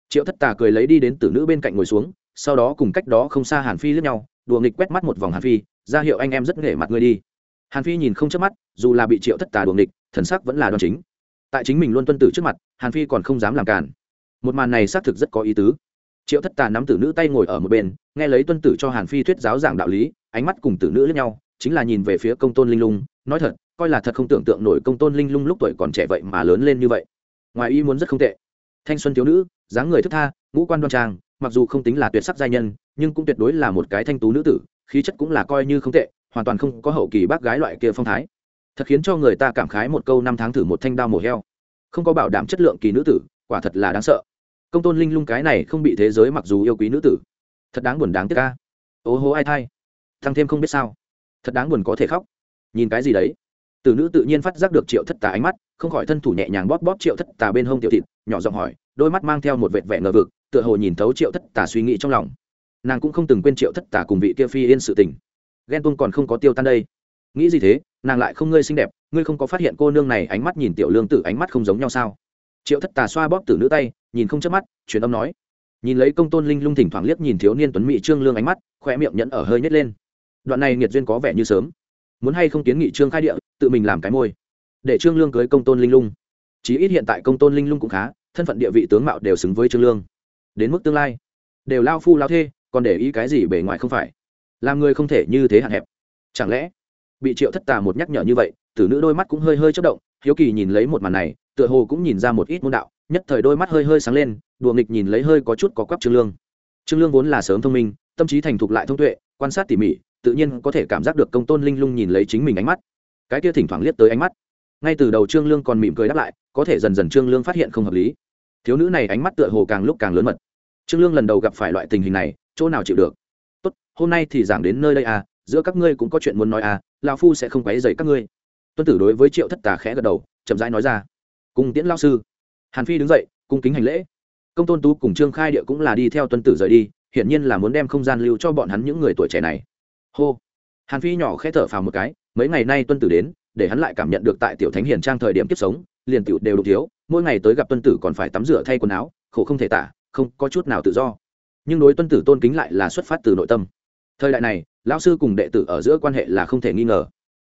triệu thất tà cười lấy đi đến tử nữ bên cạnh ngồi xuống, sau đó cùng cách đó không xa hàn phi lướt nhau, đùa nghịch quét mắt một vòng hàn phi, ra hiệu anh em rất nghề mặt ngươi đi. Hàn phi nhìn không chớp mắt, dù là bị triệu thất tà đùa nghịch, thần sắc vẫn là đoan chính. Tại chính mình luôn tuân tử trước mặt, hàn phi còn không dám làm cản một màn này xác thực rất có ý tứ. Triệu thất tà nắm tử nữ tay ngồi ở một bên, nghe lấy tuân tử cho hàn phi thuyết giáo giảng đạo lý, ánh mắt cùng tử nữ lẫn nhau, chính là nhìn về phía công tôn linh lung, nói thật, coi là thật không tưởng tượng nổi công tôn linh lung lúc tuổi còn trẻ vậy mà lớn lên như vậy. Ngoài ý muốn rất không tệ thanh xuân thiếu nữ, dáng người thức tha, ngũ quan đoan trang, mặc dù không tính là tuyệt sắc giai nhân, nhưng cũng tuyệt đối là một cái thanh tú nữ tử, khí chất cũng là coi như không tệ, hoàn toàn không có hậu kỳ bác gái loại kia phong thái. Thật khiến cho người ta cảm khái một câu năm tháng thử một thanh đao mổ heo. Không có bảo đảm chất lượng kỳ nữ tử, quả thật là đáng sợ. Công tôn linh lung cái này không bị thế giới mặc dù yêu quý nữ tử. Thật đáng buồn đáng tiếc ca ô hô ai thay thăng thêm không biết sao. Thật đáng buồn có thể khóc. Nhìn cái gì đấy? Tử nữ tự nhiên phát giác được triệu thất tà ánh mắt không khỏi thân thủ nhẹ nhàng bóp bóp triệu thất tà bên hông tiểu thịt, nhỏ giọng hỏi, đôi mắt mang theo một vệt vẻ ngờ vực, tựa hồ nhìn thấu triệu thất tà suy nghĩ trong lòng. Nàng cũng không từng quên triệu thất tà cùng vị kia phi yên sự tình. Ghen tuông còn không có tiêu tan đây. Nghĩ gì thế, nàng lại không ngươi xinh đẹp, ngươi không có phát hiện cô nương này ánh mắt nhìn tiểu lương tử ánh mắt không giống nhau sao? Triệu thất tà xoa bóp tử nữ tay, nhìn không chớp mắt, truyền âm nói. Nhìn lấy công tôn linh lung thỉnh thoảng liếc nhìn thiếu niên tuấn mỹ trương lương ánh mắt khoe miệng nhẫn ở hơi nhét lên. Đoạn này nghiệt duyên có vẻ như sớm. Muốn hay không kiến nghị trương khai địa, tự mình làm cái môi để trương lương cưới công tôn linh lung. Chí ít hiện tại công tôn linh lung cũng khá, thân phận địa vị tướng mạo đều xứng với trương lương. Đến mức tương lai, đều lao phu lao thê, còn để ý cái gì bề ngoài không phải? Làm người không thể như thế hạn hẹp. Chẳng lẽ, bị triệu thất tà một nhắc nhở như vậy, tử nữ đôi mắt cũng hơi hơi chất động, hiếu kỳ nhìn lấy một màn này, tựa hồ cũng nhìn ra một ít môn đạo, nhất thời đôi mắt hơi hơi sáng lên, đùa nghịch nhìn lấy hơi có chút có quắp trương lương. Trương lương vốn là sớm thông minh, tâm trí thành thục lại thông tuệ, quan sát tỉ mỉ, tự nhiên có thể cảm giác được công tôn linh lung nhìn lấy chính mình ánh mắt. Cái kia thỉnh thoảng liếc tới ánh mắt ngay từ đầu trương lương còn mỉm cười đáp lại, có thể dần dần trương lương phát hiện không hợp lý. Thiếu nữ này ánh mắt tựa hồ càng lúc càng lớn mật. Trương lương lần đầu gặp phải loại tình hình này, chỗ nào chịu được? Tốt, hôm nay thì giảng đến nơi đây à giữa các ngươi cũng có chuyện muốn nói à lão phu sẽ không quấy dày các ngươi. Tuân tử đối với triệu thất tà khẽ gật đầu, chậm rãi nói ra. Cùng tiễn lao sư. Hàn phi đứng dậy, cung kính hành lễ. Công tôn tú cùng trương khai địa cũng là đi theo tuân tử rời đi, hiển nhiên là muốn đem không gian lưu cho bọn hắn những người tuổi trẻ này. Hô. Hàn phi nhỏ khẽ thở phào một cái, mấy ngày nay tuân tử đến để hắn lại cảm nhận được tại tiểu thánh hiền trang thời điểm kiếp sống, liền tiểu đều đục thiếu, mỗi ngày tới gặp tuân tử còn phải tắm rửa thay quần áo, khổ không thể tả, không có chút nào tự do. Nhưng đối tuân tử tôn kính lại là xuất phát từ nội tâm. Thời đại này, lão sư cùng đệ tử ở giữa quan hệ là không thể nghi ngờ.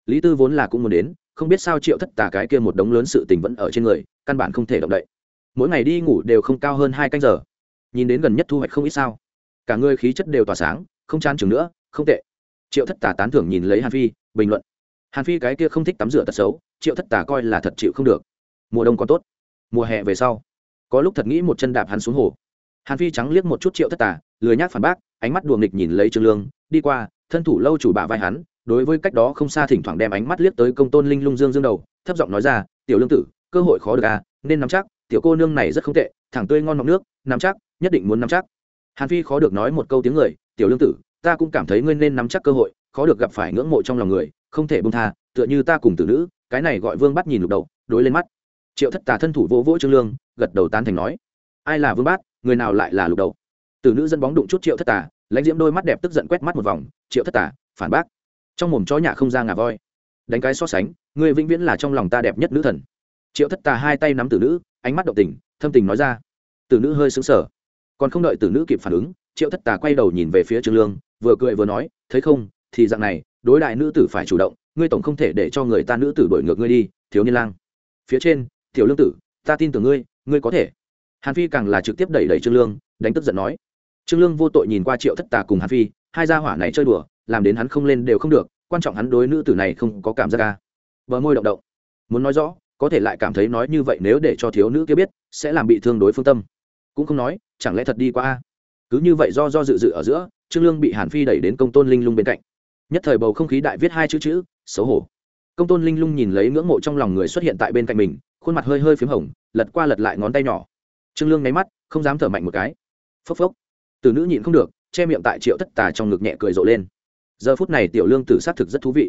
Lý tư vốn là cũng muốn đến, không biết sao triệu thất tà cái kia một đống lớn sự tình vẫn ở trên người, căn bản không thể động đậy. Mỗi ngày đi ngủ đều không cao hơn hai canh giờ. Nhìn đến gần nhất thu hoạch không ít sao. Cả người khí chất đều tỏa sáng, không chán chừng nữa, không tệ. Triệu thất tà tán thưởng nhìn lấy hàn phi, bình luận hàn phi cái kia không thích tắm rửa tật xấu, triệu thất tà coi là thật chịu không được. Mùa đông còn tốt, mùa hè về sau, có lúc thật nghĩ một chân đạp hắn xuống hồ. Hàn phi trắng liếc một chút triệu thất tà, lười nhác phản bác, ánh mắt đùa nghịch nhìn lấy trương lương, đi qua, thân thủ lâu chủ bả vai hắn, đối với cách đó không xa thỉnh thoảng đem ánh mắt liếc tới công tôn linh lung dương dương đầu, thấp giọng nói ra, tiểu lương tử, cơ hội khó được à nên nắm chắc, tiểu cô nương này rất không tệ, thẳng tươi ngon mọc nước, nắm chắc, nhất định muốn nắm chắc. Hàn phi khó được nói một câu tiếng người, tiểu lương tử, ta cũng cảm thấy ngươi nên nắm chắc cơ hội, khó được gặp phải ngưỡng mộ trong lòng người không thể bông tha, tựa như ta cùng tử nữ, cái này gọi vương bắt nhìn lục đầu, đối lên mắt. Triệu thất tà thân thủ vỗ vỗ trương lương, gật đầu tán thành nói, ai là vương bát người nào lại là lục đầu? Tử nữ dẫn bóng đụng chút triệu thất tà, lãnh diễm đôi mắt đẹp tức giận quét mắt một vòng, triệu thất tà, phản bác. Trong mồm chó nhà không ra ngà voi. Đánh cái so sánh người vĩnh viễn là trong lòng ta đẹp nhất nữ thần. Triệu thất tà hai tay nắm tử nữ, ánh mắt động tình, thâm tình nói ra. Tử nữ hơi xứng sở còn không đợi tử nữ kịp phản ứng, triệu thất tà quay đầu nhìn về phía trương lương, vừa cười vừa nói, thấy không, thì dạng này đối đại nữ tử phải chủ động, ngươi tổng không thể để cho người ta nữ tử đổi ngược ngươi đi, thiếu niên lang. Phía trên, tiểu lương tử, ta tin tưởng ngươi ngươi có thể. Hàn phi càng là trực tiếp đẩy đẩy trương lương, đánh tức giận nói. Trương lương vô tội nhìn qua triệu thất tà cùng hàn phi, hai gia hỏa này chơi đùa, làm đến hắn không lên đều không được, quan trọng hắn đối nữ tử này không có cảm giác ca. Bờ môi động động. Muốn nói rõ, có thể lại cảm thấy nói như vậy nếu để cho thiếu nữ kia biết, sẽ làm bị thương đối phương tâm. Cũng không nói, chẳng lẽ thật đi qua a? Cứ như vậy do do dự dự ở giữa, trương lương bị hàn phi đẩy đến công tôn linh lung bên cạnh nhất thời bầu không khí đại viết hai chữ chữ, xấu hổ. Công tôn linh lung nhìn lấy ngưỡng mộ trong lòng người xuất hiện tại bên cạnh mình, khuôn mặt hơi hơi p h í m hồng, lật qua lật lại ngón tay nhỏ. Trương lương nháy mắt, không dám thở mạnh một cái. Phốc phốc. Từ nữ nhịn không được, che miệng tại triệu thất tà trong ngực nhẹ cười rộ lên. Giờ phút này tiểu lương tử s á t thực rất thú vị.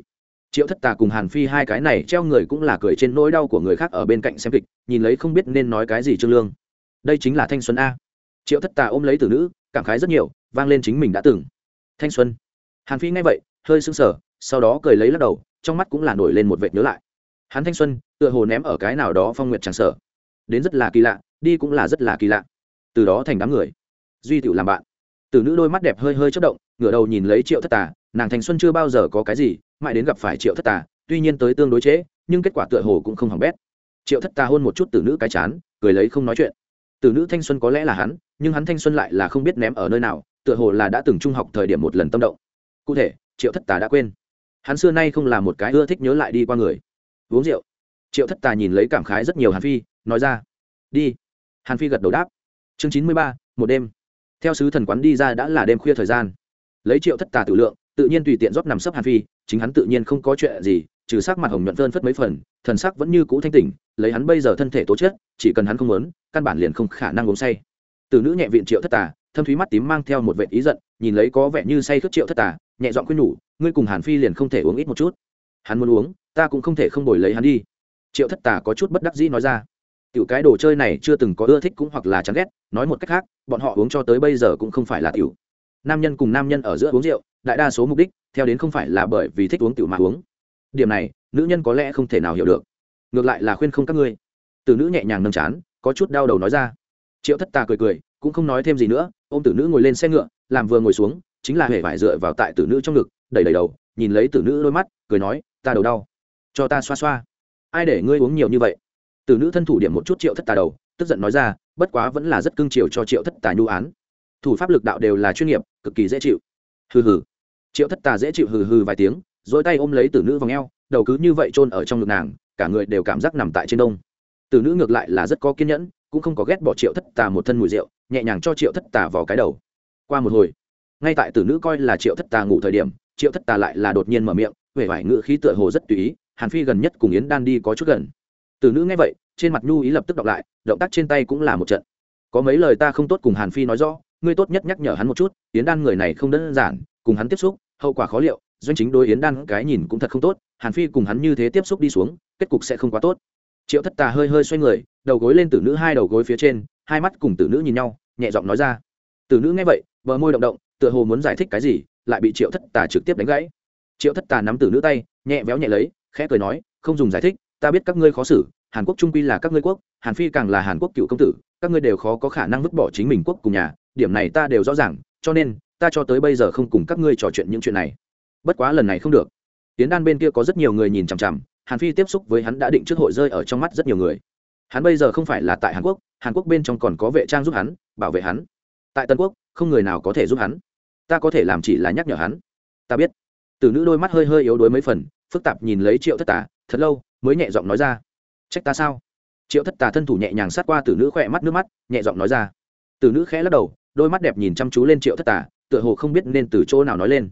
Triệu thất tà cùng hàn phi hai cái này treo người cũng là cười trên nỗi đau của người khác ở bên cạnh xem kịch, nhìn lấy không biết nên nói cái gì trương lương. Đây chính là thanh xuân a. Triệu thất tà ôm lấy tử nữ, cảm khái rất nhiều, vang lên chính mình đã từng. Thanh xuân. Hàn phi nghe vậy hơi sưng sờ sau đó cười lấy lắc đầu trong mắt cũng là nổi lên một vệt nhớ lại. Hắn thanh xuân tựa hồ ném ở cái nào đó phong nguyệt tràng sở đến rất là kỳ lạ đi cũng là rất là kỳ lạ. Từ đó thành đám người. Duy tiểu làm bạn. Từ nữ đôi mắt đẹp hơi hơi chất động ngửa đầu nhìn lấy triệu thất tà nàng thanh xuân chưa bao giờ có cái gì mãi đến gặp phải triệu thất tà tuy nhiên tới tương đối chế, nhưng kết quả tựa hồ cũng không hỏng bét. Triệu thất tà hôn một chút từ nữ cái chán cười lấy không nói chuyện. Từ nữ thanh xuân có lẽ là hắn nhưng hắn thanh xuân lại là không biết ném ở nơi nào tựa hồ là đã từng trung học thời điểm một lần tâm động. Cụ thể triệu thất tà đã quên. Hắn xưa nay không là một cái ưa thích nhớ lại đi qua người. Uống rượu. Triệu thất tà nhìn lấy cảm khái rất nhiều hàn phi, nói ra, đi. Hàn phi gật đầu đáp. Chương chín mươi ba, một đêm. Theo sứ thần quán đi ra đã là đêm khuya thời gian. Lấy triệu thất tà tự lượng, tự nhiên tùy tiện rót nằm sấp hàn phi, chính hắn tự nhiên không có chuyện gì, trừ sắc mặt hồng nhuận phơn phất mấy phần, thần sắc vẫn như cũ thanh tỉnh, lấy hắn bây giờ thân thể tố chất, chỉ cần hắn không muốn, căn bản liền không khả năng uống say. Từ nữ nhẹ viện triệu thất tà, thâm thúy mắt tím mang theo một vệ ý giận, nhìn lấy có vẻ như say khước triệu thất tà nhẹ giọng khuyên nhủ, ngươi cùng hàn phi liền không thể uống ít một chút. Hắn muốn uống, ta cũng không thể không đổi lấy hắn đi. Triệu thất tà có chút bất đắc dĩ nói ra. Tiểu cái đồ chơi này chưa từng có ưa thích cũng hoặc là chán ghét, nói một cách khác, bọn họ uống cho tới bây giờ cũng không phải là tiểu. Nam nhân cùng nam nhân ở giữa uống rượu, đại đa số mục đích, theo đến không phải là bởi vì thích uống tiểu mà uống. Điểm này, nữ nhân có lẽ không thể nào hiểu được. Ngược lại là khuyên không các ngươi. Tử nữ nhẹ nhàng nâng chán, có chút đau đầu nói ra. Triệu thất tà cười cười, cũng không nói thêm gì nữa ô m tử nữ ngồi lên xe ngựa, làm vừa ngồi xuống chính là hề vải dựa vào tại tử nữ trong ngực, đẩy đầy đầu, nhìn lấy tử nữ đôi mắt, cười nói, ta đầu đau, cho ta xoa xoa. Ai để ngươi uống nhiều như vậy? Tử nữ thân thủ điểm một chút triệu thất tà đầu, tức giận nói ra, bất quá vẫn là rất cưng chiều cho triệu thất tà nhu án. Thủ pháp lực đạo đều là chuyên nghiệp, cực kỳ dễ chịu. Hừ hừ. Triệu thất tà dễ chịu hừ hừ vài tiếng dỗi tay ôm lấy tử nữ v ò đầu cứ như vậy chôn ở trong ngực nàng, cả người đều cảm giác nằm tại trên đông. Tử nữ ngược lại là rất có kiên nhẫn, cũng không có ghét bỏ triệu thất tà một thân mùi rượu, nhẹ nhàng cho triệu thất tà vào cái đầu. Qua một hồi ngay tại tử nữ coi là triệu thất tà ngủ thời điểm, triệu thất tà lại là đột nhiên mở miệng huệ vải ngự khí tựa hồ rất tùy ý, hàn phi gần nhất cùng yến đan đi có chút gần. Tử nữ nghe vậy, trên mặt nhu ý lập tức đọc lại, động tác trên tay cũng là một trận. Có mấy lời ta không tốt cùng hàn phi nói rõ, ngươi tốt nhất nhắc nhở hắn một chút, yến đan người này không đơn giản, cùng hắn tiếp xúc, hậu quả khó liệu, doanh chính đối yến đan cái nhìn cũng thật không tốt, hàn phi cùng hắn như thế tiếp xúc đi xuống, kết cục sẽ không quá tốt. Triệu thất tà hơi hơi xoay người, đầu gối lên tử nữ hai đầu gối phía trên, hai mắt cùng tử nữ nhìn nhau, nhẹ giọng nói ra. Tử nữ nghe vậy, bờ môi động động tựa hồ muốn giải thích cái gì, lại bị triệu thất tà trực tiếp đánh gãy. Triệu thất tà nắm từ nữ tay, nhẹ véo nhẹ lấy, khẽ cười nói, không dùng giải thích, ta biết các ngươi khó xử, hàn quốc trung quy là các ngươi quốc, hàn phi càng là hàn quốc cựu công tử, các ngươi đều khó có khả năng vứt bỏ chính mình quốc cùng nhà, điểm này ta đều rõ ràng, cho nên, ta cho tới bây giờ không cùng các ngươi trò chuyện những chuyện này. Bất quá lần này không được. Tiến đan bên kia có rất nhiều người nhìn chằm chằm, hàn phi tiếp xúc với hắn đã định trước hội rơi ở trong mắt rất nhiều người. Hắn bây giờ không phải là tại hàn quốc hàn quốc bên trong còn có vệ trang giúp hắn, bảo vệ hắn. Tại tân quốc không người nào có thể giúp hắn. Ta có thể làm chỉ là nhắc nhở hắn. Ta biết. Từ nữ đôi mắt hơi hơi yếu đuối mấy phần, phức tạp nhìn lấy triệu thất tà, thật lâu mới nhẹ giọng nói ra. Trách ta sao? Triệu thất tà thân thủ nhẹ nhàng sát qua từ nữ khỏe mắt nước mắt, nhẹ giọng nói ra. Từ nữ khẽ lắc đầu, đôi mắt đẹp nhìn chăm chú lên triệu thất tà, tựa hồ không biết nên từ chỗ nào nói lên.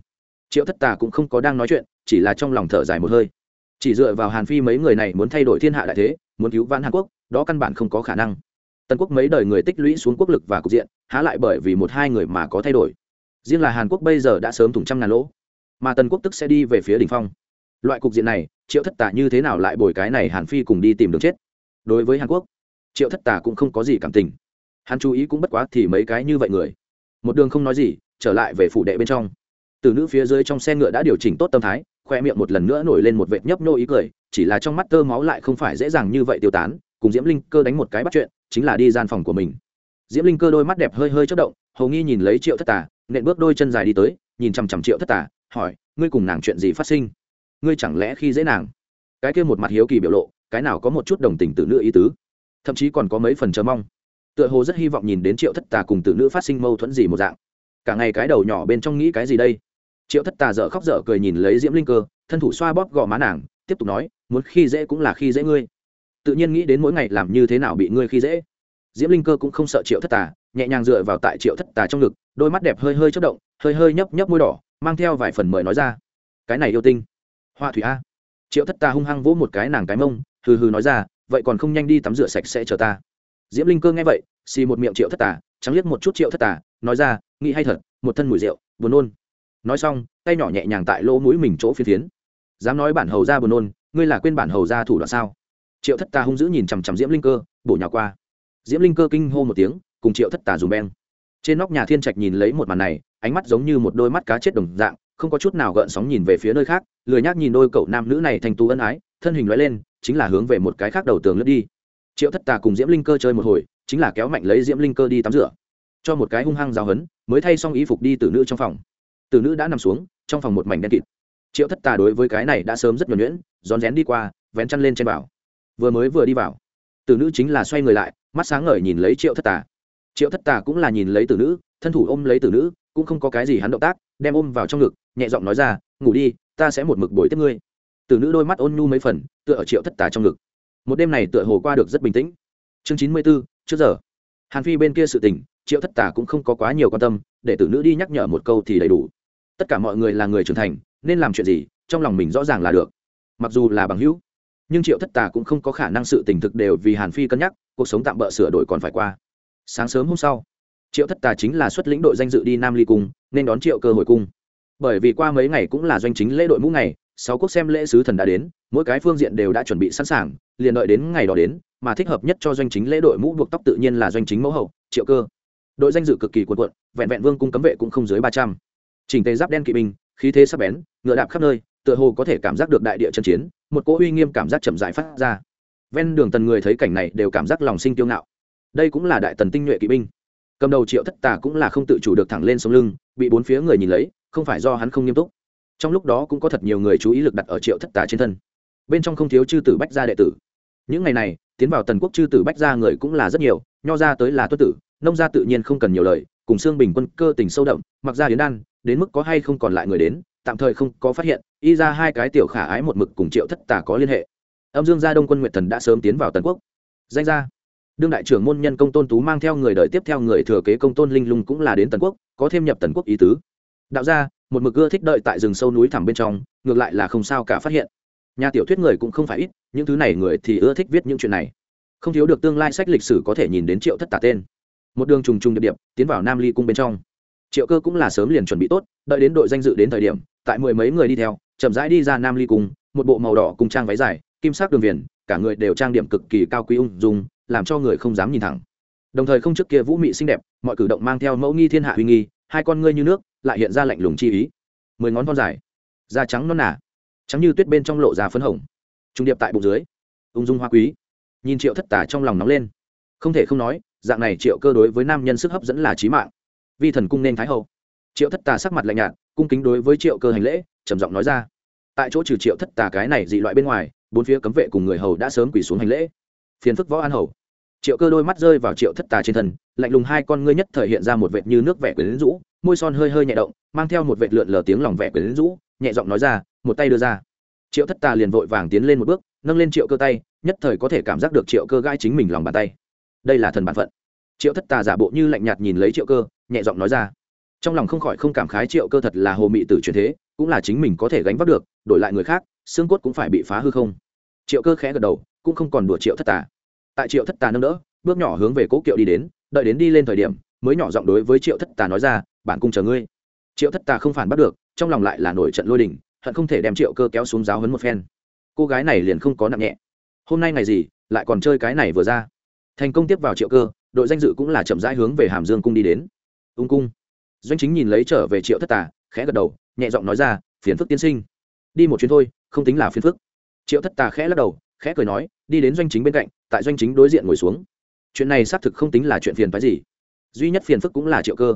Triệu thất tà cũng không có đang nói chuyện, chỉ là trong lòng thở dài một hơi. Chỉ dựa vào hàn phi mấy người này muốn thay đổi thiên hạ đại thế, muốn cứu vãn hàn quốc, đó căn bản không có khả năng tần quốc mấy đời người tích lũy xuống quốc lực và cục diện, há lại bởi vì một hai người mà có thay đổi. Riêng là hàn quốc bây giờ đã sớm thủng trăm ngàn lỗ, mà tần quốc tức sẽ đi về phía đ ỉ n h phong. Loại cục diện này, triệu thất Tả như thế nào lại bồi cái này hàn phi cùng đi tìm đường chết? Đối với hàn quốc, triệu thất Tả cũng không có gì cảm tình. Hắn chú ý cũng bất quá thì mấy cái như vậy người. Một đường không nói gì, trở lại về phủ đệ bên trong. Từ nữ phía dưới trong xe ngựa đã điều chỉnh tốt tâm thái, khoe miệng một lần nữa nổi lên một vệt nhấp nhô ý cười, chỉ là trong mắt tơ máu lại không phải dễ dàng như vậy tiêu tán, cùng diễm linh cơ đánh một cái bắt chuyện chính là đi gian phòng của mình. Diễm linh cơ đôi mắt đẹp hơi hơi chất động, hầu nghi nhìn lấy triệu thất tà, nện bước đôi chân dài đi tới, nhìn chằm chằm triệu thất tà, hỏi, ngươi cùng nàng chuyện gì phát sinh? Ngươi chẳng lẽ khi dễ nàng? Cái kia một mặt hiếu kỳ biểu lộ, cái nào có một chút đồng tình từ nữ ý tứ? Thậm chí còn có mấy phần chờ mong. Tựa hồ rất hy vọng nhìn đến triệu thất tà cùng từ nữ phát sinh mâu thuẫn gì một dạng. Cả ngày cái đầu nhỏ bên trong nghĩ cái gì đây? Triệu thất tà dở khóc dở cười nhìn lấy diễm linh cơ, thân thủ xoa bóp gò má nàng, tiếp tục nói, muốn khi dễ cũng là khi dễ ngươi tự nhiên nghĩ đến mỗi ngày làm như thế nào bị ngươi khi dễ. Diễm linh cơ cũng không sợ triệu thất tà, nhẹ nhàng dựa vào tại triệu thất tà trong ngực, đôi mắt đẹp hơi hơi chất động, hơi hơi nhấp nhấp môi đỏ, mang theo vài phần mời nói ra. Cái này yêu tinh. Hoa thủy a. Triệu thất tà hung hăng vỗ một cái nàng cái mông, hừ hừ nói ra, vậy còn không nhanh đi tắm rửa sạch sẽ chờ ta. Diễm linh cơ nghe vậy, xì một miệng triệu thất tà, trắng liếc một chút triệu thất tà, nói ra, nghĩ hay thật, một thân mùi rượu, buồn nôn. Nói xong, tay nhỏ nhẹ nhàng tại lỗ mũi mình chỗ phiến phiến. Dám nói bản hầu ra buồn nôn, ngươi là quên bản hầu ra thủ đoạn sao? Triệu thất tà hung dữ nhìn chằm chằm diễm linh cơ, bổ nhỏ qua. Diễm linh cơ kinh hô một tiếng, cùng triệu thất tà dùng beng. Trên nóc nhà thiên trạch nhìn lấy một màn này, ánh mắt giống như một đôi mắt cá chết đồng dạng, không có chút nào gợn sóng nhìn về phía nơi khác, lười nhác nhìn đôi cậu nam nữ này thành tú ân ái, thân hình loại lên, chính là hướng về một cái khác đầu tường lướt đi. Triệu thất tà cùng diễm linh cơ chơi một hồi, chính là kéo mạnh lấy diễm linh cơ đi tắm rửa. Cho một cái hung hăng giáo hấn, mới thay xong y phục đi từ nữ trong phòng. Từ nữ đã nằm xuống, trong phòng một mảnh đen kịt. Triệu thất tà đối với cái này đã sớm rất nhuẩn nhuyễn, rón rén đi qua, vén chăn lên trên bảo vừa mới vừa đi vào. Tử nữ chính là xoay người lại, mắt sáng ngời nhìn lấy triệu thất tà. Triệu thất tà cũng là nhìn lấy tử nữ, thân thủ ôm lấy tử nữ, cũng không có cái gì hắn động tác, đem ôm vào trong ngực, nhẹ giọng nói ra, ngủ đi, ta sẽ một mực bồi tiếp ngươi. Tử nữ đôi mắt ôn nhu mấy phần, tựa ở triệu thất tà trong ngực. Một đêm này tựa hồ qua được rất bình tĩnh. Chương chín mươi b ố trước giờ. Hàn phi bên kia sự tình, triệu thất tà cũng không có quá nhiều quan tâm, để tử nữ đi nhắc nhở một câu thì đầy đủ. Tất cả mọi người là người trưởng thành, nên làm chuyện gì, trong lòng mình rõ ràng là được. Mặc dù là bằng hữu nhưng triệu thất tà cũng không có khả năng sự tình thực đều vì hàn phi cân nhắc, cuộc sống tạm bỡ sửa đổi còn phải qua. Sáng sớm hôm sau, triệu thất tà chính là xuất lĩnh đội danh dự đi nam ly cung, nên đón triệu cơ hồi cung. Bởi vì qua mấy ngày cũng là doanh chính lễ đội mũ ngày, sáu quốc xem lễ sứ thần đã đến, mỗi cái phương diện đều đã chuẩn bị sẵn sàng, liền đợi đến ngày đó đến, mà thích hợp nhất cho doanh chính lễ đội mũ buộc tóc tự nhiên là doanh chính mẫu hậu, triệu cơ. Đội danh dự cực kỳ cuồn cuộn, vẹn vẹn vương cung cấm vệ cũng không dưới ba trăm. Chỉnh tề giáp đen kỵ binh, khí thế sắc bén, ngựa đạp khắp nơi, tựa hồ có thể cảm giác được đại địa chân chiến một cỗ uy nghiêm cảm giác chậm rãi phát ra. Ven đường tần người thấy cảnh này đều cảm giác lòng sinh tiêu ngạo. Đây cũng là đại tần tinh nhuệ kỵ binh. Cầm đầu triệu thất tà cũng là không tự chủ được thẳng lên sống lưng, bị bốn phía người nhìn lấy, không phải do hắn không nghiêm túc. Trong lúc đó cũng có thật nhiều người chú ý lực đặt ở triệu thất tà trên thân. Bên trong không thiếu chư tử bách gia đệ tử. Những ngày này, tiến vào tần quốc chư tử bách gia người cũng là rất nhiều, nho ra tới là tuất tử, nông gia tự nhiên không cần nhiều lời, cùng xương bình quân cơ tình sâu đậm, mặc ra đến đan, đến mức có hay không còn lại người đến, tạm thời không có phát hiện y ra hai cái tiểu khả ái một mực cùng triệu thất tà có liên hệ. Âm dương gia đông quân nguyệt thần đã sớm tiến vào tần quốc. Danh gia. Đương đại trưởng môn nhân công tôn tú mang theo người đời tiếp theo người thừa kế công tôn linh lung cũng là đến tần quốc, có thêm nhập tần quốc ý tứ. Đạo gia, một mực ưa thích đợi tại rừng sâu núi thẳm bên trong, ngược lại là không sao cả phát hiện. Nhà tiểu thuyết người cũng không phải ít, những thứ này người thì ưa thích viết những chuyện này. Không thiếu được tương lai sách lịch sử có thể nhìn đến triệu thất tà tên. Một đường trùng trùng điệp điệp, tiến vào nam ly cung bên trong. Triệu cơ cũng là sớm liền chuẩn bị tốt, đợi đến đội danh dự đến thời điểm tại mười mấy người đi theo chậm rãi đi ra nam ly cung một bộ màu đỏ cùng trang váy dài kim sắc đường viền cả người đều trang điểm cực kỳ cao quý ung dung làm cho người không dám nhìn thẳng. Đồng thời không trước kia vũ mị xinh đẹp mọi cử động mang theo mẫu nghi thiên hạ uy nghi hai con ngươi như nước lại hiện ra lạnh lùng chi ý. Mười ngón con dài da trắng non nà, trắng như tuyết bên trong lộ ra phấn hồng. Trung điệp tại bụng dưới ung dung hoa quý. Nhìn triệu thất tả trong lòng nóng lên. Không thể không nói dạng này triệu cơ đối với nam nhân sức hấp dẫn là trí mạng. Vi thần cung nên thái hậu. Triệu thất tà sắc mặt lạnh nhạt cung kính đối với triệu cơ hành lễ, trầm giọng nói ra. Tại chỗ trừ triệu thất tà cái này dị loại bên ngoài, bốn phía cấm vệ cùng người hầu đã sớm quỳ xuống hành lễ. Phiền phức võ an hầu. Triệu cơ đôi mắt rơi vào triệu thất tà trên thân, lạnh lùng hai con ngươi nhất thời hiện ra một vệt như nước vẻ quyến rũ, môi son hơi hơi nhẹ động, mang theo một vệt lượn lờ tiếng lòng vẻ quyến rũ, nhẹ giọng nói ra, một tay đưa ra. Triệu thất tà liền vội vàng tiến lên một bước, nâng lên triệu cơ tay, nhất thời có thể cảm giác được triệu cơ gai chính mình lòng bàn tay. Đây là thần bản phận. Triệu thất tà giả bộ như lạnh nhạt nhìn lấy triệu cơ, nhẹ giọng nói ra trong lòng không khỏi không cảm khái triệu cơ thật là hồ mị tử truyền thế, cũng là chính mình có thể gánh vác được, đổi lại người khác, xương cốt cũng phải bị phá hư không? Triệu cơ khẽ gật đầu, cũng không còn đùa triệu thất tà. Tại triệu thất tà nâng đỡ, bước nhỏ hướng về cố kiệu đi đến, đợi đến đi lên thời điểm, mới nhỏ giọng đối với triệu thất tà nói ra, bản cung chờ ngươi. Triệu thất tà không phản bắt được, trong lòng lại là nổi trận lôi đình, hận không thể đem triệu cơ kéo xuống giáo hấn một phen. Cô gái này liền không có nặng nhẹ. Hôm nay ngày gì, lại còn chơi cái này vừa ra? Thành công tiếp vào triệu cơ, đội danh dự cũng là chậm rãi hướng về hàm dương cung đi đến. Ung cung doanh chính nhìn lấy trở về triệu thất tà, khẽ gật đầu, nhẹ giọng nói ra, phiền phức tiên sinh. Đi một chuyến thôi, không tính là phiền phức. Triệu thất tà khẽ lắc đầu, khẽ cười nói, đi đến doanh chính bên cạnh, tại doanh chính đối diện ngồi xuống. Chuyện này xác thực không tính là chuyện phiền phái gì. Duy nhất phiền phức cũng là triệu cơ.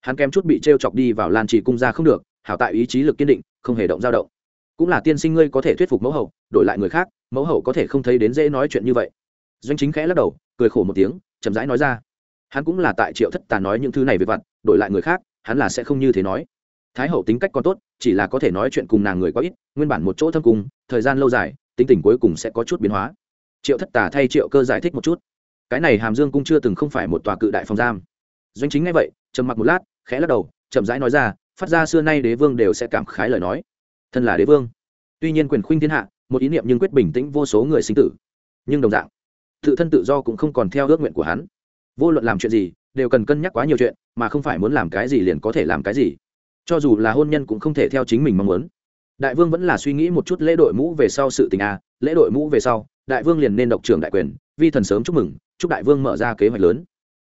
Hắn kém chút bị t r e o chọc đi vào lan trì cung ra không được, hảo tại ý chí lực kiên định, không hề động dao động. Cũng là tiên sinh ngươi có thể thuyết phục mẫu hậu, đổi lại người khác, mẫu hậu có thể không thấy đến dễ nói chuyện như vậy. Doanh chính khẽ lắc đầu, cười khổ một tiếng, chậm rãi nói ra hắn cũng là tại triệu thất tà nói những thứ này về vặt, đổi lại người khác, hắn là sẽ không như thế nói. Thái hậu tính cách còn tốt, chỉ là có thể nói chuyện cùng nàng người quá ít, nguyên bản một chỗ thâm cung, thời gian lâu dài, tính tình cuối cùng sẽ có chút biến hóa. Triệu thất tà thay triệu cơ giải thích một chút. Cái này hàm dương cung chưa từng không phải một tòa cự đại phòng giam. Doanh chính ngay vậy, trầm mặc một lát, khẽ lắc đầu, chậm rãi nói ra, phát ra xưa nay đế vương đều sẽ cảm khái lời nói. Thân là đế vương, tuy nhiên quyền khuynh thiên hạ, một ý niệm nhưng quyết bình tĩnh vô số người sinh tử. Nhưng đồng dạng, tự thân tự do cũng không còn theo ước nguyện của hắn vô luận làm chuyện gì, đều cần cân nhắc quá nhiều chuyện, mà không phải muốn làm cái gì liền có thể làm cái gì. Cho dù là hôn nhân cũng không thể theo chính mình mong muốn. Đại vương vẫn là suy nghĩ một chút lễ đội mũ về sau sự tình a lễ đội mũ về sau, đại vương liền nên độc trưởng đại quyền, vi thần sớm chúc mừng, chúc đại vương mở ra kế hoạch lớn.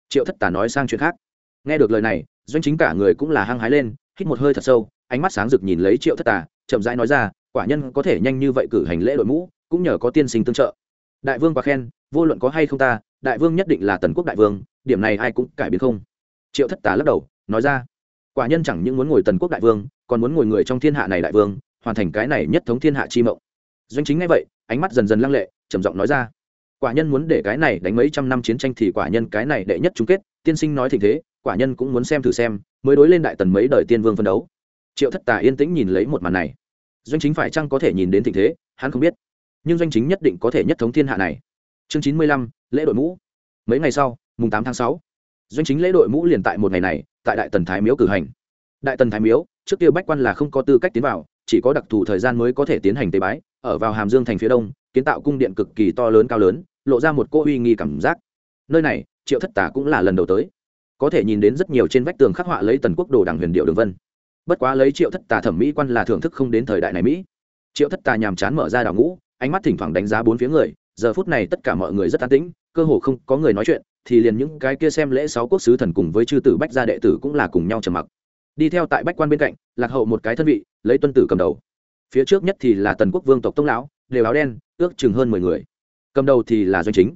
Triệu thất tà nói sang chuyện khác. Nghe được lời này, doanh chính cả người cũng là hăng hái lên, hít một hơi thật sâu, ánh mắt sáng rực nhìn lấy triệu thất tà, chậm rãi nói ra, quả nhân có thể nhanh như vậy cử hành lễ đội mũ, cũng nhờ có tiên sinh tương trợ. Đại vương quá khen vô luận có hay không ta, đại vương nhất định là tần quốc đại vương, điểm này ai cũng cải biến không. Triệu thất tà lắc đầu, nói ra, quả nhân chẳng những muốn ngồi tần quốc đại vương, còn muốn ngồi người trong thiên hạ này đại vương, hoàn thành cái này nhất thống thiên hạ chi mộng. Doanh chính ngay vậy, ánh mắt dần dần lăng lệ, trầm giọng nói ra, quả nhân muốn để cái này đánh mấy trăm năm chiến tranh thì quả nhân cái này đệ nhất chung kết, tiên sinh nói thịnh thế, quả nhân cũng muốn xem thử xem, mới đối lên đại tần mấy đời tiên vương phân đấu. Triệu thất tà yên tĩnh nhìn lấy một màn này. Doanh chính phải chăng có thể nhìn đến tình thế, hắn không biết, nhưng doanh chính nhất định có thể nhất thống thiên hạ này chương chín mươi lăm, lễ đội mũ. Mấy ngày sau, mùng tám tháng sáu, doanh chính lễ đội mũ liền tại một ngày này, tại đại tần thái miếu cử hành. Đại tần thái miếu, trước kia bách quan là không có tư cách tiến vào, chỉ có đặc thù thời gian mới có thể tiến hành tế bái, ở vào hàm dương thành phía đông, kiến tạo cung điện cực kỳ to lớn cao lớn, lộ ra một cô uy nghi cảm giác. Nơi này, triệu thất tả cũng là lần đầu tới. Có thể nhìn đến rất nhiều trên vách tường khắc họa lấy tần quốc đồ đảng huyền điệu đường vân. Bất quá lấy triệu thất tà thẩm mỹ quan là thưởng thức không đến thời đại này mỹ. Triệu thất tà nhàm chán mở ra đảo ngũ, ánh mắt thỉnh thoảng đánh giá bốn phía người giờ phút này tất cả mọi người rất an tĩnh, cơ hồ không có người nói chuyện, thì liền những cái kia xem lễ sáu quốc sứ thần cùng với chư tử bách gia đệ tử cũng là cùng nhau trầm mặc. Đi theo tại bách quan bên cạnh, lạc hậu một cái thân vị, lấy tuân tử cầm đầu. Phía trước nhất thì là tần quốc vương tộc tông lão, đều áo đen, ước chừng hơn mười người. Cầm đầu thì là doanh chính.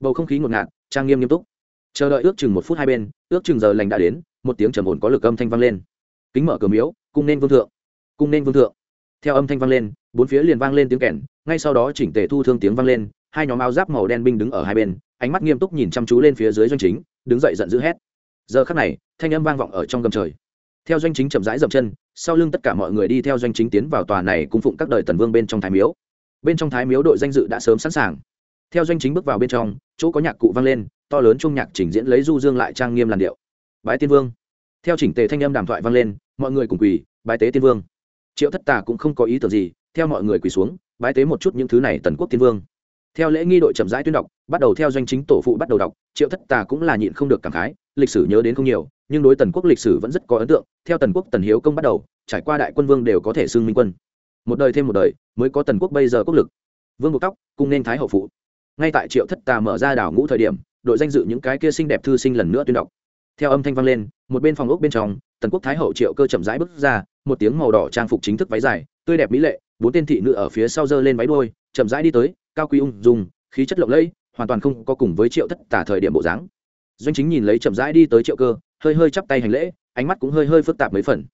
Bầu không khí ngột ngạt, trang nghiêm nghiêm túc. Chờ đợi ước chừng một phút hai bên, ước chừng giờ lành đã đến, một tiếng trầm ổn có lực âm thanh vang lên. Kính mở cửa miếu, cung nên vương thượng, cung nên vương thượng. Theo âm thanh vang lên bốn phía liền vang lên tiếng kèn, ngay sau đó chỉnh tề thu thương tiếng vang lên, hai nhóm áo giáp màu đen binh đứng ở hai bên, ánh mắt nghiêm túc nhìn chăm chú lên phía dưới doanh chính, đứng dậy giận dữ hét. Giờ khắc này, thanh âm vang vọng ở trong gầm trời. Theo doanh chính chậm rãi dậm chân, sau lưng tất cả mọi người đi theo doanh chính tiến vào tòa này cung phụng các đời tần vương bên trong thái miếu. Bên trong thái miếu đội danh dự đã sớm sẵn sàng. Theo doanh chính bước vào bên trong, chỗ có nhạc cụ vang lên, to lớn chung nhạc trình diễn lấy du dương lại trang nghiêm làn điệu. Bái tiên vương. Theo chỉnh tề thanh âm đàm thoại vang lên, mọi người cùng quỳ, bái tế tiên vương. Triệu thất tà cũng không có ý tưởng gì theo mọi người quỳ xuống, bái tế một chút những thứ này tần quốc tiên vương. Theo lễ nghi đội chậm rãi tuyên đọc, bắt đầu theo doanh chính tổ phụ bắt đầu đọc, triệu thất tà cũng là nhịn không được cảm khái, lịch sử nhớ đến không nhiều, nhưng đối tần quốc lịch sử vẫn rất có ấn tượng, theo tần quốc tần hiếu công bắt đầu, trải qua đại quân vương đều có thể xưng minh quân. Một đời thêm một đời, mới có tần quốc bây giờ quốc lực. Vương buộc tóc cùng nên thái hậu phụ. Ngay tại triệu thất tà mở ra đảo ngũ thời điểm, đội danh dự những cái kia xinh đẹp thư sinh lần nữa tuyên đọc. Theo âm thanh vang lên, một bên phòng ốc bên trong, tần quốc thái hậu triệu cơ chậm rãi bước ra, một tiếng màu đỏ trang phục chính thức váy dài, tươi đẹp mỹ lệ bốn tên thị nữ ở phía sau giơ lên máy đuôi, chậm rãi đi tới, cao quý ung dùng khí chất lộng lẫy, hoàn toàn không có cùng với triệu thất tả thời điểm bộ dáng. Doanh chính nhìn lấy chậm rãi đi tới triệu cơ, hơi hơi chắp tay hành lễ, ánh mắt cũng hơi hơi phức tạp mấy phần.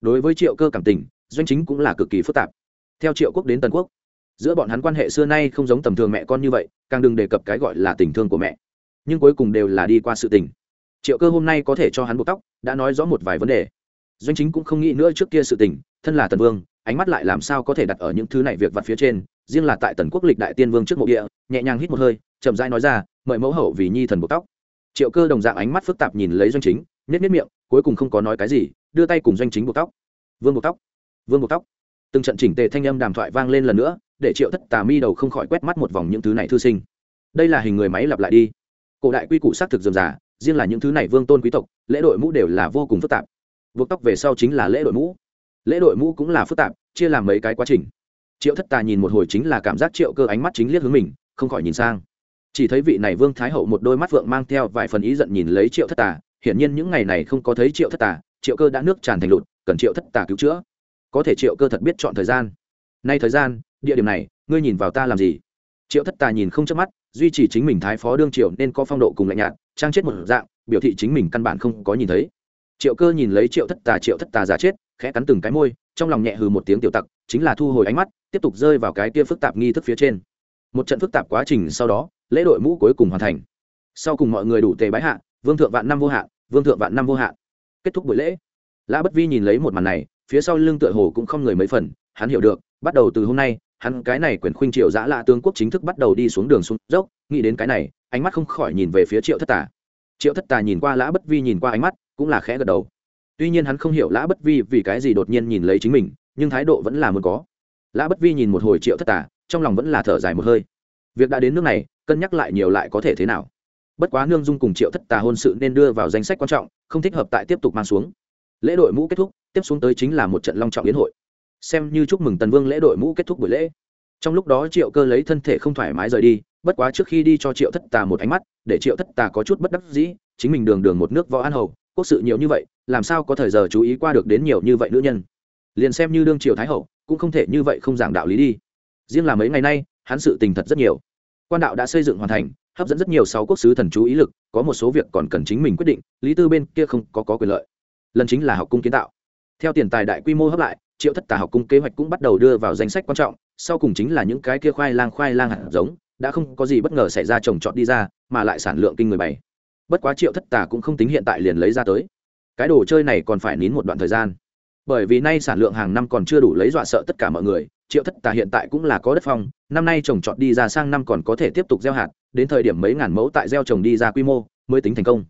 Đối với triệu cơ cảm tình, doanh chính cũng là cực kỳ phức tạp. Theo triệu quốc đến tần quốc, giữa bọn hắn quan hệ xưa nay không giống tầm thường mẹ con như vậy, càng đừng đề cập cái gọi là tình thương của mẹ. Nhưng cuối cùng đều là đi qua sự tình. Triệu cơ hôm nay có thể cho hắn buộc tóc, đã nói rõ một vài vấn đề. Doanh chính cũng không nghĩ nữa trước kia sự tình, thân là tần vương ánh mắt lại làm sao có thể đặt ở những thứ này việc vặt phía trên, riêng là tại tần quốc lịch đại tiên vương trước mộ địa, nhẹ nhàng hít một hơi, chậm rãi nói ra, mời mẫu hậu vì nhi thần buộc tóc. Triệu cơ đồng dạng ánh mắt phức tạp nhìn lấy doanh chính nếp nếp miệng, cuối cùng không có nói cái gì, đưa tay cùng doanh chính buộc tóc. Vương buộc tóc, vương buộc tóc. Từng trận chỉnh tề thanh âm đàm thoại vang lên lần nữa, để triệu thất tà mi đầu không khỏi quét mắt một vòng những thứ này thư sinh. Đây là hình người máy lặp lại đi. Cổ đại quy củ xác thực dườm giả riêng là những thứ này vương tôn quý tộc, lễ đội mũ đều là vô cùng phức tạp. Buộc tóc về sau chính là lễ đội mũ lễ đội mũ cũng là phức tạp, chia làm mấy cái quá trình. Triệu thất tà nhìn một hồi chính là cảm giác triệu cơ ánh mắt chính liếc hướng mình, không khỏi nhìn sang. Chỉ thấy vị này vương thái hậu một đôi mắt vượng mang theo vài phần ý giận nhìn lấy triệu thất tà, hiển nhiên những ngày này không có thấy triệu thất tà, triệu cơ đã nước tràn thành lụt, cần triệu thất tà cứu chữa. Có thể triệu cơ thật biết chọn thời gian. Nay thời gian, địa điểm này, ngươi nhìn vào ta làm gì? Triệu thất tà nhìn không chớp mắt, duy trì chính mình thái phó đương triệu nên có phong độ cùng lạnh nhạt, trang chết một dạng, biểu thị chính mình căn bản không có nhìn thấy. Triệu cơ nhìn lấy triệu thất tà, triệu thất tà giả chết khẽ cắn từng cái môi, trong lòng nhẹ hừ một tiếng tiểu tặc, chính là thu hồi ánh mắt, tiếp tục rơi vào cái kia phức tạp nghi thức phía trên. Một trận phức tạp quá trình sau đó, lễ đội mũ cuối cùng hoàn thành. Sau cùng mọi người đủ tề bái hạ, vương thượng vạn năm vô hạn, vương thượng vạn năm vô hạn. Kết thúc buổi lễ. Lã bất vi nhìn lấy một màn này, phía sau lưng tựa hồ cũng không người mấy phần, hắn hiểu được, bắt đầu từ hôm nay, hắn cái này quyền khuynh triệu giã lạ tướng quốc chính thức bắt đầu đi xuống đường xuống dốc, nghĩ đến cái này, ánh mắt không khỏi nhìn về phía triệu thất tà. Triệu thất tà nhìn qua lã bất vi nhìn qua ánh mắt, cũng là khẽ gật đầu tuy nhiên hắn không hiểu lã bất vi vì cái gì đột nhiên nhìn lấy chính mình, nhưng thái độ vẫn là muốn có. Lã bất vi nhìn một hồi triệu thất tà, trong lòng vẫn là thở dài một hơi. Việc đã đến nước này, cân nhắc lại nhiều lại có thể thế nào? Bất quá nương dung cùng triệu thất tà hôn sự nên đưa vào danh sách quan trọng, không thích hợp tại tiếp tục mang xuống. Lễ đội mũ kết thúc, tiếp xuống tới chính là một trận long trọng yến hội. Xem như chúc mừng tần vương lễ đội mũ kết thúc buổi lễ. Trong lúc đó triệu cơ lấy thân thể không thoải mái rời đi, bất quá trước khi đi cho triệu thất tà một ánh mắt, để triệu thất tà có chút bất đắc dĩ, chính mình đường đường một nước võ an hầu quốc sự nhiều như vậy làm sao có thời giờ chú ý qua được đến nhiều như vậy nữ nhân? Liền xem như đương triều thái hậu cũng không thể như vậy không giảng đạo lý đi. Riêng là mấy ngày nay hắn sự tình thật rất nhiều. Quan đạo đã xây dựng hoàn thành hấp dẫn rất nhiều sáu quốc sứ thần chú ý lực có một số việc còn cần chính mình quyết định lý tư bên kia không có, có quyền lợi. Lần chính là học cung kiến tạo. Theo tiền tài đại quy mô hấp lại triệu thất tà học cung kế hoạch cũng bắt đầu đưa vào danh sách quan trọng sau cùng chính là những cái kia khoai lang khoai lang hạt giống đã không có gì bất ngờ xảy ra trồng trọt đi ra mà lại sản lượng kinh người bày bất quá triệu thất tà cũng không tính hiện tại liền lấy ra tới. Cái đồ chơi này còn phải nín một đoạn thời gian. Bởi vì nay sản lượng hàng năm còn chưa đủ lấy dọa sợ tất cả mọi người, triệu thất tà hiện tại cũng là có đất phong, năm nay trồng trọt đi ra sang năm còn có thể tiếp tục gieo hạt, đến thời điểm mấy ngàn mẫu tại gieo trồng đi ra quy mô, mới tính thành công.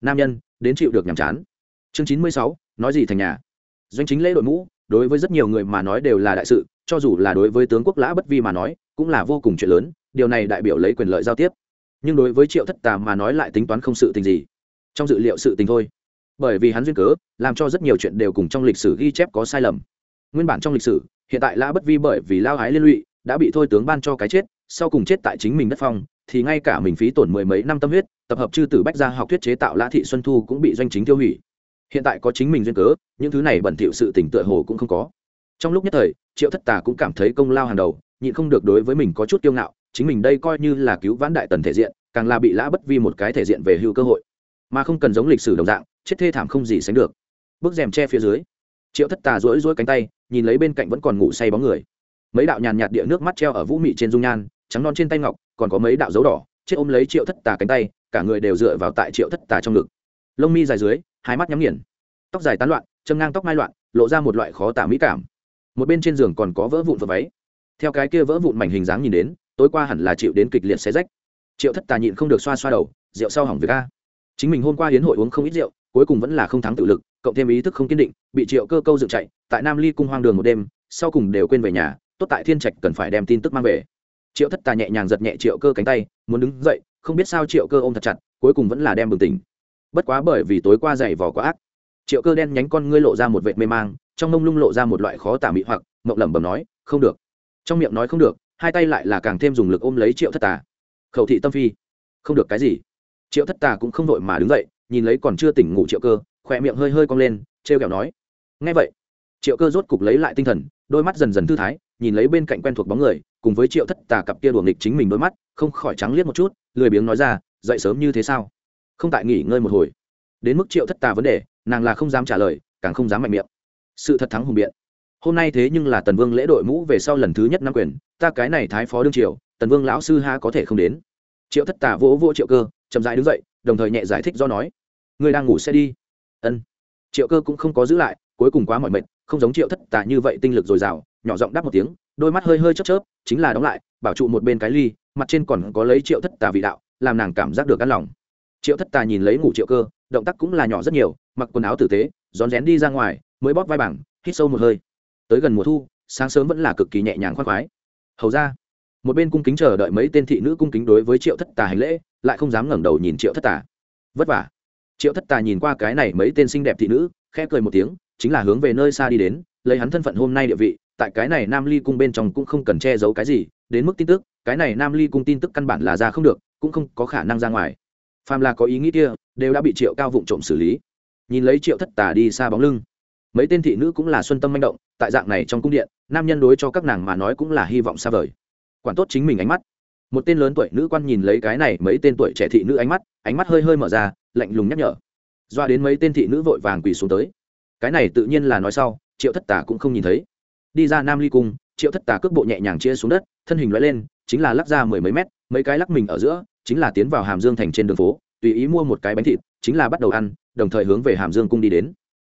Nam nhân, đến chịu được nhàm chán. Chương chín mươi sáu, nói gì thành nhà. Doanh chính lễ đội mũ, đối với rất nhiều người mà nói đều là đại sự, cho dù là đối với tướng quốc lã bất vi mà nói, cũng là vô cùng chuyện lớn, điều này đại biểu lấy quyền lợi giao tiếp nhưng đối với triệu thất tà mà nói lại tính toán không sự tình gì. Trong dự liệu sự tình thôi. Bởi vì hắn duyên cớ, làm cho rất nhiều chuyện đều cùng trong lịch sử ghi chép có sai lầm. Nguyên bản trong lịch sử, hiện tại lã bất vi bởi vì lao hái liên lụy, đã bị thôi tướng ban cho cái chết, sau cùng chết tại chính mình đất phong, thì ngay cả mình phí tổn mười mấy năm tâm huyết, tập hợp chư tử bách gia học thuyết chế tạo lã thị xuân thu cũng bị doanh chính tiêu hủy. Hiện tại có chính mình duyên cớ, những thứ này bẩn thỉu sự tỉnh tựa hồ cũng không có. Trong lúc nhất thời, triệu thất tà cũng cảm thấy công lao hàng đầu, nhịn không được đối với mình có chút kiêu ngạo chính mình đây coi như là cứu vãn đại tần thể diện, càng là bị lã bất vi một cái thể diện về hưu cơ hội. Mà không cần giống lịch sử đồng dạng, chết thê thảm không gì sánh được. Bước rèm che phía dưới, triệu thất tà rỗi rỗi cánh tay, nhìn lấy bên cạnh vẫn còn ngủ say bóng người. Mấy đạo nhàn nhạt địa nước mắt treo ở vũ mị trên dung nhan, trắng non trên tay ngọc, còn có mấy đạo dấu đỏ, chết ôm lấy triệu thất tà cánh tay, cả người đều dựa vào tại triệu thất tà trong ngực. Lông mi dài dưới, hai mắt nhắm nghiền. Tóc dài tán loạn, châm ngang tóc mai loạn, lộ ra một loại khó tả mỹ cảm. Một bên trên giường còn có vỡ vụn vỡ váy. Theo cái kia vỡ vụn mảnh hình dáng nhìn đến tối qua hẳn là chịu đến kịch liệt xé rách. Triệu thất tà nhịn không được xoa xoa đầu, rượu sau hỏng việc a. Chính mình hôm qua hiến hội uống không ít rượu, cuối cùng vẫn là không thắng tự lực, cộng thêm ý thức không kiên định, bị triệu cơ câu dựng chạy, tại nam ly cung hoang đường một đêm, sau cùng đều quên về nhà, tốt tại thiên trạch cần phải đem tin tức mang về. Triệu thất tà nhẹ nhàng giật nhẹ triệu cơ cánh tay, muốn đứng dậy, không biết sao triệu cơ ôm thật chặt, cuối cùng vẫn là đem bừng tỉnh. Bất quá bởi vì tối qua dày vò quá ác, triệu cơ đen nhánh con ngươi lộ ra hai tay lại là càng thêm dùng lực ôm lấy triệu thất tà. Khẩu thị tâm phi. Không được cái gì. Triệu thất tà cũng không vội mà đứng dậy, nhìn lấy còn chưa tỉnh ngủ triệu cơ, khỏe miệng hơi hơi cong lên t r e o kẹo nói. Ngay vậy, triệu cơ rốt cục lấy lại tinh thần, đôi mắt dần dần thư thái, nhìn lấy bên cạnh quen thuộc bóng người, cùng với triệu thất tà cặp kia đùa nghịch chính mình đôi mắt, không khỏi trắng liếc một chút, lười biếng nói ra, dậy sớm như thế sao? Không tại nghỉ ngơi một hồi. Đến mức triệu thất tà vấn đề, nàng là không dám trả lời, càng không dám mạnh miệng. Sự thật thắng hùng biện. Hôm nay thế nhưng là tần vương lễ đội mũ về sau lần thứ nhất năm quyền ta cái này thái phó đương triều, tần vương lão sư ha có thể không đến. Triệu thất tà vỗ vỗ triệu cơ, chậm dãi đứng dậy, đồng thời nhẹ giải thích do nói người đang ngủ sẽ đi. Ân. Triệu cơ cũng không có giữ lại, cuối cùng quá mỏi mệt, không giống triệu thất tà như vậy tinh lực dồi dào, nhỏ giọng đáp một tiếng, đôi mắt hơi hơi chớp chớp, chính là đóng lại, bảo trụ một bên cái ly, mặt trên còn có lấy triệu thất tà vị đạo, làm nàng cảm giác được ăn lòng. Triệu thất tà nhìn lấy ngủ triệu cơ, động tác cũng là nhỏ rất nhiều, mặc quần áo tử tế, rón rén đi ra ngoài, mới bóp vai bảng hít sâu một hơi. Tới gần mùa thu, sáng sớm vẫn là cực kỳ nhẹ nhàng khoác khoái hầu ra, một bên cung kính chờ đợi mấy tên thị nữ cung kính đối với triệu thất tà hành lễ, lại không dám ngẩng đầu nhìn triệu thất tà. Vất vả. Triệu thất tà nhìn qua cái này mấy tên xinh đẹp thị nữ, khẽ cười một tiếng, chính là hướng về nơi xa đi đến, lấy hắn thân phận hôm nay địa vị, tại cái này nam ly cung bên trong cũng không cần che giấu cái gì, đến mức tin tức, cái này nam ly cung tin tức căn bản là ra không được, cũng không có khả năng ra ngoài. Phàm là có ý nghĩ kia, đều đã bị triệu cao vụng trộm xử lý. Nhìn lấy triệu thất tà đi xa bóng lưng, mấy tên thị nữ cũng là xuân tâm manh động tại dạng này trong cung điện, nam nhân đối cho các nàng mà nói cũng là hy vọng xa vời. Quản tốt chính mình ánh mắt. Một tên lớn tuổi nữ quan nhìn lấy cái này mấy tên tuổi trẻ thị nữ ánh mắt ánh mắt hơi hơi mở ra, lạnh lùng nhắc nhở. Doa đến mấy tên thị nữ vội vàng quỳ xuống tới. Cái này tự nhiên là nói sau, triệu thất tà cũng không nhìn thấy. Đi ra nam ly cung, triệu thất tà cước bộ nhẹ nhàng chia xuống đất, thân hình loại lên, chính là lắc ra mười mấy mét, mấy cái lắc mình ở giữa, chính là tiến vào hàm dương thành trên đường phố, tùy ý mua một cái bánh thịt, chính là bắt đầu ăn, đồng thời hướng về hàm dương cung đi đến.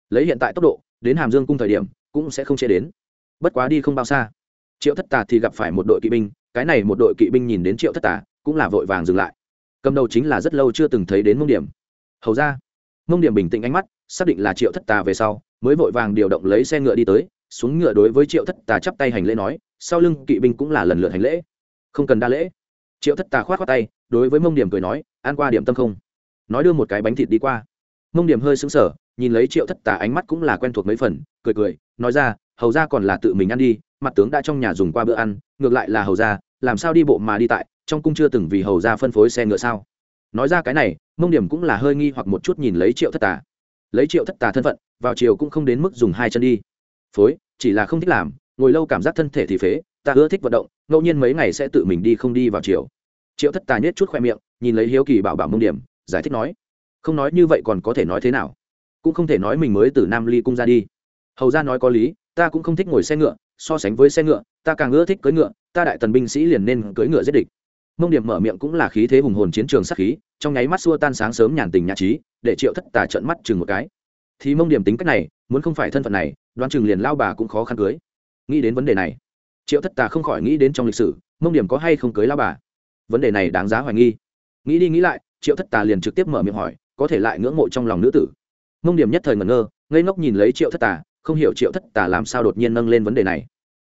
Lấy hiện tại tốc độ, đến hàm dương cung thời điểm cũng sẽ không chế đến. Bất quá đi không bao xa. Triệu thất tà thì gặp phải một đội kỵ binh, cái này một đội kỵ binh nhìn đến triệu thất tà, cũng là vội vàng dừng lại. Cầm đầu chính là rất lâu chưa từng thấy đến mông điểm. Hầu ra. Mông điểm bình tĩnh ánh mắt, xác định là triệu thất tà về sau, mới vội vàng điều động lấy xe ngựa đi tới, xuống ngựa đối với triệu thất tà chắp tay hành lễ nói, sau lưng kỵ binh cũng là lần lượt hành lễ. Không cần đa lễ. Triệu thất tà khoát khoát tay, đối với mông điểm cười nói, ăn qua điểm tâm không? Nói đưa một cái bánh thịt đi qua. Mông điểm hơi sững sờ nhìn lấy triệu thất tà ánh mắt cũng là quen thuộc mấy phần, cười cười, nói ra, hầu ra còn là tự mình ăn đi, mặt tướng đã trong nhà dùng qua bữa ăn, ngược lại là hầu ra làm sao đi bộ mà đi tại, trong cung chưa từng vì hầu ra phân phối xe ngựa sao? Nói ra cái này, mông điểm cũng là hơi nghi hoặc một chút nhìn lấy triệu thất tà. Lấy triệu thất tà thân phận, vào chiều cũng không đến mức dùng hai chân đi. Phối, chỉ là không thích làm, ngồi lâu cảm giác thân thể thì phế, ta ưa thích vận động, ngẫu nhiên mấy ngày sẽ tự mình đi không đi vào chiều. Triệu thất tà nhét chút khoe miệng, nhìn lấy hiếu kỳ bảo bảo mông điểm, giải thích nói, không nói như vậy còn có thể nói thế nào? Cũng không thể nói mình mới từ nam ly cung ra đi. Hầu ra nói có lý, ta cũng không thích ngồi xe ngựa, so sánh với xe ngựa, ta càng ưa thích cưỡi ngựa, ta đại tần binh sĩ liền nên cưỡi ngựa giết địch. Mông điểm mở miệng cũng là khí thế hùng hồn chiến trường sắc khí, trong nháy mắt xua tan sáng sớm nhàn tình nhã trí, để triệu thất tà trận mắt chừng một cái. Thì mông điểm tính cách này, muốn không phải thân phận này, đoán chừng liền lao bà cũng khó khăn cưới. Nghĩ đến vấn đề này, triệu thất tà không khỏi nghĩ đến trong lịch sử, mông điểm có hay không cưới lao bà? Vấn đề này đáng giá hoài nghi. Nghĩ đi nghĩ lại, triệu thất tà liền trực tiếp mở miệng hỏi, có thể lại ngưỡng mộ trong lòng nữ tử mông điểm nhất thời ngẩn ngơ, ngây ngốc nhìn lấy triệu thất tà, không hiểu triệu thất tà làm sao đột nhiên nâng lên vấn đề này.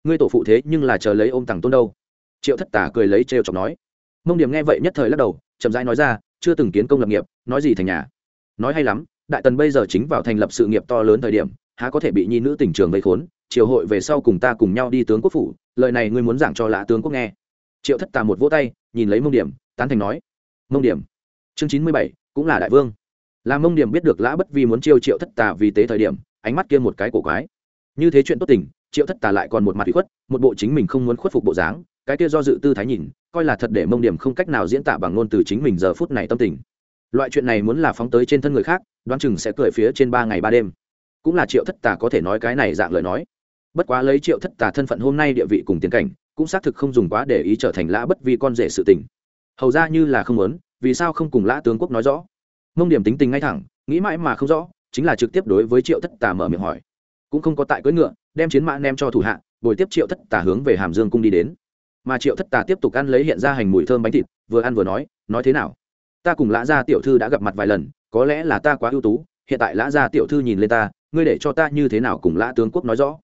Ngươi tổ phụ thế nhưng là chờ lấy ôm tằng tôn đâu? Triệu thất tà cười lấy trêu chọc nói. Mông điểm nghe vậy nhất thời lắc đầu, chậm rãi nói ra, chưa từng kiến công lập nghiệp, nói gì thành nhà? Nói hay lắm, đại tần bây giờ chính vào thành lập sự nghiệp to lớn thời điểm, há có thể bị nhi nữ tỉnh trường vây khốn, triều hội về sau cùng ta cùng nhau đi tướng quốc phủ, lời này ngươi muốn giảng cho lã tướng quốc nghe. Triệu thất tà một vỗ tay, nhìn lấy mông điểm, tán thành nói. Mông điểm, chương chín mươi bảy, cũng là đại vương là mông điểm biết được lã bất vi muốn chiêu triệu thất tà vì tế thời điểm, ánh mắt kia một cái cổ quái. Như thế chuyện tốt tình, triệu thất tà lại còn một mặt bị khuất, một bộ chính mình không muốn khuất phục bộ dáng, cái kia do dự tư thái nhìn, coi là thật để mông điểm không cách nào diễn tả bằng ngôn từ chính mình giờ phút này tâm tình. Loại chuyện này muốn là phóng tới trên thân người khác, đoán chừng sẽ cười phía trên ba ngày ba đêm. Cũng là triệu thất tà có thể nói cái này dạng lời nói. Bất quá lấy triệu thất tà thân phận hôm nay địa vị cùng tiến cảnh, cũng xác thực không dùng quá để ý trở thành lã bất vi con rể sự tình. Hầu ra như là không muốn, vì sao không cùng lã tướng quốc nói rõ? Mông điểm tính tình ngay thẳng, nghĩ mãi mà không rõ, chính là trực tiếp đối với triệu thất tà mở miệng hỏi. Cũng không có tại cưỡi ngựa, đem chiến mã nem cho thủ hạ, bồi tiếp triệu thất tà hướng về hàm dương cung đi đến. Mà triệu thất tà tiếp tục ăn lấy hiện ra hành mùi thơm bánh thịt, vừa ăn vừa nói nói thế nào? Ta cùng lã gia tiểu thư đã gặp mặt vài lần, có lẽ là ta quá ưu tú, hiện tại lã gia tiểu thư nhìn lên ta, ngươi để cho ta như thế nào cùng lã tướng quốc nói rõ?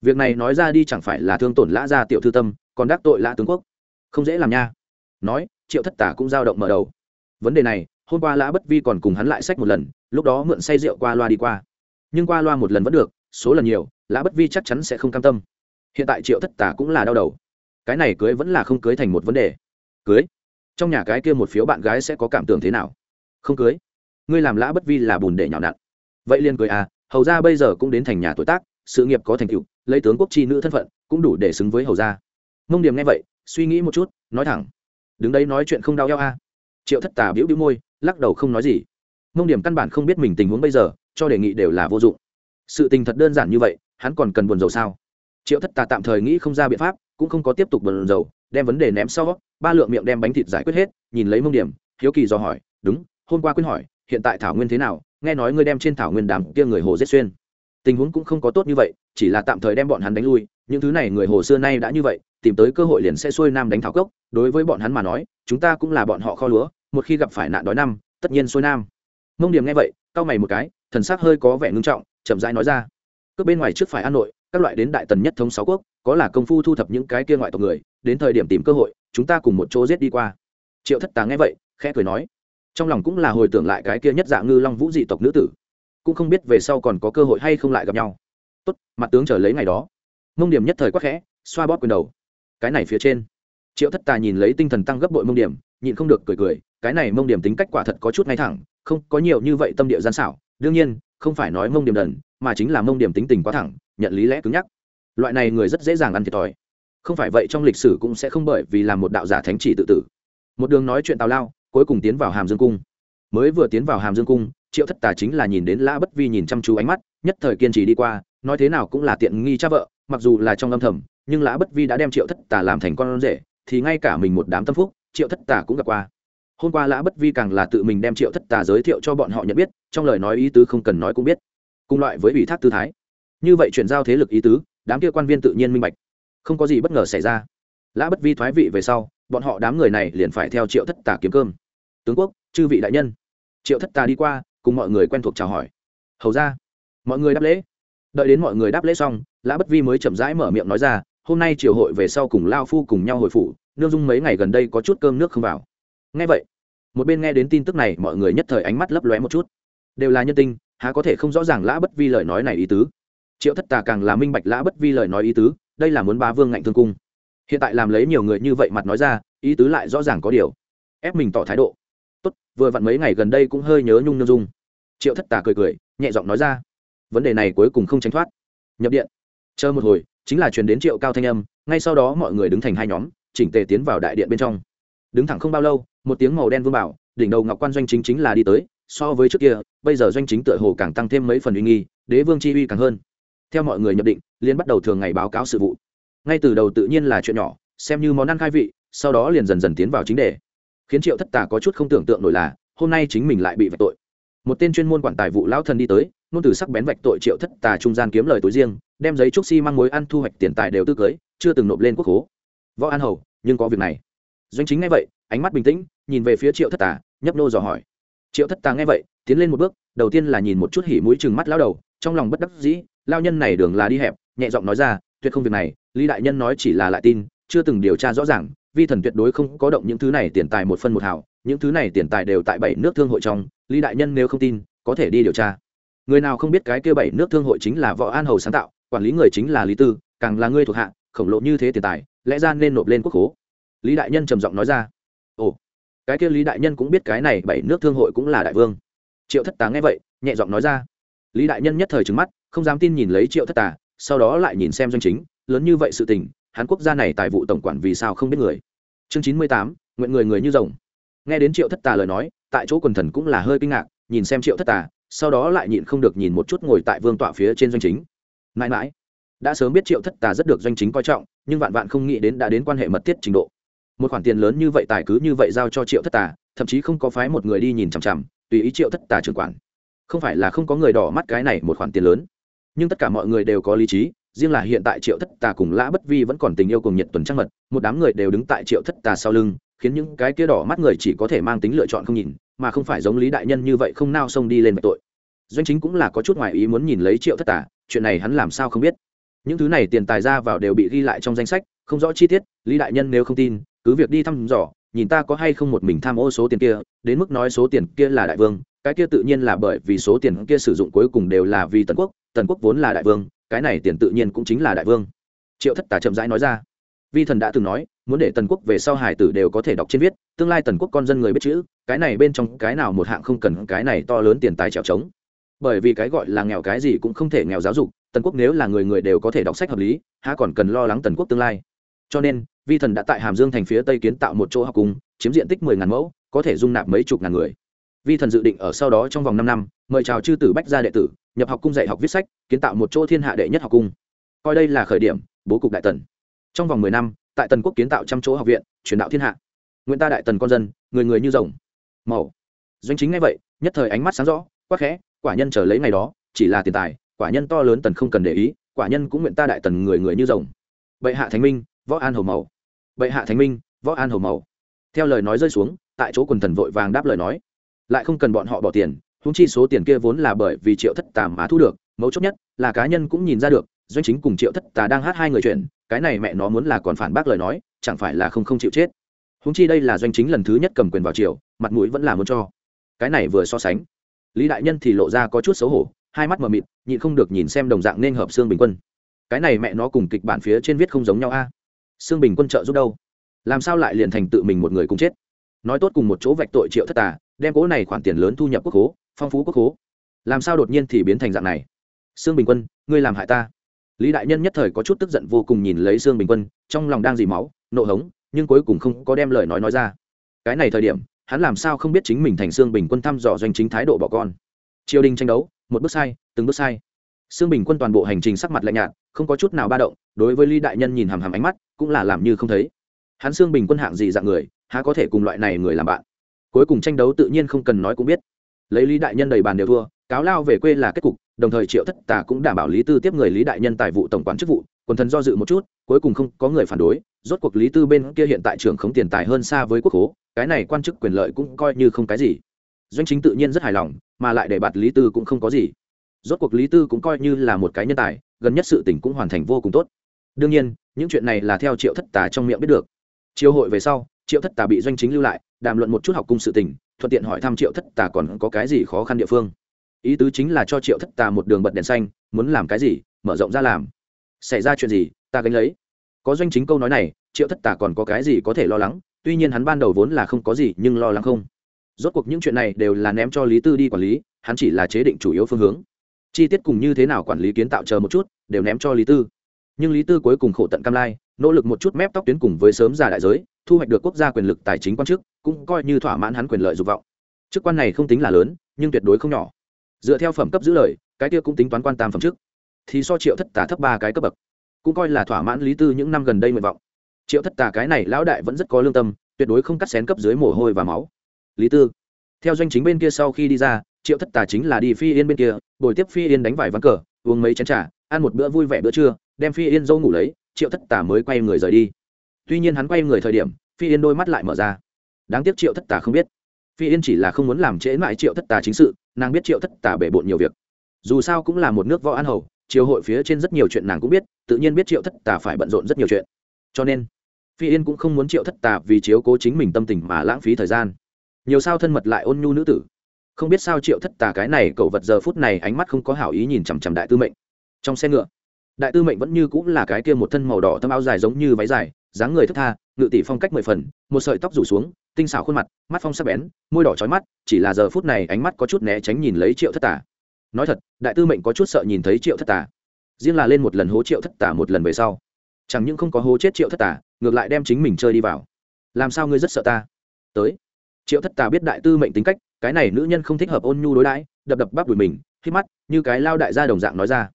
Việc này nói ra đi chẳng phải là thương tổn lã gia tiểu thư tâm, còn đắc tội lã tướng quốc. Không dễ làm nha. Nói, triệu thất tả cũng dao động mở đầu. Vấn đề này hôm qua lã bất vi còn cùng hắn lại sách một lần, lúc đó mượn say rượu qua loa đi qua. Nhưng qua loa một lần vẫn được, số lần nhiều, lã bất vi chắc chắn sẽ không cam tâm. Hiện tại triệu thất tả cũng là đau đầu. Cái này cưới vẫn là không cưới thành một vấn đề. Cưới? Trong nhà cái kia một phiếu bạn gái sẽ có cảm tưởng thế nào? Không cưới. Ngươi làm lã bất vi là bùn để nhào nặn. Vậy liên cưới à hầu ra bây giờ cũng đến thành nhà tuổi tác, sự nghiệp có thành tựu, lấy tướng quốc chi nữ thân phận, cũng đủ để xứng với hầu gia. Mông điểm nghe vậy, suy nghĩ một chút, nói thẳng. Đứng đấy nói chuyện không đau eo a. Triệu thất tà biễu biễu môi lắc đầu không nói gì. Mông điểm căn bản không biết mình tình huống bây giờ, cho đề nghị đều là vô dụng. Sự tình thật đơn giản như vậy, hắn còn cần buồn dầu sao? Triệu thất tà tạm thời nghĩ không ra biện pháp, cũng không có tiếp tục buồn dầu đem vấn đề ném sau, ba lượng miệng đem bánh thịt giải quyết hết, nhìn lấy mông điểm, hiếu kỳ do hỏi, đúng, hôm qua quyên hỏi, hiện tại thảo nguyên thế nào? Nghe nói ngươi đem trên thảo nguyên đám kia người hồ giết xuyên. Tình huống cũng không có tốt như vậy, chỉ là tạm thời đem bọn hắn đánh lui, những thứ này người hồ xưa nay đã như vậy, tìm tới cơ hội liền sẽ xuôi nam đánh thảo cốc, đối với bọn hắn mà nói, chúng ta cũng là bọn họ kho lúa một khi gặp phải nạn đói năm, tất nhiên xuôi nam. Mông điểm nghe vậy, cau mày một cái, thần sắc hơi có vẻ ngưng trọng, chậm rãi nói ra. Cướp bên ngoài trước phải an nội, các loại đến đại tần nhất thống sáu quốc, có là công phu thu thập những cái kia ngoại tộc người, đến thời điểm tìm cơ hội, chúng ta cùng một chỗ giết đi qua. Triệu thất Tà nghe vậy, khẽ cười nói. Trong lòng cũng là hồi tưởng lại cái kia nhất dạng ngư long vũ dị tộc nữ tử. Cũng không biết về sau còn có cơ hội hay không lại gặp nhau. Tốt, mặt tướng chờ lấy ngày đó. Mông điểm nhất thời quắc khẽ, xoa bóp quyền đầu. Cái này phía trên. Triệu thất tà nhìn lấy tinh thần tăng gấp bội mông điểm nhịn không được cười cười cái này mông điểm tính cách quả thật có chút ngay thẳng, không có nhiều như vậy tâm địa gian xảo. Đương nhiên, không phải nói mông điểm đần, mà chính là mông điểm tính tình quá thẳng, nhận lý lẽ cứng nhắc. Loại này người rất dễ dàng ăn thiệt thòi. Không phải vậy trong lịch sử cũng sẽ không bởi vì làm một đạo giả thánh chỉ tự tử. Một đường nói chuyện tào lao, cuối cùng tiến vào hàm dương cung. Mới vừa tiến vào hàm dương cung, triệu thất tà chính là nhìn đến lã bất vi nhìn chăm chú ánh mắt, nhất thời kiên trì đi qua, nói thế nào cũng là tiện nghi cha vợ, mặc dù là trong âm thầm, nhưng lã bất vi đã đem triệu thất tà làm thành con rể, thì ngay cả mình một đám tâm phúc, triệu thất tà cũng gặp qua hôm qua lã bất vi càng là tự mình đem triệu thất tà giới thiệu cho bọn họ nhận biết, trong lời nói ý tứ không cần nói cũng biết. Cùng loại với ủy thác tư thái. Như vậy chuyển giao thế lực ý tứ, đám kia quan viên tự nhiên minh bạch. Không có gì bất ngờ xảy ra. Lã bất vi thoái vị về sau, bọn họ đám người này liền phải theo triệu thất tà kiếm cơm. Tướng quốc, chư vị đại nhân. Triệu thất tà đi qua, cùng mọi người quen thuộc chào hỏi. Hầu ra. Mọi người đáp lễ. Đợi đến mọi người đáp lễ xong, lã bất vi mới chậm rãi mở miệng nói ra, hôm nay triều hội về sau cùng lao phu cùng nhau hồi phủ, nương dung mấy ngày gần đây có chút cơm nước không vào. Ngay vậy một bên nghe đến tin tức này, mọi người nhất thời ánh mắt lấp lóe một chút. Đều là nhân tinh, há có thể không rõ ràng lã bất vi lời nói này ý tứ. Triệu thất tà càng là minh bạch lã bất vi lời nói ý tứ, đây là muốn bá vương ngạnh thương cung. Hiện tại làm lấy nhiều người như vậy mặt nói ra, ý tứ lại rõ ràng có điều. Ép mình tỏ thái độ. Tốt, vừa vặn mấy ngày gần đây cũng hơi nhớ nhung nhung dung. Triệu thất tà cười cười, nhẹ giọng nói ra. Vấn đề này cuối cùng không tránh thoát. Nhập điện. Chờ một hồi, chính là truyền đến triệu cao thanh âm, ngay sau đó mọi người đứng thành hai nhóm, chỉnh tề tiến vào đại điện bên trong đứng thẳng không bao lâu, một tiếng màu đen vương bảo, đỉnh đầu ngọc quan doanh chính chính là đi tới, so với trước kia, bây giờ doanh chính tựa hồ càng tăng thêm mấy phần uy nghi, đế vương chi uy càng hơn. Theo mọi người nhập định liên bắt đầu thường ngày báo cáo sự vụ. Ngay từ đầu tự nhiên là chuyện nhỏ, xem như món ăn khai vị, sau đó liền dần dần tiến vào chính đề. Khiến triệu thất tà có chút không tưởng tượng nổi là, hôm nay chính mình lại bị vạch tội. Một tên chuyên môn quản tài vụ lão thần đi tới nôn từ sắc bén vạch tội triệu thất tà trung gian kiếm lời tối riêng, đem giấy trúc xi、si、măng mối ăn thu hoạch tiền tài đều tư cưới, chưa từng nộp lên quốc hố võ an hầu, nhưng có việc này doanh chính nghe vậy, ánh mắt bình tĩnh, nhìn về phía triệu thất tà, nhấp nô dò hỏi. Triệu thất tà nghe vậy, tiến lên một bước, đầu tiên là nhìn một chút hỉ mũi chừng mắt lao đầu, trong lòng bất đắc dĩ lao nhân này đường là đi hẹp, nhẹ giọng nói ra, tuyệt không việc này, lý đại nhân nói chỉ là lại tin, chưa từng điều tra rõ ràng, vi thần tuyệt đối không có động những thứ này tiền tài một phân một hào, những thứ này tiền tài đều tại bảy nước thương hội trong, lý đại nhân nếu không tin, có thể đi điều tra. Người nào không biết cái kia bảy nước thương hội chính là võ an hầu sáng tạo, quản lý người chính là lý tư, càng là ngươi thuộc hạ, khổng lộ như thế tiền tài, lẽ ra nên nộp lên quốc hố lý đại nhân trầm giọng nói ra. Ồ, cái kia lý đại nhân cũng biết cái này bảy nước thương hội cũng là đại vương. Triệu thất tà nghe vậy, nhẹ giọng nói ra. Lý đại nhân nhất thời trứng mắt, không dám tin nhìn lấy triệu thất tà, sau đó lại nhìn xem doanh chính, lớn như vậy sự tình Hàn quốc gia này tài vụ tổng quản vì sao không biết người. Chương chín mươi tám, nguyện người người như rồng. Nghe đến triệu thất tà lời nói, tại chỗ quần thần cũng là hơi kinh ngạc, nhìn xem triệu thất tà, sau đó lại nhịn không được nhìn một chút ngồi tại vương tọa phía trên doanh chính. Mãi mãi, đã sớm biết triệu thất tà rất được doanh chính coi trọng, nhưng vạn vạn không nghĩ đến đã đến quan hệ mật thiết trình độ một khoản tiền lớn như vậy tài cứ như vậy giao cho triệu thất tà, thậm chí không có phái một người đi nhìn chằm chằm, tùy ý triệu thất tà trưởng quản. Không phải là không có người đỏ mắt cái này một khoản tiền lớn. Nhưng tất cả mọi người đều có lý trí, riêng là hiện tại triệu thất tà cùng lã bất vi vẫn còn tình yêu cùng nhiệt tuần trăng mật, một đám người đều đứng tại triệu thất tà sau lưng, khiến những cái kia đỏ mắt người chỉ có thể mang tính lựa chọn không nhìn, mà không phải giống lý đại nhân như vậy không nao xông đi lên vạch tội. Doanh chính cũng là có chút ngoài ý muốn nhìn lấy triệu thất tà, chuyện này hắn làm sao không biết. Những thứ này tiền tài ra vào đều bị ghi lại trong danh sách, không rõ chi tiết, lý đại nhân nếu không tin cứ việc đi thăm dò, nhìn ta có hay không một mình tham ô số tiền kia, đến mức nói số tiền kia là đại vương, cái kia tự nhiên là bởi vì số tiền kia sử dụng cuối cùng đều là vì tần quốc tần quốc vốn là đại vương, cái này tiền tự nhiên cũng chính là đại vương. Triệu thất tà chậm rãi nói ra. Vi thần đã từng nói, muốn để tần quốc về sau hải tử đều có thể đọc trên viết, tương lai tần quốc con dân người biết chữ, cái này bên trong cái nào một hạng không cần, cái này to lớn tiền tài trèo trống. Bởi vì cái gọi là nghèo cái gì cũng không thể nghèo giáo dục, tần quốc nếu là người người đều có thể đọc sách hợp lý, há còn cần lo lắng tần quốc tương lai. Cho nên vi thần đã tại hàm dương thành phía tây kiến tạo một chỗ học cung, chiếm diện tích mười ngàn mẫu, có thể dung nạp mấy chục ngàn người. Vi thần dự định ở sau đó trong vòng năm năm, mời chào chư tử bách gia đệ tử, nhập học cung dạy học viết sách, kiến tạo một chỗ thiên hạ đệ nhất học cung. Coi đây là khởi điểm, bố cục đại tần. Trong vòng mười năm, tại tần quốc kiến tạo trăm chỗ học viện, truyền đạo thiên hạ. Nguyễn ta đại tần con dân, người người như rồng. Màu. Doanh chính ngay vậy, nhất thời ánh mắt sáng rõ, quắc khẽ, quả nhân chờ lấy ngày đó, chỉ là tiền tài, quả nhân to lớn tần không cần để ý, quả nhân cũng nguyện ta đại tần người người như rồng. Bệ hạ thánh minh, võ an hầu màu bệ hạ thánh minh, võ an hầu màu theo lời nói rơi xuống, tại chỗ quần thần vội vàng đáp lời nói. Lại không cần bọn họ bỏ tiền húng chi số tiền kia vốn là bởi vì triệu thất tà má thu được, mấu chốt nhất là cá nhân cũng nhìn ra được, doanh chính cùng triệu thất tà đang hát hai người chuyện, cái này mẹ nó muốn là còn phản bác lời nói, chẳng phải là không không chịu chết. Húng chi đây là doanh chính lần thứ nhất cầm quyền vào triều, mặt mũi vẫn là muốn cho. Cái này vừa so sánh, lý đại nhân thì lộ ra có chút xấu hổ, hai mắt mờ mịt, nhịn không được nhìn xem đồng dạng nên hợp xương bình quân. Cái này mẹ nó cùng kịch bản phía trên viết không giống nhau a. à? Xương bình quân trợ giúp đâu? Làm sao lại liền thành tự mình một người cùng chết? Nói tốt cùng một chỗ vạch tội triệu thất tà, đem cố này khoản tiền lớn thu nhập quốc hố, phong phú quốc hố. Làm sao đột nhiên thì biến thành dạng này? Sương bình quân, ngươi làm hại ta. Lý đại nhân nhất thời có chút tức giận vô cùng nhìn lấy sương bình quân, trong lòng đang dì máu, nộ hống, nhưng cuối cùng không có đem lời nói nói ra. Cái này thời điểm, hắn làm sao không biết chính mình thành sương bình quân thăm dò doanh chính thái độ bỏ con. Triều đình tranh đấu, một bước sai, từng bước sai. Sương bình quân toàn bộ hành trình sắc mặt lạnh nhạt, không có chút nào ba động, đối với lý đại nhân nhìn hàm hàm ánh mắt cũng là làm như không thấy. Hắn xương bình quân hạng gì dạng người, há có thể cùng loại này người làm bạn? Cuối cùng tranh đấu tự nhiên không cần nói cũng biết. Lấy lý đại nhân đầy bàn đều thua, cáo lao về quê là kết cục, đồng thời triệu thất tà cũng đảm bảo lý tư tiếp người lý đại nhân tài vụ tổng quản chức vụ, quần thần do dự một chút, cuối cùng không có người phản đối, rốt cuộc lý tư bên kia hiện tại trường không tiền tài hơn xa với quốc hố, cái này quan chức quyền lợi cũng coi như không cái gì. Doanh chính tự nhiên rất hài lòng, mà lại để bạt lý tư cũng không có gì. Rốt cuộc lý tư cũng coi như là một cái nhân tài, gần nhất sự tỉnh cũng hoàn thành vô cùng tốt đương nhiên, những chuyện này là theo triệu thất tà trong miệng biết được. Chiều hội về sau, triệu thất tà bị doanh chính lưu lại, đàm luận một chút học cung sự tình, thuận tiện hỏi thăm triệu thất tà còn có cái gì khó khăn địa phương. Ý tứ chính là cho triệu thất tà một đường bật đèn xanh, muốn làm cái gì, mở rộng ra làm. Xảy ra chuyện gì, ta gánh lấy. Có doanh chính câu nói này, triệu thất tà còn có cái gì có thể lo lắng, tuy nhiên hắn ban đầu vốn là không có gì, nhưng lo lắng không. Rốt cuộc những chuyện này đều là ném cho lý tư đi quản lý, hắn chỉ là chế định chủ yếu phương hướng. Chi tiết cùng như thế nào quản lý kiến tạo chờ một chút, đều ném cho lý tư nhưng lý tư cuối cùng khổ tận cam lai, nỗ lực một chút mép tóc tuyến cùng với sớm già đại giới, thu hoạch được quốc gia quyền lực tài chính quan chức, cũng coi như thỏa mãn hắn quyền lợi dục vọng. Chức quan này không tính là lớn, nhưng tuyệt đối không nhỏ. Dựa theo phẩm cấp giữ lời, cái kia cũng tính toán quan tam phẩm trước thì so triệu thất tà thấp ba cái cấp bậc, cũng coi là thỏa mãn lý tư những năm gần đây nguyện vọng. Triệu thất tà cái này lão đại vẫn rất có lương tâm, tuyệt đối không cắt xén cấp dưới mồ hôi và máu. Lý tư, theo doanh chính bên kia sau khi đi ra, triệu thất tà chính là đi phi yên bên kia bồi tiếp phi yên đánh vải ván cờ uống mấy chén trà, ăn một bữa vui vẻ bữa trưa đem phi yên dâu ngủ lấy triệu thất tà mới quay người rời đi. Tuy nhiên hắn quay người thời điểm phi yên đôi mắt lại mở ra. Đáng tiếc triệu thất tà không biết. Phi yên chỉ là không muốn làm trễ mãi triệu thất tà chính sự nàng biết triệu thất tà bể bộn nhiều việc. Dù sao cũng là một nước võ an hầu triều hội phía trên rất nhiều chuyện nàng cũng biết tự nhiên biết triệu thất tà phải bận rộn rất nhiều chuyện. Cho nên phi yên cũng không muốn triệu thất tà vì chiếu cố chính mình tâm tình mà lãng phí thời gian. Nhiều sao thân mật lại ôn nhu nữ tử không biết sao triệu thất tà cái này cậu vật giờ phút này ánh mắt không có hảo ý nhìn chằm chằm đại tư mệnh. Trong xe ngựa, đại tư mệnh vẫn như cũng là cái kia một thân màu đỏ thâm áo dài giống như váy dài, dáng người thất tha, ngự tỷ phong cách mười phần, một sợi tóc rủ xuống, tinh xảo khuôn mặt, mắt phong sắc bén, môi đỏ trói mắt, chỉ là giờ phút này ánh mắt có chút né tránh nhìn lấy triệu thất tà. Nói thật, đại tư mệnh có chút sợ nhìn thấy triệu thất tà. Riêng là lên một lần hố triệu thất tà một lần về sau, chẳng những không có hố chết triệu thất tà, ngược lại đem chính mình chơi đi vào. Làm sao ngươi rất sợ ta? Tới. Triệu thất tà biết đại tư mệnh tính cách cái này nữ nhân không thích hợp ôn nhu đối đãi, đập đập bắp đùi mình khi mắt, như cái lao đại gia đồng dạng nói ra.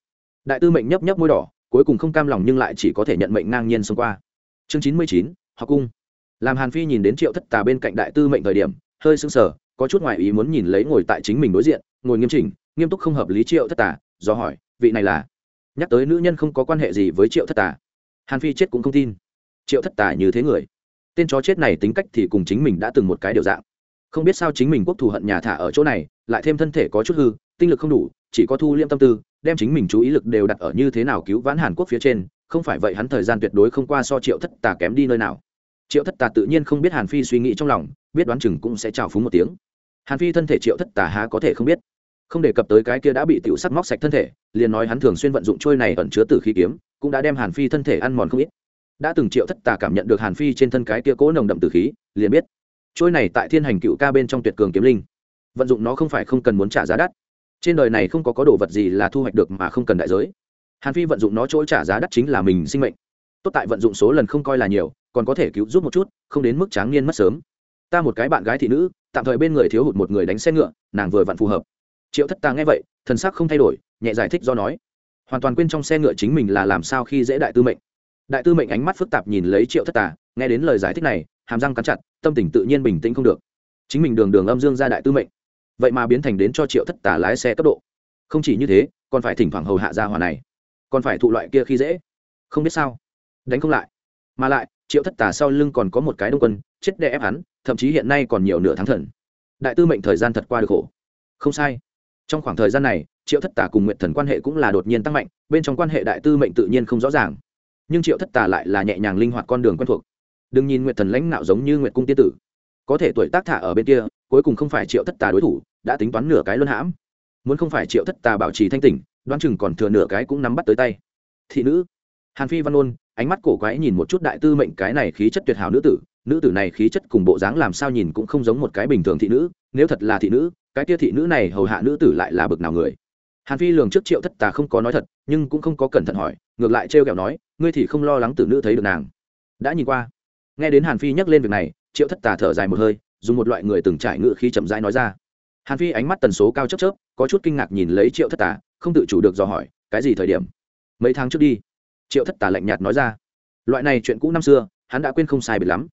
Đại tư mệnh nhấp nhấp môi đỏ, cuối cùng không cam lòng nhưng lại chỉ có thể nhận mệnh ngang nhiên xông qua. Chương chín mươi chín, học cung. Làm hàn phi nhìn đến triệu thất tà bên cạnh đại tư mệnh thời điểm, hơi sưng sờ, có chút ngoại ý muốn nhìn lấy ngồi tại chính mình đối diện, ngồi nghiêm chỉnh, nghiêm túc không hợp lý triệu thất tà, do hỏi, vị này là? Nhắc tới nữ nhân không có quan hệ gì với triệu thất tà. Hàn phi chết cũng không tin. Triệu thất tà như thế người. Tên chó chết này tính cách thì cùng chính mình đã từng một cái điều dạng không biết sao chính mình quốc thù hận nhà thả ở chỗ này, lại thêm thân thể có chút hư, tinh lực không đủ, chỉ có thu liêm tâm tư, đem chính mình chú ý lực đều đặt ở như thế nào cứu vãn hàn quốc phía trên, không phải vậy hắn thời gian tuyệt đối không qua so triệu thất tà kém đi nơi nào. Triệu thất tà tự nhiên không biết hàn phi suy nghĩ trong lòng, biết đoán chừng cũng sẽ trào phúng một tiếng. Hàn phi thân thể triệu thất tà há có thể không biết. Không đề cập tới cái kia đã bị tiểu sắc móc sạch thân thể, liền nói hắn thường xuyên vận dụng trôi này ẩn chứa từ khí kiếm, cũng đã đem hàn phi thân thể ăn mòn không ít. Đã từng triệu thất tà cảm nhận được hàn phi trên thân cái kia cố nồng đậm từ khí, liền biết trôi này tại thiên hành cựu ca bên trong tuyệt cường kiếm linh. Vận dụng nó không phải không cần muốn trả giá đắt. Trên đời này không có có đồ vật gì là thu hoạch được mà không cần đại giới. Hàn phi vận dụng nó chỗ trả giá đắt chính là mình sinh mệnh. Tốt tại vận dụng số lần không coi là nhiều, còn có thể cứu giúp một chút, không đến mức tráng niên mất sớm. Ta một cái bạn gái thị nữ, tạm thời bên người thiếu hụt một người đánh xe ngựa, nàng vừa vặn phù hợp. Triệu thất ta nghe vậy, thần sắc không thay đổi, nhẹ giải thích do nói. Hoàn toàn quên trong xe ngựa chính mình là làm sao khi dễ đại tư mệnh. Đại tư mệnh ánh mắt phức tạp nhìn lấy triệu thất tà nghe đến lời giải thích này hàm răng cắn chặt, tâm tình tự nhiên bình tĩnh không được. Chính mình đường đường âm dương ra đại tư mệnh, vậy mà biến thành đến cho triệu thất tà lái xe cấp độ. Không chỉ như thế, còn phải thỉnh thoảng hầu hạ gia hòa này. Còn phải thụ loại kia khi dễ. Không biết sao, đánh không lại. Mà lại, triệu thất tà sau lưng còn có một cái đông quân, chết đè ép hắn, thậm chí hiện nay còn nhiều nửa tháng thần. Đại tư mệnh thời gian thật qua được khổ. Không sai. Trong khoảng thời gian này, triệu thất tà cùng nguyện thần quan hệ cũng là đột nhiên tăng mạnh, bên trong quan hệ đại tư mệnh tự nhiên không rõ ràng. Nhưng triệu thất tà lại là nhẹ nhàng linh hoạt con đường quen thuộc đừng nhìn nguyện thần lãnh nạo giống như nguyện cung tiên tử. Có thể tuổi tác thả ở bên kia, cuối cùng không phải triệu thất tà đối thủ, đã tính toán nửa cái luân hãm. Muốn không phải triệu thất tà bảo trì thanh tỉnh, đoán chừng còn thừa nửa cái cũng nắm bắt tới tay. Thị nữ, hàn phi văn ôn ánh mắt cổ quái nhìn một chút đại tư mệnh cái này khí chất tuyệt hảo nữ tử. Nữ tử này khí chất cùng bộ dáng làm sao nhìn cũng không giống một cái bình thường thị nữ. Nếu thật là thị nữ, cái kia thị nữ này hầu hạ nữ tử lại là bực nào người? Hàn phi lường trước triệu thất tà không có nói thật, nhưng cũng không có cẩn thận hỏi, ngược lại trêu kẹo nói, ngươi thì không lo lắng tử nữ thấy được nàng. Đã nhìn qua nghe đến hàn phi nhắc lên việc này, triệu thất tà thở dài một hơi, dùng một loại người từng trải ngự khí chậm rãi nói ra. Hàn phi ánh mắt tần số cao chớp chớp, có chút kinh ngạc nhìn lấy triệu thất tà, không tự chủ được dò hỏi, cái gì thời điểm? Mấy tháng trước đi. Triệu thất tà lạnh nhạt nói ra. Loại này chuyện cũ năm xưa, hắn đã quên không sai biệt lắm.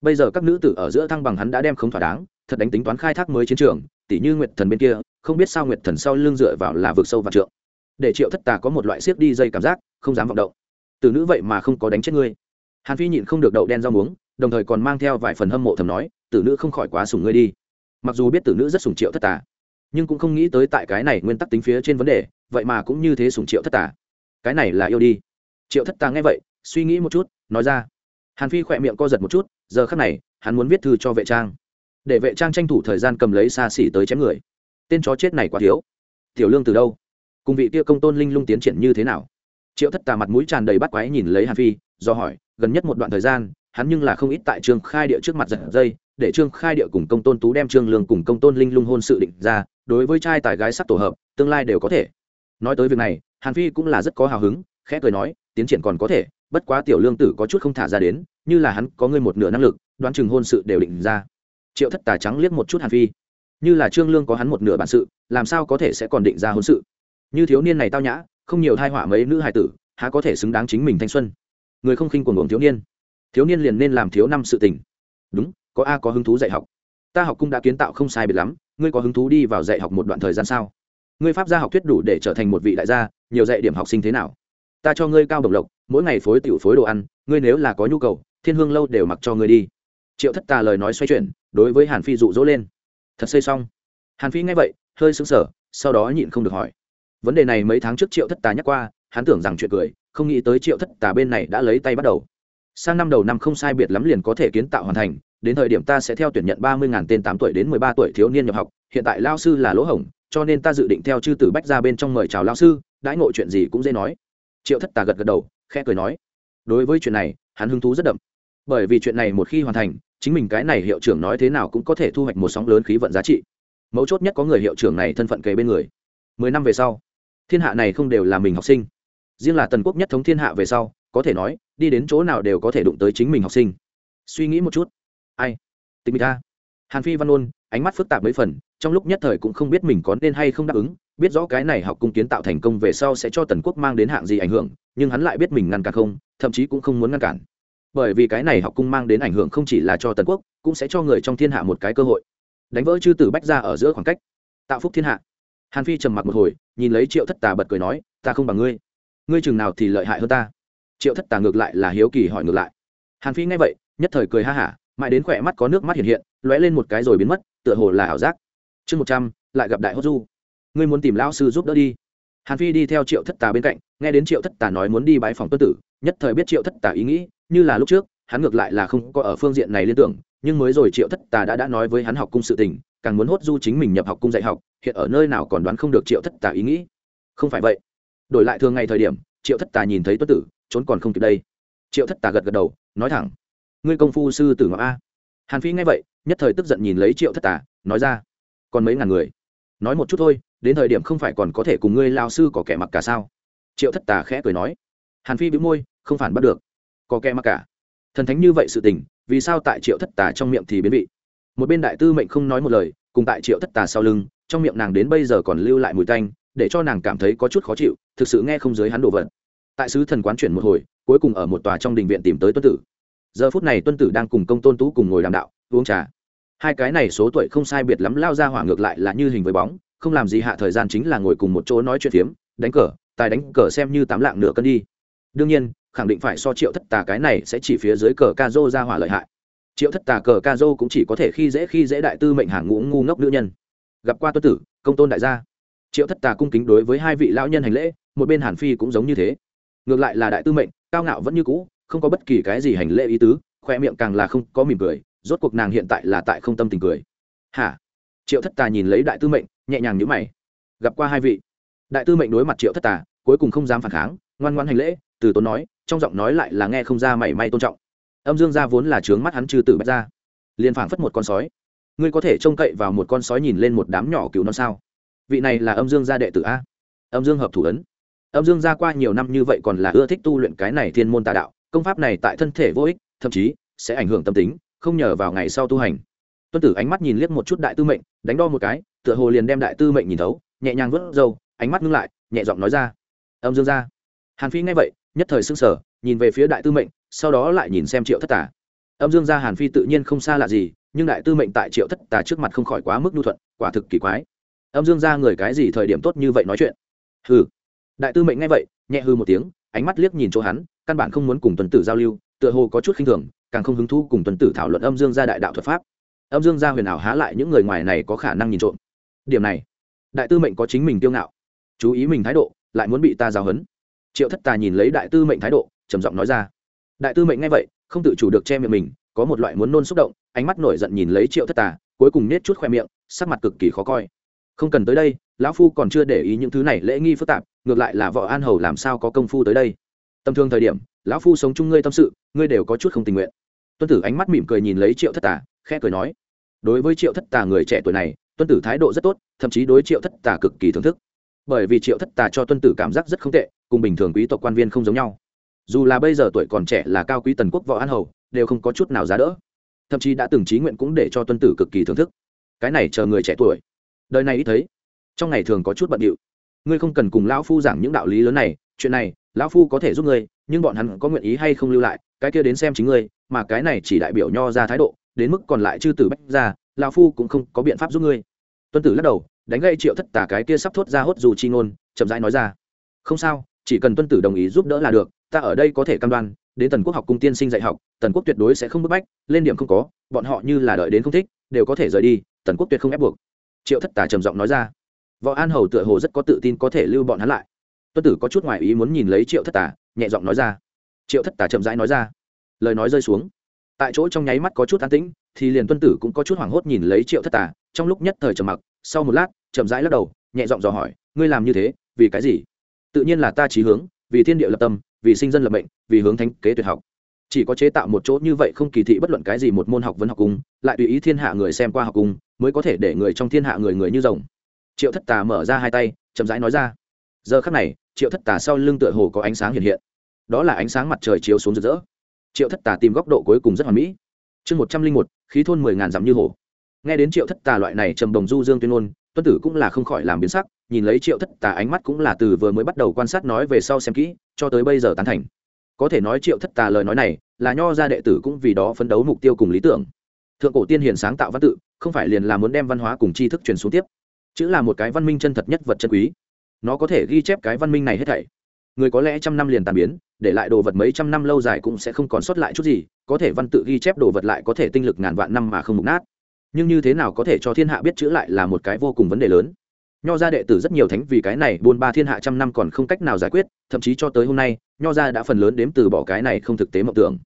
Bây giờ các nữ tử ở giữa thăng bằng hắn đã đem không thỏa đáng, thật đánh tính toán khai thác mới chiến trường tỷ như nguyệt thần bên kia, không biết sao nguyệt thần sau lưng dựa vào là vực sâu và trượng. Để triệu thất tà có một loại siết đi dây cảm giác, không dám vọng động. Từ nữ vậy mà không có đánh chết ngươi hàn phi nhịn không được đậu đen rau muống, đồng thời còn mang theo vài phần hâm mộ thầm nói, tử nữ không khỏi quá sủng ngươi đi. Mặc dù biết tử nữ rất sủng triệu thất tà, nhưng cũng không nghĩ tới tại cái này nguyên tắc tính phía trên vấn đề, vậy mà cũng như thế sủng triệu thất tà. Cái này là yêu đi. Triệu thất tà nghe vậy, suy nghĩ một chút, nói ra. Hàn phi khỏe miệng co giật một chút, giờ khắc này, hắn muốn viết thư cho vệ trang. Để vệ trang tranh thủ thời gian cầm lấy xa xỉ tới chém người. Tên chó chết này quá thiếu. Tiểu lương từ đâu? Cùng vị kia công tôn linh lung tiến triển như thế nào? Triệu thất tà mặt mũi tràn đầy bắt quái nhìn lấy hàn phi, do hỏi gần nhất một đoạn thời gian, hắn nhưng là không ít tại trương khai địa trước mặt giật dây, để trương khai địa cùng công tôn tú đem trương lương cùng công tôn linh lung hôn sự định ra, đối với trai tài gái sắc tổ hợp, tương lai đều có thể. Nói tới việc này, hàn phi cũng là rất có hào hứng, khẽ cười nói, tiến triển còn có thể, bất quá tiểu lương tử có chút không thả ra đến, như là hắn có ngươi một nửa năng lực, đoán chừng hôn sự đều định ra. Triệu thất tà trắng liếc một chút hàn phi. Như là trương lương có hắn một nửa bản sự, làm sao có thể sẽ còn định ra hôn sự? Như thiếu niên này tao nhã, không nhiều thai họa mấy nữ hài tử, há có thể xứng đáng chính mình thanh xuân? Người không khinh cuồng cuồng thiếu niên. Thiếu niên liền nên làm thiếu năm sự tình. Đúng, có a có hứng thú dạy học. Ta học cung đã kiến tạo không sai biệt lắm, ngươi có hứng thú đi vào dạy học một đoạn thời gian sao? Ngươi pháp gia học thuyết đủ để trở thành một vị đại gia, nhiều dạy điểm học sinh thế nào? Ta cho ngươi cao đồng lộc, mỗi ngày phối tiểu phối đồ ăn, ngươi nếu là có nhu cầu, thiên hương lâu đều mặc cho ngươi đi. Triệu thất tà lời nói xoay chuyển, đối với hàn phi dụ dỗ lên. Thật xây xong. Hàn phi nghe vậy, hơi sững sờ, sau đó nhịn không được hỏi. Vấn đề này mấy tháng trước triệu thất tà nhắc qua, hắn tưởng rằng chuyện cười không nghĩ tới triệu thất tà bên này đã lấy tay bắt đầu. Sang năm đầu năm không sai biệt lắm liền có thể kiến tạo hoàn thành, đến thời điểm ta sẽ theo tuyển nhận ba mươi tên tám tuổi đến mười ba tuổi thiếu niên nhập học, hiện tại lao sư là lỗ hổng, cho nên ta dự định theo chư tử bách ra bên trong mời chào lao sư, đãi ngộ chuyện gì cũng dễ nói. Triệu thất tà gật gật đầu, khẽ cười nói. Đối với chuyện này, hắn hứng thú rất đậm. Bởi vì chuyện này một khi hoàn thành, chính mình cái này hiệu trưởng nói thế nào cũng có thể thu hoạch một sóng lớn khí vận giá trị. Mấu chốt nhất có người hiệu trưởng này thân phận kề bên người. Mười năm về sau, thiên hạ này không đều là mình học sinh riêng là tần quốc nhất thống thiên hạ về sau, có thể nói, đi đến chỗ nào đều có thể đụng tới chính mình học sinh. Suy nghĩ một chút. Ai? Tình mình ta hàn phi văn ôn ánh mắt phức tạp mấy phần, trong lúc nhất thời cũng không biết mình có nên hay không đáp ứng, biết rõ cái này học cung kiến tạo thành công về sau sẽ cho tần quốc mang đến hạng gì ảnh hưởng, nhưng hắn lại biết mình ngăn cản không, thậm chí cũng không muốn ngăn cản. Bởi vì cái này học cung mang đến ảnh hưởng không chỉ là cho tần quốc, cũng sẽ cho người trong thiên hạ một cái cơ hội. Đánh vỡ chư tử bách ra ở giữa khoảng cách. Tạo phúc thiên hạ. Hàn phi trầm mặc một hồi, nhìn lấy triệu thất tà bật cười nói, ta không bằng ngươi ngươi chừng nào thì lợi hại hơn ta. Triệu thất tà ngược lại là hiếu kỳ hỏi ngược lại. Hàn phi nghe vậy, nhất thời cười ha hả, mãi đến khỏe mắt có nước mắt hiện hiện, lóe lên một cái rồi biến mất, tựa hồ là ảo giác. Chương một trăm, lại gặp đại hốt du. Ngươi muốn tìm lão sư giúp đỡ đi. Hàn phi đi theo triệu thất tà bên cạnh, nghe đến triệu thất tà nói muốn đi bãi phòng tuân tử, nhất thời biết triệu thất tà ý nghĩ, như là lúc trước, hắn ngược lại là không có ở phương diện này liên tưởng, nhưng mới rồi triệu thất tà đã đã nói với hắn học cung sự tình, càng muốn hốt du chính mình nhập học cung dạy học, hiện ở nơi nào còn đoán không được triệu thất tà ý nghĩ. Không phải vậy đổi lại thường ngày thời điểm, triệu thất tà nhìn thấy tuất tử, trốn còn không kịp đây. Triệu thất tà gật gật đầu, nói thẳng, ngươi công phu sư tử ngọc a. Hàn phi nghe vậy, nhất thời tức giận nhìn lấy triệu thất tà, nói ra, còn mấy ngàn người? Nói một chút thôi, đến thời điểm không phải còn có thể cùng ngươi lao sư có kẻ mặc cả sao? Triệu thất tà khẽ cười nói. Hàn phi bĩu môi, không phản bắt được. Có kẻ mặc cả. Thần thánh như vậy sự tình, vì sao tại triệu thất tà trong miệng thì biến vị? Một bên đại tư mệnh không nói một lời, cùng tại triệu thất tà sau lưng, trong miệng nàng đến bây giờ còn lưu lại mùi tanh để cho nàng cảm thấy có chút khó chịu, thực sự nghe không giới hắn đồ vật. Tại sứ thần quán chuyển một hồi, cuối cùng ở một tòa trong đình viện tìm tới tuân tử. Giờ phút này tuân tử đang cùng công tôn tú cùng ngồi đàm đạo, uống trà. Hai cái này số tuổi không sai biệt lắm lao ra hỏa ngược lại là như hình với bóng, không làm gì hạ thời gian chính là ngồi cùng một chỗ nói chuyện phiếm, đánh cờ, tài đánh cờ xem như tám lạng nửa cân đi. Đương nhiên, khẳng định phải so triệu thất tà cái này sẽ chỉ phía dưới cờ ca dô ra hỏa lợi hại. Triệu thất tà cờ ca dô cũng chỉ có thể khi dễ khi dễ đại tư mệnh hàng ngũ ngu ngốc nữ nhân. Gặp qua tuân tử, công tôn đại gia triệu thất tà cung kính đối với hai vị lão nhân hành lễ, một bên hàn phi cũng giống như thế. Ngược lại là đại tư mệnh, cao ngạo vẫn như cũ, không có bất kỳ cái gì hành lễ ý tứ, khoe miệng càng là không có mỉm cười, rốt cuộc nàng hiện tại là tại không tâm tình cười. Hả? Triệu thất tà nhìn lấy đại tư mệnh, nhẹ nhàng nhữ mày. Gặp qua hai vị. Đại tư mệnh đối mặt triệu thất tà, cuối cùng không dám phản kháng, ngoan ngoan hành lễ, từ tốn nói, trong giọng nói lại là nghe không ra mảy may tôn trọng. Âm dương gia vốn là trướng mắt hắn trừ tử bách ra liền phảng phất một con sói. Ngươi có thể trông cậy vào một con sói nhìn lên một đám nhỏ cứu nó sao? Vị này là âm dương gia đệ tử a. Âm dương hợp thủ ấn. Âm dương gia qua nhiều năm như vậy còn là ưa thích tu luyện cái này thiên môn tà đạo, công pháp này tại thân thể vô ích, thậm chí sẽ ảnh hưởng tâm tính, không nhờ vào ngày sau tu hành. Tuân tử ánh mắt nhìn liếc một chút đại tư mệnh, đánh đo một cái, tựa hồ liền đem đại tư mệnh nhìn thấu, nhẹ nhàng vớt râu, ánh mắt ngưng lại, nhẹ giọng nói ra. Âm dương gia. Hàn phi nghe vậy, nhất thời sưng sở nhìn về phía đại tư mệnh, sau đó lại nhìn xem triệu thất tà. Âm dương gia hàn phi tự nhiên không xa lạ gì, nhưng đại tư mệnh tại triệu thất tà trước mặt không khỏi quá mức nhu thuận, quả thực kỳ quái âm dương gia người cái gì thời điểm tốt như vậy nói chuyện? Hừ. Đại tư mệnh nghe vậy, nhẹ hư một tiếng, ánh mắt liếc nhìn chỗ hắn, căn bản không muốn cùng tuần tử giao lưu, tựa hồ có chút khinh thường, càng không hứng thú cùng tuần tử thảo luận âm dương gia đại đạo thuật pháp. Âm dương gia huyền ảo há lại những người ngoài này có khả năng nhìn trộm. Điểm này, đại tư mệnh có chính mình tiêu ngạo, chú ý mình thái độ, lại muốn bị ta giáo hấn triệu thất tà nhìn lấy đại tư mệnh thái độ, trầm giọng nói ra. Đại tư mệnh nghe vậy, không tự chủ được che miệng mình, có một loại muốn nôn xúc động, ánh mắt nổi giận nhìn lấy triệu thất tà, cuối cùng nết chút khoe miệng, sắc mặt cực kỳ khó coi không cần tới đây, lão phu còn chưa để ý những thứ này lễ nghi phức tạp, ngược lại là võ an hầu làm sao có công phu tới đây. Tầm thường thời điểm, lão phu sống chung ngươi tâm sự, ngươi đều có chút không tình nguyện. Tuân tử ánh mắt mỉm cười nhìn lấy triệu thất tà, khẽ cười nói, đối với triệu thất tà người trẻ tuổi này, tuân tử thái độ rất tốt, thậm chí đối triệu thất tà cực kỳ thưởng thức. Bởi vì triệu thất tà cho tuân tử cảm giác rất không tệ, cùng bình thường quý tộc quan viên không giống nhau. Dù là bây giờ tuổi còn trẻ là cao quý tần quốc võ an hầu, đều không có chút nào giá đỡ. Thậm chí đã từng trí nguyện cũng để cho tuân tử cực kỳ thưởng thức. Cái này chờ người trẻ tuổi đời này ít thấy. Trong ngày thường có chút bận điệu. Ngươi không cần cùng lão phu giảng những đạo lý lớn này, chuyện này, lão phu có thể giúp ngươi, nhưng bọn hắn có nguyện ý hay không lưu lại, cái kia đến xem chính ngươi, mà cái này chỉ đại biểu nho ra thái độ, đến mức còn lại chư tử bách ra lão phu cũng không có biện pháp giúp ngươi. Tuân tử lắc đầu, đánh gây triệu thất tả cái kia sắp thốt ra hốt dù chi ngôn, chậm rãi nói ra. Không sao, chỉ cần tuân tử đồng ý giúp đỡ là được, ta ở đây có thể cam đoan, đến tần quốc học cung tiên sinh dạy học, tần quốc tuyệt đối sẽ không bức bách, lên điểm không có, bọn họ như là đợi đến không thích, đều có thể rời đi, tần quốc tuyệt không ép buộc triệu thất tả trầm giọng nói ra. Võ an hầu tựa hồ rất có tự tin có thể lưu bọn hắn lại. Tuân tử có chút ngoài ý muốn nhìn lấy triệu thất tả nhẹ giọng nói ra. Triệu thất tả chậm rãi nói ra. Lời nói rơi xuống. Tại chỗ trong nháy mắt có chút an tĩnh, thì liền tuân tử cũng có chút hoảng hốt nhìn lấy triệu thất tả trong lúc nhất thời trầm mặc, sau một lát, chậm rãi lắc đầu, nhẹ giọng dò hỏi, ngươi làm như thế, vì cái gì? Tự nhiên là ta trí hướng, vì thiên địa lập tâm, vì sinh dân lập mệnh, vì hướng thánh kế tuyệt học chỉ có chế tạo một chỗ như vậy không kỳ thị bất luận cái gì một môn học vấn học cung, lại tùy ý thiên hạ người xem qua học cung, mới có thể để người trong thiên hạ người người như rồng. Triệu thất tà mở ra hai tay, chậm rãi nói ra. Giờ khắc này, triệu thất tà sau lưng tựa hồ có ánh sáng hiện hiện. Đó là ánh sáng mặt trời chiếu xuống rực rỡ. Triệu thất tà tìm góc độ cuối cùng rất hoàn mỹ. Chương một trăm linh một, khí thôn mười ngàn dặm như hồ. Nghe đến triệu thất tà loại này trầm đồng du dương tuyên ngôn, tuân tử cũng là không khỏi làm biến sắc, nhìn lấy triệu thất tà ánh mắt cũng là từ vừa mới bắt đầu quan sát nói về sau xem kỹ, cho tới bây giờ tán thành có thể nói triệu thất tà lời nói này, là nho gia đệ tử cũng vì đó phấn đấu mục tiêu cùng lý tưởng. Thượng cổ tiên hiền sáng tạo văn tự, không phải liền là muốn đem văn hóa cùng tri thức truyền xuống tiếp. Chữ là một cái văn minh chân thật nhất vật chân quý. Nó có thể ghi chép cái văn minh này hết thảy. Người có lẽ trăm năm liền tàn biến, để lại đồ vật mấy trăm năm lâu dài cũng sẽ không còn sót lại chút gì, có thể văn tự ghi chép đồ vật lại có thể tinh lực ngàn vạn năm mà không mục nát. Nhưng như thế nào có thể cho thiên hạ biết chữ lại là một cái vô cùng vấn đề lớn? Nho gia đệ tử rất nhiều thánh vì cái này, buôn ba thiên hạ trăm năm còn không cách nào giải quyết, thậm chí cho tới hôm nay, nho gia đã phần lớn đếm từ bỏ cái này không thực tế mộng tưởng.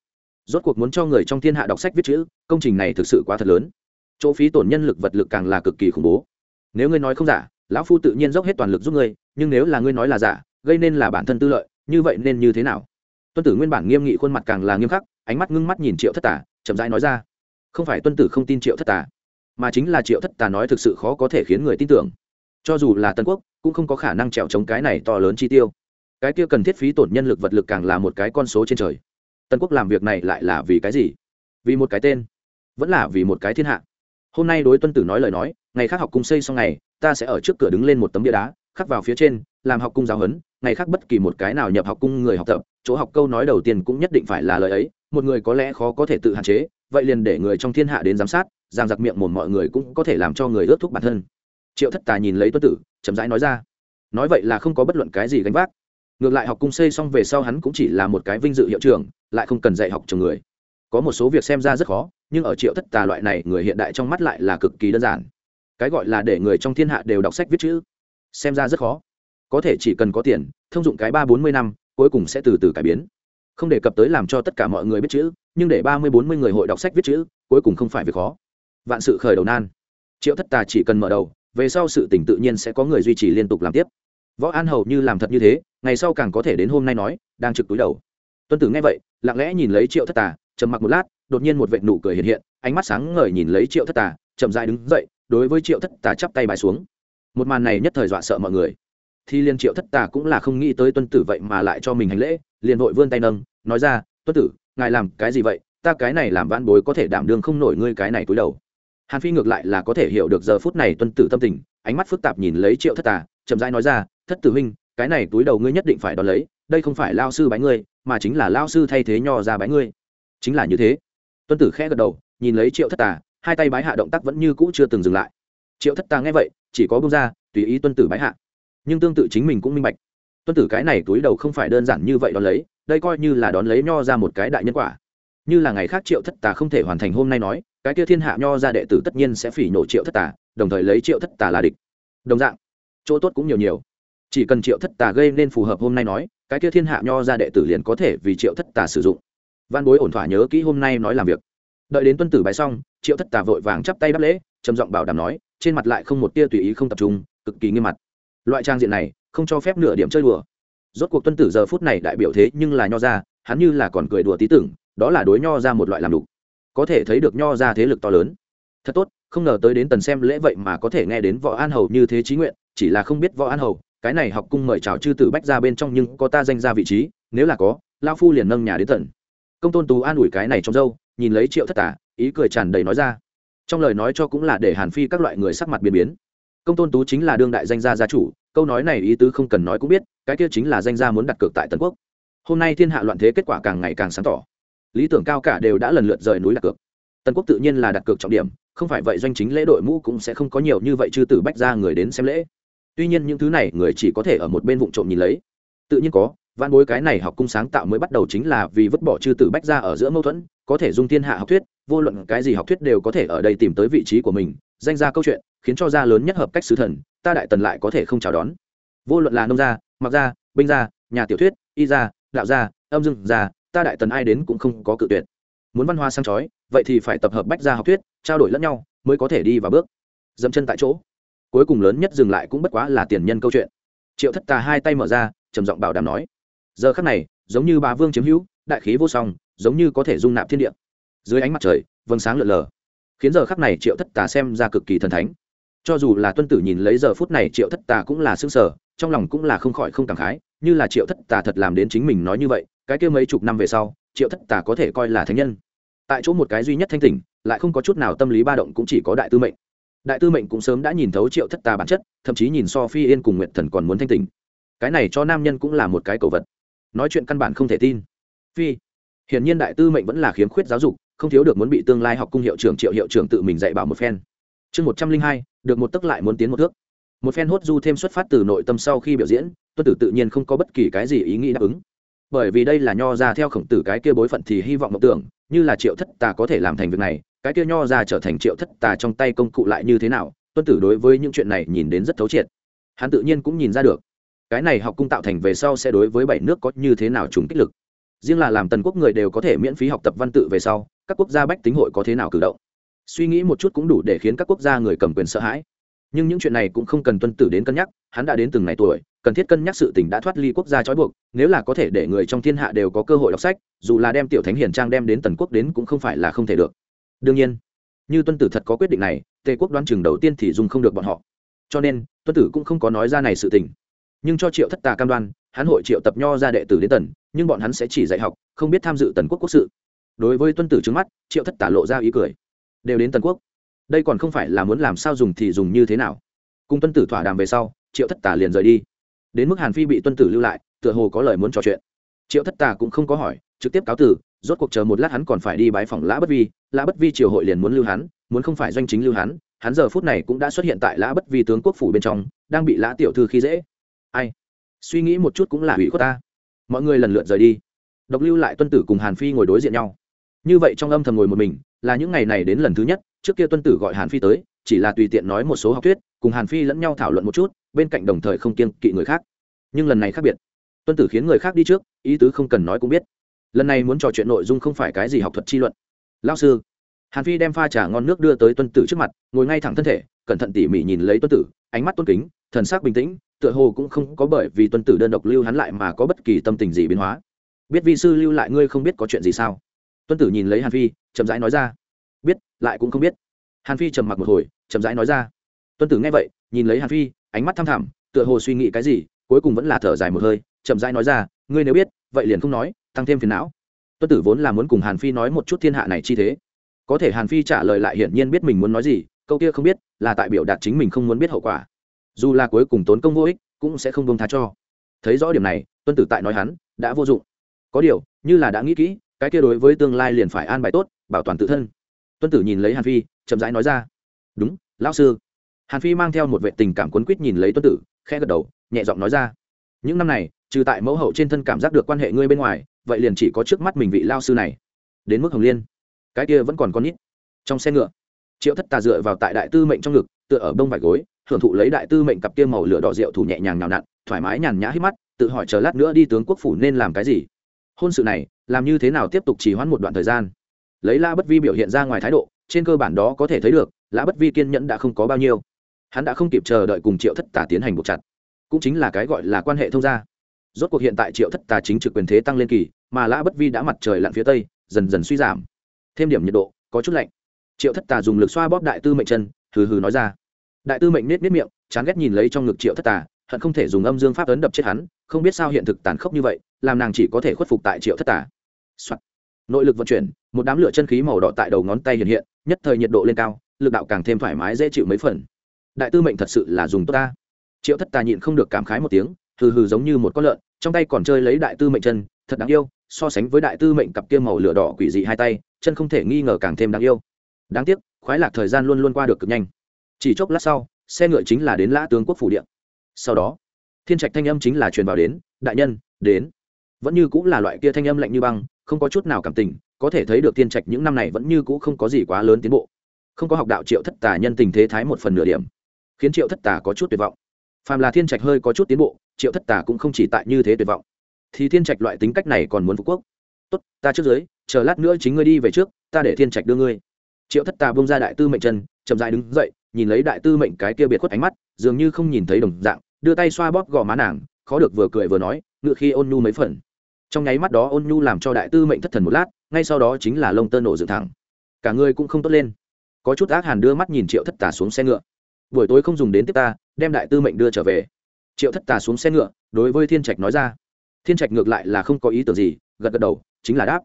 Rốt cuộc muốn cho người trong thiên hạ đọc sách viết chữ, công trình này thực sự quá thật lớn. Chỗ phí tổn nhân lực vật lực càng là cực kỳ khủng bố. Nếu ngươi nói không giả, lão phu tự nhiên dốc hết toàn lực giúp ngươi, nhưng nếu là ngươi nói là giả, gây nên là bản thân tư lợi, như vậy nên như thế nào? Tuân tử nguyên bản nghiêm nghị khuôn mặt càng là nghiêm khắc, ánh mắt ngưng mắt nhìn triệu thất tả chậm rãi nói ra. Không phải tuân tử không tin triệu thất tả mà chính là triệu thất tả nói thực sự khó có thể khiến người tin tưởng cho dù là tân quốc, cũng không có khả năng trèo chống cái này to lớn chi tiêu. Cái kia cần thiết phí tổn nhân lực vật lực càng là một cái con số trên trời. Tân quốc làm việc này lại là vì cái gì? Vì một cái tên. Vẫn là vì một cái thiên hạ. Hôm nay đối tuân tử nói lời nói, ngày khác học cung xây xong ngày, ta sẽ ở trước cửa đứng lên một tấm bia đá, khắc vào phía trên, làm học cung giáo huấn, ngày khác bất kỳ một cái nào nhập học cung người học tập, chỗ học câu nói đầu tiên cũng nhất định phải là lời ấy, một người có lẽ khó có thể tự hạn chế, vậy liền để người trong thiên hạ đến giám sát, giang giặc miệng một mọi người cũng có thể làm cho người ước thúc bản thân triệu thất tà nhìn lấy tuân tử, chậm rãi nói ra. Nói vậy là không có bất luận cái gì gánh vác. Ngược lại học cung xây xong về sau hắn cũng chỉ là một cái vinh dự hiệu trưởng, lại không cần dạy học trường người. Có một số việc xem ra rất khó, nhưng ở triệu thất tà loại này, người hiện đại trong mắt lại là cực kỳ đơn giản. Cái gọi là để người trong thiên hạ đều đọc sách viết chữ, xem ra rất khó. Có thể chỉ cần có tiền, thông dụng cái ba bốn mươi năm, cuối cùng sẽ từ từ cải biến. Không đề cập tới làm cho tất cả mọi người biết chữ, nhưng để ba mươi bốn mươi người hội đọc sách viết chữ, cuối cùng không phải việc khó. Vạn sự khởi đầu nan. Triệu thất tà chỉ cần mở đầu về sau sự tỉnh tự nhiên sẽ có người duy trì liên tục làm tiếp. Võ an hầu như làm thật như thế, ngày sau càng có thể đến hôm nay nói, đang trực túi đầu. Tuân tử nghe vậy, lặng lẽ nhìn lấy triệu thất tà, trầm mặc một lát, đột nhiên một vệ nụ cười hiện hiện, ánh mắt sáng ngời nhìn lấy triệu thất tà, chậm dại đứng dậy, đối với triệu thất tà chắp tay bài xuống. Một màn này nhất thời dọa sợ mọi người. Thì liên triệu thất tà cũng là không nghĩ tới tuân tử vậy mà lại cho mình hành lễ, liền vội vươn tay nâng, nói ra, tuân tử, ngài làm cái gì vậy? Ta cái này làm vãn bối có thể đảm đương không nổi ngươi cái này túi đầu hàn phi ngược lại là có thể hiểu được giờ phút này tuân tử tâm tình, ánh mắt phức tạp nhìn lấy triệu thất tà, chậm rãi nói ra, thất tử huynh, cái này túi đầu ngươi nhất định phải đón lấy, đây không phải lao sư bái ngươi, mà chính là lao sư thay thế nho ra bái ngươi. Chính là như thế. Tuân tử khẽ gật đầu, nhìn lấy triệu thất tà, hai tay bái hạ động tác vẫn như cũ chưa từng dừng lại. Triệu thất tà nghe vậy, chỉ có bông ra, tùy ý tuân tử bái hạ. Nhưng tương tự chính mình cũng minh bạch. Tuân tử cái này túi đầu không phải đơn giản như vậy đón lấy, đây coi như là đón lấy nho ra một cái đại nhân quả như là ngày khác triệu thất tà không thể hoàn thành hôm nay nói, cái kia thiên hạ nho ra đệ tử tất nhiên sẽ phỉ nổ triệu thất tà, đồng thời lấy triệu thất tà là địch. Đồng dạng, chỗ tốt cũng nhiều nhiều. Chỉ cần triệu thất tà gây nên phù hợp hôm nay nói, cái kia thiên hạ nho ra đệ tử liền có thể vì triệu thất tà sử dụng. Văn bối ổn thỏa nhớ kỹ hôm nay nói làm việc. Đợi đến tuân tử bài xong, triệu thất tà vội vàng chắp tay đáp lễ, trầm giọng bảo đảm nói, trên mặt lại không một tia tùy ý không tập trung, cực kỳ nghiêm mặt. Loại trang diện này, không cho phép nửa điểm chơi đùa. Rốt cuộc tuân tử giờ phút này đại biểu thế nhưng là nho ra hắn như là còn cười đùa tí tưởng đó là đối nho ra một loại làm đủ có thể thấy được nho ra thế lực to lớn. Thật tốt, không ngờ tới đến tần xem lễ vậy mà có thể nghe đến võ an hầu như thế trí nguyện, chỉ là không biết võ an hầu, cái này học cung mời chào chư tử bách ra bên trong nhưng có ta danh ra vị trí, nếu là có lao phu liền nâng nhà đến tận. Công tôn tú an ủi cái này trong dâu, nhìn lấy triệu thất tả, ý cười tràn đầy nói ra. Trong lời nói cho cũng là để hàn phi các loại người sắc mặt biến biến. Công tôn tú chính là đương đại danh gia gia chủ, câu nói này ý tứ không cần nói cũng biết, cái kia chính là danh gia muốn đặt cược tại tần quốc. Hôm nay thiên hạ loạn thế kết quả càng ngày càng sáng tỏ lý tưởng cao cả đều đã lần lượt rời núi đặt cược. Tần quốc tự nhiên là đặt cược trọng điểm, không phải vậy doanh chính lễ đội mũ cũng sẽ không có nhiều như vậy chư tử bách ra người đến xem lễ. Tuy nhiên những thứ này người chỉ có thể ở một bên vụ trộm nhìn lấy. Tự nhiên có văn bối cái này học cung sáng tạo mới bắt đầu chính là vì vứt bỏ chư tử bách ra ở giữa mâu thuẫn, có thể dung thiên hạ học thuyết, vô luận cái gì học thuyết đều có thể ở đây tìm tới vị trí của mình, danh ra câu chuyện, khiến cho gia lớn nhất hợp cách sứ thần, ta đại tần lại có thể không chào đón. Vô luận là nông gia, mặc gia, binh gia, nhà tiểu thuyết, y gia, đạo gia, âm dương gia ta đại tần ai đến cũng không có cự tuyệt. Muốn văn hoa sang chói, vậy thì phải tập hợp bách gia học thuyết, trao đổi lẫn nhau, mới có thể đi vào bước. Dẫm chân tại chỗ. Cuối cùng lớn nhất dừng lại cũng bất quá là tiền nhân câu chuyện. Triệu thất tà hai tay mở ra, trầm giọng bảo đảm nói. Giờ khắc này, giống như bà vương chiếm hữu, đại khí vô song, giống như có thể dung nạp thiên địa. Dưới ánh mặt trời, vầng sáng lượn lờ. Khiến giờ khắc này triệu thất tà xem ra cực kỳ thần thánh. Cho dù là tuân tử nhìn lấy giờ phút này triệu thất tà cũng là xương sở trong lòng cũng là không khỏi không cảm khái, như là triệu thất tà thật làm đến chính mình nói như vậy cái kia mấy chục năm về sau, triệu thất tà có thể coi là thánh nhân. Tại chỗ một cái duy nhất thanh tỉnh, lại không có chút nào tâm lý ba động cũng chỉ có đại tư mệnh. Đại tư mệnh cũng sớm đã nhìn thấu triệu thất tà bản chất, thậm chí nhìn so phi yên cùng nguyện thần còn muốn thanh tỉnh. Cái này cho nam nhân cũng là một cái cầu vật. Nói chuyện căn bản không thể tin. Phi, hiển nhiên đại tư mệnh vẫn là khiếm khuyết giáo dục, không thiếu được muốn bị tương lai học cung hiệu trưởng triệu hiệu trưởng tự mình dạy bảo một phen. Chương một trăm linh hai, được một tấc lại muốn tiến một thước. Một phen hốt du thêm xuất phát từ nội tâm sau khi biểu diễn, tuân tử tự nhiên không có bất kỳ cái gì ý nghĩ đáp ứng bởi vì đây là nho ra theo khổng tử cái kia bối phận thì hy vọng mộng tưởng, như là triệu thất tà có thể làm thành việc này, cái kia nho ra trở thành triệu thất tà trong tay công cụ lại như thế nào, tuân tử đối với những chuyện này nhìn đến rất thấu triệt. Hắn tự nhiên cũng nhìn ra được. Cái này học cung tạo thành về sau sẽ đối với bảy nước có như thế nào trùng kích lực. Riêng là làm tần quốc người đều có thể miễn phí học tập văn tự về sau, các quốc gia bách tính hội có thế nào cử động. Suy nghĩ một chút cũng đủ để khiến các quốc gia người cầm quyền sợ hãi nhưng những chuyện này cũng không cần tuân tử đến cân nhắc, hắn đã đến từng ngày tuổi, cần thiết cân nhắc sự tình đã thoát ly quốc gia trói buộc, nếu là có thể để người trong thiên hạ đều có cơ hội đọc sách, dù là đem tiểu thánh hiền trang đem đến tần quốc đến cũng không phải là không thể được. Đương nhiên, như tuân tử thật có quyết định này, tề quốc đoán chừng đầu tiên thì dùng không được bọn họ. Cho nên, tuân tử cũng không có nói ra này sự tình. Nhưng cho triệu thất tà cam đoan, hắn hội triệu tập nho ra đệ tử đến tần, nhưng bọn hắn sẽ chỉ dạy học, không biết tham dự tần quốc quốc sự. Đối với tuân tử trước mắt, triệu thất tà lộ ra ý cười. Đều đến tần quốc đây còn không phải là muốn làm sao dùng thì dùng như thế nào. Cùng tuân tử thỏa đàm về sau, triệu thất tà liền rời đi. Đến mức hàn phi bị tuân tử lưu lại, tựa hồ có lời muốn trò chuyện. Triệu thất tà cũng không có hỏi, trực tiếp cáo tử, rốt cuộc chờ một lát hắn còn phải đi bái phòng lã bất vi. Lã bất vi triều hội liền muốn lưu hắn, muốn không phải doanh chính lưu hắn hắn giờ phút này cũng đã xuất hiện tại lã bất vi tướng quốc phủ bên trong, đang bị lã tiểu thư khi dễ. Ai? Suy nghĩ một chút cũng là hủy khuất ta. Mọi người lần lượt rời đi. Độc lưu lại tuân tử cùng hàn phi ngồi đối diện nhau. Như vậy trong âm thầm ngồi một mình, là những ngày này đến lần thứ nhất trước kia tuân tử gọi hàn phi tới, chỉ là tùy tiện nói một số học thuyết, cùng hàn phi lẫn nhau thảo luận một chút, bên cạnh đồng thời không kiên kỵ người khác. Nhưng lần này khác biệt. Tuân tử khiến người khác đi trước, ý tứ không cần nói cũng biết. Lần này muốn trò chuyện nội dung không phải cái gì học thuật chi luận. Lao sư, hàn phi đem pha trà ngon nước đưa tới tuân tử trước mặt, ngồi ngay thẳng thân thể, cẩn thận tỉ mỉ nhìn lấy tuân tử, ánh mắt tôn kính, thần sắc bình tĩnh, tựa hồ cũng không có bởi vì tuân tử đơn độc lưu hắn lại mà có bất kỳ tâm tình gì biến hóa. Biết vi sư lưu lại ngươi không biết có chuyện gì sao? Tuân tử nhìn lấy hàn phi, chậm rãi nói ra lại cũng không biết. Hàn phi trầm mặc một hồi, chậm rãi nói ra. Tuân tử nghe vậy, nhìn lấy hàn phi, ánh mắt thăm thẳm, tựa hồ suy nghĩ cái gì, cuối cùng vẫn là thở dài một hơi, chậm rãi nói ra, ngươi nếu biết, vậy liền không nói, tăng thêm phiền não. Tuân tử vốn là muốn cùng hàn phi nói một chút thiên hạ này chi thế. Có thể hàn phi trả lời lại hiển nhiên biết mình muốn nói gì, câu kia không biết, là tại biểu đạt chính mình không muốn biết hậu quả. Dù là cuối cùng tốn công vô ích, cũng sẽ không bông tha cho. Thấy rõ điểm này, tuân tử tại nói hắn, đã vô dụng. Có điều, như là đã nghĩ kỹ, cái kia đối với tương lai liền phải an bài tốt, bảo toàn tự thân tuân tử nhìn lấy hàn phi chậm rãi nói ra đúng lão sư hàn phi mang theo một vệ tình cảm quấn quýt nhìn lấy tuân tử khẽ gật đầu nhẹ giọng nói ra những năm này trừ tại mẫu hậu trên thân cảm giác được quan hệ ngươi bên ngoài vậy liền chỉ có trước mắt mình vị lao sư này đến mức hồng liên cái kia vẫn còn con nít trong xe ngựa triệu thất tà dựa vào tại đại tư mệnh trong ngực tựa ở bông vải gối hưởng thụ lấy đại tư mệnh cặp kia màu lửa đỏ rượu thủ nhẹ nhàng nào nặn thoải mái nhàn nhã hít mắt tự hỏi chờ lát nữa đi tướng quốc phủ nên làm cái gì hôn sự này làm như thế nào tiếp tục trì hoãn một đoạn thời gian lấy la bất vi biểu hiện ra ngoài thái độ, trên cơ bản đó có thể thấy được, lã bất vi kiên nhẫn đã không có bao nhiêu. Hắn đã không kịp chờ đợi cùng triệu thất tà tiến hành buộc chặt. Cũng chính là cái gọi là quan hệ thông gia. Rốt cuộc hiện tại triệu thất tà chính trực quyền thế tăng lên kỳ, mà lã bất vi đã mặt trời lặn phía tây, dần dần suy giảm. Thêm điểm nhiệt độ, có chút lạnh. Triệu thất tà dùng lực xoa bóp đại tư mệnh chân, hừ hừ nói ra. Đại tư mệnh nết nết miệng, chán ghét nhìn lấy trong ngực triệu thất tà, hận không thể dùng âm dương pháp ấn đập chết hắn, không biết sao hiện thực tàn khốc như vậy, làm nàng chỉ có thể khuất phục tại triệu thất tà、Soạn nội lực vận chuyển, một đám lửa chân khí màu đỏ tại đầu ngón tay hiện hiện, nhất thời nhiệt độ lên cao, lực đạo càng thêm thoải mái dễ chịu mấy phần. Đại tư mệnh thật sự là dùng tốt ta. Triệu thất tà nhịn không được cảm khái một tiếng, hừ hừ giống như một con lợn, trong tay còn chơi lấy đại tư mệnh chân, thật đáng yêu, so sánh với đại tư mệnh cặp kia màu lửa đỏ quỷ dị hai tay, chân không thể nghi ngờ càng thêm đáng yêu. Đáng tiếc, khoái lạc thời gian luôn luôn qua được cực nhanh. Chỉ chốc lát sau, xe ngựa chính là đến lã tướng quốc phủ điện. Sau đó, thiên trạch thanh âm chính là truyền vào đến, đại nhân, đến. Vẫn như cũng là loại kia thanh âm lạnh như băng không có chút nào cảm tình, có thể thấy được thiên trạch những năm này vẫn như cũ không có gì quá lớn tiến bộ. Không có học đạo triệu thất tà nhân tình thế thái một phần nửa điểm, khiến triệu thất tà có chút tuyệt vọng. Phàm là thiên trạch hơi có chút tiến bộ, triệu thất tà cũng không chỉ tại như thế tuyệt vọng. Thì thiên trạch loại tính cách này còn muốn phú quốc. Tốt, ta trước dưới, chờ lát nữa chính ngươi đi về trước, ta để thiên trạch đưa ngươi. Triệu thất tà bông ra đại tư mệnh chân, chậm dại đứng dậy, nhìn lấy đại tư mệnh cái kia biệt khuất ánh mắt, dường như không nhìn thấy đồng dạng, đưa tay xoa bóp gò má nàng, khó được vừa cười vừa nói, ngựa khi ôn nhu mấy phần trong nháy mắt đó ôn nhu làm cho đại tư mệnh thất thần một lát, ngay sau đó chính là lông tơ nổ dựng thẳng. Cả người cũng không tốt lên. Có chút ác hàn đưa mắt nhìn triệu thất tà xuống xe ngựa. Buổi tối không dùng đến tiếp ta, đem đại tư mệnh đưa trở về. Triệu thất tà xuống xe ngựa, đối với thiên trạch nói ra. Thiên trạch ngược lại là không có ý tưởng gì, gật gật đầu, chính là đáp.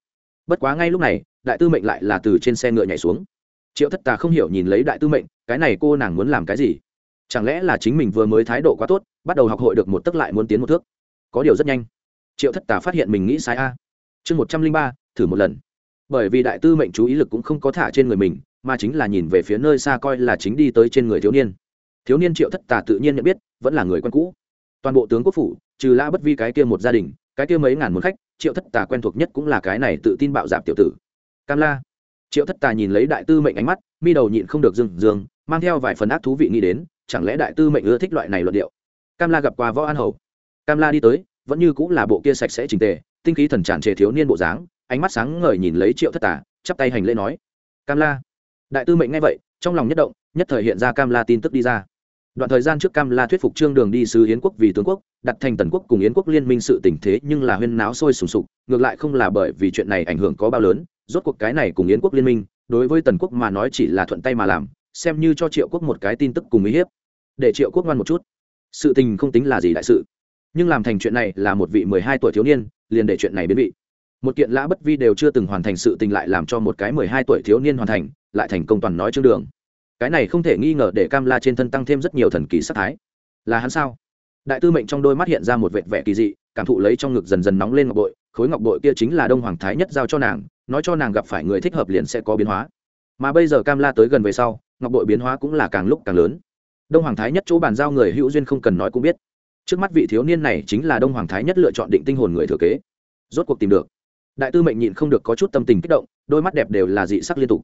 Bất quá ngay lúc này, đại tư mệnh lại là từ trên xe ngựa nhảy xuống. Triệu thất tà không hiểu nhìn lấy đại tư mệnh, cái này cô nàng muốn làm cái gì? Chẳng lẽ là chính mình vừa mới thái độ quá tốt, bắt đầu học hội được một tức lại muốn tiến một thước? Có điều rất nhanh triệu thất tà phát hiện mình nghĩ sai a. Chương một trăm linh ba, thử một lần. Bởi vì đại tư mệnh chú ý lực cũng không có thả trên người mình, mà chính là nhìn về phía nơi xa coi là chính đi tới trên người thiếu niên. Thiếu niên triệu thất tà tự nhiên nhận biết, vẫn là người quen cũ. Toàn bộ tướng quốc phủ, trừ lã bất vi cái kia một gia đình, cái kia mấy ngàn một khách, triệu thất tà quen thuộc nhất cũng là cái này tự tin bạo dạp tiểu tử. Cam la. Triệu thất tà nhìn lấy đại tư mệnh ánh mắt, mi đầu nhịn không được dừng dừng mang theo vài phần ác thú vị nghĩ đến, chẳng lẽ đại tư mệnh ưa thích loại này luận điệu? Cam la gặp qua võ an hầu. Cam la đi tới vẫn như cũng là bộ kia sạch sẽ trình tề, tinh khí thần tràn trề thiếu niên bộ dáng, ánh mắt sáng ngời nhìn lấy triệu thất tà, chắp tay hành lễ nói, cam la. Đại tư mệnh nghe vậy, trong lòng nhất động, nhất thời hiện ra cam la tin tức đi ra. Đoạn thời gian trước cam la thuyết phục trương đường đi sứ yến quốc vì tướng quốc, đặt thành tần quốc cùng yến quốc liên minh sự tình thế nhưng là huyên náo sôi sùng sục, ngược lại không là bởi vì chuyện này ảnh hưởng có bao lớn, rốt cuộc cái này cùng yến quốc liên minh, đối với tần quốc mà nói chỉ là thuận tay mà làm, xem như cho triệu quốc một cái tin tức cùng uy hiếp. Để triệu quốc ngoan một chút. Sự tình không tính là gì đại sự nhưng làm thành chuyện này là một vị mười hai tuổi thiếu niên, liền để chuyện này biến vị. Một kiện lã bất vi đều chưa từng hoàn thành sự tình lại làm cho một cái mười hai tuổi thiếu niên hoàn thành, lại thành công toàn nói chương đường. Cái này không thể nghi ngờ để cam la trên thân tăng thêm rất nhiều thần kỳ sắc thái. Là hắn sao? Đại tư mệnh trong đôi mắt hiện ra một vệt vẻ kỳ dị, cảm thụ lấy trong ngực dần dần nóng lên ngọc bội, khối ngọc bội kia chính là đông hoàng thái nhất giao cho nàng, nói cho nàng gặp phải người thích hợp liền sẽ có biến hóa. Mà bây giờ cam la tới gần về sau, ngọc bội biến hóa cũng là càng lúc càng lớn. Đông hoàng thái nhất chỗ bàn giao người hữu duyên không cần nói cũng biết trước mắt vị thiếu niên này chính là đông hoàng thái nhất lựa chọn định tinh hồn người thừa kế. Rốt cuộc tìm được. Đại tư mệnh nhịn không được có chút tâm tình kích động, đôi mắt đẹp đều là dị sắc liên tục.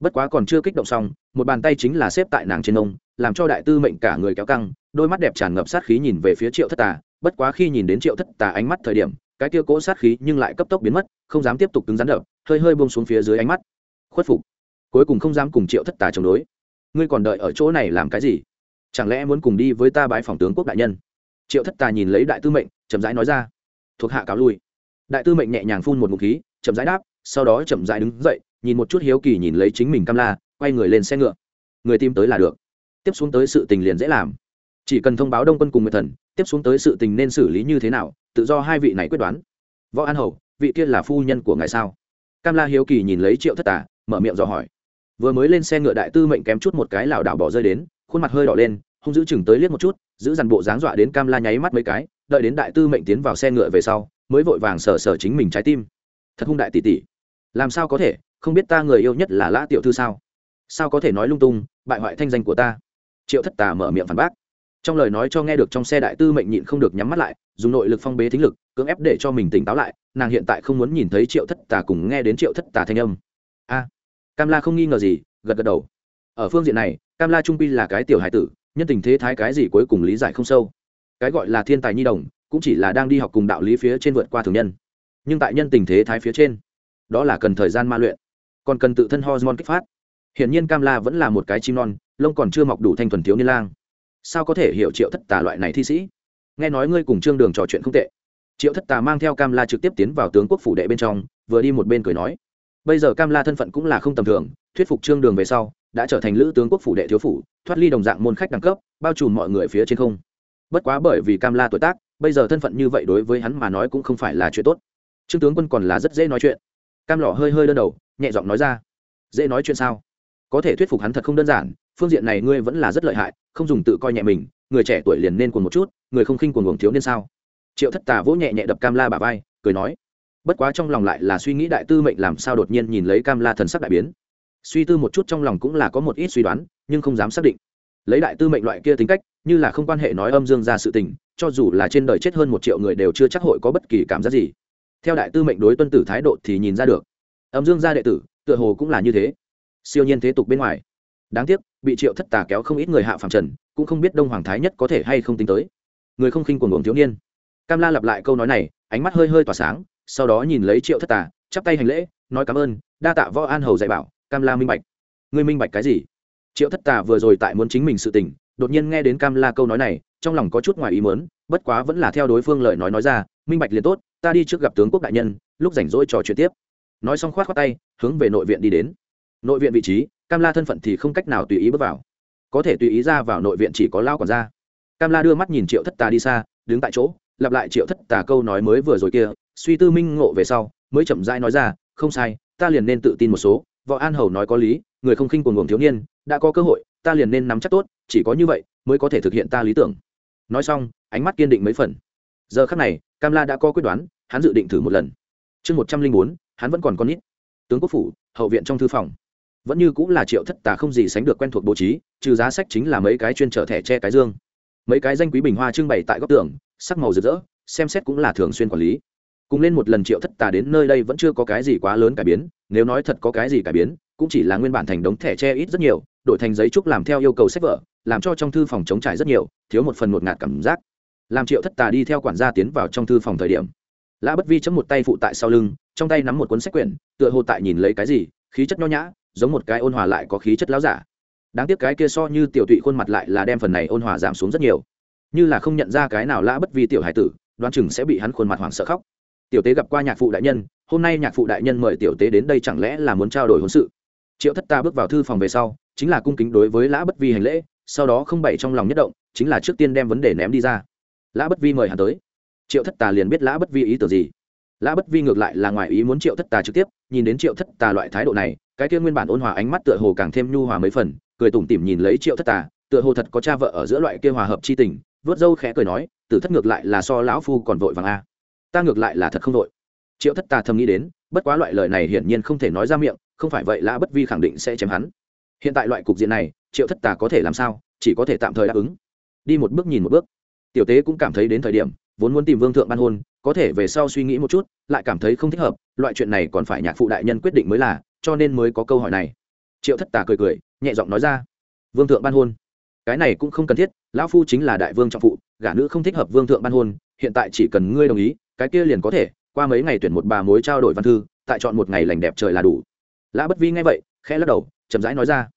Bất quá còn chưa kích động xong, một bàn tay chính là xếp tại nàng trên ông làm cho đại tư mệnh cả người kéo căng, đôi mắt đẹp tràn ngập sát khí nhìn về phía triệu thất tà. Bất quá khi nhìn đến triệu thất tà ánh mắt thời điểm, cái kia cỗ sát khí nhưng lại cấp tốc biến mất, không dám tiếp tục cứng rắn đập, hơi hơi buông xuống phía dưới ánh mắt. Khuất phục. Cuối cùng không dám cùng triệu thất tà chống đối. Ngươi còn đợi ở chỗ này làm cái gì? Chẳng lẽ muốn cùng đi với ta bãi phòng tướng quốc đại nhân? Triệu thất tà nhìn lấy đại tư mệnh, chậm rãi nói ra, thuộc hạ cáo lui. Đại tư mệnh nhẹ nhàng phun một ngụm khí, chậm rãi đáp, sau đó chậm rãi đứng dậy, nhìn một chút hiếu kỳ nhìn lấy chính mình cam la, quay người lên xe ngựa. Người tìm tới là được. Tiếp xuống tới sự tình liền dễ làm. Chỉ cần thông báo đông quân cùng người thần, tiếp xuống tới sự tình nên xử lý như thế nào, tự do hai vị này quyết đoán. Võ an hầu, vị kia là phu nhân của ngài sao? Cam la hiếu kỳ nhìn lấy triệu thất tà, mở miệng dò hỏi. Vừa mới lên xe ngựa đại tư mệnh kém chút một cái lảo đảo bỏ rơi đến, khuôn mặt hơi đỏ lên hung giữ chừng tới liếc một chút, giữ dằn bộ dáng dọa đến cam la nháy mắt mấy cái, đợi đến đại tư mệnh tiến vào xe ngựa về sau, mới vội vàng sờ sờ chính mình trái tim. Thật hung đại tỷ tỷ. Làm sao có thể? Không biết ta người yêu nhất là lã tiểu thư sao? Sao có thể nói lung tung, bại hoại thanh danh của ta? Triệu thất tà mở miệng phản bác. Trong lời nói cho nghe được trong xe đại tư mệnh nhịn không được nhắm mắt lại, dùng nội lực phong bế thính lực, cưỡng ép để cho mình tỉnh táo lại, nàng hiện tại không muốn nhìn thấy triệu thất tà cùng nghe đến triệu thất tà thanh âm. A! Cam la không nghi ngờ gì, gật gật đầu. Ở phương diện này, cam la trung pi là cái tiểu hải tử nhân tình thế thái cái gì cuối cùng lý giải không sâu. Cái gọi là thiên tài nhi đồng, cũng chỉ là đang đi học cùng đạo lý phía trên vượt qua thường nhân. Nhưng tại nhân tình thế thái phía trên, đó là cần thời gian ma luyện, còn cần tự thân hormone kích phát. Hiển nhiên cam la vẫn là một cái chim non, lông còn chưa mọc đủ thanh thuần thiếu niên lang. Sao có thể hiểu triệu thất tà loại này thi sĩ? Nghe nói ngươi cùng trương đường trò chuyện không tệ. Triệu thất tà mang theo cam la trực tiếp tiến vào tướng quốc phủ đệ bên trong, vừa đi một bên cười nói bây giờ cam la thân phận cũng là không tầm thường, thuyết phục trương đường về sau, đã trở thành lữ tướng quốc phủ đệ thiếu phủ, thoát ly đồng dạng môn khách đẳng cấp, bao trùm mọi người phía trên không. Bất quá bởi vì cam la tuổi tác, bây giờ thân phận như vậy đối với hắn mà nói cũng không phải là chuyện tốt. Trương tướng quân còn là rất dễ nói chuyện. Cam lọ hơi hơi đơn đầu, nhẹ giọng nói ra. Dễ nói chuyện sao? Có thể thuyết phục hắn thật không đơn giản, phương diện này ngươi vẫn là rất lợi hại, không dùng tự coi nhẹ mình, người trẻ tuổi liền nên cuồng một chút, người không khinh cuồng cuồng thiếu nên sao? Triệu thất tà vỗ nhẹ nhẹ đập cam la bà vai, cười nói bất quá trong lòng lại là suy nghĩ đại tư mệnh làm sao đột nhiên nhìn lấy cam la thần sắc đại biến. Suy tư một chút trong lòng cũng là có một ít suy đoán, nhưng không dám xác định. Lấy đại tư mệnh loại kia tính cách, như là không quan hệ nói âm dương ra sự tình, cho dù là trên đời chết hơn một triệu người đều chưa chắc hội có bất kỳ cảm giác gì. Theo đại tư mệnh đối tuân tử thái độ thì nhìn ra được. Âm dương gia đệ tử, tựa hồ cũng là như thế. Siêu nhiên thế tục bên ngoài. Đáng tiếc, bị triệu thất tà kéo không ít người hạ phàm trần, cũng không biết đông hoàng thái nhất có thể hay không tính tới. Người không khinh cuồng uống thiếu niên. Cam la lặp lại câu nói này, ánh mắt hơi hơi tỏa sáng sau đó nhìn lấy triệu thất tà, chắp tay hành lễ, nói cảm ơn, đa tạ võ an hầu dạy bảo, cam la minh bạch. Ngươi minh bạch cái gì? Triệu thất tà vừa rồi tại muốn chính mình sự tình, đột nhiên nghe đến cam la câu nói này, trong lòng có chút ngoài ý mớn bất quá vẫn là theo đối phương lời nói nói ra, minh bạch liền tốt, ta đi trước gặp tướng quốc đại nhân, lúc rảnh rỗi trò chuyện tiếp. Nói xong khoát khoát tay, hướng về nội viện đi đến. Nội viện vị trí, cam la thân phận thì không cách nào tùy ý bước vào. Có thể tùy ý ra vào nội viện chỉ có lao còn ra. Cam la đưa mắt nhìn triệu thất tà đi xa, đứng tại chỗ, lặp lại triệu thất tà câu nói mới vừa rồi kia suy tư minh ngộ về sau, mới chậm rãi nói ra, không sai, ta liền nên tự tin một số, võ an hầu nói có lý, người không khinh cuồng cuồng thiếu niên, đã có cơ hội, ta liền nên nắm chắc tốt, chỉ có như vậy mới có thể thực hiện ta lý tưởng. Nói xong, ánh mắt kiên định mấy phần. Giờ khắc này, cam la đã có quyết đoán, hắn dự định thử một lần. Chương một trăm linh bốn, hắn vẫn còn con ít tướng quốc phủ, hậu viện trong thư phòng. Vẫn như cũng là triệu thất tà không gì sánh được quen thuộc bố trí, trừ giá sách chính là mấy cái chuyên trở thẻ che cái dương. Mấy cái danh quý bình hoa trưng bày tại góc tường, sắc màu rực rỡ, xem xét cũng là thường xuyên quản lý cùng lên một lần triệu thất tà đến nơi đây vẫn chưa có cái gì quá lớn cải biến, nếu nói thật có cái gì cải biến, cũng chỉ là nguyên bản thành đống thẻ tre ít rất nhiều, đổi thành giấy trúc làm theo yêu cầu sách vở, làm cho trong thư phòng chống trải rất nhiều, thiếu một phần một ngạt cảm giác. Làm triệu thất tà đi theo quản gia tiến vào trong thư phòng thời điểm, lã bất vi chấm một tay phụ tại sau lưng, trong tay nắm một cuốn sách quyển, tựa hồ tại nhìn lấy cái gì, khí chất nho nhã, giống một cái ôn hòa lại có khí chất láo giả. Đáng tiếc cái kia so như tiểu tụy khuôn mặt lại là đem phần này ôn hòa giảm xuống rất nhiều. Như là không nhận ra cái nào lã bất vi tiểu hải tử, đoán chừng sẽ bị hắn khuôn mặt hoảng sợ khóc tiểu tế gặp qua nhạc phụ đại nhân, hôm nay nhạc phụ đại nhân mời tiểu tế đến đây chẳng lẽ là muốn trao đổi hôn sự? Triệu thất ta bước vào thư phòng về sau, chính là cung kính đối với lã bất vi hành lễ, sau đó không bày trong lòng nhất động, chính là trước tiên đem vấn đề ném đi ra. Lã bất vi mời hắn tới. Triệu thất tà liền biết lã bất vi ý tưởng gì. Lã bất vi ngược lại là ngoài ý muốn triệu thất tà trực tiếp, nhìn đến triệu thất tà loại thái độ này, cái kia nguyên bản ôn hòa ánh mắt tựa hồ càng thêm nhu hòa mấy phần, cười tủm tỉm nhìn lấy triệu thất tà tựa hồ thật có cha vợ ở giữa loại kia hòa hợp chi tình vớt dâu khẽ cười nói, tử thất ngược lại là so lão phu còn vội vàng a ta ngược lại là thật không đội. Triệu thất tà thầm nghĩ đến, bất quá loại lời này hiển nhiên không thể nói ra miệng, không phải vậy lã bất vi khẳng định sẽ chém hắn. Hiện tại loại cục diện này, triệu thất tà có thể làm sao, chỉ có thể tạm thời đáp ứng. Đi một bước nhìn một bước. Tiểu tế cũng cảm thấy đến thời điểm, vốn muốn tìm vương thượng ban hôn, có thể về sau suy nghĩ một chút, lại cảm thấy không thích hợp, loại chuyện này còn phải nhạc phụ đại nhân quyết định mới là, cho nên mới có câu hỏi này. Triệu thất tà cười cười, nhẹ giọng nói ra. Vương thượng ban hôn. Cái này cũng không cần thiết, lão phu chính là đại vương trọng phụ, gả nữ không thích hợp vương thượng ban hôn, hiện tại chỉ cần ngươi đồng ý cái kia liền có thể, qua mấy ngày tuyển một bà mối trao đổi văn thư, tại chọn một ngày lành đẹp trời là đủ. Lã bất vi nghe vậy, khẽ lắc đầu, chậm rãi nói ra.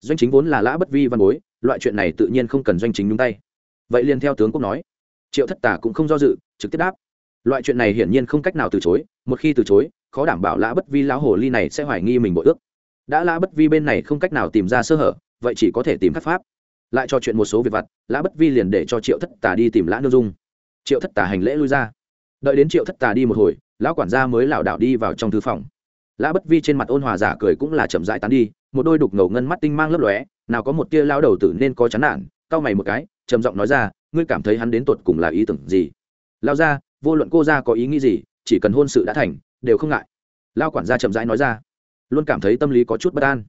Doanh chính vốn là lã bất vi văn bối, loại chuyện này tự nhiên không cần doanh chính nhúng tay. Vậy liền theo tướng quốc nói. Triệu thất tả cũng không do dự, trực tiếp đáp. Loại chuyện này hiển nhiên không cách nào từ chối, một khi từ chối, khó đảm bảo lã bất vi lão hồ ly này sẽ hoài nghi mình bội ước. Đã lã bất vi bên này không cách nào tìm ra sơ hở, vậy chỉ có thể tìm khắc pháp. Lại cho chuyện một số việc vặt, lã bất vi liền để cho triệu thất tả đi tìm lã nương dung. Triệu thất tả hành lễ lui ra đợi đến triệu thất tà đi một hồi, lão quản gia mới lảo đảo đi vào trong thư phòng. Lã bất vi trên mặt ôn hòa giả cười cũng là chậm rãi tán đi, một đôi đục ngầu ngân mắt tinh mang lấp lóe, nào có một tia lao đầu tử nên có chán nản, cau mày một cái, trầm giọng nói ra, ngươi cảm thấy hắn đến tột cùng là ý tưởng gì? Lao ra vô luận cô ra có ý nghĩ gì, chỉ cần hôn sự đã thành, đều không ngại. Lao quản gia chậm rãi nói ra, luôn cảm thấy tâm lý có chút bất an.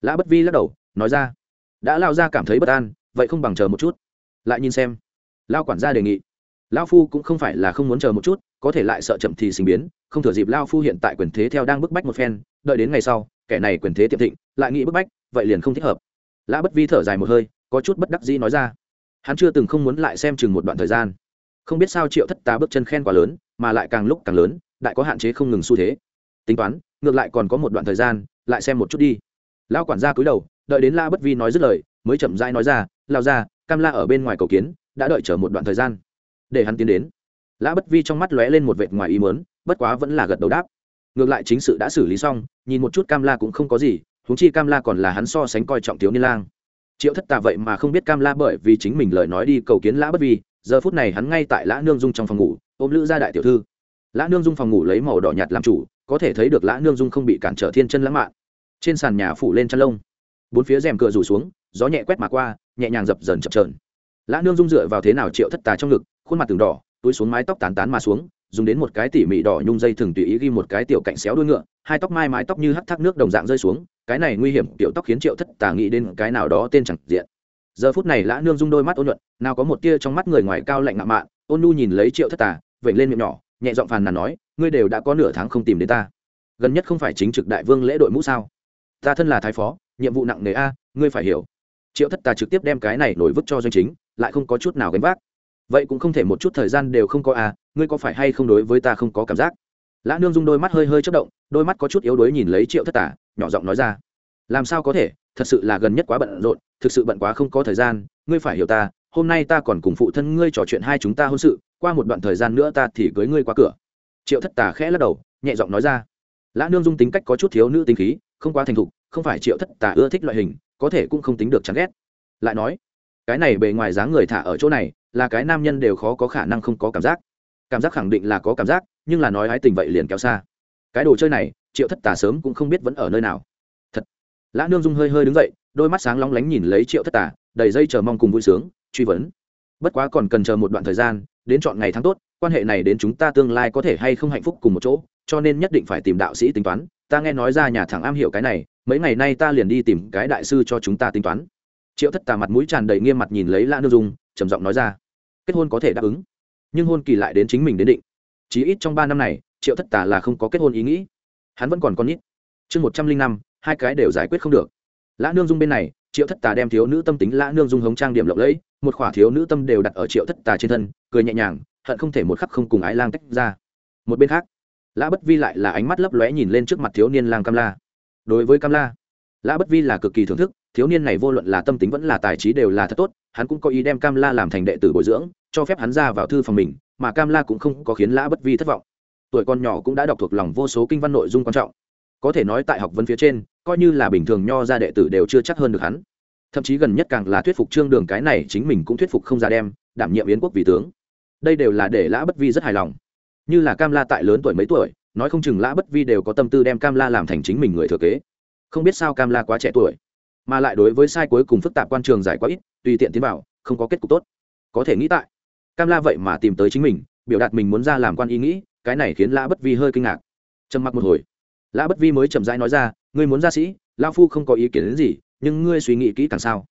Lã bất vi lắc đầu, nói ra, đã lao ra cảm thấy bất an, vậy không bằng chờ một chút. Lại nhìn xem. Lao quản gia đề nghị lao phu cũng không phải là không muốn chờ một chút, có thể lại sợ chậm thì sinh biến, không thừa dịp lao phu hiện tại quyền thế theo đang bức bách một phen, đợi đến ngày sau, kẻ này quyền thế tiệm thịnh, lại nghĩ bức bách, vậy liền không thích hợp. Lã bất vi thở dài một hơi, có chút bất đắc dĩ nói ra. Hắn chưa từng không muốn lại xem chừng một đoạn thời gian. Không biết sao triệu thất tá bước chân khen quá lớn, mà lại càng lúc càng lớn, đại có hạn chế không ngừng xu thế. Tính toán, ngược lại còn có một đoạn thời gian, lại xem một chút đi. Lao quản gia cúi đầu, đợi đến la bất vi nói dứt lời, mới chậm rãi nói ra lao ra cam la ở bên ngoài cầu kiến, đã đợi chờ một đoạn thời gian để hắn tiến đến. Lã bất vi trong mắt lóe lên một vệt ngoài ý mớn bất quá vẫn là gật đầu đáp. Ngược lại chính sự đã xử lý xong, nhìn một chút cam la cũng không có gì, huống chi cam la còn là hắn so sánh coi trọng thiếu niên lang. Triệu thất tà vậy mà không biết cam la bởi vì chính mình lời nói đi cầu kiến lã bất vi, giờ phút này hắn ngay tại lã nương dung trong phòng ngủ, ôm lữ gia đại tiểu thư. Lã nương dung phòng ngủ lấy màu đỏ nhạt làm chủ, có thể thấy được lã nương dung không bị cản trở thiên chân lãng mạn. Trên sàn nhà phủ lên chăn lông. Bốn phía rèm cửa rủ xuống, gió nhẹ quét mà qua, nhẹ nhàng dập dần chập trờn lã nương dung dựa vào thế nào triệu thất tà trong ngực khuôn mặt từng đỏ, túi xuống mái tóc tán tán mà xuống, dùng đến một cái tỉ mỉ đỏ nhung dây thường tùy ý ghi một cái tiểu cạnh xéo đuôi ngựa, hai tóc mai mái tóc như hắt thác nước đồng dạng rơi xuống, cái này nguy hiểm, tiểu tóc khiến triệu thất tà nghĩ đến cái nào đó tên chẳng diện. Giờ phút này lã nương dung đôi mắt ôn nhuận, nào có một tia trong mắt người ngoài cao lạnh ngạo mạn, ôn nu nhìn lấy triệu thất tà, vểnh lên miệng nhỏ, nhẹ giọng phàn nàn nói, ngươi đều đã có nửa tháng không tìm đến ta. Gần nhất không phải chính trực đại vương lễ đội mũ sao? Ta thân là thái phó, nhiệm vụ nặng nề a, ngươi phải hiểu. Triệu thất tà trực tiếp đem cái này nổi vứt cho doanh chính, lại không có chút nào gánh vác vậy cũng không thể một chút thời gian đều không có à ngươi có phải hay không đối với ta không có cảm giác? Lã nương dung đôi mắt hơi hơi chất động, đôi mắt có chút yếu đuối nhìn lấy triệu thất tà nhỏ giọng nói ra. Làm sao có thể, thật sự là gần nhất quá bận rộn, thực sự bận quá không có thời gian, ngươi phải hiểu ta, hôm nay ta còn cùng phụ thân ngươi trò chuyện hai chúng ta hôn sự, qua một đoạn thời gian nữa ta thì cưới ngươi qua cửa. Triệu thất tà khẽ lắc đầu, nhẹ giọng nói ra. Lã nương dung tính cách có chút thiếu nữ tính khí, không quá thành thục, không phải triệu thất tà ưa thích loại hình, có thể cũng không tính được chán ghét. Lại nói, cái này bề ngoài dáng người thả ở chỗ này là cái nam nhân đều khó có khả năng không có cảm giác. Cảm giác khẳng định là có cảm giác, nhưng là nói ái tình vậy liền kéo xa. Cái đồ chơi này, triệu thất tà sớm cũng không biết vẫn ở nơi nào. Thật. Lã nương dung hơi hơi đứng dậy, đôi mắt sáng lóng lánh nhìn lấy triệu thất tà, đầy dây chờ mong cùng vui sướng, truy vấn. Bất quá còn cần chờ một đoạn thời gian, đến chọn ngày tháng tốt, quan hệ này đến chúng ta tương lai có thể hay không hạnh phúc cùng một chỗ, cho nên nhất định phải tìm đạo sĩ tính toán. Ta nghe nói ra nhà thằng am hiểu cái này, mấy ngày nay ta liền đi tìm cái đại sư cho chúng ta tính toán. Triệu thất tà mặt mũi tràn đầy nghiêm mặt nhìn lấy lã nương dung, trầm giọng nói ra kết hôn có thể đáp ứng. Nhưng hôn kỳ lại đến chính mình đến định. Chí ít trong ba năm này, triệu thất tà là không có kết hôn ý nghĩ. Hắn vẫn còn con nít. Chương một trăm linh năm, hai cái đều giải quyết không được. Lã nương dung bên này, triệu thất tà đem thiếu nữ tâm tính lã nương dung hống trang điểm lộng lẫy, một khỏa thiếu nữ tâm đều đặt ở triệu thất tà trên thân, cười nhẹ nhàng, hận không thể một khắc không cùng ái lang tách ra. Một bên khác, lã bất vi lại là ánh mắt lấp lóe nhìn lên trước mặt thiếu niên lang cam la. Đối với cam la, lã bất vi là cực kỳ thưởng thức, thiếu niên này vô luận là tâm tính vẫn là tài trí đều là thật tốt hắn cũng có ý đem cam la làm thành đệ tử bồi dưỡng, cho phép hắn ra vào thư phòng mình, mà cam la cũng không có khiến lã bất vi thất vọng. Tuổi con nhỏ cũng đã đọc thuộc lòng vô số kinh văn nội dung quan trọng. Có thể nói tại học vấn phía trên, coi như là bình thường nho ra đệ tử đều chưa chắc hơn được hắn. Thậm chí gần nhất càng là thuyết phục trương đường cái này chính mình cũng thuyết phục không ra đem, đảm nhiệm yến quốc vì tướng. Đây đều là để lã bất vi rất hài lòng. Như là cam la tại lớn tuổi mấy tuổi, nói không chừng lã bất vi đều có tâm tư đem cam la làm thành chính mình người thừa kế. Không biết sao cam la quá trẻ tuổi, mà lại đối với sai cuối cùng phức tạp quan trường giải quá ít tùy tiện tiến vào, không có kết cục tốt. Có thể nghĩ tại, cam la vậy mà tìm tới chính mình, biểu đạt mình muốn ra làm quan ý nghĩ, cái này khiến lã bất vi hơi kinh ngạc. Trầm mặc một hồi, lã bất vi mới chậm rãi nói ra, ngươi muốn ra sĩ lao phu không có ý kiến đến gì, nhưng ngươi suy nghĩ kỹ càng sao?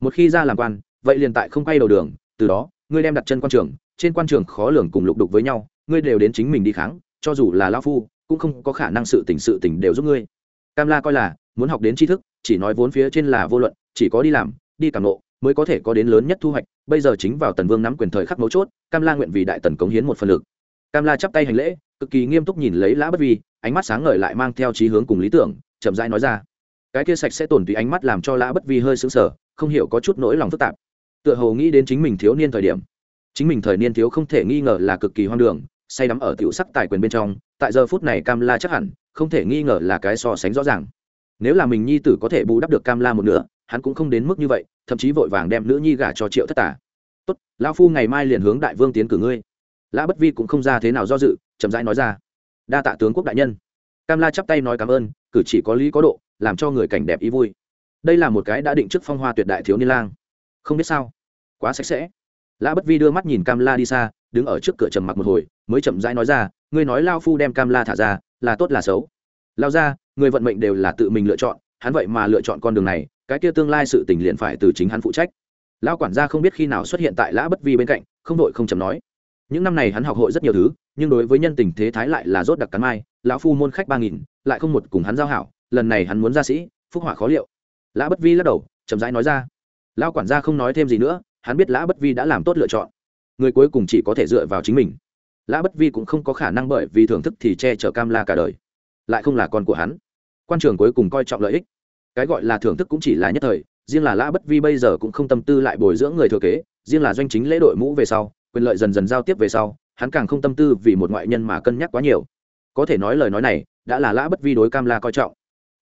Một khi ra làm quan, vậy liền tại không quay đầu đường, từ đó, ngươi đem đặt chân quan trường, trên quan trường khó lường cùng lục đục với nhau, ngươi đều đến chính mình đi kháng, cho dù là lao phu, cũng không có khả năng sự tỉnh sự tỉnh đều giúp ngươi. Cam la coi là, muốn học đến tri thức, chỉ nói vốn phía trên là vô luận, chỉ có đi làm, đi càng nộ mới có thể có đến lớn nhất thu hoạch, bây giờ chính vào tần vương nắm quyền thời khắc mấu chốt, cam la nguyện vì đại tần cống hiến một phần lực. Cam la chắp tay hành lễ, cực kỳ nghiêm túc nhìn lấy lã bất vi, ánh mắt sáng ngời lại mang theo trí hướng cùng lý tưởng, chậm rãi nói ra. Cái kia sạch sẽ tổn tùy ánh mắt làm cho lã bất vi hơi sững sờ, không hiểu có chút nỗi lòng phức tạp. Tựa hồ nghĩ đến chính mình thiếu niên thời điểm. Chính mình thời niên thiếu không thể nghi ngờ là cực kỳ hoang đường, say đắm ở tiểu sắc tài quyền bên trong, tại giờ phút này cam la chắc hẳn, không thể nghi ngờ là cái so sánh rõ ràng. Nếu là mình nhi tử có thể bù đắp được cam la một nửa, hắn cũng không đến mức như vậy thậm chí vội vàng đem nữ nhi gả cho triệu thất tả tốt, lão phu ngày mai liền hướng đại vương tiến cử ngươi. Lã bất vi cũng không ra thế nào do dự, chậm rãi nói ra, đa tạ tướng quốc đại nhân. Cam la chắp tay nói cảm ơn, cử chỉ có lý có độ, làm cho người cảnh đẹp ý vui. Đây là một cái đã định trước phong hoa tuyệt đại thiếu niên lang. Không biết sao, quá sạch sẽ. Lã bất vi đưa mắt nhìn cam la đi xa, đứng ở trước cửa trầm mặc một hồi, mới chậm rãi nói ra, ngươi nói lao phu đem cam la thả ra, là tốt là xấu. Lao ra người vận mệnh đều là tự mình lựa chọn, hắn vậy mà lựa chọn con đường này cái kia tương lai sự tình liền phải từ chính hắn phụ trách. Lao quản gia không biết khi nào xuất hiện tại lã bất vi bên cạnh, không đội không chầm nói. Những năm này hắn học hội rất nhiều thứ, nhưng đối với nhân tình thế thái lại là rốt đặc cắn mai. Lão phu môn khách ba nghìn, lại không một cùng hắn giao hảo, lần này hắn muốn ra sĩ, phúc họa khó liệu. Lã bất vi lắc đầu, chậm rãi nói ra. Lao quản gia không nói thêm gì nữa, hắn biết lã bất vi đã làm tốt lựa chọn. Người cuối cùng chỉ có thể dựa vào chính mình. Lã bất vi cũng không có khả năng bởi vì thưởng thức thì che chở cam la cả đời. Lại không là con của hắn. Quan trường cuối cùng coi trọng lợi ích cái gọi là thưởng thức cũng chỉ là nhất thời, riêng là lã bất vi bây giờ cũng không tâm tư lại bồi dưỡng người thừa kế, riêng là doanh chính lễ đội mũ về sau, quyền lợi dần dần giao tiếp về sau, hắn càng không tâm tư vì một ngoại nhân mà cân nhắc quá nhiều. Có thể nói lời nói này, đã là lã bất vi đối cam la coi trọng.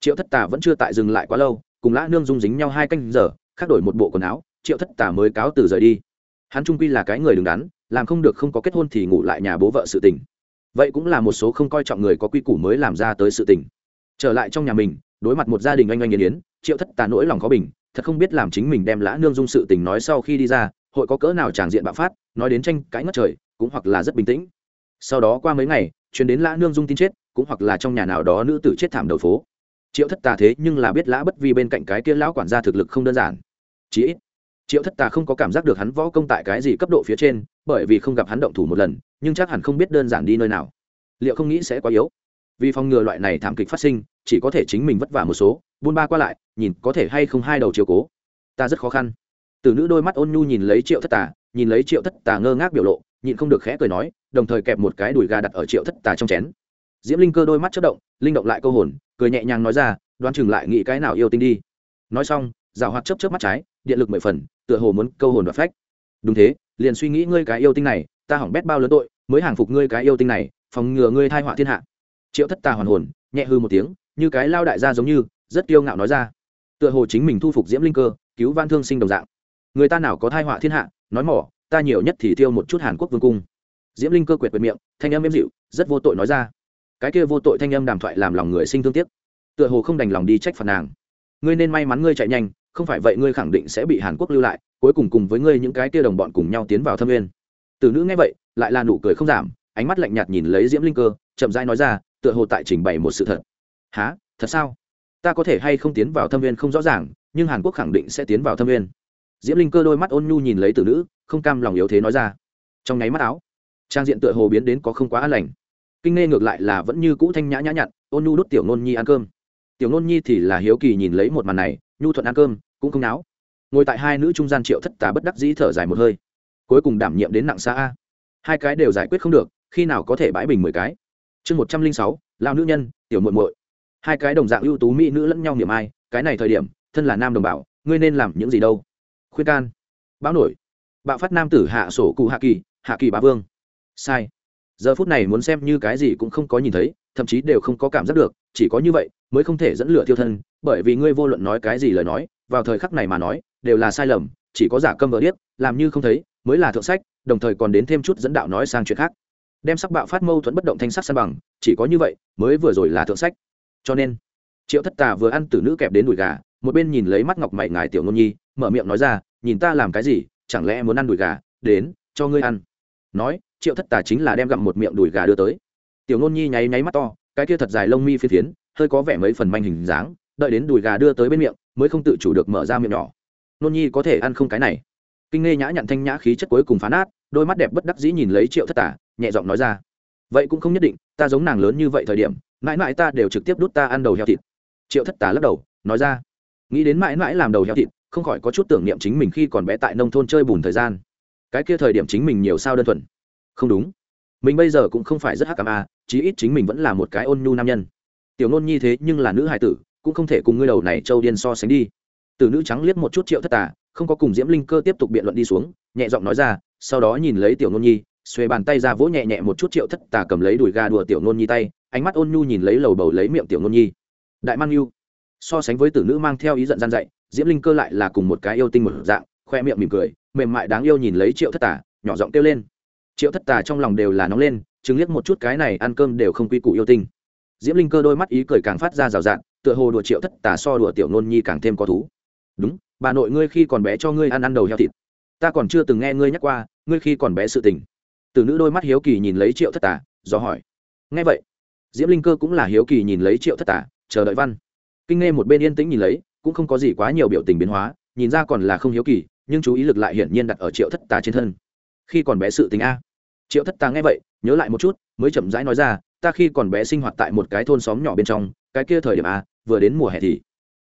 Triệu thất tà vẫn chưa tại dừng lại quá lâu, cùng lã nương dung dính nhau hai canh giờ, khác đổi một bộ quần áo, triệu thất tà mới cáo từ rời đi. Hắn trung quy là cái người đứng đắn, làm không được không có kết hôn thì ngủ lại nhà bố vợ sự tình. Vậy cũng là một số không coi trọng người có quy củ mới làm ra tới sự tình. Trở lại trong nhà mình đối mặt một gia đình oanh oanh yến yến triệu thất tà nỗi lòng khó bình, thật không biết làm chính mình đem lã nương dung sự tình nói sau khi đi ra, hội có cỡ nào tràng diện bạo phát, nói đến tranh cãi ngất trời, cũng hoặc là rất bình tĩnh. Sau đó qua mấy ngày chuyến đến lã nương dung tin chết, cũng hoặc là trong nhà nào đó nữ tử chết thảm đầu phố. Triệu thất tà thế nhưng là biết lã bất vi bên cạnh cái kia lão quản gia thực lực không đơn giản. Chí ít, triệu thất tà không có cảm giác được hắn võ công tại cái gì cấp độ phía trên, bởi vì không gặp hắn động thủ một lần, nhưng chắc hẳn không biết đơn giản đi nơi nào. Liệu không nghĩ sẽ quá yếu? Vì phòng ngừa loại này thảm kịch phát sinh chỉ có thể chính mình vất vả một số, buôn ba qua lại, nhìn có thể hay không hai đầu chiều cố. Ta rất khó khăn. Từ nữ đôi mắt ôn nhu nhìn lấy triệu thất tà, nhìn lấy triệu thất tà ngơ ngác biểu lộ, nhịn không được khẽ cười nói, đồng thời kẹp một cái đùi gà đặt ở triệu thất tà trong chén. Diễm linh cơ đôi mắt chất động, linh động lại câu hồn, cười nhẹ nhàng nói ra, đoán chừng lại nghĩ cái nào yêu tinh đi. Nói xong, rào hoạt chấp chấp mắt trái, điện lực mười phần, tựa hồ muốn câu hồn và phách. Đúng thế, liền suy nghĩ ngươi cái yêu tinh này, ta hỏng bét bao lớn tội, mới hàng phục ngươi cái yêu tinh này, phòng ngừa ngươi thai họa thiên hạ. Triệu thất tà hoàn hồn, nhẹ hư một tiếng như cái lao đại gia giống như, rất kiêu ngạo nói ra. Tựa hồ chính mình thu phục diễm linh cơ, cứu van thương sinh đồng dạng. Người ta nào có thai họa thiên hạ, nói mỏ, ta nhiều nhất thì tiêu một chút hàn quốc vương cung. Diễm linh cơ quệt quệt miệng, thanh âm êm dịu, rất vô tội nói ra. Cái kia vô tội thanh âm đàm thoại làm lòng người sinh thương tiếc. Tựa hồ không đành lòng đi trách phạt nàng. Ngươi nên may mắn ngươi chạy nhanh, không phải vậy ngươi khẳng định sẽ bị hàn quốc lưu lại, cuối cùng cùng với ngươi những cái kia đồng bọn cùng nhau tiến vào thâm nguyên từ nữ nghe vậy, lại là nụ cười không giảm, ánh mắt lạnh nhạt nhìn lấy diễm linh cơ, chậm rãi nói ra, tựa hồ tại trình bày một sự thật há thật sao? Ta có thể hay không tiến vào thâm viên không rõ ràng, nhưng hàn quốc khẳng định sẽ tiến vào thâm viên. Diễm linh cơ đôi mắt ôn nhu nhìn lấy tử nữ, không cam lòng yếu thế nói ra. Trong nháy mắt áo, trang diện tựa hồ biến đến có không quá an lành. Kinh nghe ngược lại là vẫn như cũ thanh nhã nhã nhặn, ôn nhu đút tiểu nôn nhi ăn cơm. Tiểu nôn nhi thì là hiếu kỳ nhìn lấy một màn này, nhu thuận ăn cơm, cũng không náo. Ngồi tại hai nữ trung gian triệu thất tà bất đắc dĩ thở dài một hơi. Cuối cùng đảm nhiệm đến nặng xa a. Hai cái đều giải quyết không được, khi nào có thể bãi bình mười cái. Chương một trăm linh sáu lao nữ nhân, tiểu muội muội hai cái đồng dạng ưu tú mỹ nữ lẫn nhau niệm ai, cái này thời điểm, thân là nam đồng bào, ngươi nên làm những gì đâu? Khuyên can. Bão nổi. Bạo phát nam tử hạ sổ cụ hạ kỳ hạ kỳ bá vương. Sai. Giờ phút này muốn xem như cái gì cũng không có nhìn thấy, thậm chí đều không có cảm giác được, chỉ có như vậy mới không thể dẫn lửa thiêu thân, bởi vì ngươi vô luận nói cái gì lời nói, vào thời khắc này mà nói, đều là sai lầm, chỉ có giả câm vợ điếc, làm như không thấy, mới là thượng sách, đồng thời còn đến thêm chút dẫn đạo nói sang chuyện khác. Đem sắc bạo phát mâu thuẫn bất động thanh sắc san bằng, chỉ có như vậy mới vừa rồi là thượng sách cho nên, triệu thất tà vừa ăn từ nữ kẹp đến đùi gà, một bên nhìn lấy mắt ngọc mày ngài tiểu ngôn nhi, mở miệng nói ra, nhìn ta làm cái gì, chẳng lẽ muốn ăn đùi gà? Đến, cho ngươi ăn. Nói, triệu thất tà chính là đem gặm một miệng đùi gà đưa tới. Tiểu ngôn nhi nháy nháy mắt to, cái kia thật dài lông mi phiến phiến, hơi có vẻ mấy phần manh hình dáng, đợi đến đùi gà đưa tới bên miệng, mới không tự chủ được mở ra miệng nhỏ. Nôn nhi có thể ăn không cái này? Kinh nghe nhã nhặn thanh nhã khí chất cuối cùng phá nát, đôi mắt đẹp bất đắc dĩ nhìn lấy triệu thất tả nhẹ giọng nói ra vậy cũng không nhất định ta giống nàng lớn như vậy thời điểm mãi mãi ta đều trực tiếp đút ta ăn đầu heo thịt. Triệu thất tả lắc đầu nói ra. Nghĩ đến mãi mãi làm đầu heo thịt không khỏi có chút tưởng niệm chính mình khi còn bé tại nông thôn chơi bùn thời gian. Cái kia thời điểm chính mình nhiều sao đơn thuần. Không đúng. Mình bây giờ cũng không phải rất hắc cảm à, chí ít chính mình vẫn là một cái ôn nhu nam nhân. Tiểu nôn nhi thế nhưng là nữ hài tử cũng không thể cùng ngươi đầu này châu điên so sánh đi. Từ nữ trắng liếc một chút triệu thất tà không có cùng diễm linh cơ tiếp tục biện luận đi xuống nhẹ giọng nói ra sau đó nhìn lấy tiểu nôn nhi xuề bàn tay ra vỗ nhẹ nhẹ một chút triệu thất tà cầm lấy đùi gà đùa tiểu nôn nhi tay, ánh mắt ôn nhu nhìn lấy lầu bầu lấy miệng tiểu nôn nhi. Đại mang yêu so sánh với tử nữ mang theo ý giận gian dạy, diễm linh cơ lại là cùng một cái yêu tinh một dạng, khoe miệng mỉm cười, mềm mại đáng yêu nhìn lấy triệu thất tà, nhỏ giọng kêu lên. Triệu thất tà trong lòng đều là nóng lên, chứng liếc một chút cái này ăn cơm đều không quy củ yêu tinh. Diễm linh cơ đôi mắt ý cười càng phát ra rào rạt, tựa hồ đùa triệu thất tà so đùa tiểu nôn nhi càng thêm có thú. Đúng, bà nội ngươi khi còn bé cho ngươi ăn ăn đầu heo thịt. Ta còn chưa từng nghe ngươi nhắc qua, ngươi khi còn bé sự tình từ nữ đôi mắt hiếu kỳ nhìn lấy triệu thất tà, do hỏi. Nghe vậy, diễm linh cơ cũng là hiếu kỳ nhìn lấy triệu thất tà, chờ đợi văn. Kinh nghe một bên yên tĩnh nhìn lấy, cũng không có gì quá nhiều biểu tình biến hóa, nhìn ra còn là không hiếu kỳ, nhưng chú ý lực lại hiển nhiên đặt ở triệu thất tà trên thân. Khi còn bé sự tình a. Triệu thất tà nghe vậy, nhớ lại một chút, mới chậm rãi nói ra, ta khi còn bé sinh hoạt tại một cái thôn xóm nhỏ bên trong, cái kia thời điểm a, vừa đến mùa hè thì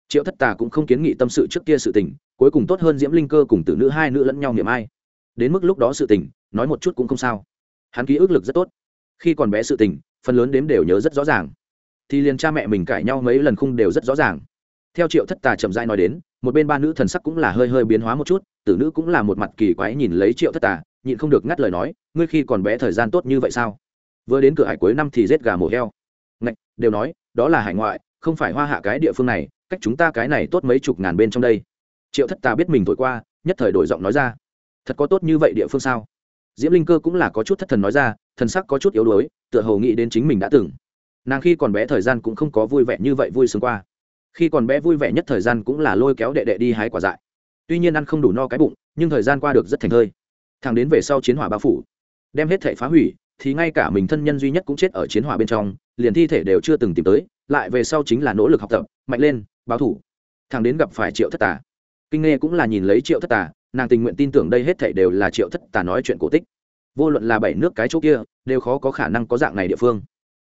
triệu thất tà cũng không kiến nghị tâm sự trước kia sự tình, cuối cùng tốt hơn diễm linh cơ cùng tử nữ hai nữ lẫn nhau niệm ai. Đến mức lúc đó sự tình nói một chút cũng không sao. Hắn ký ức lực rất tốt. Khi còn bé sự tình, phần lớn đếm đều nhớ rất rõ ràng. Thì liền cha mẹ mình cãi nhau mấy lần khung đều rất rõ ràng. Theo triệu thất tà chậm rãi nói đến, một bên ba nữ thần sắc cũng là hơi hơi biến hóa một chút, tử nữ cũng là một mặt kỳ quái nhìn lấy triệu thất tà, nhịn không được ngắt lời nói, ngươi khi còn bé thời gian tốt như vậy sao? Vừa đến cửa hải cuối năm thì giết gà mổ heo. Ngạch, đều nói, đó là hải ngoại, không phải hoa hạ cái địa phương này, cách chúng ta cái này tốt mấy chục ngàn bên trong đây. Triệu thất tà biết mình thổi qua, nhất thời đổi giọng nói ra, thật có tốt như vậy địa phương sao? Diễm linh cơ cũng là có chút thất thần nói ra, thần sắc có chút yếu đuối, tựa hồ nghĩ đến chính mình đã từng. Nàng khi còn bé thời gian cũng không có vui vẻ như vậy vui sướng qua. Khi còn bé vui vẻ nhất thời gian cũng là lôi kéo đệ đệ đi hái quả dại. Tuy nhiên ăn không đủ no cái bụng, nhưng thời gian qua được rất thành thơi. Thằng đến về sau chiến hỏa bao phủ, đem hết thể phá hủy, thì ngay cả mình thân nhân duy nhất cũng chết ở chiến hỏa bên trong, liền thi thể đều chưa từng tìm tới, lại về sau chính là nỗ lực học tập, mạnh lên, báo thủ. Thằng đến gặp phải triệu thất tà, kinh nghe cũng là nhìn lấy triệu thất tà nàng tình nguyện tin tưởng đây hết thảy đều là triệu thất tà nói chuyện cổ tích. Vô luận là bảy nước cái chỗ kia, đều khó có khả năng có dạng này địa phương.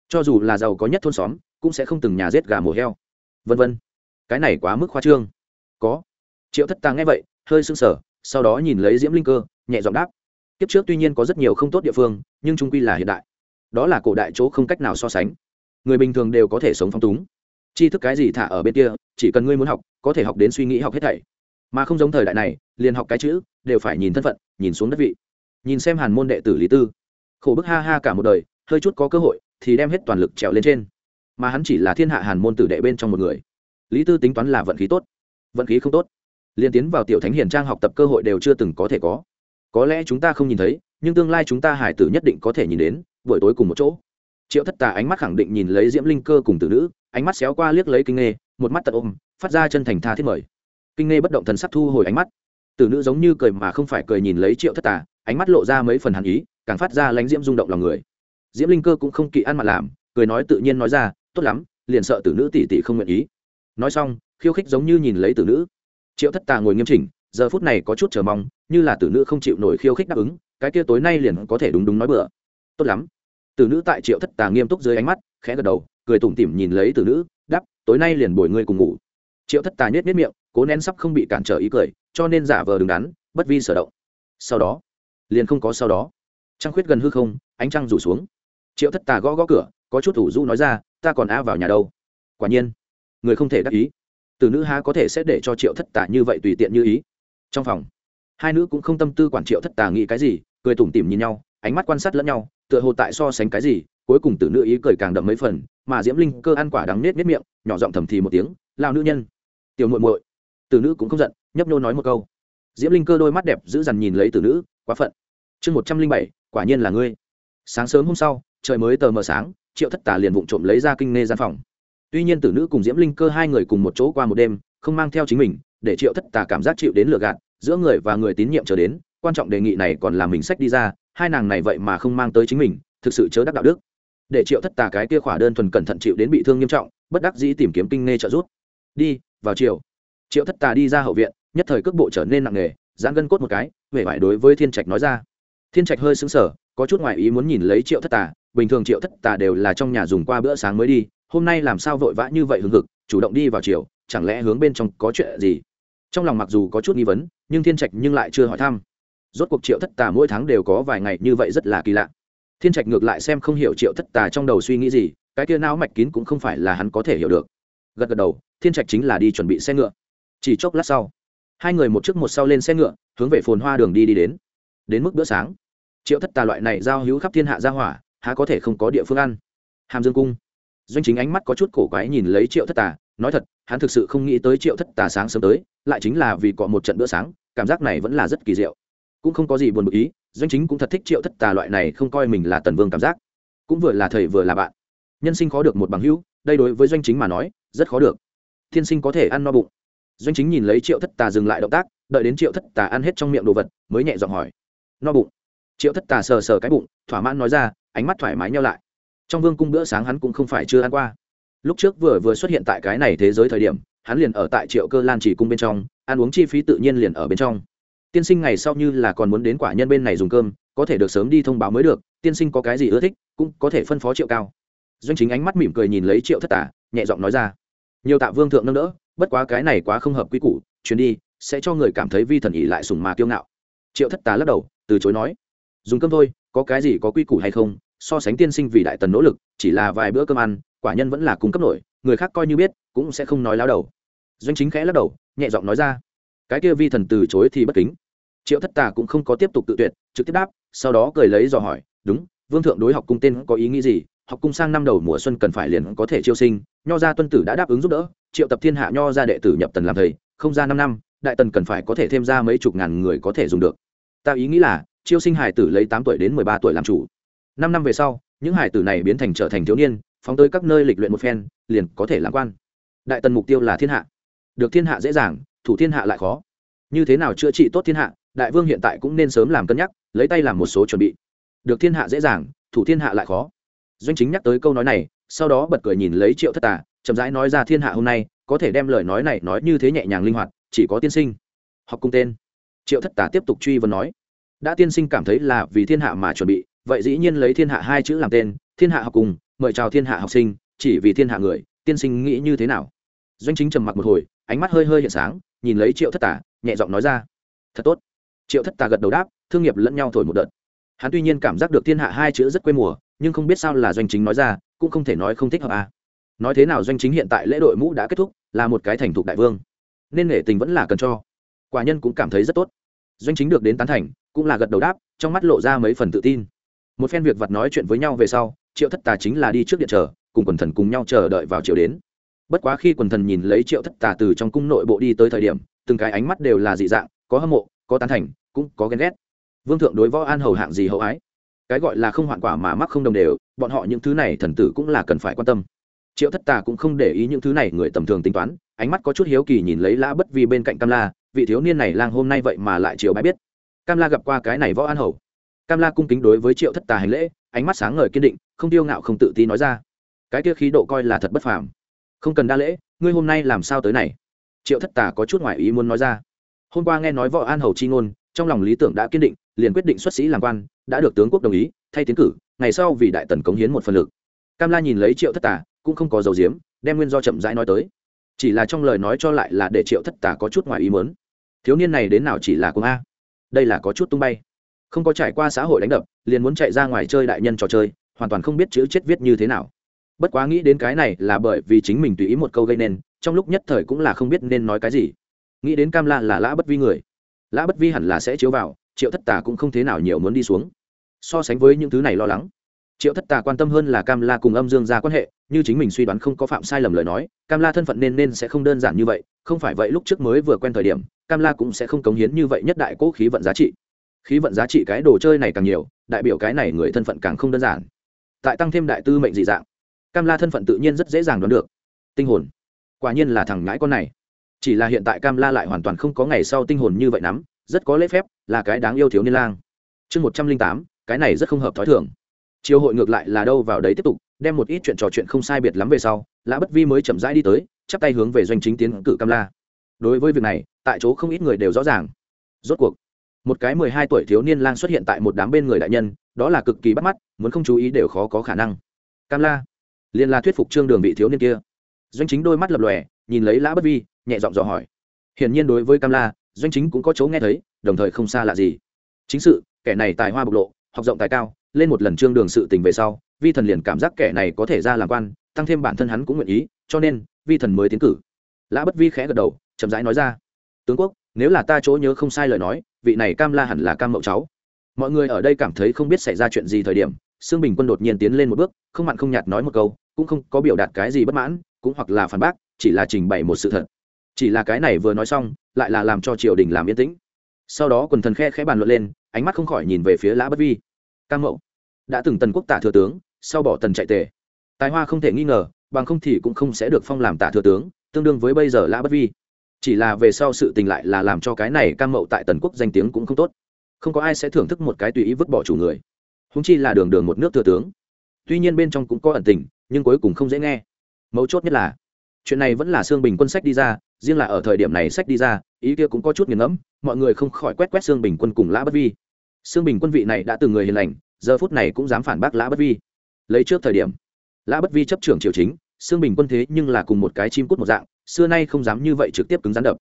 Cho dù là giàu có nhất thôn xóm, cũng sẽ không từng nhà giết gà mổ heo. Vân vân. Cái này quá mức khoa trương. Có. Triệu thất tà nghe vậy, hơi sưng sở sau đó nhìn lấy diễm linh cơ, nhẹ giọng đáp. Kiếp trước tuy nhiên có rất nhiều không tốt địa phương, nhưng trung quy là hiện đại. Đó là cổ đại chỗ không cách nào so sánh. Người bình thường đều có thể sống phong túng. Tri thức cái gì thả ở bên kia, chỉ cần ngươi muốn học, có thể học đến suy nghĩ học hết thảy mà không giống thời đại này, liền học cái chữ, đều phải nhìn thân phận, nhìn xuống đất vị. Nhìn xem hàn môn đệ tử lý tư. Khổ bức ha ha cả một đời, hơi chút có cơ hội thì đem hết toàn lực trèo lên trên. Mà hắn chỉ là thiên hạ hàn môn tử đệ bên trong một người. Lý tư tính toán là vận khí tốt, vận khí không tốt. Liên tiến vào tiểu thánh hiền trang học tập cơ hội đều chưa từng có thể có. Có lẽ chúng ta không nhìn thấy, nhưng tương lai chúng ta hải tử nhất định có thể nhìn đến, buổi tối cùng một chỗ. Triệu thất tà ánh mắt khẳng định nhìn lấy diễm linh cơ cùng tử nữ, ánh mắt xéo qua liếc lấy kinh nghê, một mắt tật ôm, phát ra chân thành tha thiết mời kinh nghe bất động thần sắc thu hồi ánh mắt. Tử nữ giống như cười mà không phải cười nhìn lấy triệu thất tà, ánh mắt lộ ra mấy phần hàn ý, càng phát ra lánh diễm rung động lòng người. Diễm linh cơ cũng không kỵ ăn mà làm, cười nói tự nhiên nói ra, tốt lắm, liền sợ tử nữ tỷ tỷ không nguyện ý. Nói xong, khiêu khích giống như nhìn lấy tử nữ. Triệu thất tà ngồi nghiêm chỉnh, giờ phút này có chút chờ mong, như là tử nữ không chịu nổi khiêu khích đáp ứng, cái kia tối nay liền có thể đúng đúng nói bừa. Tốt lắm. Tử nữ tại triệu thất tà nghiêm túc dưới ánh mắt, khẽ gật đầu, cười tủm tỉm nhìn lấy tử nữ đắp tối nay liền bồi ngươi cùng ngủ. Triệu thất tà nhét nhét miệng cố nén sắp không bị cản trở ý cười, cho nên giả vờ đứng đắn, bất vi sở động. Sau đó, liền không có sau đó. Trăng khuyết gần hư không, ánh trăng rủ xuống. Triệu thất tà gõ gõ cửa, có chút thủ du nói ra, ta còn a vào nhà đâu? Quả nhiên, người không thể đắc ý. Từ nữ há có thể sẽ để cho triệu thất tà như vậy tùy tiện như ý? Trong phòng, hai nữ cũng không tâm tư quản triệu thất tà nghĩ cái gì, cười tủm tỉm nhìn nhau, ánh mắt quan sát lẫn nhau, tựa hồ tại so sánh cái gì, cuối cùng từ nữ ý cười càng đậm mấy phần, mà diễm linh cơ ăn quả đắng nết nết miệng, nhỏ giọng thầm thì một tiếng lao nữ nhân, tiểu muội muội tử nữ cũng không giận, nhấp nhô nói một câu. Diễm linh cơ đôi mắt đẹp giữ dằn nhìn lấy tử nữ, quá phận. Chương một trăm linh bảy, quả nhiên là ngươi. Sáng sớm hôm sau, trời mới tờ mờ sáng, triệu thất tà liền vụng trộm lấy ra kinh nê gian phòng. Tuy nhiên tử nữ cùng diễm linh cơ hai người cùng một chỗ qua một đêm, không mang theo chính mình, để triệu thất tà cảm giác chịu đến lừa gạt, giữa người và người tín nhiệm trở đến, quan trọng đề nghị này còn là mình sách đi ra, hai nàng này vậy mà không mang tới chính mình, thực sự chớ đắc đạo đức. Để triệu thất tà cái kia khỏa đơn thuần cẩn thận chịu đến bị thương nghiêm trọng, bất đắc dĩ tìm kiếm kinh nê trợ giúp. Đi, vào chiều triệu thất tà đi ra hậu viện, nhất thời cước bộ trở nên nặng nề, giãn gân cốt một cái, vẻ vải đối với thiên trạch nói ra. Thiên trạch hơi xứng sở có chút ngoại ý muốn nhìn lấy triệu thất tà, bình thường triệu thất tà đều là trong nhà dùng qua bữa sáng mới đi, hôm nay làm sao vội vã như vậy hừng hực, chủ động đi vào chiều chẳng lẽ hướng bên trong có chuyện gì? Trong lòng mặc dù có chút nghi vấn, nhưng thiên trạch nhưng lại chưa hỏi thăm. Rốt cuộc triệu thất tà mỗi tháng đều có vài ngày như vậy rất là kỳ lạ. Thiên trạch ngược lại xem không hiểu triệu thất tà trong đầu suy nghĩ gì, cái kia não mạch kín cũng không phải là hắn có thể hiểu được. Gật gật đầu, thiên trạch chính là đi chuẩn bị xe ngựa chỉ chốc lát sau, hai người một trước một sau lên xe ngựa, hướng về phồn hoa đường đi đi đến. Đến mức bữa sáng, triệu thất tà loại này giao hữu khắp thiên hạ gia hỏa, há có thể không có địa phương ăn? Hàm dương cung. Doanh chính ánh mắt có chút cổ quái nhìn lấy triệu thất tà, nói thật, hắn thực sự không nghĩ tới triệu thất tà sáng sớm tới, lại chính là vì cọ một trận bữa sáng, cảm giác này vẫn là rất kỳ diệu. Cũng không có gì buồn bực ý, doanh chính cũng thật thích triệu thất tà loại này không coi mình là tần vương cảm giác. Cũng vừa là thầy vừa là bạn. Nhân sinh khó được một bằng hữu, đây đối với doanh chính mà nói, rất khó được. Thiên sinh có thể ăn no bụng doanh chính nhìn lấy triệu thất tà dừng lại động tác, đợi đến triệu thất tà ăn hết trong miệng đồ vật, mới nhẹ giọng hỏi, no bụng. Triệu thất tà sờ sờ cái bụng, thỏa mãn nói ra, ánh mắt thoải mái nhau lại. Trong vương cung bữa sáng hắn cũng không phải chưa ăn qua. Lúc trước vừa vừa xuất hiện tại cái này thế giới thời điểm, hắn liền ở tại triệu cơ lan chỉ cung bên trong, ăn uống chi phí tự nhiên liền ở bên trong. Tiên sinh ngày sau như là còn muốn đến quả nhân bên này dùng cơm, có thể được sớm đi thông báo mới được, tiên sinh có cái gì ưa thích, cũng có thể phân phó triệu cao. Doanh chính ánh mắt mỉm cười nhìn lấy triệu thất tả nhẹ giọng nói ra, nhiều tạ vương thượng nâng đỡ bất quá cái này quá không hợp quy củ, chuyến đi sẽ cho người cảm thấy vi thần ỉ lại sùng mà kiêu ngạo. Triệu thất tà lắc đầu, từ chối nói, dùng cơm thôi, có cái gì có quy củ hay không? So sánh tiên sinh vì đại tần nỗ lực, chỉ là vài bữa cơm ăn, quả nhân vẫn là cung cấp nổi, người khác coi như biết, cũng sẽ không nói láo đầu. Doanh chính khẽ lắc đầu, nhẹ giọng nói ra, cái kia vi thần từ chối thì bất kính. Triệu thất tà cũng không có tiếp tục tự tuyệt, trực tiếp đáp, sau đó cười lấy dò hỏi, đúng, vương thượng đối học cung tên có ý nghĩ gì? Học cung sang năm đầu mùa xuân cần phải liền có thể chiêu sinh, nho gia tuân tử đã đáp ứng giúp đỡ, triệu tập thiên hạ nho gia đệ tử nhập tần làm thầy, không ra năm năm, đại tần cần phải có thể thêm ra mấy chục ngàn người có thể dùng được. Ta ý nghĩ là, chiêu sinh hải tử lấy tám tuổi đến mười ba tuổi làm chủ. Năm năm về sau, những hải tử này biến thành trở thành thiếu niên, phóng tới các nơi lịch luyện một phen, liền có thể làm quan. Đại tần mục tiêu là thiên hạ. Được thiên hạ dễ dàng, thủ thiên hạ lại khó. Như thế nào chữa trị tốt thiên hạ, đại vương hiện tại cũng nên sớm làm cân nhắc, lấy tay làm một số chuẩn bị. Được thiên hạ dễ dàng, thủ thiên hạ lại khó doanh chính nhắc tới câu nói này, sau đó bật cười nhìn lấy triệu thất tà, chậm rãi nói ra thiên hạ hôm nay, có thể đem lời nói này nói như thế nhẹ nhàng linh hoạt, chỉ có tiên sinh. Học cung tên. Triệu thất tà tiếp tục truy vấn nói. Đã tiên sinh cảm thấy là vì thiên hạ mà chuẩn bị, vậy dĩ nhiên lấy thiên hạ hai chữ làm tên, thiên hạ học cùng, mời chào thiên hạ học sinh, chỉ vì thiên hạ người, tiên sinh nghĩ như thế nào? Doanh chính trầm mặc một hồi, ánh mắt hơi hơi hiện sáng, nhìn lấy triệu thất tà, nhẹ giọng nói ra. Thật tốt. Triệu thất tà gật đầu đáp, thương nghiệp lẫn nhau thổi một đợt. Hắn tuy nhiên cảm giác được thiên hạ hai chữ rất quê mùa nhưng không biết sao là doanh chính nói ra, cũng không thể nói không thích hợp à. nói thế nào doanh chính hiện tại lễ đội mũ đã kết thúc, là một cái thành thục đại vương. Nên nể tình vẫn là cần cho. Quả nhân cũng cảm thấy rất tốt. Doanh chính được đến tán thành, cũng là gật đầu đáp, trong mắt lộ ra mấy phần tự tin. Một phen việc vặt nói chuyện với nhau về sau, triệu thất tà chính là đi trước điện chờ, cùng quần thần cùng nhau chờ đợi vào chiều đến. Bất quá khi quần thần nhìn lấy triệu thất tà từ trong cung nội bộ đi tới thời điểm, từng cái ánh mắt đều là dị dạng, có hâm mộ, có tán thành, cũng có ghen ghét. Vương thượng đối võ an hầu hạng gì hậu ái? Cái gọi là không hoạn quả mà mắc không đồng đều, bọn họ những thứ này thần tử cũng là cần phải quan tâm. Triệu thất tà cũng không để ý những thứ này, người tầm thường tính toán, ánh mắt có chút hiếu kỳ nhìn lấy lã bất vi bên cạnh cam la, vị thiếu niên này lang hôm nay vậy mà lại chiều bái biết. Cam la gặp qua cái này võ an hầu. Cam la cung kính đối với triệu thất tà hành lễ, ánh mắt sáng ngời kiên định, không tiêu ngạo không tự ti nói ra. Cái kia khí độ coi là thật bất phàm. Không cần đa lễ, ngươi hôm nay làm sao tới này? Triệu thất tà có chút ngoại ý muốn nói ra. Hôm qua nghe nói võ an hầu chi ngôn, trong lòng lý tưởng đã kiên định liền quyết định xuất sĩ làm quan, đã được tướng quốc đồng ý, thay tiến cử, ngày sau vì đại tần cống hiến một phần lực. Cam la nhìn lấy triệu thất tà, cũng không có dầu diếm đem nguyên do chậm rãi nói tới. Chỉ là trong lời nói cho lại là để triệu thất tà có chút ngoài ý muốn. Thiếu niên này đến nào chỉ là cung a? Đây là có chút tung bay. Không có trải qua xã hội đánh đập, liền muốn chạy ra ngoài chơi đại nhân trò chơi, hoàn toàn không biết chữ chết viết như thế nào. Bất quá nghĩ đến cái này là bởi vì chính mình tùy ý một câu gây nên, trong lúc nhất thời cũng là không biết nên nói cái gì. Nghĩ đến cam la là lã bất vi người. Lã bất vi hẳn là sẽ chiếu vào triệu thất tà cũng không thế nào nhiều muốn đi xuống. So sánh với những thứ này lo lắng, triệu thất tà quan tâm hơn là cam la cùng âm dương ra quan hệ, như chính mình suy đoán không có phạm sai lầm lời nói, cam la thân phận nên nên sẽ không đơn giản như vậy, không phải vậy lúc trước mới vừa quen thời điểm, cam la cũng sẽ không cống hiến như vậy nhất đại cố khí vận giá trị. Khí vận giá trị cái đồ chơi này càng nhiều, đại biểu cái này người thân phận càng không đơn giản. Tại tăng thêm đại tư mệnh dị dạng, cam la thân phận tự nhiên rất dễ dàng đoán được. Tinh hồn, quả nhiên là thằng ngãi con này. Chỉ là hiện tại cam la lại hoàn toàn không có ngày sau tinh hồn như vậy nắm rất có lễ phép, là cái đáng yêu thiếu niên lang. Chương một trăm linh tám, cái này rất không hợp t h ó i thường. Chiều hội ngược lại là đâu vào đấy tiếp tục, đem một ít chuyện trò chuyện không sai biệt lắm về sau, lã bất vi mới chậm rãi đi tới, chắp tay hướng về doanh chính tiến cử cam la. Đối với việc này, tại chỗ không ít người đều rõ ràng. Rốt cuộc, một cái mười hai tuổi thiếu niên lang xuất hiện tại một đám bên người đại nhân, đó là cực kỳ bắt mắt, muốn không chú ý đều khó có khả năng. Cam la, liền là thuyết phục trương đường vị thiếu niên kia. Doanh chính đôi mắt lập lòe, nhìn lấy lã bất vi, nhẹ giọng dò hỏi. Hiển nhiên đối với cam la doanh chính cũng có chỗ nghe thấy, đồng thời không xa lạ gì. Chính sự, kẻ này tài hoa bộc lộ, học rộng tài cao, lên một lần trương đường sự tình về sau, vi thần liền cảm giác kẻ này có thể ra làm quan, tăng thêm bản thân hắn cũng nguyện ý, cho nên, vi thần mới tiến cử. Lã bất vi khẽ gật đầu, chậm rãi nói ra, tướng quốc, nếu là ta chỗ nhớ không sai lời nói, vị này cam la hẳn là cam mậu cháu. Mọi người ở đây cảm thấy không biết xảy ra chuyện gì thời điểm, sương bình quân đột nhiên tiến lên một bước, không mặn không nhạt nói một câu, cũng không có biểu đạt cái gì bất mãn, cũng hoặc là phản bác, chỉ là trình bày một sự thật chỉ là cái này vừa nói xong, lại là làm cho triều đình làm yên tĩnh. Sau đó quần thần khe khẽ bàn luận lên, ánh mắt không khỏi nhìn về phía lã bất vi. Cam mậu, đã từng tần quốc tả thừa tướng, sau bỏ tần chạy tề. Tài hoa không thể nghi ngờ, bằng không thì cũng không sẽ được phong làm tả thừa tướng, tương đương với bây giờ lã bất vi. Chỉ là về sau sự tình lại là làm cho cái này cam mậu tại tần quốc danh tiếng cũng không tốt. Không có ai sẽ thưởng thức một cái tùy ý vứt bỏ chủ người. Húng chi là đường đường một nước thừa tướng. Tuy nhiên bên trong cũng có ẩn tình, nhưng cuối cùng không dễ nghe. Mấu chốt nhất là, chuyện này vẫn là xương bình quân sách đi ra riêng là ở thời điểm này sách đi ra, ý kia cũng có chút nghiền ngẫm, mọi người không khỏi quét quét xương bình quân cùng lã bất vi. Xương bình quân vị này đã từng người hiền lành, giờ phút này cũng dám phản bác lã bất vi. Lấy trước thời điểm, lã bất vi chấp trưởng triều chính xương bình quân thế nhưng là cùng một cái chim cút một dạng, xưa nay không dám như vậy trực tiếp cứng rắn đập.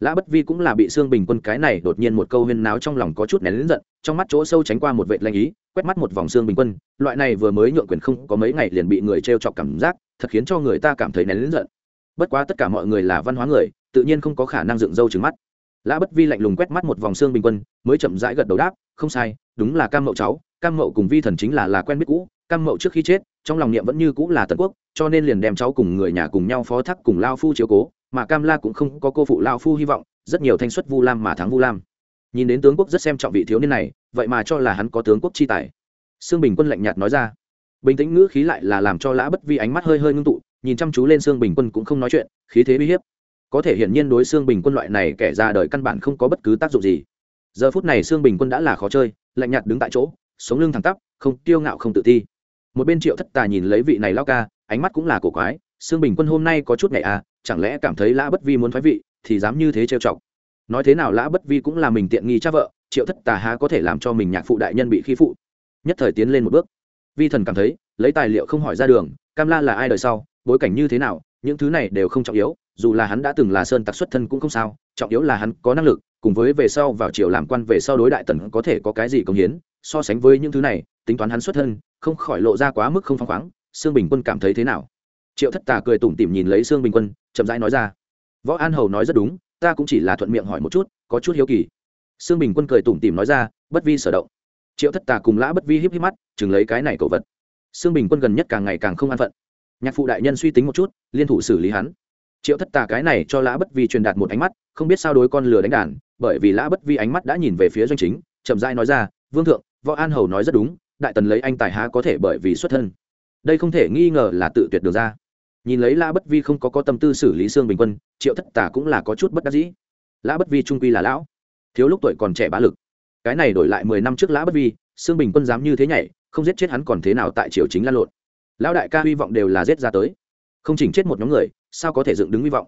Lã bất vi cũng là bị xương bình quân cái này đột nhiên một câu huyên náo trong lòng có chút nén lính giận, trong mắt chỗ sâu tránh qua một vệ lanh ý, quét mắt một vòng xương bình quân, loại này vừa mới nhượng quyền không có mấy ngày liền bị người t r e o chọc cảm giác, thật khiến cho người ta cảm thấy nén lính giận bất quá tất cả mọi người là văn hóa người, tự nhiên không có khả năng dựng râu trứng mắt. Lã bất vi lạnh lùng quét mắt một vòng xương bình quân, mới chậm rãi gật đầu đáp, không sai, đúng là cam mậu cháu, cam mậu cùng vi thần chính là là quen biết cũ, cam mậu trước khi chết, trong lòng niệm vẫn như cũ là tần quốc, cho nên liền đem cháu cùng người nhà cùng nhau phó thác cùng lao phu chiếu cố, mà cam la cũng không có cô phụ lao phu hy vọng, rất nhiều thanh xuất vu lam mà thắng vu lam. Nhìn đến tướng quốc rất xem trọng vị thiếu niên này, vậy mà cho là hắn có tướng quốc chi tài. Sương bình quân lạnh nhạt nói ra. Bình tĩnh ngữ khí lại là làm cho lã bất vi ánh mắt hơi hơi ngưng tụ nhìn chăm chú lên xương bình quân cũng không nói chuyện, khí thế uy hiếp. Có thể hiển nhiên đối xương bình quân loại này kẻ ra đời căn bản không có bất cứ tác dụng gì. Giờ phút này xương bình quân đã là khó chơi, lạnh nhạt đứng tại chỗ, sống lưng thẳng tắp, không kiêu ngạo không tự ti. Một bên triệu thất tà nhìn lấy vị này lao ca, ánh mắt cũng là cổ quái xương bình quân hôm nay có chút ngày à chẳng lẽ cảm thấy lã bất vi muốn thoái vị, thì dám như thế trêu chọc. Nói thế nào lã bất vi cũng là mình tiện nghi cha vợ, triệu thất tà há có thể làm cho mình nhạc phụ đại nhân bị khi phụ. Nhất thời tiến lên một bước. Vi thần cảm thấy, lấy tài liệu không hỏi ra đường, cam la là ai đời sau bối cảnh như thế nào, những thứ này đều không trọng yếu, dù là hắn đã từng là sơn tặc xuất thân cũng không sao, trọng yếu là hắn có năng lực, cùng với về sau vào triều làm quan về sau đối đại tần có thể có cái gì công hiến, so sánh với những thứ này, tính toán hắn xuất thân, không khỏi lộ ra quá mức không phăng khoáng, sương bình quân cảm thấy thế nào? Triệu thất tà cười tủm tỉm nhìn lấy sương bình quân, chậm rãi nói ra. Võ an hầu nói rất đúng, ta cũng chỉ là thuận miệng hỏi một chút, có chút hiếu kỳ. Sương bình quân cười tủm tỉm nói ra, bất vi sở động. Triệu thất tà cùng lã bất vi híp híp mắt, chừng lấy cái này cậu vật. Sương bình quân gần nhất càng ngày càng không an phận nhạc phụ đại nhân suy tính một chút, liên thủ xử lý hắn. Triệu thất tà cái này cho lã bất vi truyền đạt một ánh mắt, không biết sao đối con lừa đánh đàn, bởi vì lã bất vi ánh mắt đã nhìn về phía doanh chính, chậm rãi nói ra, vương thượng, võ an hầu nói rất đúng, đại tần lấy anh tài há có thể bởi vì xuất thân. Đây không thể nghi ngờ là tự tuyệt được ra. Nhìn lấy lã bất vi không có có tâm tư xử lý xương bình quân, triệu thất tà cũng là có chút bất đắc dĩ. Lã bất vi trung quy là lão, thiếu lúc tuổi còn trẻ bá lực. Cái này đổi lại mười năm trước lã bất vi xương bình quân dám như thế nhảy, không giết chết hắn còn thế nào tại triều chính lan lộn lão đại ca hy vọng đều là giết ra tới. Không chỉnh chết một nhóm người, sao có thể dựng đứng hy vọng?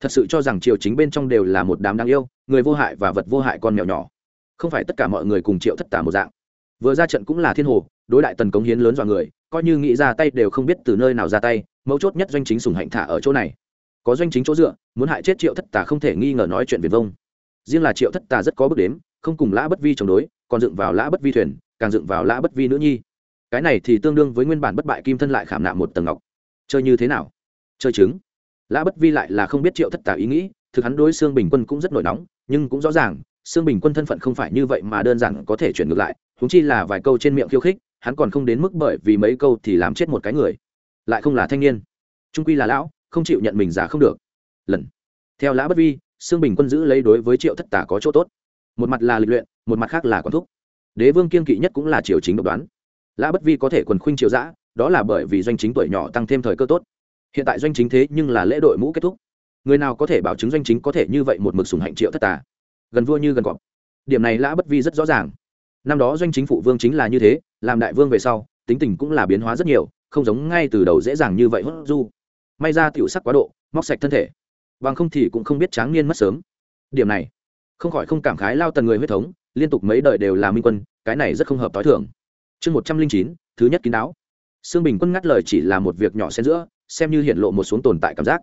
Thật sự cho rằng triều chính bên trong đều là một đám đáng yêu, người vô hại và vật vô hại con mèo nhỏ. Không phải tất cả mọi người cùng triệu thất tả một dạng. Vừa ra trận cũng là thiên hồ, đối đại tần cống hiến lớn dọa người, coi như nghĩ ra tay đều không biết từ nơi nào ra tay, mấu chốt nhất doanh chính sùng hạnh thả ở chỗ này. Có doanh chính chỗ dựa, muốn hại chết triệu thất tà không thể nghi ngờ nói chuyện viền vông. Riêng là triệu thất tà rất có bước đếm, không cùng lã bất vi chống đối, còn dựng vào lã bất vi thuyền, càng dựng vào lã bất vi nữ nhi cái này thì tương đương với nguyên bản bất bại kim thân lại khảm nạm một tầng ngọc. Chơi như thế nào? Chơi chứng lã bất vi lại là không biết triệu thất tà ý nghĩ, thực hắn đối xương bình quân cũng rất nổi nóng, nhưng cũng rõ ràng xương bình quân thân phận không phải như vậy mà đơn giản có thể chuyển ngược lại húng chi là vài câu trên miệng khiêu khích, hắn còn không đến mức bởi vì mấy câu thì làm chết một cái người. Lại không là thanh niên. Trung quy là lão, không chịu nhận mình già không được. Lần. Theo lã bất vi xương bình quân giữ lấy đối với triệu thất tả có chỗ tốt. Một mặt là lịch luyện, một mặt khác là quán thúc. Đế vương kiên kỵ nhất cũng là triều chính độc đoán lã bất vi có thể quần khuynh triều giã đó là bởi vì doanh chính tuổi nhỏ tăng thêm thời cơ tốt. Hiện tại doanh chính thế nhưng là lễ đội mũ kết thúc. Người nào có thể bảo chứng doanh chính có thể như vậy một mực sùng hạnh triệu thất tà? Gần vua như gần cọp. Điểm này lã bất vi rất rõ ràng. Năm đó doanh chính phụ vương chính là như thế, làm đại vương về sau, tính tình cũng là biến hóa rất nhiều, không giống ngay từ đầu dễ dàng như vậy hốt du. May ra tiểu sắc quá độ, móc sạch thân thể. Bằng không thì cũng không biết tráng niên mất sớm. Điểm này, không khỏi không cảm khái lao tần người huyết thống, liên tục mấy đời đều là minh quân, cái này rất không hợp t h i thưởng chương một trăm linh chín, thứ nhất kín đáo. Sương bình quân ngắt lời chỉ là một việc nhỏ xen giữa, xem như hiện lộ một xuống tồn tại cảm giác.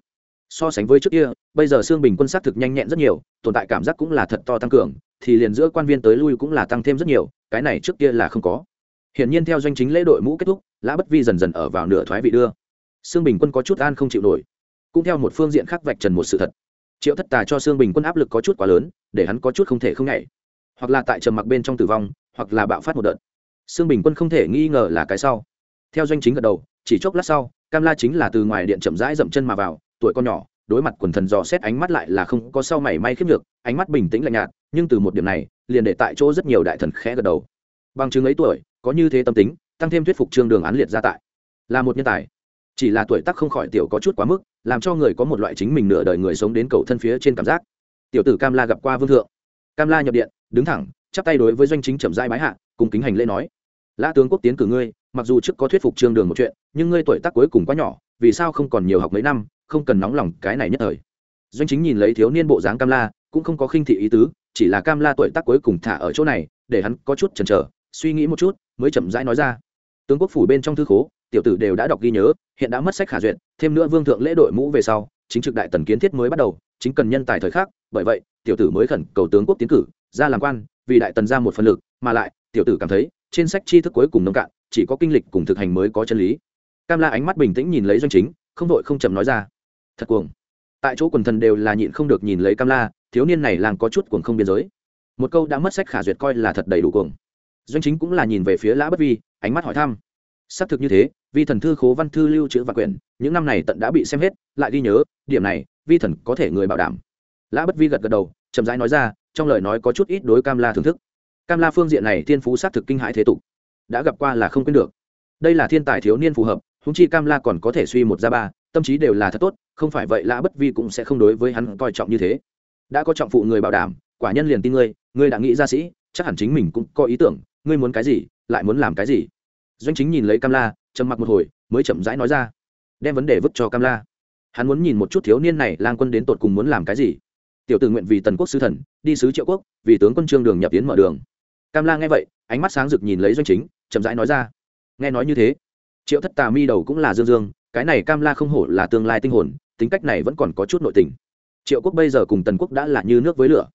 So sánh với trước kia, bây giờ Sương bình quân xác thực nhanh nhẹn rất nhiều, tồn tại cảm giác cũng là thật to tăng cường, thì liền giữa quan viên tới lui cũng là tăng thêm rất nhiều, cái này trước kia là không có. Hiển nhiên theo doanh chính lễ đội mũ kết thúc, lã bất vi dần dần ở vào nửa thoái vị đưa. Sương bình quân có chút an không chịu nổi. Cũng theo một phương diện khác vạch trần một sự thật. Triệu thất tà cho Sương bình quân áp lực có chút quá lớn, để hắn có chút không thể không nhảy. Hoặc là tại trầm mặc bên trong tử vong, hoặc là bạo phát một đợt sương bình quân không thể nghi ngờ là cái sau. Theo doanh chính gật đầu, chỉ chốc lát sau, cam la chính là từ ngoài điện chậm rãi dậm chân mà vào, tuổi con nhỏ, đối mặt quần thần dò xét ánh mắt lại là không có sau mảy may khiếp nhược, ánh mắt bình tĩnh lạnh nhạt, nhưng từ một điểm này, liền để tại chỗ rất nhiều đại thần khẽ gật đầu. Bằng chứng ấy tuổi, có như thế tâm tính, tăng thêm thuyết phục trương đường án liệt ra tại. Là một nhân tài. Chỉ là tuổi tác không khỏi tiểu có chút quá mức, làm cho người có một loại chính mình nửa đời người sống đến cầu thân phía trên cảm giác. Tiểu tử cam la gặp qua vương thượng. Cam la nhập điện, đứng thẳng, chắp tay đối với doanh chính chậm rãi bái hạ, cùng kính hành lễ nói lã tướng quốc tiến cử ngươi, mặc dù trước có thuyết phục trương đường một chuyện, nhưng ngươi tuổi tác cuối cùng quá nhỏ, vì sao không còn nhiều học mấy năm, không cần nóng lòng cái này nhất thời. Doanh chính nhìn lấy thiếu niên bộ dáng cam la, cũng không có khinh thị ý tứ, chỉ là cam la tuổi tác cuối cùng thả ở chỗ này, để hắn có chút chần chờ, suy nghĩ một chút, mới chậm rãi nói ra. Tướng quốc phủ bên trong thư khố, tiểu tử đều đã đọc ghi nhớ, hiện đã mất sách khả duyệt, thêm nữa vương thượng lễ đội mũ về sau, chính trực đại tần kiến thiết mới bắt đầu, chính cần nhân tài thời khắc, bởi vậy, tiểu tử mới khẩn cầu tướng quốc tiến cử, ra làm quan, vì đại tần ra một phần lực, mà lại, tiểu tử cảm thấy trên sách tri thức cuối cùng nông cạn, chỉ có kinh lịch cùng thực hành mới có chân lý. Cam la ánh mắt bình tĩnh nhìn lấy doanh chính, không đội không chầm nói ra, thật cuồng. Tại chỗ quần thần đều là nhịn không được nhìn lấy cam la, thiếu niên này làng có chút cuồng không biên giới. Một câu đã mất sách khả duyệt coi là thật đầy đủ cuồng. Doanh chính cũng là nhìn về phía lã bất vi, ánh mắt hỏi thăm. Xác thực như thế, vi thần thư khố văn thư lưu trữ và quyển, những năm này tận đã bị xem hết, lại ghi nhớ, điểm này, vi thần có thể người bảo đảm. Lã bất vi gật gật đầu, chậm rãi nói ra, trong lời nói có chút ít đối cam la thưởng thức cam la phương diện này thiên phú xác thực kinh hãi thế tục. Đã gặp qua là không quên được. Đây là thiên tài thiếu niên phù hợp húng chi cam la còn có thể suy một ra ba, tâm trí đều là thật tốt, không phải vậy lã bất vi cũng sẽ không đối với hắn coi trọng như thế. Đã có trọng phụ người bảo đảm, quả nhân liền tin ngươi ngươi đã nghĩ ra sĩ, chắc hẳn chính mình cũng có ý tưởng, ngươi muốn cái gì, lại muốn làm cái gì. Doanh chính nhìn lấy cam la, trầm mặc một hồi, mới chậm rãi nói ra. Đem vấn đề vứt cho cam la. Hắn muốn nhìn một chút thiếu niên này lang quân đến tột cùng muốn làm cái gì. Tiểu tử nguyện vì tần quốc sứ thần, đi sứ triệu quốc, vì tướng quân trương đường nhập tiến mở đường cam la nghe vậy, ánh mắt sáng rực nhìn lấy doanh chính, chậm rãi nói ra. Nghe nói như thế, triệu thất tà mi đầu cũng là dương dương, cái này cam la không hổ là tương lai tinh hồn, tính cách này vẫn còn có chút nội tình. Triệu quốc bây giờ cùng tần quốc đã là như nước với lửa.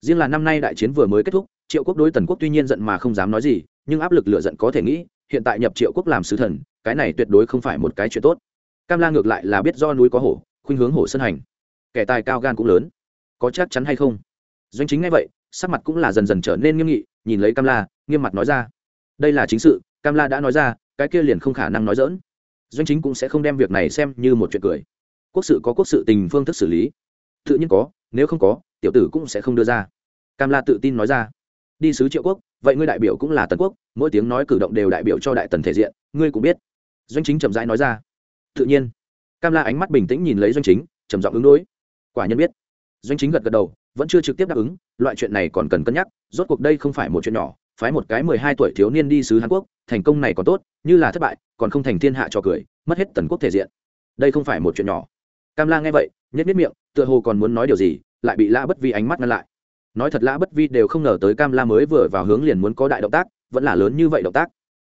Riêng là năm nay đại chiến vừa mới kết thúc, triệu quốc đối tần quốc tuy nhiên giận mà không dám nói gì, nhưng áp lực lựa giận có thể nghĩ, hiện tại nhập triệu quốc làm sứ thần, cái này tuyệt đối không phải một cái chuyện tốt. Cam la ngược lại là biết do núi có hổ, khuynh hướng hổ sân hành. Kẻ tài cao gan cũng lớn. Có chắc chắn hay không? Doanh chính ngay vậy, sắc mặt cũng là dần dần trở nên nghiêm nghị nhìn lấy cam la nghiêm mặt nói ra. Đây là chính sự cam la đã nói ra, cái kia liền không khả năng nói dỡn doanh chính cũng sẽ không đem việc này xem như một chuyện cười. Quốc sự có quốc sự tình phương thức xử lý. Tự nhiên có, nếu không có, tiểu tử cũng sẽ không đưa ra. Cam la tự tin nói ra. Đi sứ triệu quốc, vậy ngươi đại biểu cũng là tần quốc, mỗi tiếng nói cử động đều đại biểu cho đại tần thể diện, ngươi cũng biết. Doanh chính chậm rãi nói ra. Tự nhiên. Cam la ánh mắt bình tĩnh nhìn lấy doanh chính, trầm giọng ứng đối. Quả nhân biết doanh chính gật gật đầu, vẫn chưa trực tiếp đáp ứng, loại chuyện này còn cần cân nhắc, rốt cuộc đây không phải một chuyện nhỏ, phái một cái mười hai tuổi thiếu niên đi sứ hàn quốc, thành công này còn tốt, như là thất bại, còn không thành thiên hạ cho cười, mất hết tần quốc thể diện. Đây không phải một chuyện nhỏ. Cam la nghe vậy nhất biết miệng, tựa hồ còn muốn nói điều gì, lại bị lã bất vi ánh mắt ngăn lại. Nói thật lã bất vi đều không ngờ tới cam la mới vừa vào hướng liền muốn có đại động tác, vẫn là lớn như vậy động tác.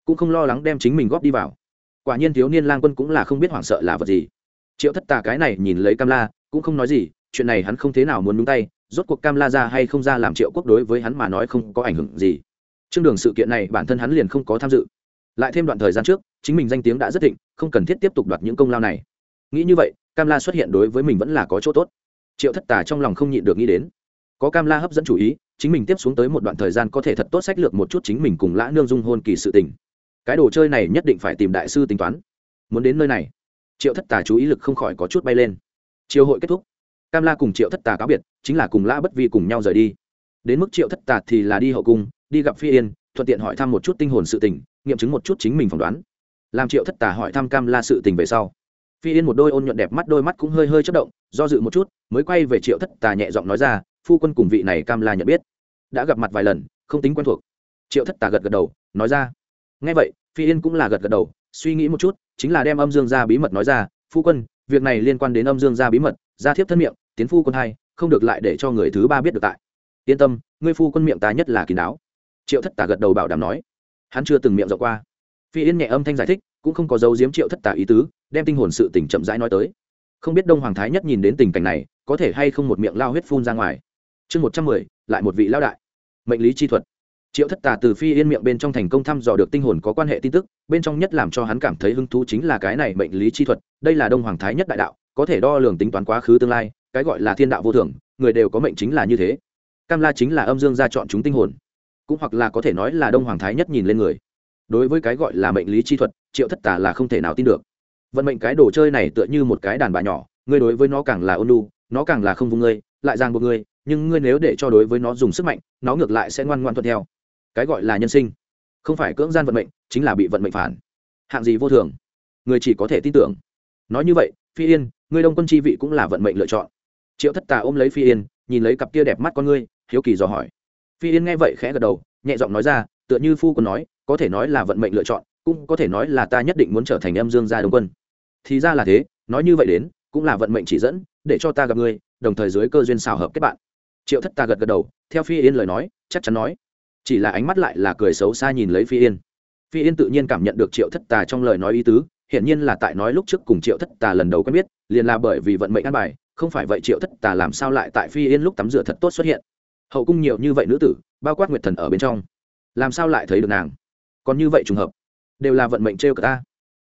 Cũng không lo lắng đem chính mình góp đi vào. Quả nhiên thiếu niên lang quân cũng là không biết hoảng sợ là vật gì. Triệu thất tà cái này nhìn lấy cam la, cũng không nói gì chuyện này hắn không thế nào muốn nhúng tay, rốt cuộc cam la ra hay không ra làm triệu quốc đối với hắn mà nói không có ảnh hưởng gì. Chương đường sự kiện này bản thân hắn liền không có tham dự. Lại thêm đoạn thời gian trước, chính mình danh tiếng đã rất thịnh, không cần thiết tiếp tục đoạt những công lao này. Nghĩ như vậy, cam la xuất hiện đối với mình vẫn là có chỗ tốt. Triệu thất tà trong lòng không nhịn được nghĩ đến. Có cam la hấp dẫn chủ ý, chính mình tiếp xuống tới một đoạn thời gian có thể thật tốt sách lược một chút chính mình cùng lã nương dung hôn kỳ sự tình. Cái đồ chơi này nhất định phải tìm đại sư tính toán. Muốn đến nơi này, triệu thất tà chú ý lực không khỏi có chút bay lên. Chiều hội kết thúc cam la cùng triệu thất tà cáo biệt, chính là cùng lã bất vi cùng nhau rời đi. Đến mức triệu thất tà thì là đi hậu cung, đi gặp phi yên, thuận tiện hỏi thăm một chút tinh hồn sự tình, nghiệm chứng một chút chính mình phỏng đoán. Làm triệu thất tà hỏi thăm cam la sự tình về sau, phi yên một đôi ôn nhuận đẹp mắt, đôi mắt cũng hơi hơi chất động, do dự một chút, mới quay về triệu thất tà nhẹ giọng nói ra, phu quân cùng vị này cam la nhận biết, đã gặp mặt vài lần, không tính quen thuộc. Triệu thất tà gật gật đầu, nói ra. Ngay vậy, phi yên cũng là gật gật đầu, suy nghĩ một chút, chính là đem âm dương ra bí mật nói ra, phu quân, việc này liên quan đến âm dương ra bí mật ra thiếp thân miệng tiến phu quân hai, không được lại để cho người thứ ba biết được tại. Yên tâm, ngươi phu quân miệng ta nhất là kín đáo. Triệu thất tà gật đầu bảo đảm nói. Hắn chưa từng miệng dọc qua. Phi yên nhẹ âm thanh giải thích, cũng không có dấu diếm triệu thất tà ý tứ, đem tinh hồn sự tỉnh chậm rãi nói tới. Không biết đông hoàng thái nhất nhìn đến tình cảnh này, có thể hay không một miệng lao huyết phun ra ngoài. Chương một trăm mười, lại một vị lao đại. Mệnh lý chi thuật. Triệu thất tà từ phi yên miệng bên trong thành công thăm dò được tinh hồn có quan hệ tin tức, bên trong nhất làm cho hắn cảm thấy hứng thú chính là cái này mệnh lý chi thuật, đây là đông hoàng thái nhất đại đạo, có thể đo lường tính toán quá khứ tương lai cái gọi là thiên đạo vô thường, người đều có mệnh chính là như thế. Cam la chính là âm dương gia chọn chúng tinh hồn, cũng hoặc là có thể nói là đông hoàng thái nhất nhìn lên người. Đối với cái gọi là mệnh lý chi thuật, triệu thất tà là không thể nào tin được. Vận mệnh cái đồ chơi này tựa như một cái đàn bà nhỏ, ngươi đối với nó càng là ôn lu nó càng là không vùng ngươi, lại giang buộc ngươi, nhưng ngươi nếu để cho đối với nó dùng sức mạnh, nó ngược lại sẽ ngoan ngoan thuận theo. Cái gọi là nhân sinh, không phải cưỡng gian vận mệnh, chính là bị vận mệnh phản. Hạng gì vô thường, người chỉ có thể tin tưởng. Nói như vậy, phi yên, ngươi đông quân chi vị cũng là vận mệnh lựa chọn triệu thất tà ôm lấy phi yên, nhìn lấy cặp kia đẹp mắt con ngươi, hiếu kỳ dò hỏi. Phi yên nghe vậy khẽ gật đầu, nhẹ giọng nói ra, tựa như phu còn nói, có thể nói là vận mệnh lựa chọn, cũng có thể nói là ta nhất định muốn trở thành âm dương gia đông quân. Thì ra là thế, nói như vậy đến, cũng là vận mệnh chỉ dẫn, để cho ta gặp ngươi, đồng thời dưới cơ duyên xào hợp kết bạn. Triệu thất ta gật gật đầu, theo phi yên lời nói, chắc chắn nói. Chỉ là ánh mắt lại là cười xấu xa nhìn lấy phi yên. Phi yên tự nhiên cảm nhận được triệu thất tà trong lời nói ý tứ, hiển nhiên là tại nói lúc trước cùng triệu thất tà lần đầu quen biết, liền là bởi vì vận mệnh ăn bài không phải vậy triệu thất tà làm sao lại tại phi yên lúc tắm rửa thật tốt xuất hiện? Hậu cung nhiều như vậy nữ tử, bao quát nguyệt thần ở bên trong, làm sao lại thấy được nàng? Còn như vậy trùng hợp, đều là vận mệnh trêu cả ta.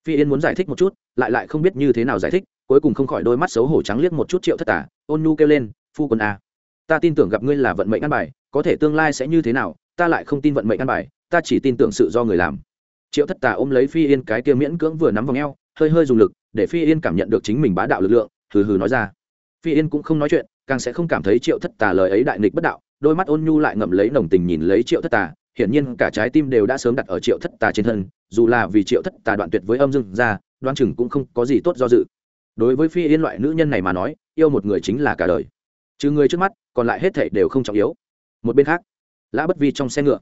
Phi yên muốn giải thích một chút, lại lại không biết như thế nào giải thích, cuối cùng không khỏi đôi mắt xấu hổ trắng liếc một chút triệu thất tả ôn nhu kêu lên, phu quân a, ta tin tưởng gặp ngươi là vận mệnh ăn bài, có thể tương lai sẽ như thế nào, ta lại không tin vận mệnh ăn bài, ta chỉ tin tưởng sự do người làm. Triệu thất tà ôm lấy phi yên cái kia miễn cưỡng vừa nắm vào ngheo hơi hơi dùng lực, để phi yên cảm nhận được chính mình bá đạo lực lượng, hừ hừ nói ra phi yên cũng không nói chuyện, càng sẽ không cảm thấy triệu thất tà lời ấy đại nghịch bất đạo, đôi mắt ôn nhu lại ngậm lấy nồng tình nhìn lấy triệu thất tà, hiển nhiên cả trái tim đều đã sớm đặt ở triệu thất tà trên thân, dù là vì triệu thất tà đoạn tuyệt với âm dương ra đoan chừng cũng không có gì tốt do dự. Đối với phi yên loại nữ nhân này mà nói, yêu một người chính là cả đời. Chứ người trước mắt, còn lại hết thể đều không trọng yếu. Một bên khác, lã bất vi trong xe ngựa.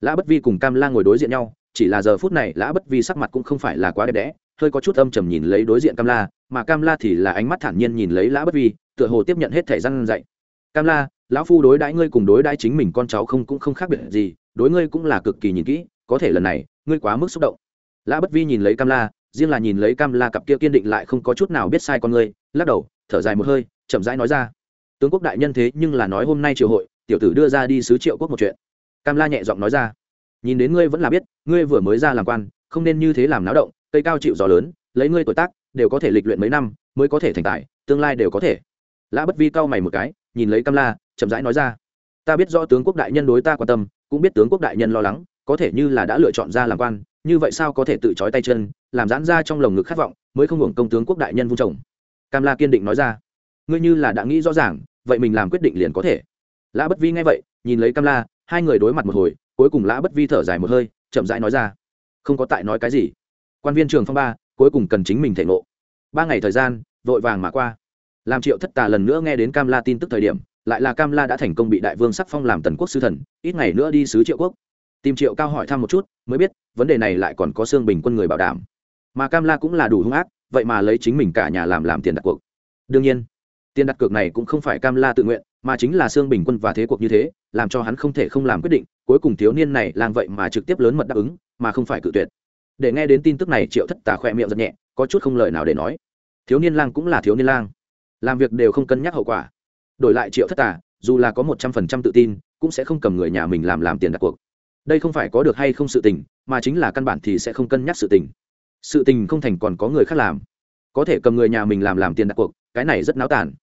Lã bất vi cùng cam la ngồi đối diện nhau, chỉ là giờ phút này lã bất vi sắc mặt cũng không phải là quá đẹp đẽ, hơi có chút âm trầm nhìn lấy đối diện cam la, mà cam la thì là ánh mắt thản nhiên nhìn lấy lã bất vi tựa hồ tiếp nhận hết thẻ răn dạy. Cam la, lão phu đối đãi ngươi cùng đối đãi chính mình con cháu không cũng không khác biệt gì, đối ngươi cũng là cực kỳ nhìn kỹ, có thể lần này, ngươi quá mức xúc động. Lã bất vi nhìn lấy cam la, riêng là nhìn lấy cam la cặp kia kiên định lại không có chút nào biết sai con ngươi, lắc đầu, thở dài một hơi, chậm rãi nói ra. Tướng quốc đại nhân thế nhưng là nói hôm nay triều hội, tiểu tử đưa ra đi sứ triệu quốc một chuyện. Cam la nhẹ giọng nói ra. Nhìn đến ngươi vẫn là biết, ngươi vừa mới ra làm quan, không nên như thế làm náo động, cây cao chịu gió lớn, lấy ngươi tuổi tác, đều có thể lịch luyện mấy năm, mới có thể thành tài, tương lai đều có thể lã bất vi cau mày một cái, nhìn lấy cam la, chậm rãi nói ra. Ta biết rõ tướng quốc đại nhân đối ta quan tâm, cũng biết tướng quốc đại nhân lo lắng, có thể như là đã lựa chọn ra làm quan, như vậy sao có thể tự trói tay chân, làm giãn ra trong lồng ngực khát vọng, mới không hưởng công tướng quốc đại nhân vung chồng. Cam la kiên định nói ra. Ngươi như là đã nghĩ rõ ràng, vậy mình làm quyết định liền có thể. Lã bất vi nghe vậy, nhìn lấy cam la, hai người đối mặt một hồi, cuối cùng lã bất vi thở dài một hơi, chậm rãi nói ra. Không có tại nói cái gì. Quan viên trường phong ba, cuối cùng cần chính mình thể ngộ. Ba ngày thời gian, vội vàng mà qua làm triệu thất tà lần nữa nghe đến cam la tin tức thời điểm, lại là cam la đã thành công bị đại vương sắc phong làm tần quốc sư thần, ít ngày nữa đi sứ triệu quốc. Tìm triệu cao hỏi thăm một chút, mới biết, vấn đề này lại còn có xương bình quân người bảo đảm. Mà cam la cũng là đủ hung ác, vậy mà lấy chính mình cả nhà làm làm tiền đặt cuộc. Đương nhiên, tiền đặt cược này cũng không phải cam la tự nguyện, mà chính là xương bình quân và thế cuộc như thế, làm cho hắn không thể không làm quyết định, cuối cùng thiếu niên này làm vậy mà trực tiếp lớn mật đáp ứng, mà không phải cự tuyệt. Để nghe đến tin tức này, triệu thất tà khỏe miệng giật nhẹ, có chút không lời nào để nói. Thiếu niên lang cũng là thiếu niên lang làm việc đều không cân nhắc hậu quả. Đổi lại triệu thất tả dù là có một trăm phần trăm tự tin, cũng sẽ không cầm người nhà mình làm làm tiền đặt cuộc. Đây không phải có được hay không sự tình, mà chính là căn bản thì sẽ không cân nhắc sự tình. Sự tình không thành còn có người khác làm. Có thể cầm người nhà mình làm làm tiền đặt cuộc, cái này rất náo tản.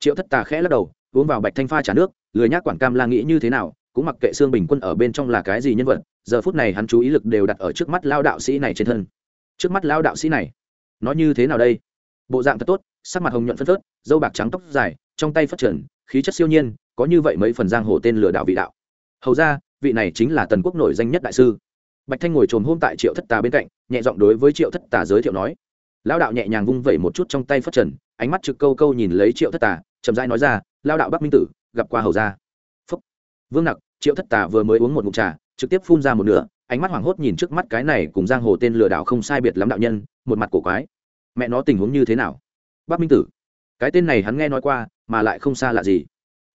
triệu thất tà khẽ lắc đầu, uống vào bạch thanh pha trả nước, lười nhác quản cam la nghĩ như thế nào, cũng mặc kệ xương bình quân ở bên trong là cái gì nhân vật, giờ phút này hắn chú ý lực đều đặt ở trước mắt lao đạo sĩ này trên thân. Trước mắt lao đạo sĩ này, nó như thế nào đây? Bộ dạng thật tốt, sắc mặt hồng nhuận phân phớt dâu bạc trắng tóc dài, trong tay phát triển khí chất siêu nhiên, có như vậy mấy phần giang hồ tên lừa đảo vị đạo. Hầu ra, vị này chính là tần quốc nổi danh nhất đại sư. Bạch thanh ngồi trồm hôm tại triệu thất tà bên cạnh, nhẹ giọng đối với triệu thất tà giới thiệu nói. Lao đạo nhẹ nhàng vung vẩy một chút trong tay phát trần, ánh mắt trực câu câu nhìn lấy triệu thất tà, chậm rãi nói ra lao đạo bắc minh tử, gặp qua hầu gia phúc. Vương nặc, triệu thất tà vừa mới uống một ngụm trà, trực tiếp phun ra một nửa, ánh mắt hoảng hốt nhìn trước mắt cái này cùng giang hồ tên lừa đảo không sai biệt lắm đạo nhân, một mặt cổ quái mẹ nó tình huống như thế nào? Bắc minh tử, cái tên này hắn nghe nói qua, mà lại không xa lạ gì.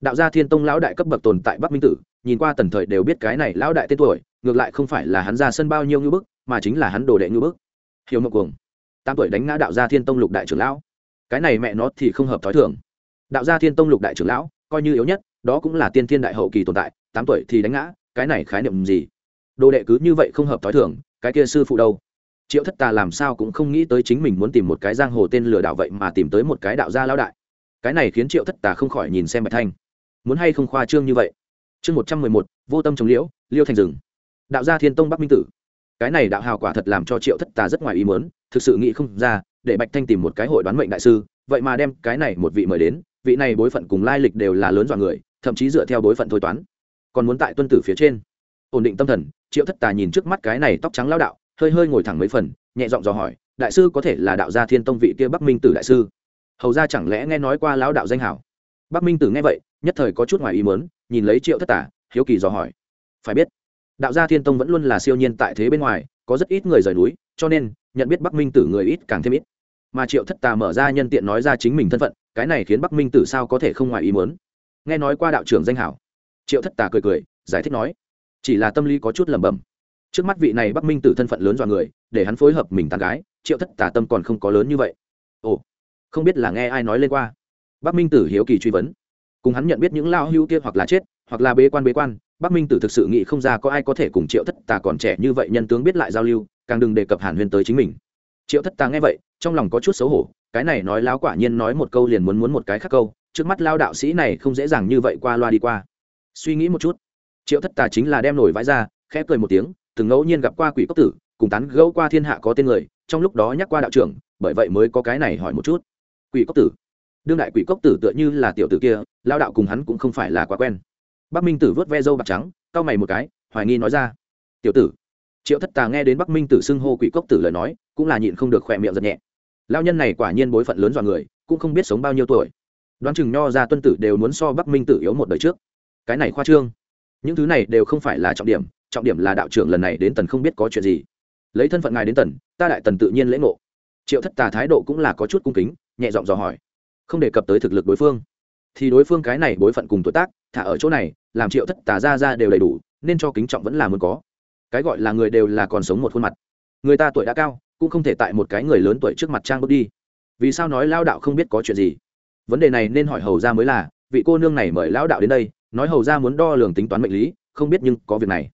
Đạo gia thiên tông lão đại cấp bậc tồn tại bắc minh tử, nhìn qua tần thời đều biết cái này lão đại tên tuổi, ngược lại không phải là hắn ra sân bao nhiêu ngưỡng bức, mà chính là hắn đồ đệ ngưỡng bức. Hiểu mộng cuồng, tám tuổi đánh ngã đạo gia thiên tông lục đại trưởng lão. Cái này mẹ nó thì không hợp thói thường. Đạo gia thiên tông lục đại trưởng lão, coi như yếu nhất, đó cũng là tiên thiên đại hậu kỳ tồn tại, tám tuổi thì đánh ngã, cái này khái niệm gì? Đồ đệ cứ như vậy không hợp thói thường, cái kia sư phụ đâu? Triệu thất tà làm sao cũng không nghĩ tới chính mình muốn tìm một cái giang hồ tên lừa đảo vậy mà tìm tới một cái đạo gia lão đại. Cái này khiến triệu thất tà không khỏi nhìn xem bạch thanh. Muốn hay không khoa trương như vậy? Chương một trăm mười một, vô tâm trồng liễu, liêu thành rừng. Đạo gia thiên tông bắc minh tử. Cái này đạo hào quả thật làm cho triệu thất tà rất ngoài ý mớn thực sự nghĩ không ra, để bạch thanh tìm một cái hội đoán mệnh đại sư, vậy mà đem cái này một vị mời đến, vị này bối phận cùng lai lịch đều là lớn dọa người, thậm chí dựa theo bối phận thôi toán. Còn muốn tại tuân tử phía trên. Ổn định tâm thần, triệu thất tà nhìn trước mắt cái này tóc trắng lao đạo hơi hơi ngồi thẳng mấy phần, nhẹ giọng dò hỏi, đại sư có thể là đạo gia thiên tông vị kia bắc minh tử đại sư? Hầu ra chẳng lẽ nghe nói qua lão đạo danh hảo? Bắc minh tử nghe vậy, nhất thời có chút ngoài ý mớn nhìn lấy triệu thất tà hiếu kỳ dò hỏi, phải biết, đạo gia thiên tông vẫn luôn là siêu nhiên tại thế bên ngoài, có rất ít người rời núi, cho nên, nhận biết bắc minh tử người ít càng thêm ít. Mà triệu thất tà mở ra nhân tiện nói ra chính mình thân phận, cái này khiến bắc minh tử sao có thể không ngoài ý muốn? Nghe nói qua đạo trưởng danh hảo. Triệu thất tà cười cười, giải thích nói, chỉ là tâm lý có chút lẩm bẩm trước mắt vị này bắc minh tử thân phận lớn dọa người, để hắn phối hợp mình tàn gái, triệu thất Tả tâm còn không có lớn như vậy. Ồ, không biết là nghe ai nói lên qua. Bắc minh tử hiếu kỳ truy vấn. Cùng hắn nhận biết những lao hưu kia hoặc là chết, hoặc là bế quan bế quan, bắc minh tử thực sự nghĩ không ra có ai có thể cùng triệu thất tà còn trẻ như vậy nhân tướng biết lại giao lưu, càng đừng đề cập hàn huyên tới chính mình. Triệu thất tà nghe vậy, trong lòng có chút xấu hổ, cái này nói láo quả nhiên nói một câu liền muốn muốn một cái khác câu, trước mắt lao đạo sĩ này không dễ dàng như vậy qua loa đi qua. Suy nghĩ một chút, triệu thất tà chính là đem nổi vãi ra, khẽ cười một tiếng từng ngẫu nhiên gặp qua quỷ cốc tử, cùng tán gẫu qua thiên hạ có tên người, trong lúc đó nhắc qua đạo trưởng, bởi vậy mới có cái này hỏi một chút. Quỷ cốc tử. Đương đại quỷ cốc tử tựa như là tiểu tử kia lao đạo cùng hắn cũng không phải là quá quen. Bắc minh tử vớt ve dâu bạc trắng, cau mày một cái, hoài nghi nói ra. Tiểu tử. Triệu thất tà nghe đến bắc minh tử xưng hô quỷ cốc tử lời nói, cũng là nhịn không được khỏe miệng giật nhẹ. Lao nhân này quả nhiên bối phận lớn dọa người, cũng không biết sống bao nhiêu tuổi. Đoán chừng nho ra tuân tử đều muốn so bắc minh tử yếu một đời trước. Cái này khoa trương. Những thứ này đều không phải là trọng điểm trọng điểm là đạo trưởng lần này đến tần không biết có chuyện gì. Lấy thân phận ngài đến tần, ta đại tần tự nhiên lễ ngộ. Triệu thất tà thái độ cũng là có chút cung kính, nhẹ giọng dò hỏi. Không đề cập tới thực lực đối phương. Thì đối phương cái này bối phận cùng tuổi tác, thả ở chỗ này, làm triệu thất tà ra ra đều đầy đủ, nên cho kính trọng vẫn là muốn có. Cái gọi là người đều là còn sống một khuôn mặt. Người ta tuổi đã cao, cũng không thể tại một cái người lớn tuổi trước mặt trang bước đi. Vì sao nói lao đạo không biết có chuyện gì? Vấn đề này nên hỏi hầu ra mới là, vị cô nương này mời lão đạo đến đây, nói hầu ra muốn đo lường tính toán mệnh lý, không biết nhưng có việc này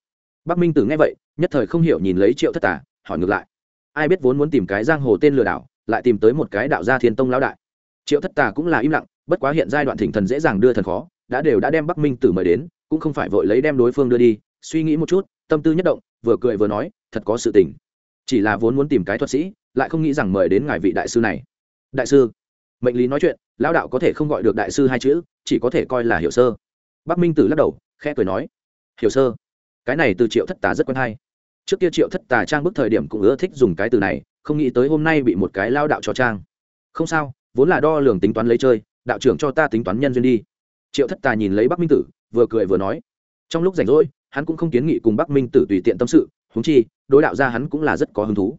bắc minh tử nghe vậy, nhất thời không hiểu nhìn lấy triệu thất Tả hỏi ngược lại. Ai biết vốn muốn tìm cái giang hồ tên lừa đảo, lại tìm tới một cái đạo gia thiên tông lão đại. Triệu thất tà cũng là im lặng, bất quá hiện giai đoạn thỉnh thần dễ dàng đưa thần khó, đã đều đã đem bắc minh tử mời đến, cũng không phải vội lấy đem đối phương đưa đi, suy nghĩ một chút, tâm tư nhất động, vừa cười vừa nói, thật có sự tình. Chỉ là vốn muốn tìm cái thuật sĩ, lại không nghĩ rằng mời đến ngài vị đại sư này. Đại sư, mệnh lý nói chuyện, lão đạo có thể không gọi được đại sư hai chữ, chỉ có thể coi là hiểu sơ. Bắc minh tử lắc đầu, khẽ cười nói, hiểu sơ cái này từ triệu thất tà rất quen hay. Trước kia triệu thất tà trang bức thời điểm cũng ưa thích dùng cái từ này, không nghĩ tới hôm nay bị một cái lao đạo cho trang. Không sao, vốn là đo lường tính toán lấy chơi, đạo trưởng cho ta tính toán nhân duyên đi. Triệu thất tà nhìn lấy bắc minh tử, vừa cười vừa nói. Trong lúc rảnh rỗi, hắn cũng không kiến nghị cùng bắc minh tử tùy tiện tâm sự húng chi, đối đạo ra hắn cũng là rất có hứng thú.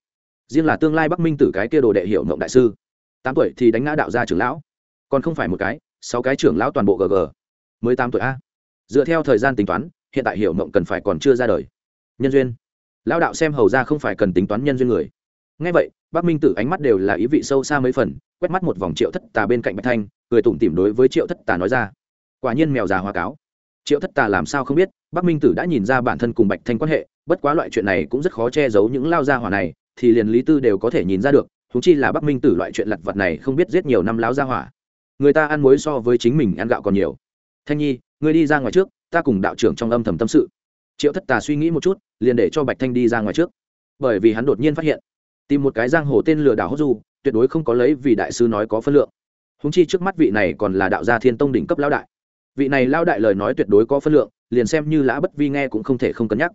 Riêng là tương lai bắc minh tử cái kia đồ đệ hiệu mộng đại sư. Tám tuổi thì đánh ngã đạo gia trưởng lão. Còn không phải một cái, sáu cái trưởng lão toàn bộ gg mới tám tuổi a. Dựa theo thời gian tính toán hiện tại hiểu mộng cần phải còn chưa ra đời. Nhân duyên. Lão đạo xem hầu ra không phải cần tính toán nhân duyên người. Ngay vậy bác minh tử ánh mắt đều là ý vị sâu xa mấy phần, quét mắt một vòng triệu thất tà bên cạnh bạch thanh, cười tủm tỉm đối với triệu thất tà nói ra. Quả nhiên mèo già hoa cáo. Triệu thất tà làm sao không biết bác minh tử đã nhìn ra bản thân cùng bạch thanh quan hệ, bất quá loại chuyện này cũng rất khó che giấu những lao gia hỏa này, thì liền lý tư đều có thể nhìn ra được thú chi là bắc minh tử loại chuyện lặt vặt này không biết giết nhiều năm láo gia hỏa. Người ta ăn muối so với chính mình ăn gạo còn nhiều. Thanh nhi, ngươi đi ra ngoài trước ta cùng đạo trưởng trong âm thầm tâm sự. Triệu thất tà suy nghĩ một chút, liền để cho bạch thanh đi ra ngoài trước. Bởi vì hắn đột nhiên phát hiện, tìm một cái giang hồ tên lừa đảo hốt du, tuyệt đối không có lấy vì đại sư nói có phân lượng. Húng chi trước mắt vị này còn là đạo gia thiên tông đỉnh cấp lão đại. Vị này lao đại lời nói tuyệt đối có phân lượng, liền xem như lã bất vi nghe cũng không thể không cân nhắc.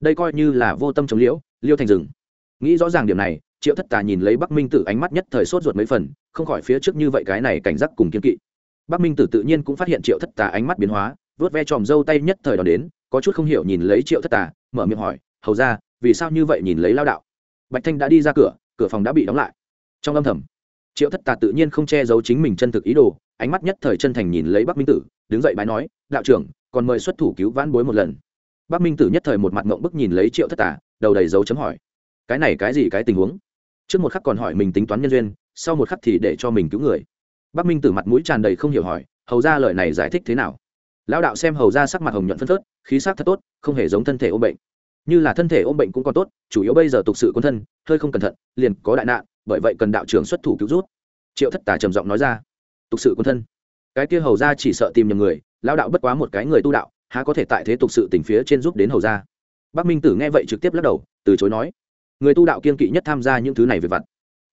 Đây coi như là vô tâm chống liễu, liêu thành rừng nghĩ rõ ràng điểm này, triệu thất tà nhìn lấy bắc minh tử ánh mắt nhất thời sốt ruột mấy phần, không khỏi phía trước như vậy cái này cảnh giác cùng kiên kỵ. Bắc minh tử tự nhiên cũng phát hiện triệu thất tà ánh mắt biến hóa vớt ve tròm dâu tay nhất thời đón đến, có chút không hiểu nhìn lấy triệu thất tà, mở miệng hỏi, hầu ra, vì sao như vậy nhìn lấy lao đạo? Bạch thanh đã đi ra cửa cửa phòng đã bị đóng lại. Trong âm thầm, triệu thất tà tự nhiên không che giấu chính mình chân thực ý đồ, ánh mắt nhất thời chân thành nhìn lấy bắc minh tử, đứng dậy bái nói, đạo trưởng, còn mời xuất thủ cứu vãn bối một lần. Bắc minh tử nhất thời một mặt ngộng bức nhìn lấy triệu thất tà, đầu đầy dấu chấm hỏi, cái này cái gì cái tình huống? Trước một khắc còn hỏi mình tính toán nhân duyên, sau một khắc thì để cho mình cứu người. Bắc minh tử mặt mũi tràn đầy không hiểu hỏi, hầu ra lời này giải thích thế nào? Lão đạo xem hầu ra sắc mặt hồng nhuận phân phớt, khí sắc thật tốt, không hề giống thân thể ôm bệnh. Như là thân thể ôm bệnh cũng còn tốt, chủ yếu bây giờ tục sự quân thân, hơi không cẩn thận, liền có đại nạn, bởi vậy cần đạo trưởng xuất thủ cứu rút triệu thất tà trầm giọng nói ra, tục sự quân thân. Cái kia hầu ra chỉ sợ tìm nhầm người, lão đạo bất quá một cái người tu đạo, há có thể tại thế tục sự tình phía trên giúp đến hầu ra. Bắc minh tử nghe vậy trực tiếp lắc đầu, từ chối nói, người tu đạo kiên kỵ nhất tham gia những thứ này về vặt.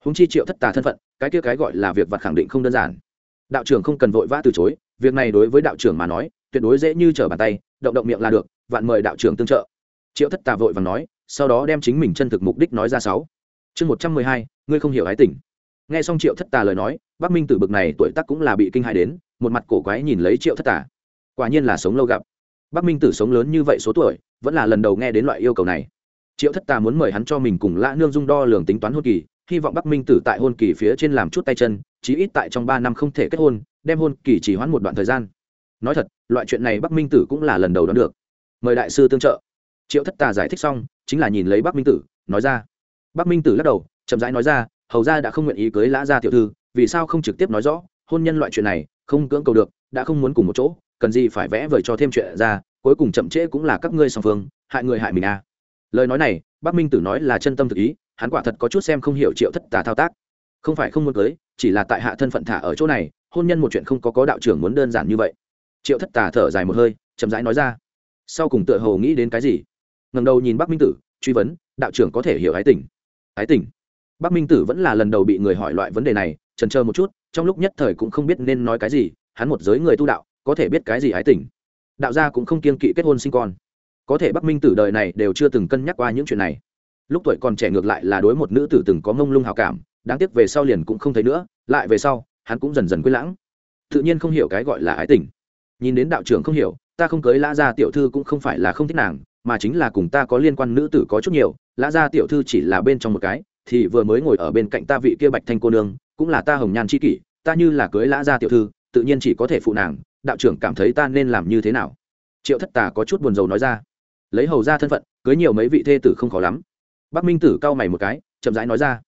Húng chi triệu thất tà thân phận, cái kia cái gọi là việc vặt khẳng định không đơn giản. Đạo trưởng không cần vội vã từ chối, việc này đối với đạo trưởng mà nói tuyệt đối dễ như trở bàn tay, động động miệng là được, vạn mời đạo trưởng tương trợ. Triệu thất tà vội và nói, sau đó đem chính mình chân thực mục đích nói ra sáu. Chương một trăm mười hai, ngươi không hiểu ái tình. Nghe xong triệu thất tà lời nói, bắc minh tử bực này tuổi tác cũng là bị kinh hại đến, một mặt cổ quái nhìn lấy triệu thất tà. Quả nhiên là sống lâu gặp. Bắc minh tử sống lớn như vậy số tuổi, vẫn là lần đầu nghe đến loại yêu cầu này. Triệu thất tà muốn mời hắn cho mình cùng lã nương dung đo lường tính toán hôn kỳ, hy vọng bắc minh tử tại hôn kỳ phía trên làm chút tay chân, chí ít tại trong ba năm không thể kết hôn, đem hôn kỳ chỉ hoãn một đoạn thời gian nói thật, loại chuyện này bắc minh tử cũng là lần đầu đón được. Mời đại sư tương trợ. Triệu thất tà giải thích xong, chính là nhìn lấy bắc minh tử, nói ra. Bắc minh tử lắc đầu, chậm rãi nói ra, hầu ra đã không nguyện ý cưới lã gia tiểu thư, vì sao không trực tiếp nói rõ, hôn nhân loại chuyện này, không cưỡng cầu được, đã không muốn cùng một chỗ, cần gì phải vẽ vời cho thêm chuyện ra, cuối cùng chậm trễ cũng là các ngươi song phương, hại người hại mình à. Lời nói này, bắc minh tử nói là chân tâm thực ý, hắn quả thật có chút xem không hiểu triệu thất tà thao tác. Không phải không muốn cưới, chỉ là tại hạ thân phận thả ở chỗ này, hôn nhân một chuyện không có có đạo trưởng muốn đơn giản như vậy triệu thất tà thở dài một hơi, chậm rãi nói ra. Sau cùng tựa hồ nghĩ đến cái gì? Ngầm đầu nhìn bắc minh tử, truy vấn, đạo trưởng có thể hiểu ái tình? Ái tình? Bắc minh tử vẫn là lần đầu bị người hỏi loại vấn đề này, trần trơ một chút, trong lúc nhất thời cũng không biết nên nói cái gì, hắn một giới người tu đạo, có thể biết cái gì ái tình? Đạo gia cũng không kiên kỵ kết hôn sinh con. Có thể bắc minh tử đời này đều chưa từng cân nhắc qua những chuyện này. Lúc tuổi còn trẻ ngược lại là đối một nữ tử từng có mông lung hào cảm, đáng tiếc về sau liền cũng không thấy nữa, lại về sau, hắn cũng dần dần quên lãng. Tự nhiên không hiểu cái gọi là ái tình nhìn đến đạo trưởng không hiểu, ta không cưới lã gia tiểu thư cũng không phải là không thích nàng, mà chính là cùng ta có liên quan nữ tử có chút nhiều, lã gia tiểu thư chỉ là bên trong một cái, thì vừa mới ngồi ở bên cạnh ta vị kia bạch thanh cô nương, cũng là ta hồng nhan c h i kỷ, ta như là cưới lã gia tiểu thư, tự nhiên chỉ có thể phụ nàng, đạo trưởng cảm thấy ta nên làm như thế nào? Triệu thất tà có chút buồn rầu nói ra. Lấy hầu ra thân phận, cưới nhiều mấy vị thê tử không khó lắm. Bắc minh tử cau mày một cái, chậm rãi nói ra.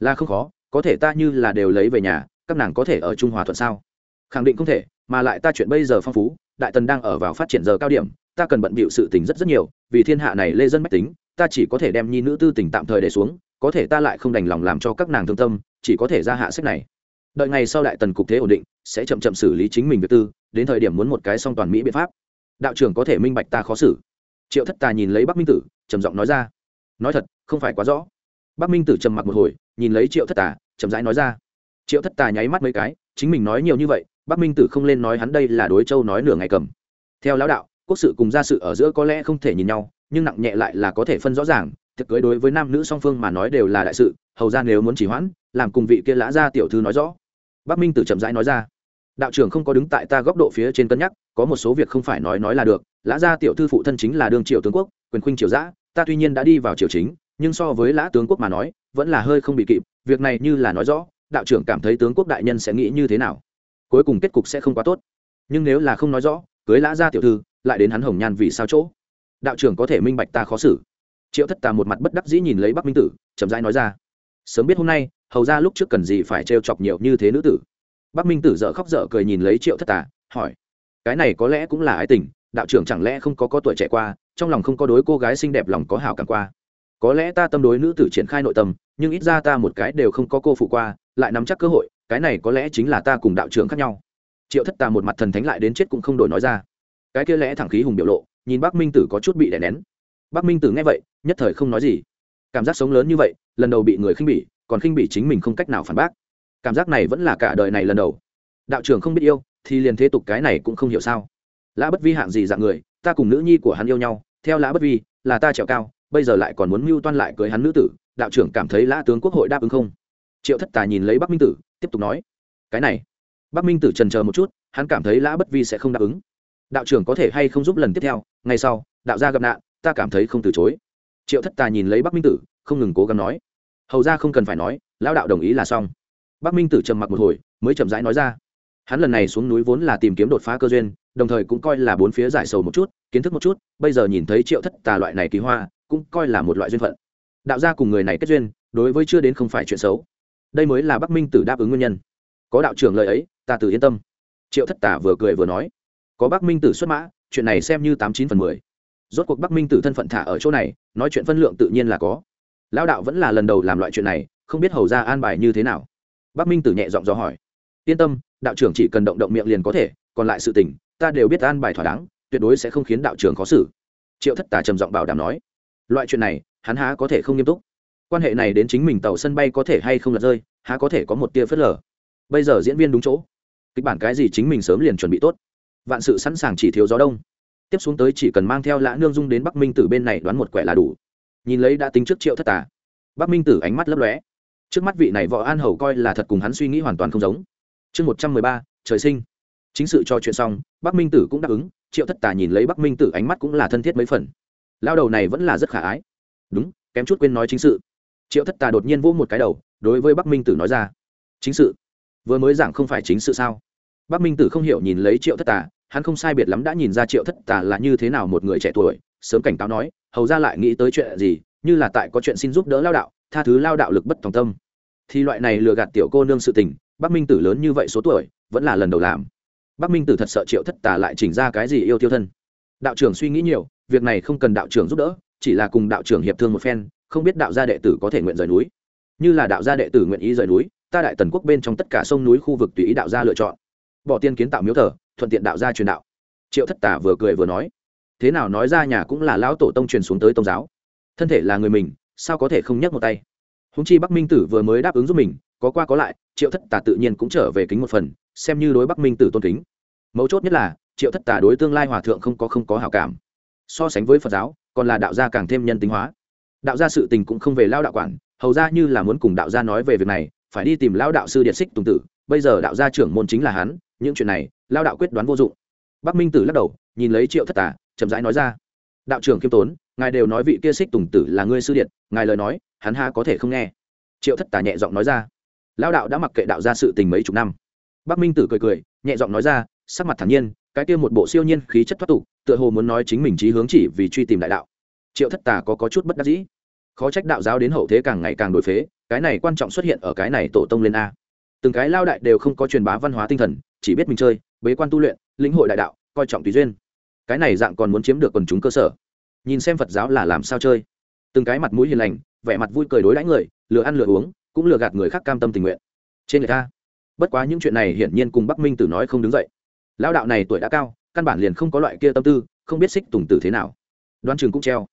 Là không khó, có thể ta như là đều lấy về nhà, các nàng có thể ở trung hòa thuận sao? Khẳng định không thể mà lại ta chuyện bây giờ phong phú, đại tần đang ở vào phát triển giờ cao điểm, ta cần bận bịu sự tình rất rất nhiều, vì thiên hạ này lê dân mách tính, ta chỉ có thể đem nhi nữ tư tình tạm thời để xuống, có thể ta lại không đành lòng làm cho các nàng thương tâm, chỉ có thể ra hạ sách này. Đợi ngày sau đại tần cục thế ổn định, sẽ chậm chậm xử lý chính mình việc tư, đến thời điểm muốn một cái song toàn mỹ biện pháp. Đạo trưởng có thể minh bạch ta khó xử. Triệu thất tà nhìn lấy bắc minh tử, trầm giọng nói ra. Nói thật, không phải quá rõ. Bắc minh tử trầm mặc một hồi, nhìn lấy triệu thất tà chậm rãi nói ra. Triệu thất tà nháy mắt mấy cái, chính mình nói nhiều như vậy bắc minh tử không lên nói hắn đây là đối châu nói nửa ngày cầm. Theo lão đạo, quốc sự cùng gia sự ở giữa có lẽ không thể nhìn nhau, nhưng nặng nhẹ lại là có thể phân rõ ràng, thực cưới đối với nam nữ song phương mà nói đều là đại sự, hầu ra nếu muốn chỉ hoãn, làm cùng vị kia lã gia tiểu thư nói rõ. Bắc minh tử chậm rãi nói ra, đạo trưởng không có đứng tại ta góc độ phía trên cân nhắc, có một số việc không phải nói nói là được, lã gia tiểu thư phụ thân chính là đương triều tướng quốc, quyền khuynh triều giã, ta tuy nhiên đã đi vào triều chính, nhưng so với lã tướng quốc mà nói, vẫn là hơi không bị kịp, việc này như là nói rõ, đạo trưởng cảm thấy tướng quốc đại nhân sẽ nghĩ như thế nào? Cuối cùng kết cục sẽ không quá tốt. Nhưng nếu là không nói rõ, cưới lã gia tiểu thư, lại đến hắn hồng nhan vì sao chỗ? Đạo trưởng có thể minh bạch ta khó xử. Triệu thất tà một mặt bất đắc dĩ nhìn lấy bắc minh tử, chậm rãi nói ra. Sớm biết hôm nay, hầu ra lúc trước cần gì phải trêu chọc nhiều như thế nữ tử. Bắc minh tử dợ khóc dở cười nhìn lấy triệu thất tà, hỏi. Cái này có lẽ cũng là ái tình, đạo trưởng chẳng lẽ không có có tuổi trẻ qua, trong lòng không có đối cô gái xinh đẹp lòng có hảo cảm qua. Có lẽ ta tâm đối nữ tử triển khai nội tâm, nhưng ít ra ta một cái đều không có cô phụ qua, lại nắm chắc cơ hội cái này có lẽ chính là ta cùng đạo trưởng khác nhau. Triệu thất tà một mặt thần thánh lại đến chết cũng không đổi nói ra. Cái kia lẽ thẳng khí hùng biểu lộ, nhìn bác minh tử có chút bị đè nén. Bác minh tử nghe vậy, nhất thời không nói gì. Cảm giác sống lớn như vậy, lần đầu bị người khinh bỉ, còn khinh bỉ chính mình không cách nào phản bác. Cảm giác này vẫn là cả đời này lần đầu. Đạo trưởng không biết yêu, thì liền thế tục cái này cũng không hiểu sao. Lã bất vi hạng gì dạng người, ta cùng nữ nhi của hắn yêu nhau, theo lã bất vi, là ta trèo cao, bây giờ lại còn muốn mưu toan lại cưới hắn nữ tử, đạo trưởng cảm thấy lã tướng quốc hội đáp ứng không? Triệu thất tà nhìn lấy bắc minh tử, tiếp tục nói, cái này. Bắc minh tử trần chờ một chút, hắn cảm thấy lã bất vi sẽ không đáp ứng. Đạo trưởng có thể hay không giúp lần tiếp theo ngay sau, đạo gia gặp nạn, ta cảm thấy không từ chối. Triệu thất tà nhìn lấy bắc minh tử, không ngừng cố gắng nói, hầu ra không cần phải nói, lão đạo đồng ý là xong. Bắc minh tử trầm mặc một hồi, mới chậm rãi nói ra, hắn lần này xuống núi vốn là tìm kiếm đột phá cơ duyên, đồng thời cũng coi là bốn phía giải sầu một chút, kiến thức một chút, bây giờ nhìn thấy triệu thất tà loại này kỳ hoa, cũng coi là một loại duyên phận. Đạo gia cùng người này kết duyên, đối với chưa đến không phải chuyện xấu đây mới là bắc minh tử đáp ứng nguyên nhân có đạo trưởng lời ấy ta tự yên tâm triệu thất Tả vừa cười vừa nói có bắc minh tử xuất mã chuyện này xem như tám chín phần mười rốt cuộc bắc minh tử thân phận thả ở chỗ này nói chuyện phân lượng tự nhiên là có lão đạo vẫn là lần đầu làm loại chuyện này không biết hầu ra an bài như thế nào bắc minh tử nhẹ giọng do hỏi yên tâm đạo trưởng chỉ cần động động miệng liền có thể còn lại sự tình ta đều biết an bài thỏa đáng tuyệt đối sẽ không khiến đạo trưởng khó xử triệu thất Tả trầm giọng bảo đảm nói loại chuyện này hắn há có thể không nghiêm túc quan hệ này đến chính mình tàu sân bay có thể hay không lật rơi, há có thể có một tia phớt lờ. Bây giờ diễn viên đúng chỗ. Kịch bản cái gì chính mình sớm liền chuẩn bị tốt. Vạn sự sẵn sàng chỉ thiếu gió đông. Tiếp xuống tới chỉ cần mang theo lã nương dung đến bắc minh tử bên này đoán một quẻ là đủ. Nhìn lấy đã tính trước triệu thất tà. Bắc minh tử ánh mắt lấp lóe. Trước mắt vị này võ an hầu coi là thật cùng hắn suy nghĩ hoàn toàn không giống. Chương một trăm mười ba, trời sinh. Chính sự cho chuyện xong, bắc minh tử cũng đáp ứng, triệu thất tà nhìn lấy bắc minh tử ánh mắt cũng là thân thiết mấy phần. Lao đầu này vẫn là rất khả ái. Đúng, kém chút quên nói chính sự triệu thất tà đột nhiên vỗ một cái đầu, đối với bắc minh tử nói ra, chính sự, vừa mới giảng không phải chính sự sao? Bắc minh tử không hiểu nhìn lấy triệu thất tà, hắn không sai biệt lắm đã nhìn ra triệu thất tà là như thế nào một người trẻ tuổi, sớm cảnh cáo nói, hầu ra lại nghĩ tới chuyện gì, như là tại có chuyện xin giúp đỡ lao đạo, tha thứ lao đạo lực bất tòng tâm. Thì loại này lừa gạt tiểu cô nương sự tình, bắc minh tử lớn như vậy số tuổi, vẫn là lần đầu làm. Bắc minh tử thật sợ triệu thất tà lại chỉnh ra cái gì yêu tiêu thân. Đạo trưởng suy nghĩ nhiều, việc này không cần đạo trưởng giúp đỡ, chỉ là cùng đạo trưởng hiệp thương một phen không biết đạo gia đệ tử có thể nguyện rời núi. Như là đạo gia đệ tử nguyện ý rời núi, ta đại tần quốc bên trong tất cả sông núi khu vực tùy ý đạo gia lựa chọn. Bỏ tiên kiến tạo miếu thờ, thuận tiện đạo gia truyền đạo. Triệu thất tả vừa cười vừa nói. Thế nào nói ra nhà cũng là lão tổ tông truyền xuống tới tôn giáo. Thân thể là người mình, sao có thể không nhấc một tay? Húng chi bắc minh tử vừa mới đáp ứng giúp mình, có qua có lại, triệu thất tả tự nhiên cũng trở về kính một phần, xem như đối bắc minh tử tôn kính. Mấu chốt nhất là, triệu thất tả đối tương lai hòa thượng không có không có hảo cảm. So sánh với phật giáo, còn là đạo gia càng thêm nhân tính hóa đạo gia sự tình cũng không về lao đạo quản hầu ra như là muốn cùng đạo gia nói về việc này phải đi tìm lao đạo sư điện xích tùng tử bây giờ đạo gia trưởng môn chính là hắn những chuyện này lao đạo quyết đoán vô dụng. Bắc minh tử lắc đầu nhìn lấy triệu thất tà chậm rãi nói ra đạo trưởng khiêm tốn ngài đều nói vị kia xích tùng tử là ngươi sư điện ngài lời nói hắn ha có thể không nghe. Triệu thất tà nhẹ giọng nói ra lao đạo đã mặc kệ đạo ra sự tình mấy chục năm. Bắc minh tử cười cười nhẹ giọng nói ra sắc mặt thản nhiên cái kia một bộ siêu nhiên khí chất thoát tục tựa hồ muốn nói chính mình trí hướng chỉ vì truy tìm đại đạo. Triệu thất tà có, có chút bất đắc dĩ khó trách đạo giáo đến hậu thế càng ngày càng đổi phế, cái này quan trọng xuất hiện ở cái này tổ tông lên a. Từng cái lao đại đều không có truyền bá văn hóa tinh thần, chỉ biết mình chơi, bế quan tu luyện, lĩnh hội đại đạo, coi trọng tùy duyên. Cái này dạng còn muốn chiếm được quần chúng cơ sở. Nhìn xem phật giáo là làm sao chơi. Từng cái mặt mũi hiền lành, vẻ mặt vui cười đối đãi người, lừa ăn lừa uống, cũng lừa gạt người khác cam tâm tình nguyện. Trên người ta, bất quá những chuyện này hiển nhiên cùng bắc minh tử nói không đứng dậy. Lão đạo này tuổi đã cao, căn bản liền không có loại kia tâm tư, không biết xích tùng tử thế nào. Đoan trường cũng treo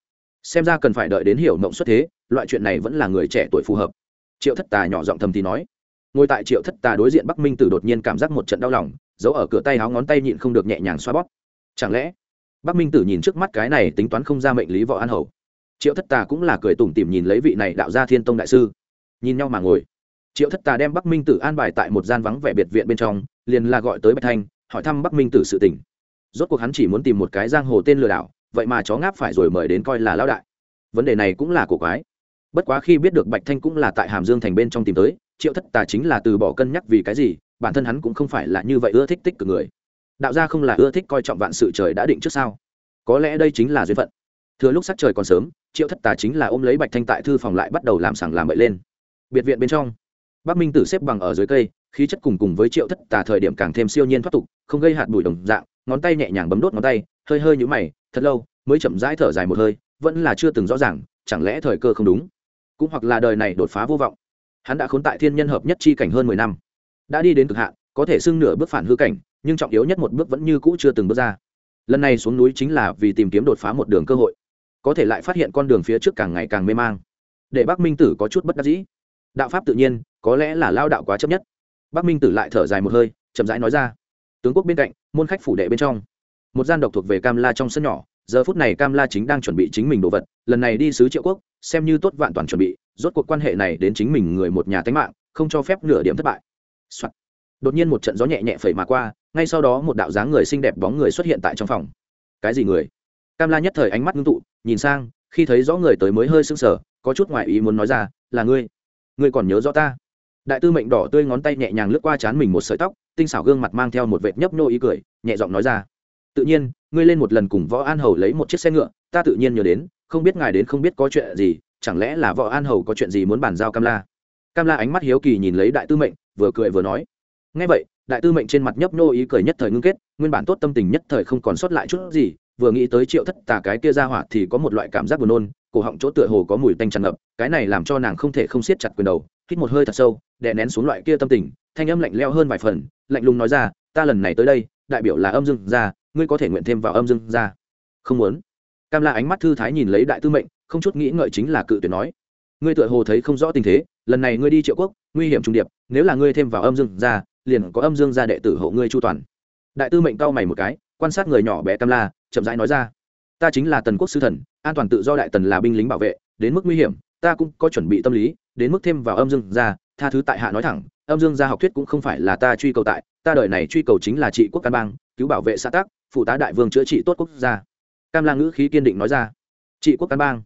xem ra cần phải đợi đến hiểu mộng xuất thế, loại chuyện này vẫn là người trẻ tuổi phù hợp. Triệu thất tà nhỏ giọng thầm thì nói. Ngồi tại triệu thất tà đối diện bắc minh tử đột nhiên cảm giác một trận đau lòng, giấu ở cửa tay háo ngón tay nhịn không được nhẹ nhàng xoa bóp. Chẳng lẽ, bắc minh tử nhìn trước mắt cái này tính toán không ra mệnh lý võ an hầu. Triệu thất tà cũng là cười tủm tỉm nhìn lấy vị này đạo gia thiên tông đại sư. Nhìn nhau mà ngồi. Triệu thất tà đem bắc minh tử an bài tại một gian vắng vẻ biệt viện bên trong, liền là gọi tới bạch thanh, hỏi thăm bắc minh tử sự tỉnh rốt cuộc hắn chỉ muốn tìm một cái giang hồ tên lừa đảo vậy mà chó ngáp phải rồi mời đến coi là lão đại. Vấn đề này cũng là cổ quái. Bất quá khi biết được bạch thanh cũng là tại hàm dương thành bên trong tìm tới, triệu thất tà chính là từ bỏ cân nhắc vì cái gì, bản thân hắn cũng không phải là như vậy ưa thích tích cực người. Đạo gia không là ưa thích coi trọng vạn sự trời đã định trước sao? Có lẽ đây chính là duyên phận. Thừa lúc sắc trời còn sớm, triệu thất tà chính là ôm lấy bạch thanh tại thư phòng lại bắt đầu làm sảng làm bậy lên. Biệt viện bên trong, bắc minh tử xếp bằng ở dưới cây, khí chất cùng cùng với triệu thất tà thời điểm càng thêm siêu nhiên thoát tục, không gây hạt bụi đồng dạng ngón tay nhẹ nhàng bấm đốt ngón tay, hơi hơi nhũ mày, thật lâu, mới chậm rãi thở dài một hơi, vẫn là chưa từng rõ ràng, chẳng lẽ thời cơ không đúng? Cũng hoặc là đời này đột phá vô vọng. Hắn đã khốn tại thiên nhân hợp nhất chi cảnh hơn mười năm. Đã đi đến cực hạn, có thể xưng nửa bước phản hư cảnh, nhưng trọng yếu nhất một bước vẫn như cũ chưa từng bước ra. Lần này xuống núi chính là vì tìm kiếm đột phá một đường cơ hội. Có thể lại phát hiện con đường phía trước càng ngày càng mê mang. Để bác minh tử có chút bất đắc dĩ. Đạo pháp tự nhiên, có lẽ là lao đạo quá chấp nhất. Bác minh tử lại thở dài một hơi, chậm rãi nói ra tướng quốc bên cạnh, môn khách phủ đệ bên trong. Một gian độc thuộc về cam la trong sân nhỏ, giờ phút này cam la chính đang chuẩn bị chính mình đồ vật, lần này đi sứ triệu quốc, xem như tốt vạn toàn chuẩn bị, rốt cuộc quan hệ này đến chính mình người một nhà tánh mạng, không cho phép nửa điểm thất bại、Soạn. đột nhiên một trận gió nhẹ nhẹ phẩy mà qua, ngay sau đó một đạo dáng người xinh đẹp bóng người xuất hiện tại trong phòng. Cái gì người? Cam la nhất thời ánh mắt ngưng tụ, nhìn sang, khi thấy rõ người tới mới hơi sưng sờ, có chút ngoại ý muốn nói ra, là ngươi. Ngươi còn nhớ rõ ta? Đại tư mệnh đỏ tươi ngón tay nhẹ nhàng lướt qua trán mình một sợi tóc, tinh xảo gương mặt mang theo một vệt nhấp nhô ý cười, nhẹ giọng nói ra. Tự nhiên, ngươi lên một lần cùng võ an hầu lấy một chiếc xe ngựa, ta tự nhiên nhớ đến, không biết ngài đến không biết có chuyện gì, chẳng lẽ là võ an hầu có chuyện gì muốn bàn giao cam la? Cam la ánh mắt hiếu kỳ nhìn lấy đại tư mệnh, vừa cười vừa nói. Ngay vậy, đại tư mệnh trên mặt nhấp nhô ý cười nhất thời ngưng kết, nguyên bản tốt tâm tình nhất thời không còn sót lại chút gì, vừa nghĩ tới triệu thất tà cái kia ra hỏa thì có một loại cảm giác buồn nôn, cổ họng chỗ tựa hồ có mùi tanh tràn ngập, cái này làm cho nàng không thể không siết chặt quyền đầu hít một hơi thật sâu, đè nén xuống loại kia tâm tình, thanh âm lạnh leo hơn vài phần, lạnh lùng nói ra, ta lần này tới đây, đại biểu là âm dương ra ngươi có thể nguyện thêm vào âm dương ra không muốn. Cam la ánh mắt thư thái nhìn lấy đại tư mệnh, không chút nghĩ ngợi chính là cự tuyệt nói, ngươi tựa hồ thấy không rõ tình thế, lần này ngươi đi triệu quốc, nguy hiểm trung điệp, nếu là ngươi thêm vào âm dương ra liền có âm dương ra đệ tử hộ ngươi chu toàn. Đại tư mệnh cau mày một cái, quan sát người nhỏ bé cam la, chậm rãi nói ra, ta chính là tần quốc sư thần, an toàn tự do đại tần là binh lính bảo vệ, đến mức nguy hiểm ta cũng có chuẩn bị tâm lý, đến mức thêm vào âm dương gia, tha thứ tại hạ nói thẳng, âm dương gia học thuyết cũng không phải là ta truy cầu tại, ta đời này truy cầu chính là trị quốc căn bang, cứu bảo vệ xã tác phụ tá đại vương chữa trị tốt quốc gia. Cam la ngữ khí kiên định nói ra. Trị quốc căn bang.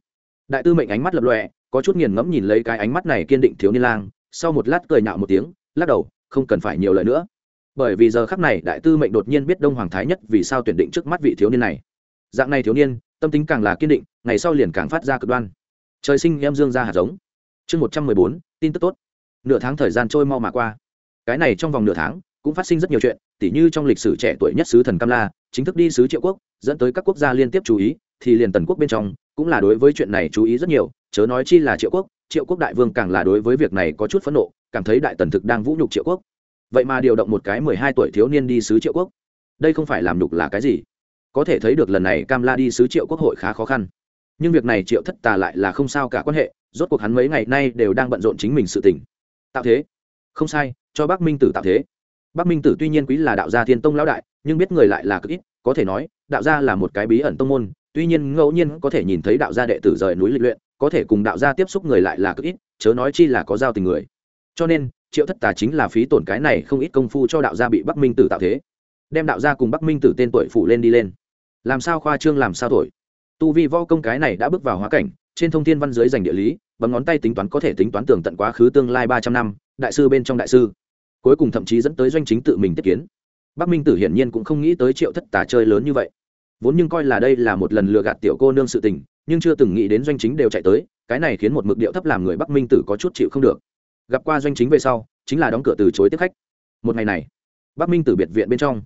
Đại tư mệnh ánh mắt lập lọe có chút nghiền ngẫm nhìn lấy cái ánh mắt này kiên định thiếu niên lang, sau một lát cười nhạo một tiếng, lắc đầu, không cần phải nhiều lời nữa. Bởi vì giờ khắc này, đại tư mệnh đột nhiên biết đông hoàng thái nhất vì sao tuyển định trước mắt vị thiếu niên này. Dạng này thiếu niên, tâm tính càng là kiên định, ngày sau liền càng phát ra cực đoan trời sinh em dương ra hạt giống. Chương một trăm mười bốn, tin tức tốt. Nửa tháng thời gian trôi mau mà qua. Cái này trong vòng nửa tháng cũng phát sinh rất nhiều chuyện, tỉ như trong lịch sử trẻ tuổi nhất sứ thần cam la, chính thức đi sứ triệu quốc, dẫn tới các quốc gia liên tiếp chú ý, thì liền tần quốc bên trong cũng là đối với chuyện này chú ý rất nhiều, chớ nói chi là triệu quốc triệu quốc đại vương càng là đối với việc này có chút phẫn nộ, cảm thấy đại tần thực đang vũ nhục triệu quốc. Vậy mà điều động một cái mười hai tuổi thiếu niên đi sứ triệu quốc. Đây không phải làm nhục là cái gì? Có thể thấy được lần này cam la đi sứ triệu quốc hội khá khó khăn nhưng việc này triệu thất tà lại là không sao cả quan hệ, rốt cuộc hắn mấy ngày nay đều đang bận rộn chính mình sự tỉnh tạo thế. Không sai, cho bác minh tử tạo thế. Bác minh tử tuy nhiên quý là đạo gia thiên tông lão đại, nhưng biết người lại là cực ít, có thể nói, đạo gia là một cái bí ẩn tông môn, tuy nhiên ngẫu nhiên có thể nhìn thấy đạo gia đệ tử rời núi lịch luyện, có thể cùng đạo gia tiếp xúc người lại là cực ít, chớ nói chi là có giao tình người. Cho nên, triệu thất tà chính là phí tổn cái này không ít công phu cho đạo gia bị bắc minh tử tạo thế, đem đạo gia cùng bắc minh tử tên tuổi phủ lên đi lên. Làm sao khoa trương làm sao thổi? Tu vi võ công cái này đã bước vào hóa cảnh, trên thông thiên văn giới dành địa lý, bấm ngón tay tính toán có thể tính toán tường tận quá khứ tương lai ba trăm năm, đại sư bên trong đại sư. Cuối cùng thậm chí dẫn tới doanh chính tự mình tiếp kiến. Bắc minh tử hiển nhiên cũng không nghĩ tới triệu thất tà chơi lớn như vậy. Vốn nhưng coi là đây là một lần lừa gạt tiểu cô nương sự tình, nhưng chưa từng nghĩ đến doanh chính đều chạy tới, cái này khiến một mực điệu thấp làm người bắc minh tử có chút chịu không được. Gặp qua doanh chính về sau, chính là đóng cửa từ chối tiếp khách. Một ngày này, bắc minh tử biệt viện bên trong.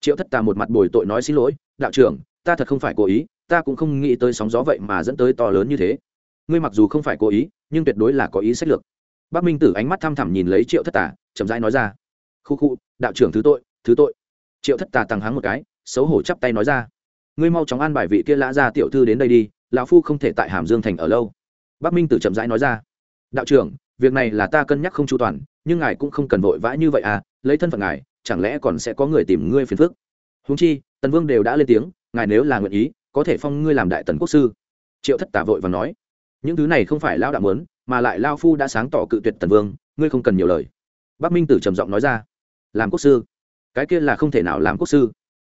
Triệu thất tà một mặt bồi tội nói xin lỗi, đạo trưởng, ta thật không phải cố ý ta cũng không nghĩ tới sóng gió vậy mà dẫn tới to lớn như thế. Ngươi mặc dù không phải cố ý, nhưng tuyệt đối là có ý sách lược. Bác minh tử ánh mắt thăm thẳm nhìn lấy triệu thất tà, chậm rãi nói ra. Khu khu, đạo trưởng thứ tội thứ tội. Triệu thất tà tăng háng một cái, xấu hổ chắp tay nói ra. Ngươi mau chóng an bài vị kia lã ra tiểu thư đến đây đi, lão phu không thể tại hàm dương thành ở lâu. Bác minh tử chậm rãi nói ra. Đạo trưởng, việc này là ta cân nhắc không chu toàn, nhưng ngài cũng không cần vội vã như vậy à lấy thân phận ngài, chẳng lẽ còn sẽ có người tìm ngươi phiền phức? Húng chi, tần vương đều đã lên tiếng, ngài nếu là nguyện ý có thể phong ngươi làm đại tần quốc sư. Triệu thất tả vội và nói, những thứ này không phải lao đạo mớn mà lại lao phu đã sáng tỏ cự tuyệt tần vương, ngươi không cần nhiều lời. Bắc minh tử trầm giọng nói ra, làm quốc sư? Cái kia là không thể nào làm quốc sư.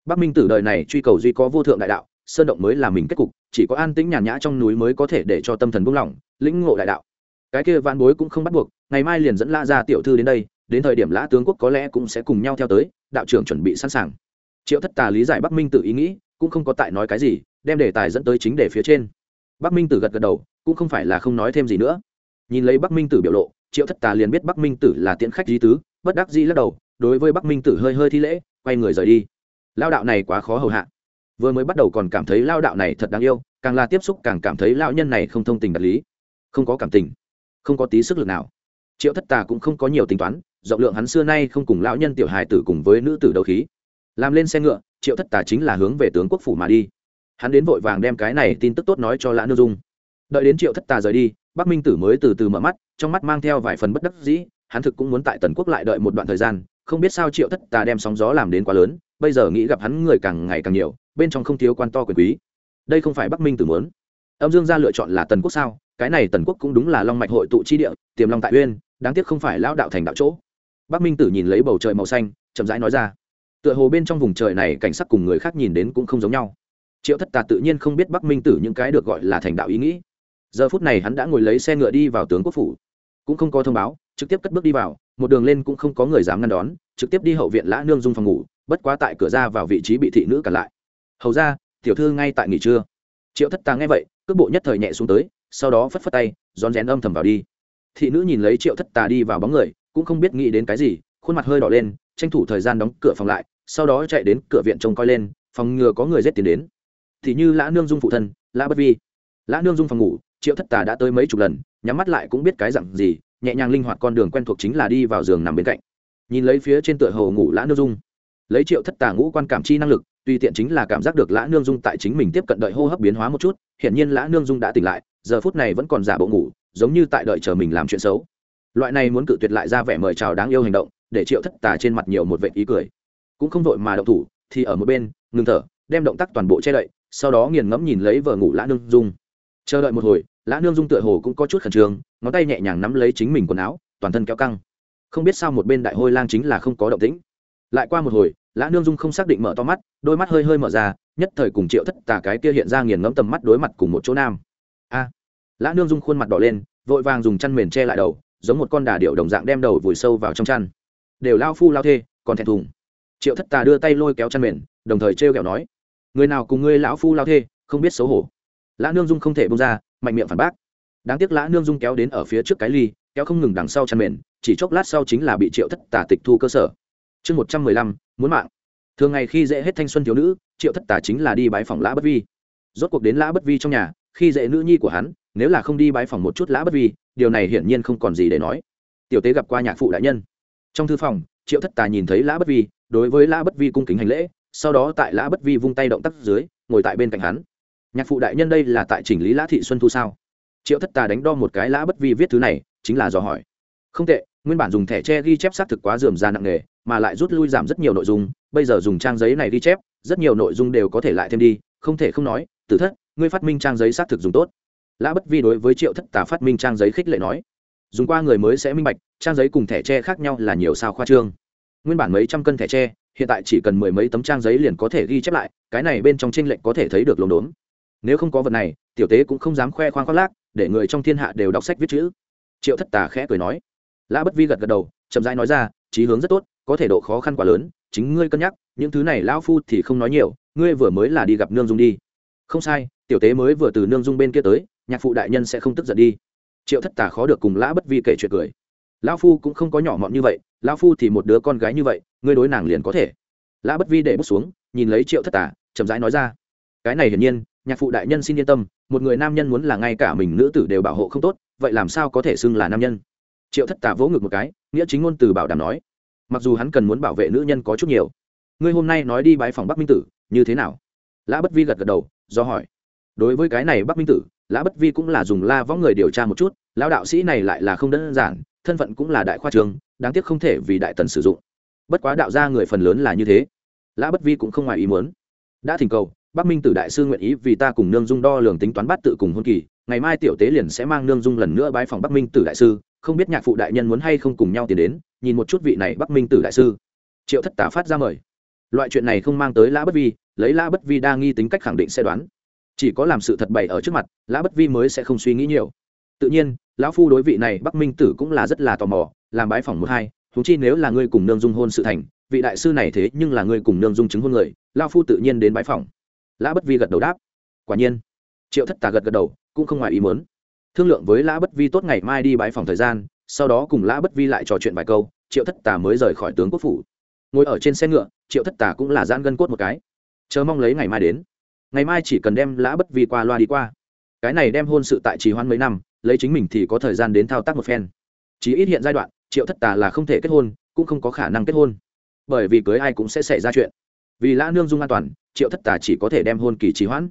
Bắc minh tử đời này truy cầu duy có vô thượng đại đạo, sơn động mới là mình kết cục, chỉ có an tĩnh nhàn nhã trong núi mới có thể để cho tâm thần buông lỏng, lĩnh ngộ đại đạo. Cái kia vạn bối cũng không bắt buộc, ngày mai liền dẫn la ra tiểu thư đến đây, đến thời điểm lã tướng quốc có lẽ cũng sẽ cùng nhau theo tới, đạo trưởng chuẩn bị sẵn sàng triệu thất tà lý giải bắc minh tử ý nghĩ, cũng không có tại nói cái gì, đem đề tài dẫn tới chính đề phía trên. Bắc minh tử gật gật đầu, cũng không phải là không nói thêm gì nữa. Nhìn lấy bắc minh tử biểu lộ, triệu thất tà liền biết bắc minh tử là tiễn khách di tứ, bất đắc di lắc đầu, đối với bắc minh tử hơi hơi thi lễ, quay người rời đi. Lao đạo này quá khó hầu hạ. Vừa mới bắt đầu còn cảm thấy lao đạo này thật đáng yêu, càng là tiếp xúc càng cảm thấy lao nhân này không thông tình đạt lý. Không có cảm tình, không có tí sức lực nào. Triệu thất tà cũng không có nhiều tính toán, rộng lượng hắn xưa nay không cùng lão nhân tiểu hài tử cùng với nữ tử đấu khí làm lên xe ngựa, triệu thất tà chính là hướng về tướng quốc phủ mà đi. Hắn đến vội vàng đem cái này tin tức tốt nói cho lã nương dung. Đợi đến triệu thất tà rời đi, bắc minh tử mới từ từ mở mắt, trong mắt mang theo vài phần bất đắc dĩ, hắn thực cũng muốn tại tần quốc lại đợi một đoạn thời gian, không biết sao triệu thất tà đem sóng gió làm đến quá lớn, bây giờ nghĩ gặp hắn người càng ngày càng nhiều, bên trong không thiếu quan to quyền quý. Đây không phải bắc minh tử muốn. Âm dương gia lựa chọn là tần quốc sao? Cái này tần quốc cũng đúng là long mạch hội tụ chi địa, tiềm long tại uyên, đáng tiếc không phải lão đạo thành đạo chỗ. Bắc minh tử nhìn lấy bầu trời màu xanh, chậm rãi nói ra tựa hồ bên trong vùng trời này cảnh sắc cùng người khác nhìn đến cũng không giống nhau. Triệu thất tà tự nhiên không biết bắc minh tử những cái được gọi là thành đạo ý nghĩ. Giờ phút này hắn đã ngồi lấy xe ngựa đi vào tướng quốc phủ. Cũng không có thông báo, trực tiếp cất bước đi vào, một đường lên cũng không có người dám ngăn đón, trực tiếp đi hậu viện lã nương dung phòng ngủ, bất quá tại cửa ra vào vị trí bị thị nữ cản lại. Hầu ra tiểu thư ngay tại nghỉ trưa. Triệu thất tà nghe vậy, cước bộ nhất thời nhẹ xuống tới, sau đó phất phất tay, rón rén âm thầm vào đi. Thị nữ nhìn lấy triệu thất tà đi vào bóng người, cũng không biết nghĩ đến cái gì, khuôn mặt hơi đỏ lên tranh thủ thời gian đóng cửa phòng lại, sau đó chạy đến cửa viện trông coi lên, phòng ngừa có người rét tiến đến. Thì như lã nương dung phụ thân, lã bất vi. Lã nương dung phòng ngủ, triệu thất tà đã tới mấy chục lần, nhắm mắt lại cũng biết cái dặn gì, nhẹ nhàng linh hoạt con đường quen thuộc chính là đi vào giường nằm bên cạnh. Nhìn lấy phía trên tựa hồ ngủ lã nương dung. Lấy triệu thất tà ngũ quan cảm chi năng lực, tùy tiện chính là cảm giác được lã nương dung tại chính mình tiếp cận đợi hô hấp biến hóa một chút, hiển nhiên lã nương dung đã tỉnh lại, giờ phút này vẫn còn giả bộ ngủ, giống như tại đợi chờ mình làm chuyện xấu. Loại này muốn cự tuyệt lại ra vẻ mời chào đáng yêu hành động để triệu thất tà trên mặt nhiều một vệ ý cười. Cũng không vội mà động thủ, thì ở một bên, ngừng thở, đem động tác toàn bộ che đậy, sau đó nghiền ngẫm nhìn lấy vợ ngủ lã nương dung. Chờ đợi một hồi, lã nương dung tựa hồ cũng có chút khẩn trương, ngón tay nhẹ nhàng nắm lấy chính mình quần áo, toàn thân kéo căng. Không biết sao một bên đại hôi lang chính là không có động tĩnh. Lại qua một hồi, lã nương dung không xác định mở to mắt, đôi mắt hơi hơi mở ra, nhất thời cùng triệu thất tà cái kia hiện ra nghiền ngẫm tầm mắt đối mặt cùng một chỗ nam. A! Lã nương dung khuôn mặt đỏ lên, vội vàng dùng chăn mền che lại đầu, giống một con đà điệu đồng dạng đem đầu vùi sâu vào trong chăn đều lao phu lao thê, còn thẹn thùng. Triệu thất tà đưa tay lôi kéo chăn mền, đồng thời trêu ghẹo nói, người nào cùng ngươi lão phu lao thê, không biết xấu hổ. Lã nương dung không thể bông ra, mạnh miệng phản bác. Đáng tiếc lã nương dung kéo đến ở phía trước cái ly, kéo không ngừng đằng sau chăn mền, chỉ chốc lát sau chính là bị triệu thất tà tịch thu cơ sở. Chương một trăm mười lăm, muốn mạng. Thường ngày khi dễ hết thanh xuân thiếu nữ, triệu thất tà chính là đi bái phòng lã bất vi. Rốt cuộc đến lã bất vi trong nhà, khi dễ nữ nhi của hắn, nếu là không đi bái phòng một chút lã bất vi, điều này hiển nhiên không còn gì để nói. Tiểu tế gặp qua nhạc phụ đại nhân trong thư phòng, triệu thất tà nhìn thấy lã bất vi, đối với lã bất vi cung kính hành lễ, sau đó tại lã bất vi vung tay động tác dưới, ngồi tại bên cạnh hắn. Nhạc phụ đại nhân đây là tại chỉnh lý lã thị xuân thu sao? Triệu thất tà đánh đo một cái lã bất vi viết thứ này, chính là do hỏi. Không tệ, nguyên bản dùng thẻ tre ghi chép xác thực quá dườm ra nặng nghề mà lại rút lui giảm rất nhiều nội dung, bây giờ dùng trang giấy này ghi chép, rất nhiều nội dung đều có thể lại thêm đi, không thể không nói, tử thất, ngươi phát minh trang giấy xác thực dùng tốt. Lã bất vi đối với triệu thất tà phát minh trang giấy khích lệ nói dùng qua người mới sẽ minh bạch, trang giấy cùng thẻ tre khác nhau là nhiều sao khoa trương. Nguyên bản mấy trăm cân thẻ tre, hiện tại chỉ cần mười mấy tấm trang giấy liền có thể ghi chép lại, cái này bên trong tranh lệnh có thể thấy được lồn đốn nếu không có vật này, tiểu tế cũng không dám khoe khoang khoác lác, để người trong thiên hạ đều đọc sách viết chữ. Triệu thất tà khẽ cười nói. Lã bất vi gật gật đầu, chậm rãi nói ra trí hướng rất tốt, có thể độ khó khăn quá lớn, chính ngươi cân nhắc, những thứ này lão phu thì không nói nhiều, ngươi vừa mới là đi gặp nương dung đi. Không sai, tiểu tế mới vừa từ nương dung bên kia tới, nhạc phụ đại nhân sẽ không tức giận đi triệu thất tà khó được cùng lã bất vi kể chuyện cười. Lão phu cũng không có nhỏ mọn như vậy, lão phu thì một đứa con gái như vậy, ngươi đối nàng liền có thể. Lã bất vi để bước xuống, nhìn lấy triệu thất tà, chậm rãi nói ra. Cái này hiển nhiên, nhạc phụ đại nhân xin yên tâm, một người nam nhân muốn là ngay cả mình nữ tử đều bảo hộ không tốt, vậy làm sao có thể xưng là nam nhân? Triệu thất tà vỗ ngực một cái, nghĩa chính ngôn từ bảo đảm nói. Mặc dù hắn cần muốn bảo vệ nữ nhân có chút nhiều, ngươi hôm nay nói đi bãi phòng bắc minh tử, như thế nào? Lã bất vi gật gật đầu, do hỏi. Đối với cái này bắc minh tử lã bất vi cũng là dùng la võng người điều tra một chút, lão đạo sĩ này lại là không đơn giản, thân phận cũng là đại khoa trường, đáng tiếc không thể vì đại tần sử dụng. Bất quá đạo gia người phần lớn là như thế. Lã bất vi cũng không ngoài ý muốn. Đã thỉnh cầu, bắc minh tử đại sư nguyện ý vì ta cùng nương dung đo lường tính toán bắt tự cùng hôn kỳ, ngày mai tiểu tế liền sẽ mang nương dung lần nữa bái phòng bắc minh tử đại sư, không biết nhạc phụ đại nhân muốn hay không cùng nhau tiến đến, nhìn một chút vị này bắc minh tử đại sư. Triệu thất tả phát ra mời. Loại chuyện này không mang tới lã bất vi, lấy lã bất vi đa nghi tính cách khẳng định sẽ đoán chỉ có làm sự thật bày ở trước mặt, lã bất vi mới sẽ không suy nghĩ nhiều. Tự nhiên, lão phu đối vị này bắc minh tử cũng là rất là tò mò, làm bái phỏng một hai thú chi nếu là ngươi cùng nương dung hôn sự thành, vị đại sư này thế nhưng là ngươi cùng nương dung chứng hôn người lao phu tự nhiên đến bái phỏng. Lã bất vi gật đầu đáp. Quả nhiên. Triệu thất tà gật gật đầu, cũng không ngoài ý muốn. Thương lượng với lã bất vi tốt ngày mai đi bái phòng thời gian, sau đó cùng lã bất vi lại trò chuyện vài câu, triệu thất tà mới rời khỏi tướng quốc phủ. Ngồi ở trên xe ngựa, triệu thất tà cũng là giãn gân cốt một cái. Chờ mong lấy ngày mai đến ngày mai chỉ cần đem lã bất vi qua loa đi qua. Cái này đem hôn sự tại trì hoãn mấy năm, lấy chính mình thì có thời gian đến thao tác một phen. Chỉ ít hiện giai đoạn, triệu thất tà là không thể kết hôn, cũng không có khả năng kết hôn. Bởi vì cưới ai cũng sẽ xảy ra chuyện. Vì lã nương dung an toàn, triệu thất tà chỉ có thể đem hôn kỳ trì hoãn.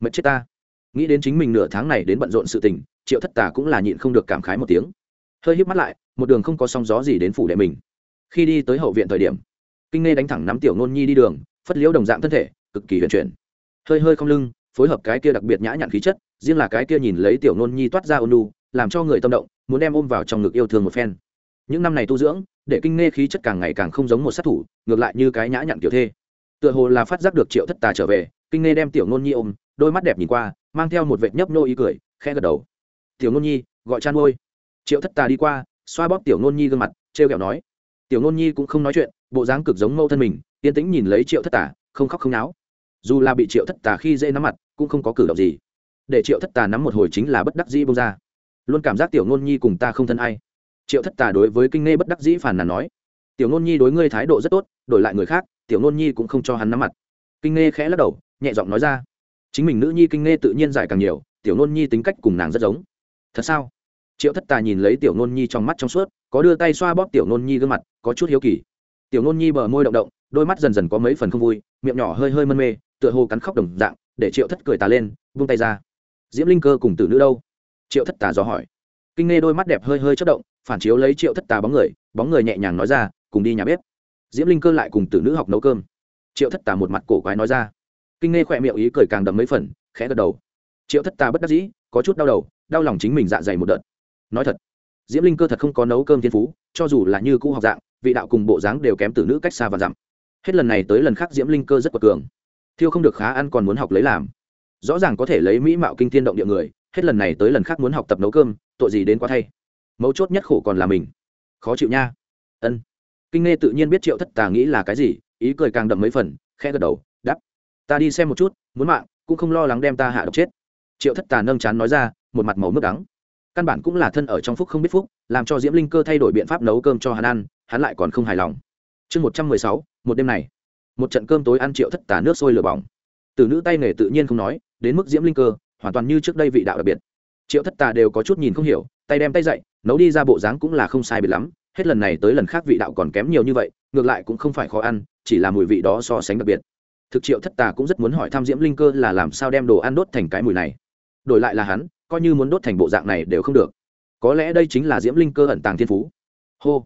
Mật chết ta. Nghĩ đến chính mình nửa tháng này đến bận rộn sự tình, triệu thất tà cũng là nhịn không được cảm khái một tiếng. Hơi híp mắt lại, một đường không có sóng gió gì đến phủ đệ mình. Khi đi tới hậu viện thời điểm, kinh nghe đánh thẳng nắm tiểu nôn nhi đi đường, phất liễu đồng dạng thân thể, cực kỳ huyền chuyển hơi hơi không lưng, phối hợp cái kia đặc biệt nhã nhặn khí chất, riêng là cái kia nhìn lấy tiểu nôn nhi toát ra ôn lu làm cho người tâm động, muốn đem ôm vào trong ngực yêu thương một phen. Những năm này tu dưỡng, để kinh nghe khí chất càng ngày càng không giống một sát thủ, ngược lại như cái nhã nhặn kiểu thê. Tựa hồ là phát giác được triệu thất tà trở về, kinh nghe đem tiểu nôn nhi ôm, đôi mắt đẹp nhìn qua, mang theo một vệt nhấp nô ý cười, khẽ gật đầu. Tiểu nôn nhi, gọi chan ngôi triệu thất tà đi qua, xoa bóp tiểu nôn nhi gương mặt, trêu kẹo nói. Tiểu nôn nhi cũng không nói chuyện, bộ dáng cực giống mâu thân mình, yên tĩnh nhìn lấy triệu thất tà, không khóc không náo dù là bị triệu thất tà khi dễ nắm mặt, cũng không có cử động gì. Để triệu thất tà nắm một hồi chính là bất đắc dĩ bông ra. Luôn cảm giác tiểu nôn nhi cùng ta không thân ai. Triệu thất tà đối với kinh nghe bất đắc dĩ phản nàn nói, tiểu nôn nhi đối ngươi thái độ rất tốt, đổi lại người khác, tiểu nôn nhi cũng không cho hắn nắm mặt. Kinh nghe khẽ lắc đầu, nhẹ giọng nói ra, chính mình nữ nhi kinh nghe tự nhiên giải càng nhiều, tiểu nôn nhi tính cách cùng nàng rất giống. Thật sao? Triệu thất tà nhìn lấy tiểu nôn nhi trong mắt trong suốt, có đưa tay xoa bóp tiểu nôn nhi gương mặt, có chút hiếu kỳ. Tiểu nôn nhi bờ môi động động, đôi mắt dần dần có mấy phần không vui, miệng nhỏ hơi hơi mân mê tựa hồ cắn khóc đồng dạng, để triệu thất cười tà lên, vung tay ra. Diễm linh cơ cùng tử nữ đâu? Triệu thất tà dò hỏi. Kinh nghe đôi mắt đẹp hơi hơi chất động, phản chiếu lấy triệu thất tà bóng người bóng người nhẹ nhàng nói ra, cùng đi nhà bếp. Diễm linh cơ lại cùng tử nữ học nấu cơm. Triệu thất tà một mặt cổ quái nói ra. Kinh nghe khỏe miệng ý cười càng đậm mấy phần, khẽ gật đầu. Triệu thất tà bất đắc dĩ, có chút đau đầu, đau lòng chính mình dạ dày một đợt. Nói thật, diễm linh cơ thật không có nấu cơm thiên phú, cho dù là như cũ học dạng, vị đạo cùng bộ dáng đều kém tử nữ cách xa và dặm. Hết lần này tới lần khác diễm linh cơ rất quật cường thiêu không được khá ăn còn muốn học lấy làm. Rõ ràng có thể lấy mỹ mạo kinh tiên động địa người, hết lần này tới lần khác muốn học tập nấu cơm, tội gì đến quá thay. Mấu chốt nhất khổ còn là mình. Khó chịu nha. Ân. Kinh nghe tự nhiên biết triệu thất tà nghĩ là cái gì, ý cười càng đậm mấy phần, khẽ gật đầu đắp ta đi xem một chút, muốn mạng, cũng không lo lắng đem ta hạ độc chết. Triệu thất tà nâng chán nói ra, một mặt màu nước đắng. Căn bản cũng là thân ở trong phúc không biết phúc, làm cho diễm linh cơ thay đổi biện pháp nấu cơm cho hắn ăn, hắn lại còn không hài lòng. Chương một trăm mười sáu, một đêm này một trận cơm tối ăn triệu thất tà nước sôi lửa bỏng. Từ nữ tay nghề tự nhiên không nói, đến mức diễm linh cơ, hoàn toàn như trước đây vị đạo đặc biệt. Triệu thất tà đều có chút nhìn không hiểu, tay đem tay dậy, nấu đi ra bộ dáng cũng là không sai biệt lắm, hết lần này tới lần khác vị đạo còn kém nhiều như vậy, ngược lại cũng không phải khó ăn, chỉ là mùi vị đó so sánh đặc biệt. Thực triệu thất tà cũng rất muốn hỏi thăm diễm linh cơ là làm sao đem đồ ăn đốt thành cái mùi này. Đổi lại là hắn, coi như muốn đốt thành bộ dạng này đều không được. Có lẽ đây chính là diễm linh cơ ẩn tàng thiên phú. Hô.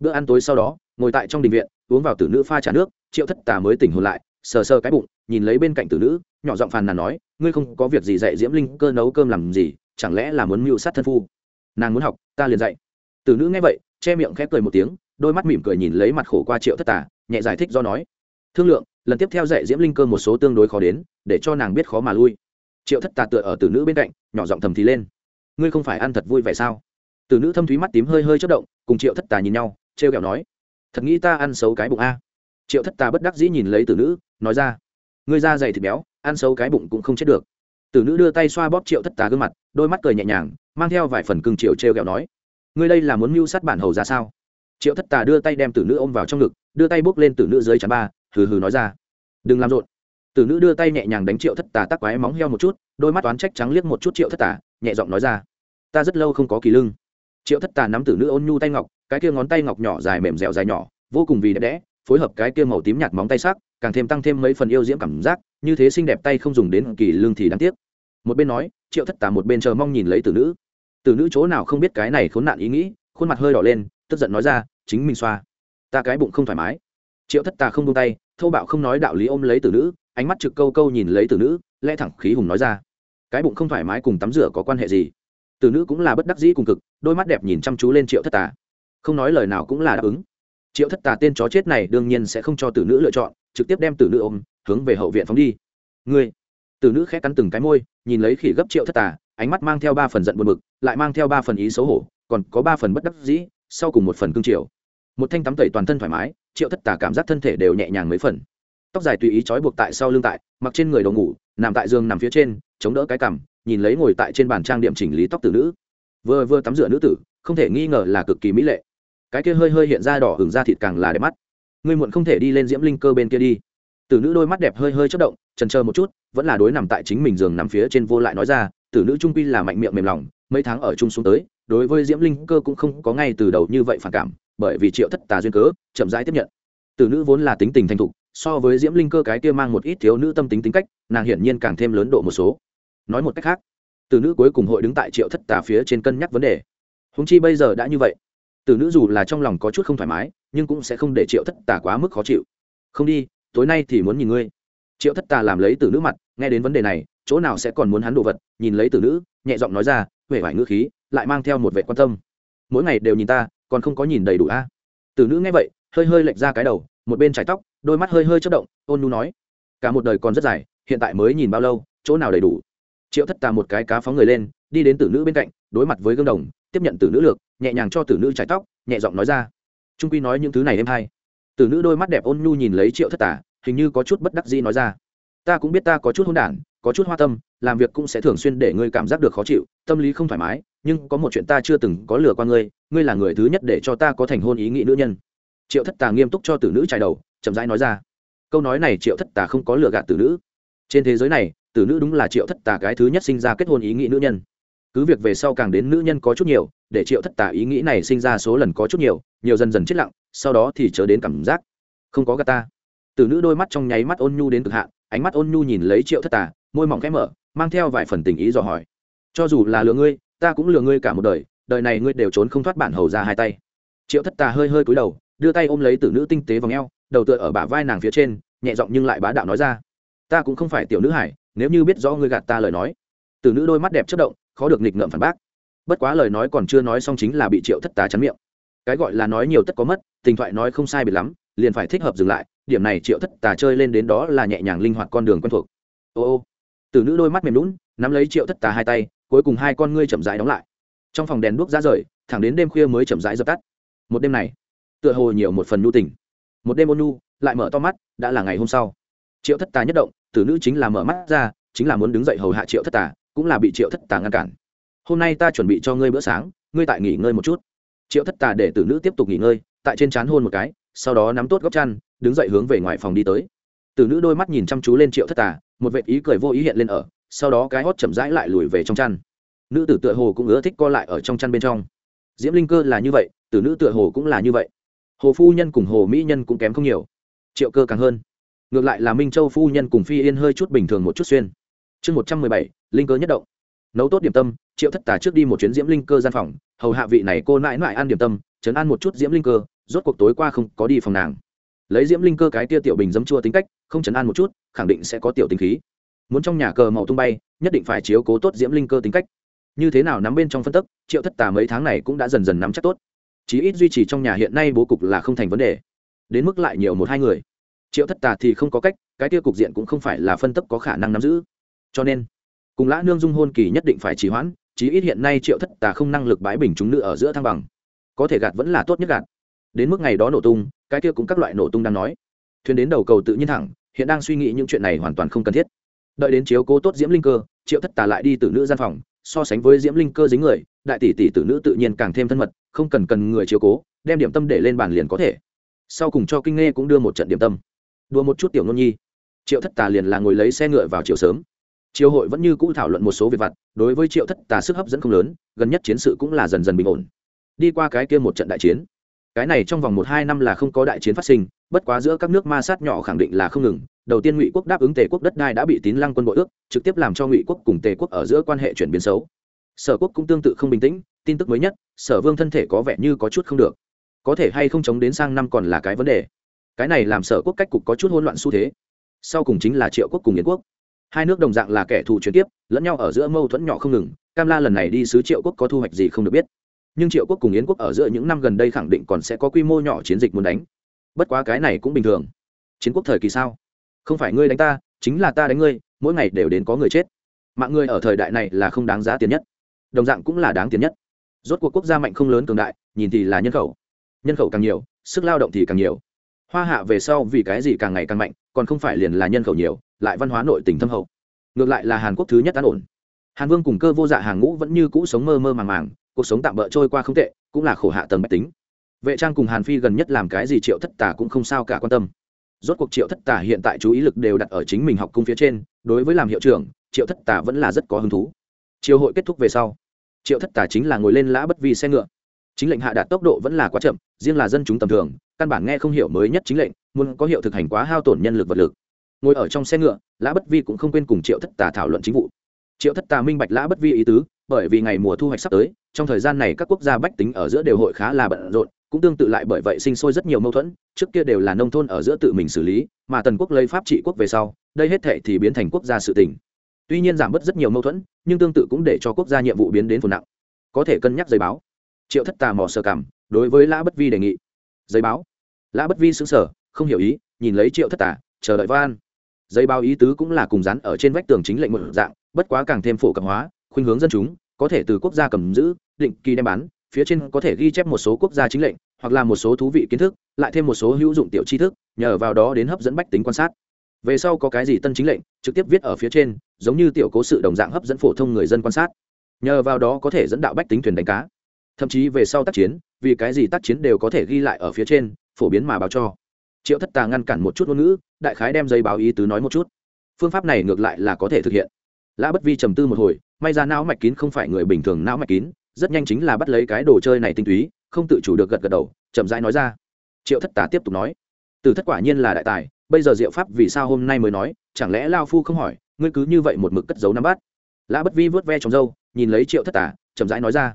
Bữa ăn tối sau đó ngồi tại trong đình viện, uống vào tử nữ pha trà nước, triệu thất tà mới tỉnh hồn lại, sờ sờ cái bụng, nhìn lấy bên cạnh tử nữ, nhỏ giọng phàn nàn nói, ngươi không có việc gì dạy diễm linh cơ nấu cơm làm gì, chẳng lẽ là muốn mưu sát thân phu? Nàng muốn học, ta liền dạy. Từ nữ nghe vậy, che miệng khép cười một tiếng, đôi mắt mỉm cười nhìn lấy mặt khổ qua triệu thất tà, nhẹ giải thích do nói, thương lượng, lần tiếp theo dạy diễm linh cơ một số tương đối khó đến, để cho nàng biết khó mà lui. Triệu thất tà tựa ở từ nữ bên cạnh, nhỏ giọng thầm thì lên, ngươi không phải ăn thật vui vẻ sao? Từ nữ thâm thúy mắt tím hơi hơi chất động, cùng triệu thất tà nhìn nhau t r e o kẹo nói thật nghĩ ta ăn xấu cái bụng a. Triệu thất tà bất đắc dĩ nhìn lấy tử nữ, nói ra, ngươi da dày thịt béo, ăn xấu cái bụng cũng không chết được. Tử nữ đưa tay xoa bóp triệu thất tà gương mặt, đôi mắt cười nhẹ nhàng, mang theo vài phần cưng triệu t r e o kẹo nói, ngươi đây là muốn mưu sát bản hầu ra sao? Triệu thất tà đưa tay đem tử nữ ôm vào trong ngực, đưa tay bốc lên tử nữ dưới chán ba, hừ hừ nói ra, đừng làm rộn. Tử nữ đưa tay nhẹ nhàng đánh triệu thất tà tắc quái móng heo một chút, đôi mắt toán trách trắng liếc một chút triệu thất tà, nhẹ giọng nói ra, ta rất lâu không có kỳ lưng. Triệu thất tà nắm tử nữ ôn nhu tay ngọc cái kia ngón tay ngọc nhỏ dài mềm dẻo dài nhỏ, vô cùng vì đẹp đẽ, phối hợp cái kia màu tím nhạt móng tay sắc, càng thêm tăng thêm mấy phần yêu diễm cảm giác, như thế xinh đẹp tay không dùng đến kỳ lương thì đáng tiếc. Một bên nói, triệu thất tà một bên chờ mong nhìn lấy tử nữ. Tử nữ chỗ nào không biết cái này khốn nạn ý nghĩ, khuôn mặt hơi đỏ lên, tức giận nói ra, chính mình xoa, ta cái bụng không thoải mái. Triệu thất tà không buông tay, thô bạo không nói đạo lý ôm lấy tử nữ, ánh mắt trực câu câu nhìn lấy tử nữ, lẽ thẳng khí hùng nói ra, cái bụng không thoải mái cùng tắm rửa có quan hệ gì? Tử nữ cũng là bất đắc dĩ cùng cực, đôi mắt đẹp nhìn chăm chú lên triệu thất tà không nói lời nào cũng là đáp ứng. Triệu thất tà tên chó chết này đương nhiên sẽ không cho tử nữ lựa chọn, trực tiếp đem tử nữ ôm, hướng về hậu viện phóng đi. Ngươi. Tử nữ khẽ cắn từng cái môi, nhìn lấy khỉ gấp triệu thất tà, ánh mắt mang theo ba phần giận buồn bực, lại mang theo ba phần ý xấu hổ, còn có ba phần bất đắc dĩ, sau cùng một phần cương triều. Một thanh tắm tẩy toàn thân thoải mái, triệu thất tà cảm giác thân thể đều nhẹ nhàng mấy phần. Tóc dài tùy ý trói buộc tại sau lưng tại, mặc trên người đầu ngủ, nằm tại giường nằm phía trên, chống đỡ cái cằm, nhìn lấy ngồi tại trên bàn trang điểm chỉnh lý tóc tử nữ. Vừa vừa tắm rửa nữ tử, không thể nghi ngờ là cực kỳ mỹ lệ cái kia hơi hơi hiện ra đỏ hừng da thịt càng là đẹp mắt. Ngươi muộn không thể đi lên diễm linh cơ bên kia đi. Tử nữ đôi mắt đẹp hơi hơi chất động, trần chờ một chút, vẫn là đối nằm tại chính mình giường nằm phía trên vô lại nói ra, tử nữ trung quy là mạnh miệng mềm lòng, mấy tháng ở chung xuống tới, đối với diễm linh cơ cũng không có ngay từ đầu như vậy phản cảm, bởi vì triệu thất tà duyên cớ, chậm rãi tiếp nhận. Tử nữ vốn là tính tình thành thục, so với diễm linh cơ cái kia mang một ít thiếu nữ tâm tính tính cách, nàng hiển nhiên càng thêm lớn độ một số. Nói một cách khác, tử nữ cuối cùng hội đứng tại triệu thất tà phía trên cân nhắc vấn đề. Húng chi bây giờ đã như vậy tử nữ dù là trong lòng có chút không thoải mái, nhưng cũng sẽ không để triệu thất tà quá mức khó chịu. Không đi, tối nay thì muốn nhìn ngươi. Triệu thất tà làm lấy tử nữ mặt, nghe đến vấn đề này, chỗ nào sẽ còn muốn hắn đồ vật, nhìn lấy tử nữ, nhẹ giọng nói ra huệ vải ngữ khí, lại mang theo một vệ quan tâm. Mỗi ngày đều nhìn ta, còn không có nhìn đầy đủ a. À? tử nữ nghe vậy, hơi hơi lệch ra cái đầu, một bên chải tóc, đôi mắt hơi hơi chất động, ôn nu nói, cả một đời còn rất dài, hiện tại mới nhìn bao lâu, chỗ nào đầy đủ? Triệu thất tà một cái cá phóng người lên, đi đến tử nữ bên cạnh, đối mặt với gương đồng tiếp nhận tử nữ lược, nhẹ nhàng cho tử nữ trái tóc, nhẹ giọng nói ra. Trung quy nói những thứ này em hay. Tử nữ đôi mắt đẹp ôn nhu nhìn lấy triệu thất tà hình như có chút bất đắc dĩ nói ra. Ta cũng biết ta có chút hôn đản, có chút hoa tâm, làm việc cũng sẽ thường xuyên để ngươi cảm giác được khó chịu, tâm lý không thoải mái, nhưng có một chuyện ta chưa từng có lừa qua ngươi ngươi là người thứ nhất để cho ta có thành hôn ý nghĩ nữ nhân. Triệu thất tà nghiêm túc cho tử nữ trải đầu, chậm rãi nói ra. Câu nói này triệu thất tà không có lừa gạt tử nữ. Trên thế giới này tử nữ đúng là triệu thất tà cái thứ nhất sinh ra kết hôn ý nghĩ nữ nhân cứ việc về sau càng đến nữ nhân có chút nhiều, để triệu thất tả ý nghĩ này sinh ra số lần có chút nhiều nhiều dần dần chết lặng, sau đó thì chớ đến cảm giác không có gà ta. Tử nữ đôi mắt trong nháy mắt ôn nhu đến cực hạn, ánh mắt ôn nhu nhìn lấy triệu thất tả môi mỏng khẽ mở, mang theo vài phần tình ý dò hỏi. Cho dù là lừa ngươi, ta cũng lừa ngươi cả một đời đời này ngươi đều trốn không thoát bản hầu ra hai tay. Triệu thất tà hơi hơi cúi đầu, đưa tay ôm lấy tử nữ tinh tế vào ngheo đầu tựa ở bả vai nàng phía trên, nhẹ giọng nhưng lại bá đạo nói ra. Ta cũng không phải tiểu nữ hải, nếu như biết rõ ngươi gạt ta lời nói. Tử nữ đôi mắt đẹp chất động khó được nghịch ngợm phản bác. Bất quá lời nói còn chưa nói xong chính là bị triệu thất tà chắn miệng. Cái gọi là nói nhiều tất có mất, tình thoại nói không sai biệt lắm, liền phải thích hợp dừng lại, điểm này triệu thất tà chơi lên đến đó là nhẹ nhàng linh hoạt con đường quen thuộc. Ô ô. Từ nữ đôi mắt mềm lún nắm lấy triệu thất tà hai tay, cuối cùng hai con ngươi chậm rãi đóng lại. Trong phòng đèn đuốc ra rời, thẳng đến đêm khuya mới chậm rãi dập tắt. Một đêm này, tựa hồ nhiều một phần nhu tình. Một đêm ôn nhu, lại mở to mắt, đã là ngày hôm sau. Triệu thất tà nhất động, tử nữ chính là mở mắt ra, chính là muốn đứng dậy hầu hạ triệu thất tà cũng là bị triệu thất tà ngăn cản. Hôm nay ta chuẩn bị cho ngươi bữa sáng, ngươi tại nghỉ ngơi một chút. Triệu thất tà để tử nữ tiếp tục nghỉ ngơi, tại trên trán hôn một cái, sau đó nắm tốt góc chăn, đứng dậy hướng về ngoài phòng đi tới. Tử nữ đôi mắt nhìn chăm chú lên triệu thất tà, một vệ ý cười vô ý hiện lên ở, sau đó cái hót chậm rãi lại lùi về trong chăn. Nữ tử tựa hồ cũng ưa thích co lại ở trong chăn bên trong. Diễm linh cơ là như vậy, tử nữ tựa hồ cũng là như vậy. Hồ phu nhân cùng hồ mỹ nhân cũng kém không nhiều. Triệu cơ càng hơn. Ngược lại là minh châu phu nhân cùng phi yên hơi chút bình thường một chút xuyên. Chương một trăm mười bảy linh cơ nhất động. Nấu tốt điểm tâm, triệu thất tà trước đi một chuyến diễm linh cơ gian phòng, hầu hạ vị này cô nãi nãi ăn điểm tâm, chấn ăn một chút diễm linh cơ, rốt cuộc tối qua không có đi phòng nàng. Lấy diễm linh cơ cái tia tiểu bình dấm chua tính cách, không chấn ăn một chút, khẳng định sẽ có tiểu tính khí. Muốn trong nhà cờ màu tung bay, nhất định phải chiếu cố tốt diễm linh cơ tính cách. Như thế nào nắm bên trong phân tức, triệu thất tà mấy tháng này cũng đã dần dần nắm chắc tốt. Chí ít duy trì trong nhà hiện nay bố cục là không thành vấn đề. Đến mức lại nhiều một hai người. Triệu thất tà thì không có cách, cái tia cục diện cũng không phải là phân tấp có khả năng nắm giữ. Cho nên cùng lã nương dung hôn kỳ nhất định phải trì hoãn, chí ít hiện nay triệu thất tà không năng lực bãi bình chúng nữ ở giữa thăng bằng. Có thể gạt vẫn là tốt nhất gạt. Đến mức ngày đó nổ tung, cái kia cũng các loại nổ tung đang nói. Thuyền đến đầu cầu tự nhiên thẳng, hiện đang suy nghĩ những chuyện này hoàn toàn không cần thiết. Đợi đến chiếu cố tốt diễm linh cơ, triệu thất tà lại đi từ nữ gian phòng, so sánh với diễm linh cơ dính người, đại tỷ tỷ tử nữ tự nhiên càng thêm thân mật, không cần cần người chiếu cố, đem điểm tâm để lên bàn liền có thể. Sau cùng cho kinh nghe cũng đưa một trận điểm tâm. Đua một chút tiểu nôn nhi. Triệu thất tà liền là ngồi lấy xe ngựa vào chiều sớm triều hội vẫn như cũ thảo luận một số việc vặt, đối với triệu thất tà sức hấp dẫn không lớn, gần nhất chiến sự cũng là dần dần bình ổn. Đi qua cái kia một trận đại chiến, cái này trong vòng một hai năm là không có đại chiến phát sinh, bất quá giữa các nước ma sát nhỏ khẳng định là không ngừng. Đầu tiên ngụy quốc đáp ứng tề quốc đất đai đã bị tín lăng quân bội ước, trực tiếp làm cho ngụy quốc cùng tề quốc ở giữa quan hệ chuyển biến xấu. Sở quốc cũng tương tự không bình tĩnh, tin tức mới nhất, sở vương thân thể có vẻ như có chút không được. Có thể hay không chống đến sang năm còn là cái vấn đề. Cái này làm sở quốc cách cục có chút hỗn loạn xu thế. Sau cùng chính là triệu quốc cùng yến quốc hai nước đồng dạng là kẻ thù chuyển tiếp lẫn nhau ở giữa mâu thuẫn nhỏ không ngừng, cam la lần này đi sứ triệu quốc có thu hoạch gì không được biết. Nhưng triệu quốc cùng yến quốc ở giữa những năm gần đây khẳng định còn sẽ có quy mô nhỏ chiến dịch muốn đánh. Bất quá cái này cũng bình thường. Chiến quốc thời kỳ sao? Không phải ngươi đánh ta, chính là ta đánh ngươi, mỗi ngày đều đến có người chết. Mạng ngươi ở thời đại này là không đáng giá tiền nhất. Đồng dạng cũng là đáng tiền nhất. Rốt cuộc quốc gia mạnh không lớn cường đại, nhìn thì là nhân khẩu. Nhân khẩu càng nhiều, sức lao động thì càng nhiều. Hoa hạ về sau vì cái gì càng ngày càng mạnh, còn không phải liền là nhân khẩu nhiều lại văn hóa nội tỉnh thâm hậu. Ngược lại là hàn quốc thứ nhất an ổn. Hàn vương cùng cơ vô dạ hàng ngũ vẫn như cũ sống mơ mơ màng màng, cuộc sống tạm bỡ trôi qua không tệ, cũng là khổ hạ tầng bách tính. Vệ trang cùng hàn phi gần nhất làm cái gì triệu thất tả cũng không sao cả quan tâm. Rốt cuộc triệu thất tả hiện tại chú ý lực đều đặt ở chính mình học cung phía trên, đối với làm hiệu trưởng, triệu thất tả vẫn là rất có hứng thú. Chiều hội kết thúc về sau, triệu thất tả chính là ngồi lên lã bất vi xe ngựa. Chính lệnh hạ đạt tốc độ vẫn là quá chậm, riêng là dân chúng tầm thường, căn bản nghe không hiểu mới nhất chính lệnh, muốn có hiệu thực hành quá hao tổn nhân lực vật lực ngồi ở trong xe ngựa, lã bất vi cũng không quên cùng triệu thất tà thảo luận chính vụ. Triệu thất tà minh bạch lã bất vi ý tứ, bởi vì ngày mùa thu hoạch sắp tới, trong thời gian này các quốc gia bách tính ở giữa đều hội khá là bận rộn, cũng tương tự lại bởi vậy sinh sôi rất nhiều mâu thuẫn, trước kia đều là nông thôn ở giữa tự mình xử lý, mà tần quốc lấy pháp trị quốc về sau, đây hết thệ thì biến thành quốc gia sự tỉnh tuy nhiên giảm bớt rất nhiều mâu thuẫn, nhưng tương tự cũng để cho quốc gia nhiệm vụ biến đến phù nặng. Có thể cân nhắc giấy báo. Triệu thất tà mò sơ cảm, đối với lã bất vi đề nghị. Giấy báo. Lã bất vi xứng sở không hiểu ý, nhìn lấy triệu thất tà, chờ đợi van giấy báo ý tứ cũng là cùng rắn ở trên vách tường chính lệnh một dạng, bất quá càng thêm phổ cập hóa, khuynh hướng dân chúng, có thể từ quốc gia cầm giữ, định kỳ đem bán, phía trên có thể ghi chép một số quốc gia chính lệnh, hoặc là một số thú vị kiến thức, lại thêm một số hữu dụng tiểu tri thức, nhờ vào đó đến hấp dẫn bách tính quan sát. Về sau có cái gì tân chính lệnh, trực tiếp viết ở phía trên, giống như tiểu cố sự đồng dạng hấp dẫn phổ thông người dân quan sát. Nhờ vào đó có thể dẫn đạo bách tính thuyền đánh cá. Thậm chí về sau tác chiến, vì cái gì tác chiến đều có thể ghi lại ở phía trên, phổ biến mà báo cho triệu thất tà ngăn cản một chút ngôn ngữ, đại khái đem giấy báo ý tứ nói một chút. Phương pháp này ngược lại là có thể thực hiện. Lã bất vi trầm tư một hồi, may ra não mạch kín không phải người bình thường não mạch kín, rất nhanh chính là bắt lấy cái đồ chơi này tinh túy, không tự chủ được gật gật đầu, chậm rãi nói ra. Triệu thất tà tiếp tục nói, từ thất quả nhiên là đại tài, bây giờ diệu pháp vì sao hôm nay mới nói, chẳng lẽ lao phu không hỏi, ngươi cứ như vậy một mực cất giấu nắm bắt? Lã bất vi vớt ve trong râu nhìn lấy triệu thất tà, chậm rãi nói ra,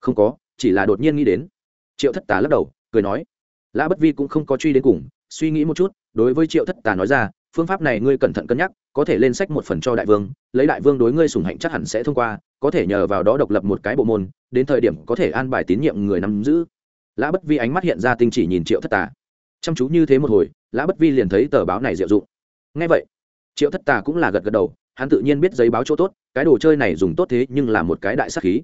không có, chỉ là đột nhiên nghĩ đến. Triệu thất tà lắc đầu, cười nói, lã bất vi cũng không có truy đến cùng suy nghĩ một chút, đối với triệu thất tà nói ra, phương pháp này ngươi cẩn thận cân nhắc, có thể lên sách một phần cho đại vương, lấy đại vương đối ngươi sùng hạnh chắc hẳn sẽ thông qua, có thể nhờ vào đó độc lập một cái bộ môn, đến thời điểm có thể an bài tín nhiệm người nắm giữ. Lã bất vi ánh mắt hiện ra tinh chỉ nhìn triệu thất tà. Chăm chú như thế một hồi, lã bất vi liền thấy tờ báo này diệu dụng. Ngay vậy, triệu thất tà cũng là gật gật đầu, hắn tự nhiên biết giấy báo chỗ tốt, cái đồ chơi này dùng tốt thế nhưng là một cái đại sắc khí.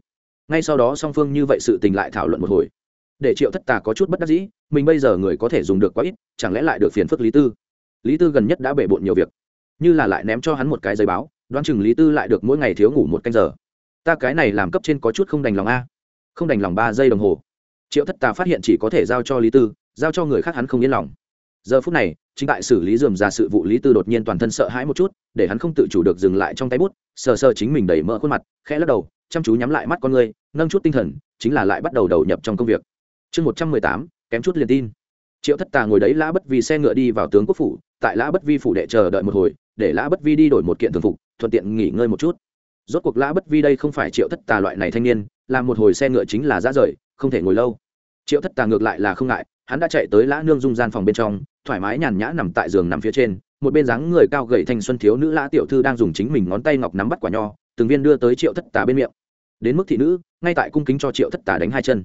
Ngay sau đó song phương như vậy sự tình lại thảo luận một hồi để triệu thất tà có chút bất đắc dĩ, mình bây giờ người có thể dùng được quá ít, chẳng lẽ lại được phiền phức lý tư? Lý tư gần nhất đã bể bộn nhiều việc, như là lại ném cho hắn một cái giấy báo, đoán chừng lý tư lại được mỗi ngày thiếu ngủ một canh giờ. Ta cái này làm cấp trên có chút không đành lòng a. Không đành lòng ba giây đồng hồ. Triệu thất tà phát hiện chỉ có thể giao cho lý tư, giao cho người khác hắn không yên lòng. Giờ phút này, chính tại xử lý dườm ra sự vụ lý tư đột nhiên toàn thân sợ hãi một chút, để hắn không tự chủ được dừng lại trong tay bút, sờ sờ chính mình đẩy mỡ khuôn mặt, khẽ lắc đầu, chăm chú nhắm lại mắt con người, nâng chút tinh thần, chính là lại bắt đầu đầu nhập trong công việc chương một trăm mười tám, kém chút liền tin. Triệu thất tà ngồi đấy lã bất vi xe ngựa đi vào tướng quốc phủ, tại lã bất vi phủ đệ chờ đợi một hồi, để lã bất vi đi đổi một kiện thường phục, thuận tiện nghỉ ngơi một chút. Rốt cuộc lã bất vi đây không phải triệu thất tà loại này thanh niên, làm một hồi xe ngựa chính là ra rời, không thể ngồi lâu. Triệu thất tà ngược lại là không ngại, hắn đã chạy tới lã nương dung gian phòng bên trong, thoải mái nhàn nhã nằm tại giường nằm phía trên, một bên dáng người cao gầy thanh xuân thiếu nữ lã tiểu thư đang dùng chính mình ngón tay ngọc nắm bắt quả nho, từng viên đưa tới triệu thất tà bên miệng. Đến mức thị nữ, ngay tại cung kính cho triệu thất tà đánh hai chân.